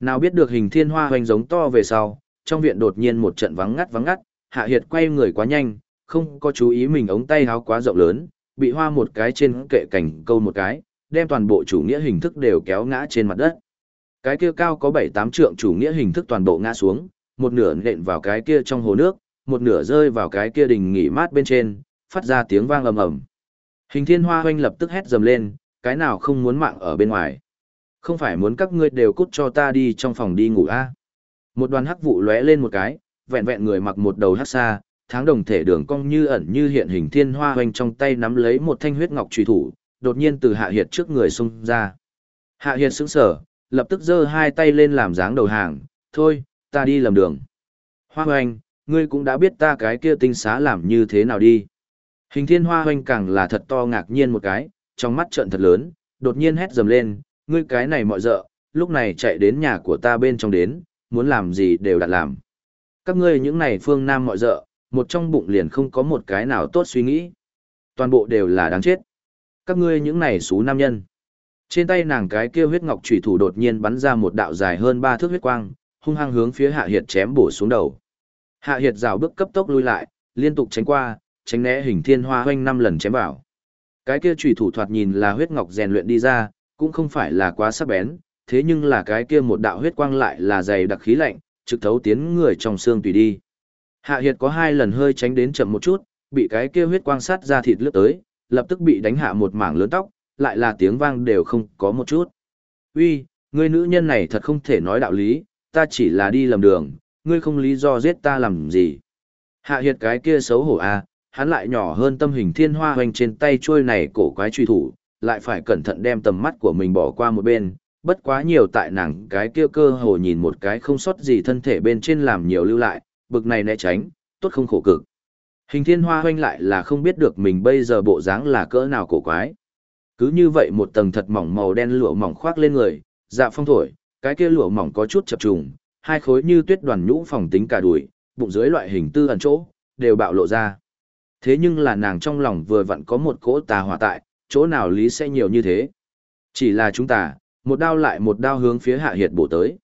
Nào biết được hình thiên hoa hoành giống to về sau, trong viện đột nhiên một trận vắng ngắt vắng ngắt, Hạ Hiệt quay người quá nhanh, không có chú ý mình ống tay háo quá rộng lớn, bị hoa một cái trên kệ cảnh câu một cái, đem toàn bộ chủ nghĩa hình thức đều kéo ngã trên mặt đất. Cái kia cao có 7-8 trượng chủ nghĩa hình thức toàn bộ ngã xuống, một nửa nện vào cái kia trong hồ nước, một nửa rơi vào cái kia đình nghỉ mát bên trên, phát ra tiếng vang ầm ầm. Hình thiên hoa hoanh lập tức hét dầm lên, cái nào không muốn mạng ở bên ngoài. Không phải muốn các ngươi đều cút cho ta đi trong phòng đi ngủ a à? Một đoàn hắc vụ lóe lên một cái, vẹn vẹn người mặc một đầu hắc xa, tháng đồng thể đường cong như ẩn như hiện hình thiên hoa hoanh trong tay nắm lấy một thanh huyết ngọc trùy thủ, đột nhiên từ hạ hiệt trước người xung ra. Hạ hiệt sững sở, lập tức giơ hai tay lên làm dáng đầu hàng, thôi, ta đi lầm đường. Hoa hoành, ngươi cũng đã biết ta cái kia tinh xá làm như thế nào đi. Hình thiên hoa hoành càng là thật to ngạc nhiên một cái, trong mắt trợn thật lớn, đột nhiên hét dầm lên, ngươi cái này mọi dợ, lúc này chạy đến nhà của ta bên trong đến, muốn làm gì đều đặt làm. Các ngươi những này phương nam mọi dợ, một trong bụng liền không có một cái nào tốt suy nghĩ. Toàn bộ đều là đáng chết. Các ngươi những này xú nam nhân. Trên tay nàng cái kia huyết ngọc chủy thủ đột nhiên bắn ra một đạo dài hơn ba thước huyết quang, hung hăng hướng phía Hạ Hiệt chém bổ xuống đầu. Hạ Hiệt rào bước cấp tốc lui lại, liên tục tránh qua, tránh né hình thiên hoa hoanh năm lần chém vào. Cái kia chủy thủ thoạt nhìn là huyết ngọc rèn luyện đi ra, cũng không phải là quá sắc bén, thế nhưng là cái kia một đạo huyết quang lại là dày đặc khí lạnh, trực thấu tiến người trong xương tùy đi. Hạ Hiệt có hai lần hơi tránh đến chậm một chút, bị cái kia huyết quang sát ra thịt lướt tới, lập tức bị đánh hạ một mảng lớn tóc, lại là tiếng vang đều không có một chút. Uy, ngươi nữ nhân này thật không thể nói đạo lý, ta chỉ là đi lầm đường, ngươi không lý do giết ta làm gì. Hạ Hiệt cái kia xấu hổ a, à, hắn lại nhỏ hơn tâm hình thiên hoa hoành trên tay trôi này cổ quái truy thủ, lại phải cẩn thận đem tầm mắt của mình bỏ qua một bên, bất quá nhiều tại nàng cái kia cơ hồ nhìn một cái không sót gì thân thể bên trên làm nhiều lưu lại, bực này né tránh, tốt không khổ cực. Hình thiên hoa hoanh lại là không biết được mình bây giờ bộ dáng là cỡ nào cổ quái. Cứ như vậy một tầng thật mỏng màu đen lụa mỏng khoác lên người, dạ phong thổi, cái kia lụa mỏng có chút chập trùng, hai khối như tuyết đoàn nhũ phòng tính cả đùi, bụng dưới loại hình tư ẩn chỗ, đều bạo lộ ra. Thế nhưng là nàng trong lòng vừa vặn có một cỗ tà hỏa tại, chỗ nào lý sẽ nhiều như thế. Chỉ là chúng ta, một đao lại một đao hướng phía hạ hiệt bổ tới.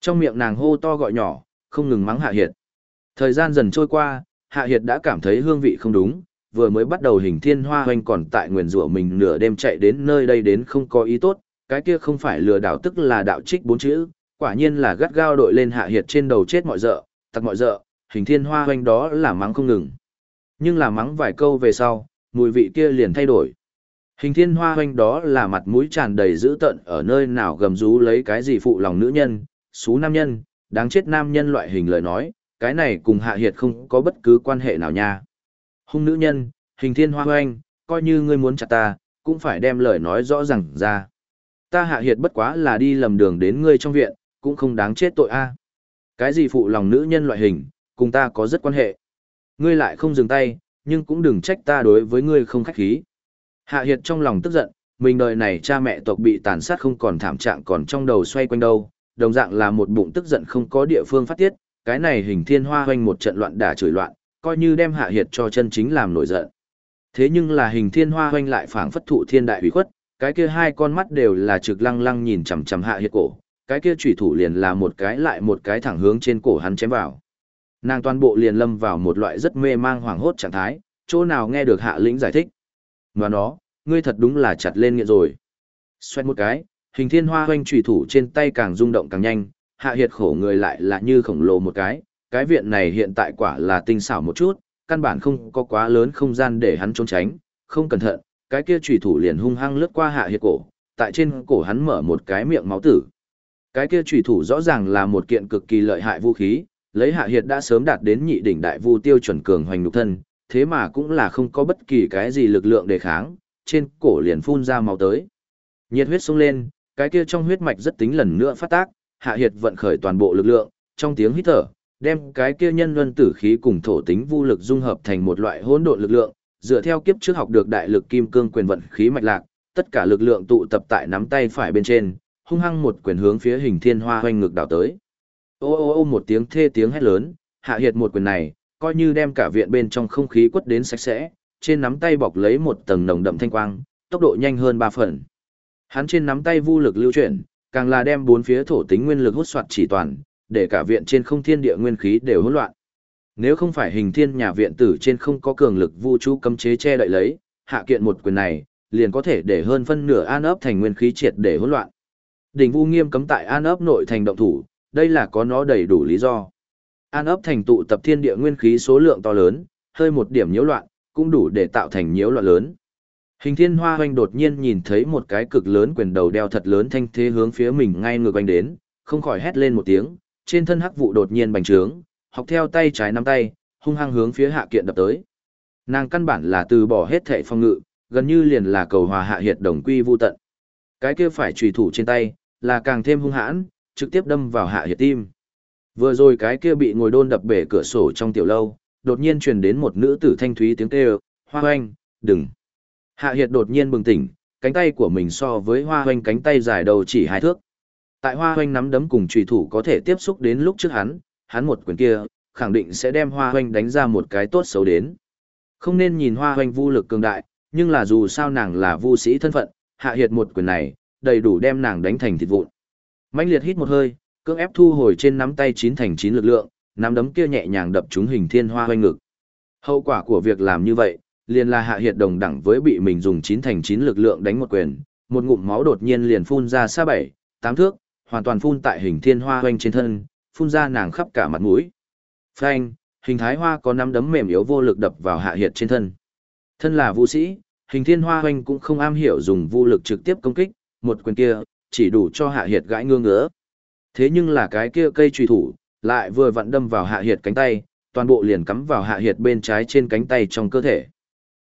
Trong miệng nàng hô to gọi nhỏ, không ngừng mắng hạ hiệt. Thời gian dần trôi qua, hạ hiệt đã cảm thấy hương vị không đúng, vừa mới bắt đầu hình thiên hoa hoanh còn tại nguyền rủa mình nửa đêm chạy đến nơi đây đến không có ý tốt, cái kia không phải lừa đảo tức là đạo trích bốn chữ, quả nhiên là gắt gao đội lên hạ hiệt trên đầu chết mọi dợ, tặc mọi dợ, hình thiên hoa hoanh đó là mắng không ngừng. Nhưng là mắng vài câu về sau, mùi vị kia liền thay đổi. Hình thiên hoa hoanh đó là mặt mũi tràn đầy dữ tợn ở nơi nào gầm rú lấy cái gì phụ lòng nữ nhân, xú nam nhân, đáng chết nam nhân loại hình lời nói, cái này cùng hạ hiệt không có bất cứ quan hệ nào nha. Hung nữ nhân, hình thiên hoa hoanh, coi như ngươi muốn chặt ta, cũng phải đem lời nói rõ ràng ra. Ta hạ hiệt bất quá là đi lầm đường đến ngươi trong viện, cũng không đáng chết tội a. Cái gì phụ lòng nữ nhân loại hình, cùng ta có rất quan hệ. Ngươi lại không dừng tay, nhưng cũng đừng trách ta đối với ngươi không khách khí. Hạ Hiệt trong lòng tức giận, mình đời này cha mẹ tộc bị tàn sát không còn thảm trạng còn trong đầu xoay quanh đâu, đồng dạng là một bụng tức giận không có địa phương phát tiết, cái này hình thiên hoa hoanh một trận loạn đả chửi loạn, coi như đem Hạ Hiệt cho chân chính làm nổi giận. Thế nhưng là hình thiên hoa hoanh lại phảng phất thụ thiên đại hủy khuất, cái kia hai con mắt đều là trực lăng lăng nhìn chằm chằm Hạ Hiệt cổ, cái kia chủy thủ liền là một cái lại một cái thẳng hướng trên cổ hắn chém vào. Nàng toàn bộ liền lâm vào một loại rất mê mang hoảng hốt trạng thái, chỗ nào nghe được Hạ Lĩnh giải thích. Và nó, ngươi thật đúng là chặt lên nghiện rồi. xoay một cái, hình thiên hoa hoanh trùy thủ trên tay càng rung động càng nhanh, hạ hiệt khổ người lại là như khổng lồ một cái, cái viện này hiện tại quả là tinh xảo một chút, căn bản không có quá lớn không gian để hắn trốn tránh, không cẩn thận, cái kia chủy thủ liền hung hăng lướt qua hạ hiệt cổ, tại trên cổ hắn mở một cái miệng máu tử. Cái kia chủy thủ rõ ràng là một kiện cực kỳ lợi hại vũ khí, lấy hạ hiệt đã sớm đạt đến nhị đỉnh đại vu tiêu chuẩn cường hoành nhục thân, thế mà cũng là không có bất kỳ cái gì lực lượng đề kháng, trên cổ liền phun ra máu tới. Nhiệt huyết sung lên, cái kia trong huyết mạch rất tính lần nữa phát tác, hạ hiệt vận khởi toàn bộ lực lượng, trong tiếng hít thở, đem cái kia nhân luân tử khí cùng thổ tính vô lực dung hợp thành một loại hỗn độn lực lượng, dựa theo kiếp trước học được đại lực kim cương quyền vận khí mạch lạc, tất cả lực lượng tụ tập tại nắm tay phải bên trên, hung hăng một quyền hướng phía hình thiên hoa hoành ngực đảo tới. Ô ô ô một tiếng thê tiếng hét lớn, hạ hiệt một quyền này, coi như đem cả viện bên trong không khí quất đến sạch sẽ, trên nắm tay bọc lấy một tầng nồng đậm thanh quang, tốc độ nhanh hơn ba phần. Hắn trên nắm tay vu lực lưu chuyển, càng là đem bốn phía thổ tính nguyên lực hút soạt chỉ toàn, để cả viện trên không thiên địa nguyên khí đều hỗn loạn. Nếu không phải hình thiên nhà viện tử trên không có cường lực vũ trụ cấm chế che đậy lấy, hạ kiện một quyền này, liền có thể để hơn phân nửa an ấp thành nguyên khí triệt để hỗn loạn. Đỉnh Vu nghiêm cấm tại an ấp nội thành động thủ, đây là có nó đầy đủ lý do. An ấp thành tụ tập thiên địa nguyên khí số lượng to lớn, hơi một điểm nhiễu loạn, cũng đủ để tạo thành nhiễu loạn lớn. Hình thiên hoa hoanh đột nhiên nhìn thấy một cái cực lớn quyền đầu đeo thật lớn thanh thế hướng phía mình ngay ngược quanh đến, không khỏi hét lên một tiếng, trên thân hắc vụ đột nhiên bành trướng, học theo tay trái nắm tay, hung hăng hướng phía hạ kiện đập tới. Nàng căn bản là từ bỏ hết thệ phong ngự, gần như liền là cầu hòa hạ hiệt đồng quy vu tận. Cái kia phải trùy thủ trên tay, là càng thêm hung hãn, trực tiếp đâm vào hạ hiệt tim. Vừa rồi cái kia bị ngồi đôn đập bể cửa sổ trong tiểu lâu, đột nhiên truyền đến một nữ tử thanh thúy tiếng kêu, "Hoa hoanh, đừng!" Hạ Hiệt đột nhiên bừng tỉnh, cánh tay của mình so với Hoa Hoành cánh tay dài đầu chỉ hai thước. Tại Hoa Hoành nắm đấm cùng chủy thủ có thể tiếp xúc đến lúc trước hắn, hắn một quyền kia, khẳng định sẽ đem Hoa Hoành đánh ra một cái tốt xấu đến. Không nên nhìn Hoa Hoành vu lực cường đại, nhưng là dù sao nàng là vu sĩ thân phận, Hạ Hiệt một quyền này, đầy đủ đem nàng đánh thành thịt vụn. Mạnh liệt hít một hơi, cưỡng ép thu hồi trên nắm tay chín thành chín lực lượng, nắm đấm kia nhẹ nhàng đập trúng hình thiên hoa hoanh ngực. Hậu quả của việc làm như vậy, liền là hạ hiệt đồng đẳng với bị mình dùng chín thành chín lực lượng đánh một quyền, một ngụm máu đột nhiên liền phun ra xa bảy, tám thước, hoàn toàn phun tại hình thiên hoa hoanh trên thân, phun ra nàng khắp cả mặt mũi. Phanh, hình thái hoa có nắm đấm mềm yếu vô lực đập vào hạ hiệt trên thân. Thân là vũ sĩ, hình thiên hoa hoanh cũng không am hiểu dùng vũ lực trực tiếp công kích, một quyền kia, chỉ đủ cho hạ hiệt gãi ngương ngỡ. Thế nhưng là cái kia cây truy thủ, lại vừa vặn đâm vào hạ hiệt cánh tay, toàn bộ liền cắm vào hạ hiệt bên trái trên cánh tay trong cơ thể.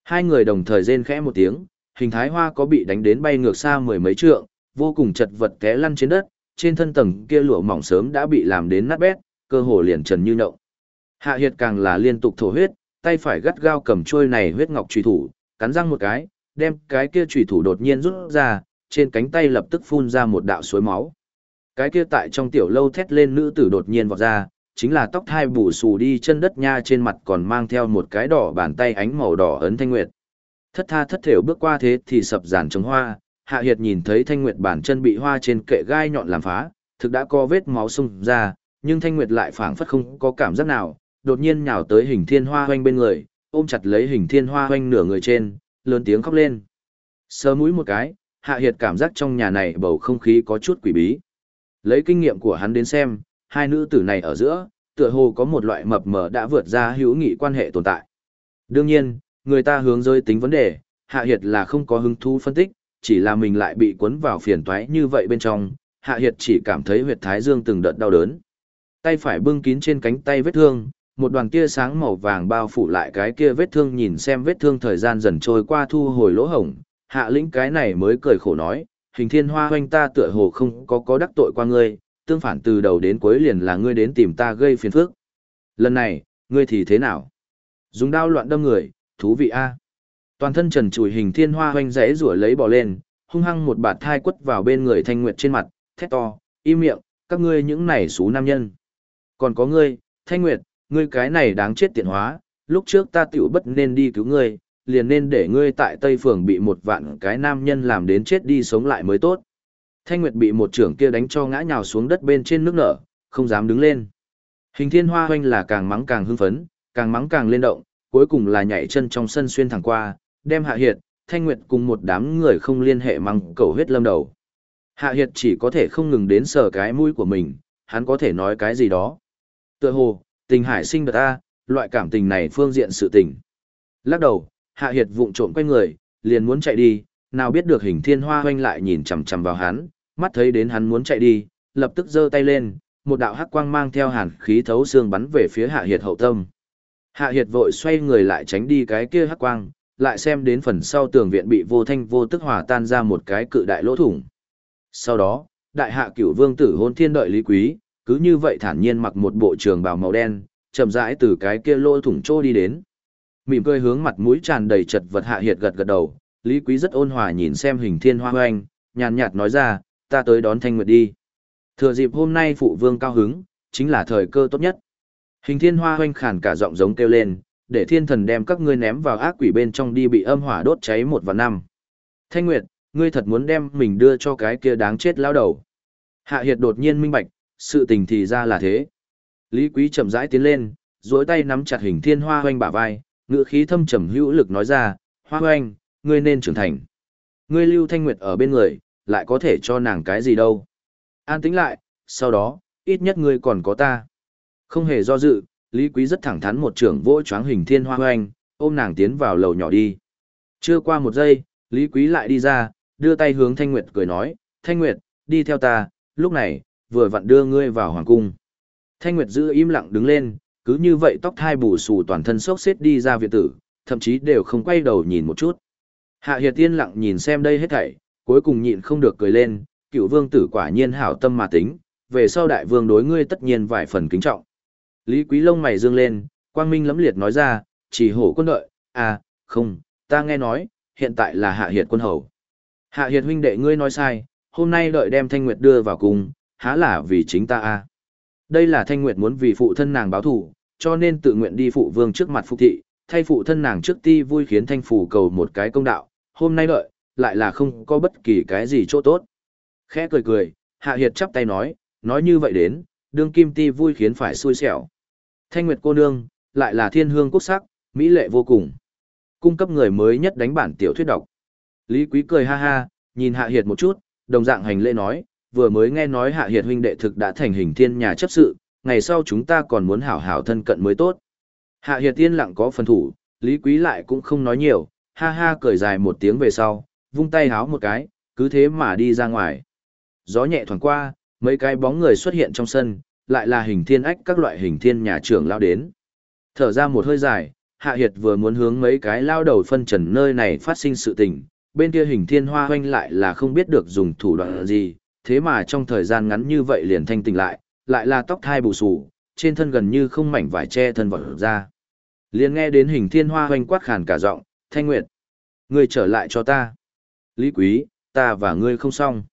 Hai người đồng thời rên khẽ một tiếng, hình thái hoa có bị đánh đến bay ngược xa mười mấy trượng, vô cùng chật vật té lăn trên đất, trên thân tầng kia lụa mỏng sớm đã bị làm đến nát bét, cơ hồ liền trần như nậu. Hạ hiệt càng là liên tục thổ huyết, tay phải gắt gao cầm trôi này huyết ngọc truy thủ, cắn răng một cái, đem cái kia truy thủ đột nhiên rút ra, trên cánh tay lập tức phun ra một đạo suối máu. Cái kia tại trong tiểu lâu thét lên nữ tử đột nhiên vọt ra, chính là tóc thai bù xù đi chân đất nha trên mặt còn mang theo một cái đỏ bàn tay ánh màu đỏ ấn thanh nguyệt. Thất tha thất thểu bước qua thế thì sập giàn trống hoa, hạ hiệt nhìn thấy thanh nguyệt bản chân bị hoa trên kệ gai nhọn làm phá, thực đã có vết máu sung ra, nhưng thanh nguyệt lại phảng phất không có cảm giác nào, đột nhiên nhào tới hình thiên hoa hoanh bên người, ôm chặt lấy hình thiên hoa hoanh nửa người trên, lớn tiếng khóc lên. Sơ mũi một cái, hạ hiệt cảm giác trong nhà này bầu không khí có chút quỷ bí. Lấy kinh nghiệm của hắn đến xem, hai nữ tử này ở giữa, tựa hồ có một loại mập mờ đã vượt ra hữu nghị quan hệ tồn tại. Đương nhiên, người ta hướng rơi tính vấn đề, Hạ Hiệt là không có hứng thú phân tích, chỉ là mình lại bị cuốn vào phiền toái như vậy bên trong, Hạ Hiệt chỉ cảm thấy huyệt thái dương từng đợt đau đớn. Tay phải bưng kín trên cánh tay vết thương, một đoàn tia sáng màu vàng bao phủ lại cái kia vết thương nhìn xem vết thương thời gian dần trôi qua thu hồi lỗ hổng, Hạ Lĩnh cái này mới cười khổ nói, hình thiên hoa hoanh ta tựa hồ không có có đắc tội qua ngươi, tương phản từ đầu đến cuối liền là ngươi đến tìm ta gây phiền phức. Lần này, ngươi thì thế nào? Dùng đao loạn đâm người, thú vị a. Toàn thân trần trụi hình thiên hoa hoanh rẽ rủa lấy bỏ lên, hung hăng một bạt thai quất vào bên người thanh nguyệt trên mặt, thét to, im miệng, các ngươi những này xú nam nhân. Còn có ngươi, thanh nguyệt, ngươi cái này đáng chết tiện hóa, lúc trước ta tiểu bất nên đi cứu ngươi, liền nên để ngươi tại Tây Phường bị một vạn cái nam nhân làm đến chết đi sống lại mới tốt. Thanh Nguyệt bị một trưởng kia đánh cho ngã nhào xuống đất bên trên nước nở, không dám đứng lên. Hình thiên hoa hoanh là càng mắng càng hưng phấn, càng mắng càng lên động, cuối cùng là nhảy chân trong sân xuyên thẳng qua, đem Hạ Hiệt, Thanh Nguyệt cùng một đám người không liên hệ mắng cầu huyết lâm đầu. Hạ Hiệt chỉ có thể không ngừng đến sờ cái mũi của mình, hắn có thể nói cái gì đó. Tựa hồ, tình hải sinh đợt ta, loại cảm tình này phương diện sự tình. Lắc đầu, Hạ Hiệt vụng trộm quay người, liền muốn chạy đi, nào biết được hình thiên hoa hoanh lại nhìn chằm chằm vào hắn, mắt thấy đến hắn muốn chạy đi, lập tức giơ tay lên, một đạo hắc quang mang theo hàn khí thấu xương bắn về phía Hạ Hiệt hậu tâm. Hạ Hiệt vội xoay người lại tránh đi cái kia hắc quang, lại xem đến phần sau tường viện bị vô thanh vô tức hòa tan ra một cái cự đại lỗ thủng. Sau đó, đại hạ cửu vương tử hôn thiên đợi lý quý, cứ như vậy thản nhiên mặc một bộ trường bào màu đen, chậm rãi từ cái kia lỗ thủng trô đi đến mỉm cười hướng mặt mũi tràn đầy chật vật hạ hiệt gật gật đầu lý quý rất ôn hòa nhìn xem hình thiên hoa hoanh nhàn nhạt nói ra ta tới đón thanh nguyệt đi. Thừa dịp hôm nay phụ vương cao hứng chính là thời cơ tốt nhất. Hình thiên hoa hoanh khản cả giọng giống kêu lên để thiên thần đem các ngươi ném vào ác quỷ bên trong đi bị âm hỏa đốt cháy một và năm. Thanh nguyệt ngươi thật muốn đem mình đưa cho cái kia đáng chết lao đầu. Hạ hiệt đột nhiên minh bạch sự tình thì ra là thế. Lý quý chậm rãi tiến lên dối tay nắm chặt hình thiên hoa hoanh bả vai ngữ khí thâm trầm hữu lực nói ra, hoa hoanh, ngươi nên trưởng thành. Ngươi Lưu Thanh Nguyệt ở bên người, lại có thể cho nàng cái gì đâu. An tính lại, sau đó, ít nhất ngươi còn có ta. Không hề do dự, Lý Quý rất thẳng thắn một trưởng vỗ choáng hình thiên hoa hoanh, ôm nàng tiến vào lầu nhỏ đi. Chưa qua một giây, Lý Quý lại đi ra, đưa tay hướng Thanh Nguyệt cười nói, Thanh Nguyệt, đi theo ta, lúc này, vừa vặn đưa ngươi vào hoàng cung. Thanh Nguyệt giữ im lặng đứng lên, cứ như vậy tóc thai bù xù toàn thân sốc xếp đi ra viện tử, thậm chí đều không quay đầu nhìn một chút. Hạ Hiệt tiên lặng nhìn xem đây hết thảy, cuối cùng nhịn không được cười lên, cựu vương tử quả nhiên hảo tâm mà tính, về sau đại vương đối ngươi tất nhiên vài phần kính trọng. Lý Quý lông mày dương lên, quang minh lẫm liệt nói ra, chỉ hổ quân đợi, à, không, ta nghe nói, hiện tại là hạ hiệt quân hầu. Hạ hiệt huynh đệ ngươi nói sai, hôm nay đợi đem Thanh Nguyệt đưa vào cung, há là vì chính ta à. Đây là Thanh Nguyệt muốn vì phụ thân nàng báo thù, cho nên tự nguyện đi phụ vương trước mặt phục thị, thay phụ thân nàng trước ti vui khiến Thanh Phủ cầu một cái công đạo, hôm nay đợi, lại là không có bất kỳ cái gì chỗ tốt. Khẽ cười cười, Hạ Hiệt chắp tay nói, nói như vậy đến, đương kim ti vui khiến phải xui xẻo. Thanh Nguyệt cô nương, lại là thiên hương quốc sắc, mỹ lệ vô cùng. Cung cấp người mới nhất đánh bản tiểu thuyết đọc. Lý Quý cười ha ha, nhìn Hạ Hiệt một chút, đồng dạng hành lễ nói, vừa mới nghe nói Hạ Hiệt huynh đệ thực đã thành hình thiên nhà chấp sự, ngày sau chúng ta còn muốn hảo hảo thân cận mới tốt. Hạ Hiệt tiên lặng có phần thủ, Lý Quý lại cũng không nói nhiều, ha ha cười dài một tiếng về sau, vung tay háo một cái, cứ thế mà đi ra ngoài. Gió nhẹ thoảng qua, mấy cái bóng người xuất hiện trong sân, lại là hình thiên ách các loại hình thiên nhà trưởng lao đến. Thở ra một hơi dài, Hạ Hiệt vừa muốn hướng mấy cái lao đầu phân trần nơi này phát sinh sự tình, bên kia hình thiên hoa hoanh lại là không biết được dùng thủ đoạn gì, thế mà trong thời gian ngắn như vậy liền thanh tỉnh lại, lại là tóc thai bù sù, trên thân gần như không mảnh vải che thân vật ra. Liền nghe đến hình thiên hoa hoanh quát khàn cả giọng, thanh nguyệt. người trở lại cho ta. Lý quý, ta và ngươi không xong.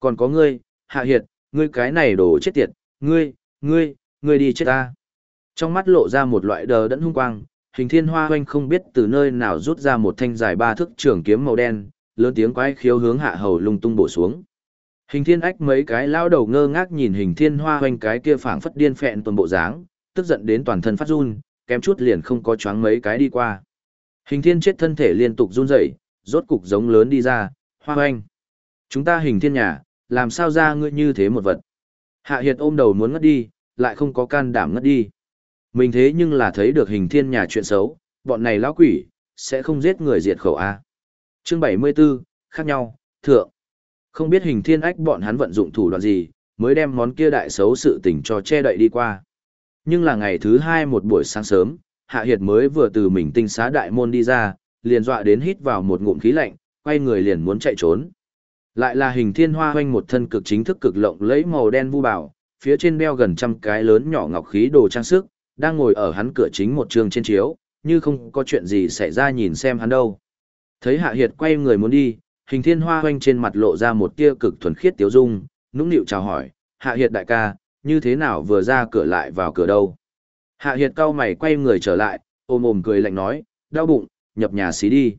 Còn có ngươi, hạ hiệt, ngươi cái này đồ chết tiệt, ngươi, ngươi, ngươi đi chết ta. Trong mắt lộ ra một loại đờ đẫn hung quang, hình thiên hoa hoanh không biết từ nơi nào rút ra một thanh dài ba thước trường kiếm màu đen, lớn tiếng quái khiếu hướng hạ hầu lung tung bổ xuống. Hình thiên ách mấy cái lao đầu ngơ ngác nhìn hình thiên hoa hoanh cái kia phảng phất điên phẹn tuần bộ dáng, tức giận đến toàn thân phát run, kém chút liền không có choáng mấy cái đi qua. Hình thiên chết thân thể liên tục run rẩy, rốt cục giống lớn đi ra, hoa hoanh. Chúng ta hình thiên nhà, làm sao ra ngươi như thế một vật. Hạ hiệt ôm đầu muốn ngất đi, lại không có can đảm ngất đi. Mình thế nhưng là thấy được hình thiên nhà chuyện xấu, bọn này lão quỷ, sẽ không giết người diệt khẩu A. Chương 74, khác nhau, thượng. Không biết hình thiên ách bọn hắn vận dụng thủ đoạn gì, mới đem món kia đại xấu sự tình cho che đậy đi qua. Nhưng là ngày thứ hai một buổi sáng sớm, Hạ Hiệt mới vừa từ mình tinh xá đại môn đi ra, liền dọa đến hít vào một ngụm khí lạnh, quay người liền muốn chạy trốn. Lại là hình thiên hoa hoanh một thân cực chính thức cực lộng lấy màu đen vu bảo, phía trên đeo gần trăm cái lớn nhỏ ngọc khí đồ trang sức, đang ngồi ở hắn cửa chính một trường trên chiếu, như không có chuyện gì xảy ra nhìn xem hắn đâu. Thấy Hạ Hiệt quay người muốn đi, hình thiên hoa hoanh trên mặt lộ ra một tia cực thuần khiết tiếu dung, nũng nịu chào hỏi, Hạ Hiệt đại ca, như thế nào vừa ra cửa lại vào cửa đâu. Hạ Hiệt cau mày quay người trở lại, ôm ôm cười lạnh nói, đau bụng, nhập nhà xí đi.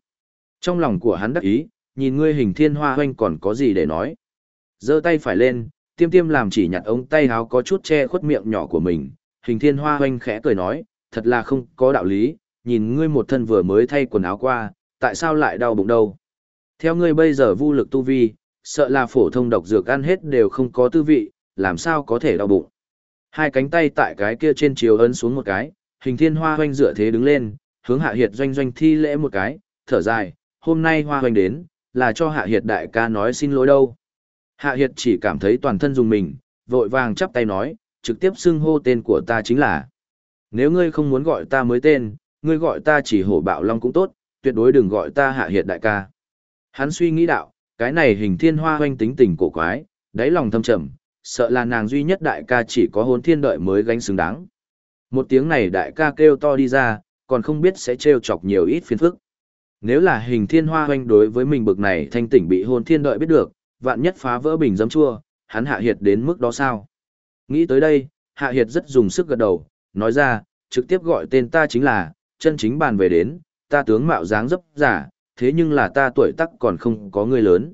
Trong lòng của hắn đắc ý, nhìn ngươi hình thiên hoa hoanh còn có gì để nói. giơ tay phải lên, tiêm tiêm làm chỉ nhặt ống tay háo có chút che khuất miệng nhỏ của mình, hình thiên hoa hoanh khẽ cười nói, thật là không có đạo lý, nhìn ngươi một thân vừa mới thay quần áo qua, tại sao lại đau bụng đâu. Theo ngươi bây giờ vô lực tu vi, sợ là phổ thông độc dược ăn hết đều không có tư vị, làm sao có thể đau bụng. Hai cánh tay tại cái kia trên chiều ấn xuống một cái, hình thiên hoa hoanh dựa thế đứng lên, hướng hạ hiệt doanh doanh thi lễ một cái, thở dài, hôm nay hoa hoanh đến, là cho hạ hiệt đại ca nói xin lỗi đâu. Hạ hiệt chỉ cảm thấy toàn thân dùng mình, vội vàng chắp tay nói, trực tiếp xưng hô tên của ta chính là. Nếu ngươi không muốn gọi ta mới tên, ngươi gọi ta chỉ hổ bạo long cũng tốt, tuyệt đối đừng gọi ta hạ hiệt đại ca. Hắn suy nghĩ đạo, cái này hình thiên hoa hoanh tính tình cổ quái, đáy lòng thâm trầm, sợ là nàng duy nhất đại ca chỉ có hôn thiên đợi mới gánh xứng đáng. Một tiếng này đại ca kêu to đi ra, còn không biết sẽ trêu chọc nhiều ít phiền phức. Nếu là hình thiên hoa hoanh đối với mình bực này thanh tỉnh bị hôn thiên đợi biết được, vạn nhất phá vỡ bình dấm chua, hắn hạ hiệt đến mức đó sao? Nghĩ tới đây, hạ hiệt rất dùng sức gật đầu, nói ra, trực tiếp gọi tên ta chính là, chân chính bàn về đến, ta tướng mạo dáng dấp giả, thế nhưng là ta tuổi tắc còn không có người lớn.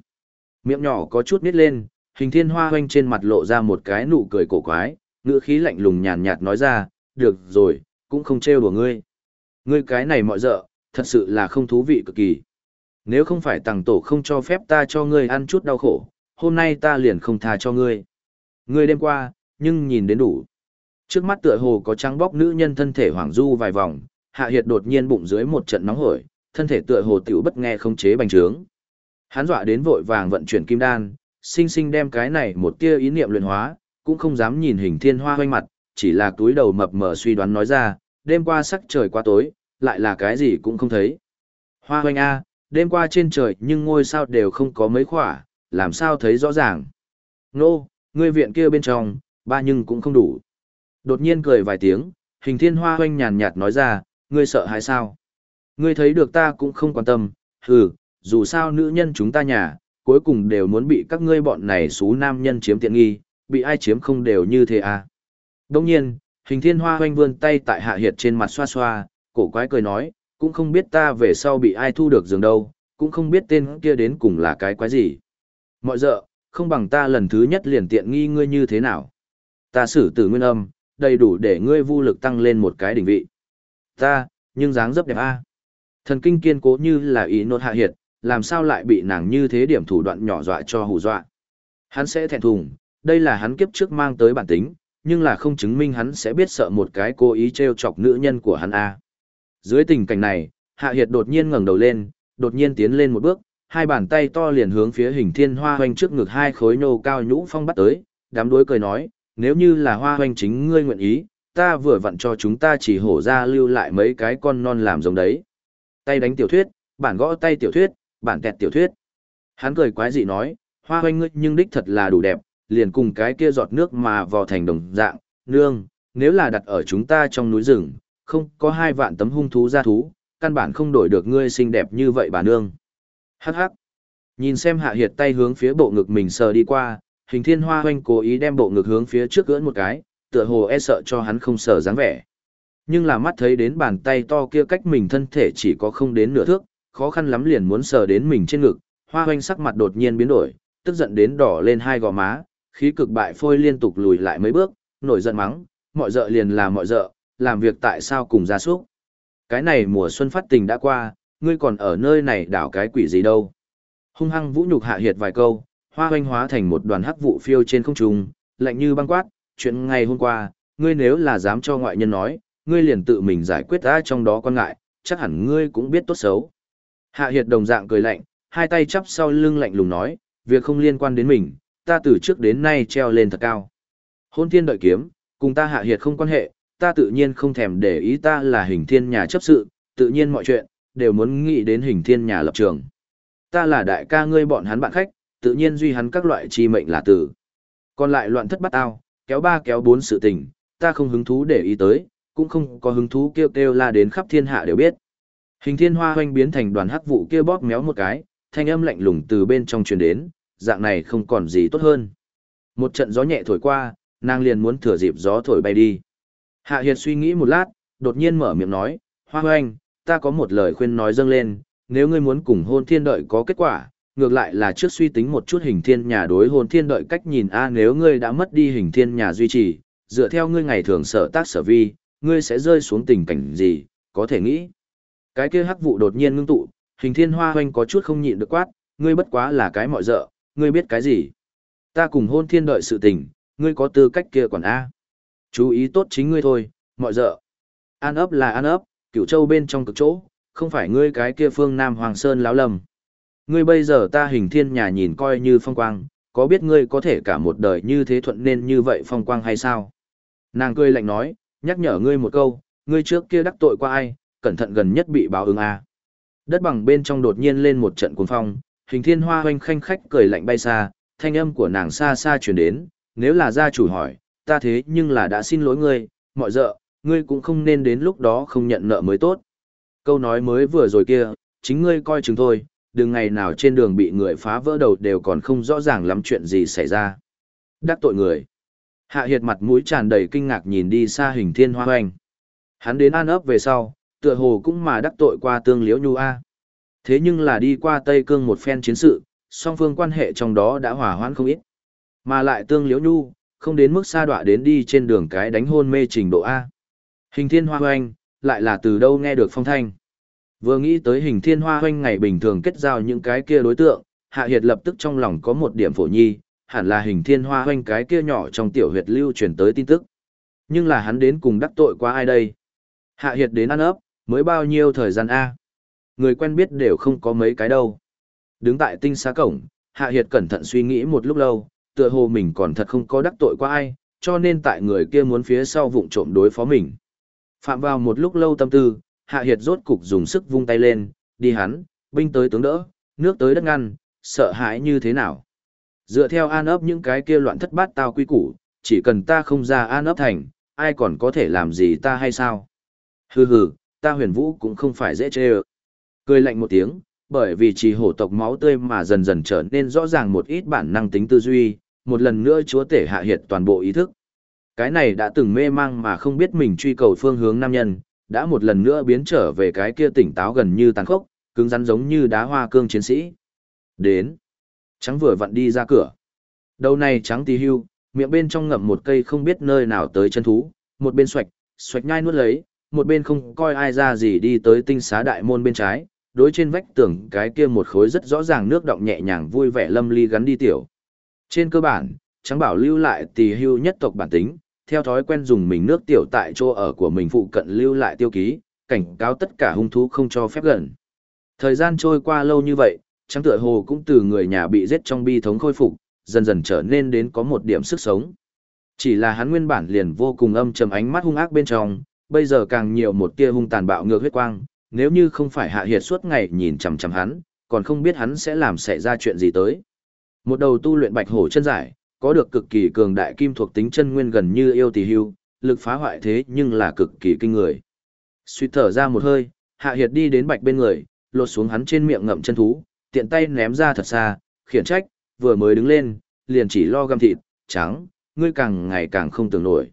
Miệng nhỏ có chút nít lên, hình thiên hoa hoanh trên mặt lộ ra một cái nụ cười cổ quái, ngữ khí lạnh lùng nhàn nhạt nói ra, được rồi, cũng không trêu đùa ngươi. Ngươi cái này mọi dợ, thật sự là không thú vị cực kỳ. Nếu không phải tàng tổ không cho phép ta cho ngươi ăn chút đau khổ, hôm nay ta liền không tha cho ngươi. Ngươi đêm qua, nhưng nhìn đến đủ. Trước mắt tựa hồ có trắng bóc nữ nhân thân thể hoảng du vài vòng, hạ hiệt đột nhiên bụng dưới một trận nóng hổi, thân thể tựa hồ tiểu bất nghe không chế bành trướng. Hắn dọa đến vội vàng vận chuyển kim đan, sinh sinh đem cái này một tia ý niệm luyện hóa, cũng không dám nhìn hình thiên hoa hoanh mặt, chỉ là túi đầu mập mờ suy đoán nói ra, đêm qua sắc trời quá tối, lại là cái gì cũng không thấy. Hoa hoanh A, đêm qua trên trời nhưng ngôi sao đều không có mấy khỏa, làm sao thấy rõ ràng. Nô, ngươi viện kia bên trong, ba nhưng cũng không đủ. Đột nhiên cười vài tiếng, hình thiên hoa hoanh nhàn nhạt nói ra, ngươi sợ hay sao? Ngươi thấy được ta cũng không quan tâm, hừ, dù sao nữ nhân chúng ta nhà, cuối cùng đều muốn bị các ngươi bọn này xú nam nhân chiếm tiện nghi, bị ai chiếm không đều như thế à. Đông nhiên, hình thiên hoa hoanh vươn tay tại hạ hiệt trên mặt xoa xoa, cổ quái cười nói, cũng không biết ta về sau bị ai thu được giường đâu, cũng không biết tên kia đến cùng là cái quái gì. Mọi dợ, không bằng ta lần thứ nhất liền tiện nghi ngươi như thế nào. Ta xử tử nguyên âm, đầy đủ để ngươi vô lực tăng lên một cái đỉnh vị. Ta, nhưng dáng dấp đẹp a. Thần kinh kiên cố như là ý nốt hạ hiệt, làm sao lại bị nàng như thế điểm thủ đoạn nhỏ dọa cho hù dọa. Hắn sẽ thẹn thùng, đây là hắn kiếp trước mang tới bản tính, nhưng là không chứng minh hắn sẽ biết sợ một cái cố ý trêu chọc nữ nhân của hắn a. Dưới tình cảnh này, Hạ Hiệt đột nhiên ngẩng đầu lên, đột nhiên tiến lên một bước, hai bàn tay to liền hướng phía hình thiên hoa hoành trước ngực hai khối nô cao nhũ phong bắt tới, đám đối cười nói, nếu như là hoa hoành chính ngươi nguyện ý, ta vừa vặn cho chúng ta chỉ hổ ra lưu lại mấy cái con non làm giống đấy. Tay đánh tiểu thuyết, bản gõ tay tiểu thuyết, bản kẹt tiểu thuyết. Hắn cười quái dị nói, hoa hoành ngươi nhưng đích thật là đủ đẹp, liền cùng cái kia giọt nước mà vò thành đồng dạng, nương, nếu là đặt ở chúng ta trong núi rừng, không có hai vạn tấm hung thú ra thú, căn bản không đổi được ngươi xinh đẹp như vậy bà nương. Hắc hắc. Nhìn xem hạ hiệt tay hướng phía bộ ngực mình sờ đi qua, hình thiên hoa hoanh cố ý đem bộ ngực hướng phía trước gỡn một cái, tựa hồ e sợ cho hắn không sờ dáng vẻ. Nhưng là mắt thấy đến bàn tay to kia cách mình thân thể chỉ có không đến nửa thước, khó khăn lắm liền muốn sờ đến mình trên ngực, hoa hoanh sắc mặt đột nhiên biến đổi, tức giận đến đỏ lên hai gò má, khí cực bại phôi liên tục lùi lại mấy bước, nổi giận mắng, mọi dợ liền là mọi dợ, làm việc tại sao cùng gia súc. Cái này mùa xuân phát tình đã qua, ngươi còn ở nơi này đảo cái quỷ gì đâu. Hung hăng vũ nhục hạ hiệt vài câu, hoa hoanh hóa thành một đoàn hắc vụ phiêu trên không trung, lạnh như băng quát, chuyện ngày hôm qua, ngươi nếu là dám cho ngoại nhân nói, ngươi liền tự mình giải quyết ra trong đó quan ngại, chắc hẳn ngươi cũng biết tốt xấu. Hạ hiệt đồng dạng cười lạnh, hai tay chắp sau lưng lạnh lùng nói, việc không liên quan đến mình, ta từ trước đến nay treo lên thật cao. Hôn thiên đợi kiếm, cùng ta hạ hiệt không quan hệ, ta tự nhiên không thèm để ý ta là hình thiên nhà chấp sự, tự nhiên mọi chuyện, đều muốn nghĩ đến hình thiên nhà lập trường. Ta là đại ca ngươi bọn hắn bạn khách, tự nhiên duy hắn các loại chi mệnh là tử. Còn lại loạn thất bắt ao, kéo ba kéo bốn sự tình, ta không hứng thú để ý tới, cũng không có hứng thú kêu kêu la đến khắp thiên hạ đều biết. Hình thiên hoa hoanh biến thành đoàn hắc vụ kia bóp méo một cái, thanh âm lạnh lùng từ bên trong truyền đến, dạng này không còn gì tốt hơn. Một trận gió nhẹ thổi qua, nàng liền muốn thừa dịp gió thổi bay đi. Hạ Hiệt suy nghĩ một lát, đột nhiên mở miệng nói, Hoa hoanh, ta có một lời khuyên nói dâng lên, nếu ngươi muốn cùng hôn thiên đợi có kết quả, ngược lại là trước suy tính một chút hình thiên nhà đối hôn thiên đợi cách nhìn a nếu ngươi đã mất đi hình thiên nhà duy trì, dựa theo ngươi ngày thường sở tác sở vi, ngươi sẽ rơi xuống tình cảnh gì, có thể nghĩ. Cái kia hắc vụ đột nhiên ngưng tụ, hình thiên hoa hoanh có chút không nhịn được quát, ngươi bất quá là cái mọi dợ, ngươi biết cái gì. Ta cùng hôn thiên đợi sự tình, ngươi có tư cách kia quản A. Chú ý tốt chính ngươi thôi, mọi dợ. An ấp là an ấp, cửu châu bên trong cực chỗ, không phải ngươi cái kia phương Nam Hoàng Sơn láo lầm. Ngươi bây giờ ta hình thiên nhà nhìn coi như phong quang, có biết ngươi có thể cả một đời như thế thuận nên như vậy phong quang hay sao? Nàng cười lạnh nói, nhắc nhở ngươi một câu, ngươi trước kia đắc tội qua ai, cẩn thận gần nhất bị báo ứng a. Đất bằng bên trong đột nhiên lên một trận cuồng phong, hình thiên hoa hoanh khanh khách cười lạnh bay xa, thanh âm của nàng xa xa truyền đến, nếu là gia chủ hỏi, ta thế nhưng là đã xin lỗi ngươi, mọi dợ, ngươi cũng không nên đến lúc đó không nhận nợ mới tốt. Câu nói mới vừa rồi kia, chính ngươi coi chừng thôi, đừng ngày nào trên đường bị người phá vỡ đầu đều còn không rõ ràng lắm chuyện gì xảy ra. Đắc tội người. Hạ hiệt mặt mũi tràn đầy kinh ngạc nhìn đi xa hình thiên hoa hoành. Hắn đến an ấp về sau, tựa hồ cũng mà đắc tội qua tương liễu nhu A. Thế nhưng là đi qua Tây Cương một phen chiến sự, song phương quan hệ trong đó đã hòa hoãn không ít. Mà lại tương liễu nhu, không đến mức xa đọa đến đi trên đường cái đánh hôn mê trình độ A. Hình thiên hoa Hoanh lại là từ đâu nghe được phong thanh. Vừa nghĩ tới hình thiên hoa hoanh ngày bình thường kết giao những cái kia đối tượng, Hạ Hiệt lập tức trong lòng có một điểm phổ nhi, hẳn là hình thiên hoa hoanh cái kia nhỏ trong tiểu huyệt lưu truyền tới tin tức. Nhưng là hắn đến cùng đắc tội qua ai đây? Hạ Hiệt đến ăn ấp, mới bao nhiêu thời gian A? Người quen biết đều không có mấy cái đâu. Đứng tại tinh xá cổng, Hạ Hiệt cẩn thận suy nghĩ một lúc lâu, tựa hồ mình còn thật không có đắc tội qua ai, cho nên tại người kia muốn phía sau vụng trộm đối phó mình. Phạm vào một lúc lâu tâm tư, Hạ Hiệt rốt cục dùng sức vung tay lên, đi hắn, binh tới tướng đỡ, nước tới đất ngăn, sợ hãi như thế nào. Dựa theo an ấp những cái kia loạn thất bát tao quy củ, chỉ cần ta không ra an ấp thành, ai còn có thể làm gì ta hay sao? Hừ hừ, ta huyền vũ cũng không phải dễ chê ợ. Cười lạnh một tiếng, bởi vì chỉ hổ tộc máu tươi mà dần dần trở nên rõ ràng một ít bản năng tính tư duy, một lần nữa chúa tể hạ hiệt toàn bộ ý thức. Cái này đã từng mê mang mà không biết mình truy cầu phương hướng nam nhân, đã một lần nữa biến trở về cái kia tỉnh táo gần như tàn khốc, cứng rắn giống như đá hoa cương chiến sĩ. Đến. Trắng vừa vặn đi ra cửa. Đầu này trắng tì hưu, miệng bên trong ngậm một cây không biết nơi nào tới chân thú, một bên xoạch, xoạch nhai nuốt lấy, một bên không coi ai ra gì đi tới tinh xá đại môn bên trái, đối trên vách tường cái kia một khối rất rõ ràng nước động nhẹ nhàng vui vẻ lâm ly gắn đi tiểu. Trên cơ bản, trắng bảo lưu lại tỳ hưu nhất tộc bản tính, theo thói quen dùng mình nước tiểu tại chỗ ở của mình phụ cận lưu lại tiêu ký, cảnh cáo tất cả hung thú không cho phép gần. Thời gian trôi qua lâu như vậy, trắng tựa hồ cũng từ người nhà bị giết trong bi thống khôi phục, dần dần trở nên đến có một điểm sức sống. Chỉ là hắn nguyên bản liền vô cùng âm trầm ánh mắt hung ác bên trong, bây giờ càng nhiều một tia hung tàn bạo ngược huyết quang, nếu như không phải hạ hiệt suốt ngày nhìn chằm chằm hắn, còn không biết hắn sẽ làm xảy ra chuyện gì tới. Một đầu tu luyện bạch hổ chân giải, có được cực kỳ cường đại kim thuộc tính chân nguyên gần như yêu tỷ hưu, lực phá hoại thế nhưng là cực kỳ kinh người. Suy thở ra một hơi, hạ hiệt đi đến bạch bên người, lột xuống hắn trên miệng ngậm chân thú, tiện tay ném ra thật xa, khiển trách, vừa mới đứng lên, liền chỉ lo găm thịt, trắng, ngươi càng ngày càng không tưởng nổi.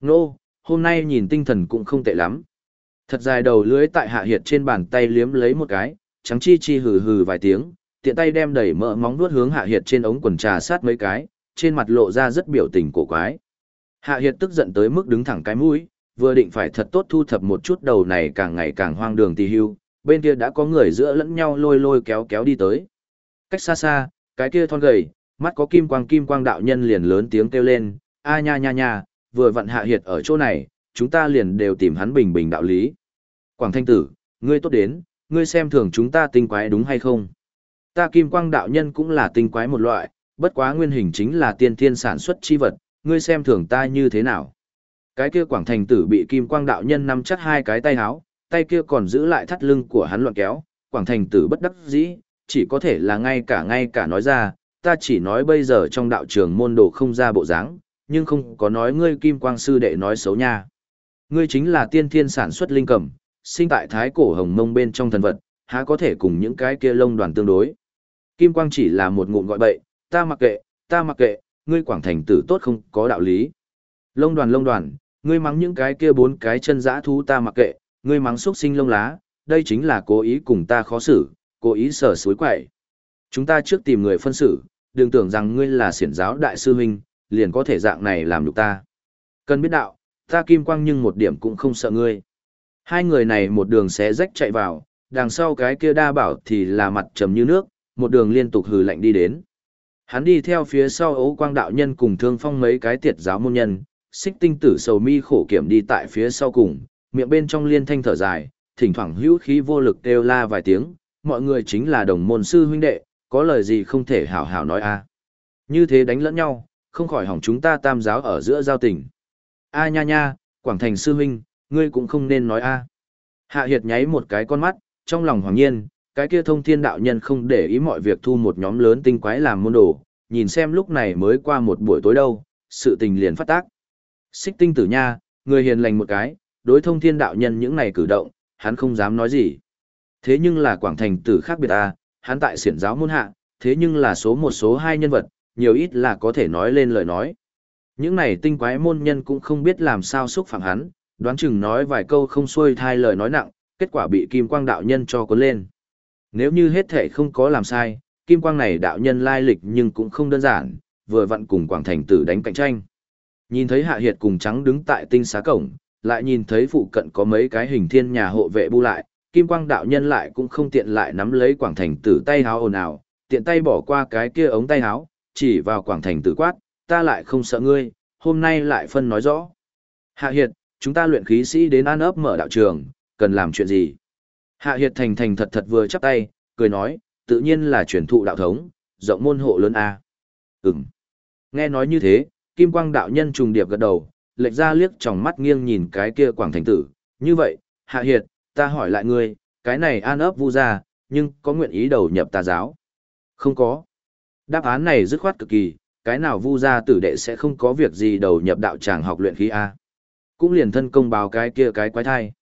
Nô, hôm nay nhìn tinh thần cũng không tệ lắm. Thật dài đầu lưới tại hạ hiệt trên bàn tay liếm lấy một cái, trắng chi chi hừ hừ vài tiếng, tiện tay đem đẩy mỡ móng nuốt hướng hạ hiệt trên ống quần trà sát mấy cái, trên mặt lộ ra rất biểu tình cổ quái. Hạ hiệt tức giận tới mức đứng thẳng cái mũi, vừa định phải thật tốt thu thập một chút đầu này càng ngày càng hoang đường tì hưu, bên kia đã có người giữa lẫn nhau lôi lôi kéo kéo đi tới. Cách xa xa, cái kia thon gầy, mắt có kim quang kim quang đạo nhân liền lớn tiếng kêu lên, a nha nha nha, vừa vặn hạ hiệt ở chỗ này, chúng ta liền đều tìm hắn bình bình đạo lý. Quảng thanh tử, ngươi tốt đến, ngươi xem thường chúng ta tinh quái đúng hay không? Ta kim quang đạo nhân cũng là tinh quái một loại, bất quá nguyên hình chính là tiên thiên sản xuất chi vật, ngươi xem thường ta như thế nào? Cái kia quảng thành tử bị kim quang đạo nhân nắm chắc hai cái tay háo, tay kia còn giữ lại thắt lưng của hắn loạn kéo, quảng thành tử bất đắc dĩ, chỉ có thể là ngay cả ngay cả nói ra, ta chỉ nói bây giờ trong đạo trường môn đồ không ra bộ dáng, nhưng không có nói ngươi kim quang sư đệ nói xấu nha. Ngươi chính là tiên thiên sản xuất linh cầm, sinh tại thái cổ hồng mông bên trong thần vật, há có thể cùng những cái kia lông đoàn tương đối. Kim quang chỉ là một ngụm gọi bậy, ta mặc kệ, ta mặc kệ, ngươi quảng thành tử tốt không có đạo lý. Lông đoàn lông đoàn, ngươi mắng những cái kia bốn cái chân dã thú ta mặc kệ, ngươi mắng xuất sinh lông lá, đây chính là cố ý cùng ta khó xử, cố ý sở suối quậy. Chúng ta trước tìm người phân xử, đừng tưởng rằng ngươi là xiển giáo đại sư huynh, liền có thể dạng này làm nhục ta. Cần biết đạo, ta kim quang nhưng một điểm cũng không sợ ngươi. Hai người này một đường xé rách chạy vào, đằng sau cái kia đa bảo thì là mặt trầm như nước, một đường liên tục hừ lạnh đi đến. Hắn đi theo phía sau ấu quang đạo nhân cùng thương phong mấy cái tiệt giáo môn nhân, xích tinh tử sầu mi khổ kiểm đi tại phía sau cùng, miệng bên trong liên thanh thở dài, thỉnh thoảng hữu khí vô lực kêu la vài tiếng, mọi người chính là đồng môn sư huynh đệ, có lời gì không thể hảo hảo nói a. Như thế đánh lẫn nhau, không khỏi hỏng chúng ta tam giáo ở giữa giao tình. A nha nha, Quảng Thành sư huynh, ngươi cũng không nên nói a. Hạ Hiệt nháy một cái con mắt, trong lòng hoàng nhiên, cái kia thông thiên đạo nhân không để ý mọi việc thu một nhóm lớn tinh quái làm môn đồ, nhìn xem lúc này mới qua một buổi tối đâu, sự tình liền phát tác. Xích tinh tử nha, người hiền lành một cái, đối thông thiên đạo nhân những này cử động, hắn không dám nói gì. Thế nhưng là quảng thành tử khác biệt à, hắn tại siển giáo môn hạ, thế nhưng là số một số hai nhân vật, nhiều ít là có thể nói lên lời nói. Những này tinh quái môn nhân cũng không biết làm sao xúc phạm hắn, đoán chừng nói vài câu không xuôi thai lời nói nặng, kết quả bị kim quang đạo nhân cho cuốn lên. Nếu như hết thể không có làm sai, kim quang này đạo nhân lai lịch nhưng cũng không đơn giản, vừa vặn cùng quảng thành tử đánh cạnh tranh. Nhìn thấy hạ hiệt cùng trắng đứng tại tinh xá cổng, lại nhìn thấy phụ cận có mấy cái hình thiên nhà hộ vệ bu lại, kim quang đạo nhân lại cũng không tiện lại nắm lấy quảng thành tử tay háo ồn ào, tiện tay bỏ qua cái kia ống tay háo, chỉ vào quảng thành tử quát, ta lại không sợ ngươi, hôm nay lại phân nói rõ. Hạ Hiệt, chúng ta luyện khí sĩ đến an ấp mở đạo trường, cần làm chuyện gì? Hạ Hiệt thành thành thật thật vừa chắp tay, cười nói, tự nhiên là truyền thụ đạo thống, rộng môn hộ lớn A. Ừm. Nghe nói như thế, Kim Quang đạo nhân trùng điệp gật đầu, lệch ra liếc tròng mắt nghiêng nhìn cái kia quảng thành tử. Như vậy, Hạ Hiệt, ta hỏi lại ngươi, cái này an ấp vu ra, nhưng có nguyện ý đầu nhập tà giáo? Không có. Đáp án này dứt khoát cực kỳ, cái nào vu gia tử đệ sẽ không có việc gì đầu nhập đạo tràng học luyện khí A. Cũng liền thân công báo cái kia cái quái thai.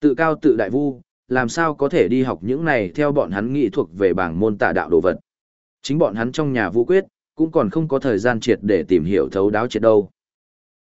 Tự cao tự đại vu, làm sao có thể đi học những này theo bọn hắn nghĩ thuộc về bảng môn tà đạo đồ vật. Chính bọn hắn trong nhà vu quyết, cũng còn không có thời gian triệt để tìm hiểu thấu đáo triệt đâu.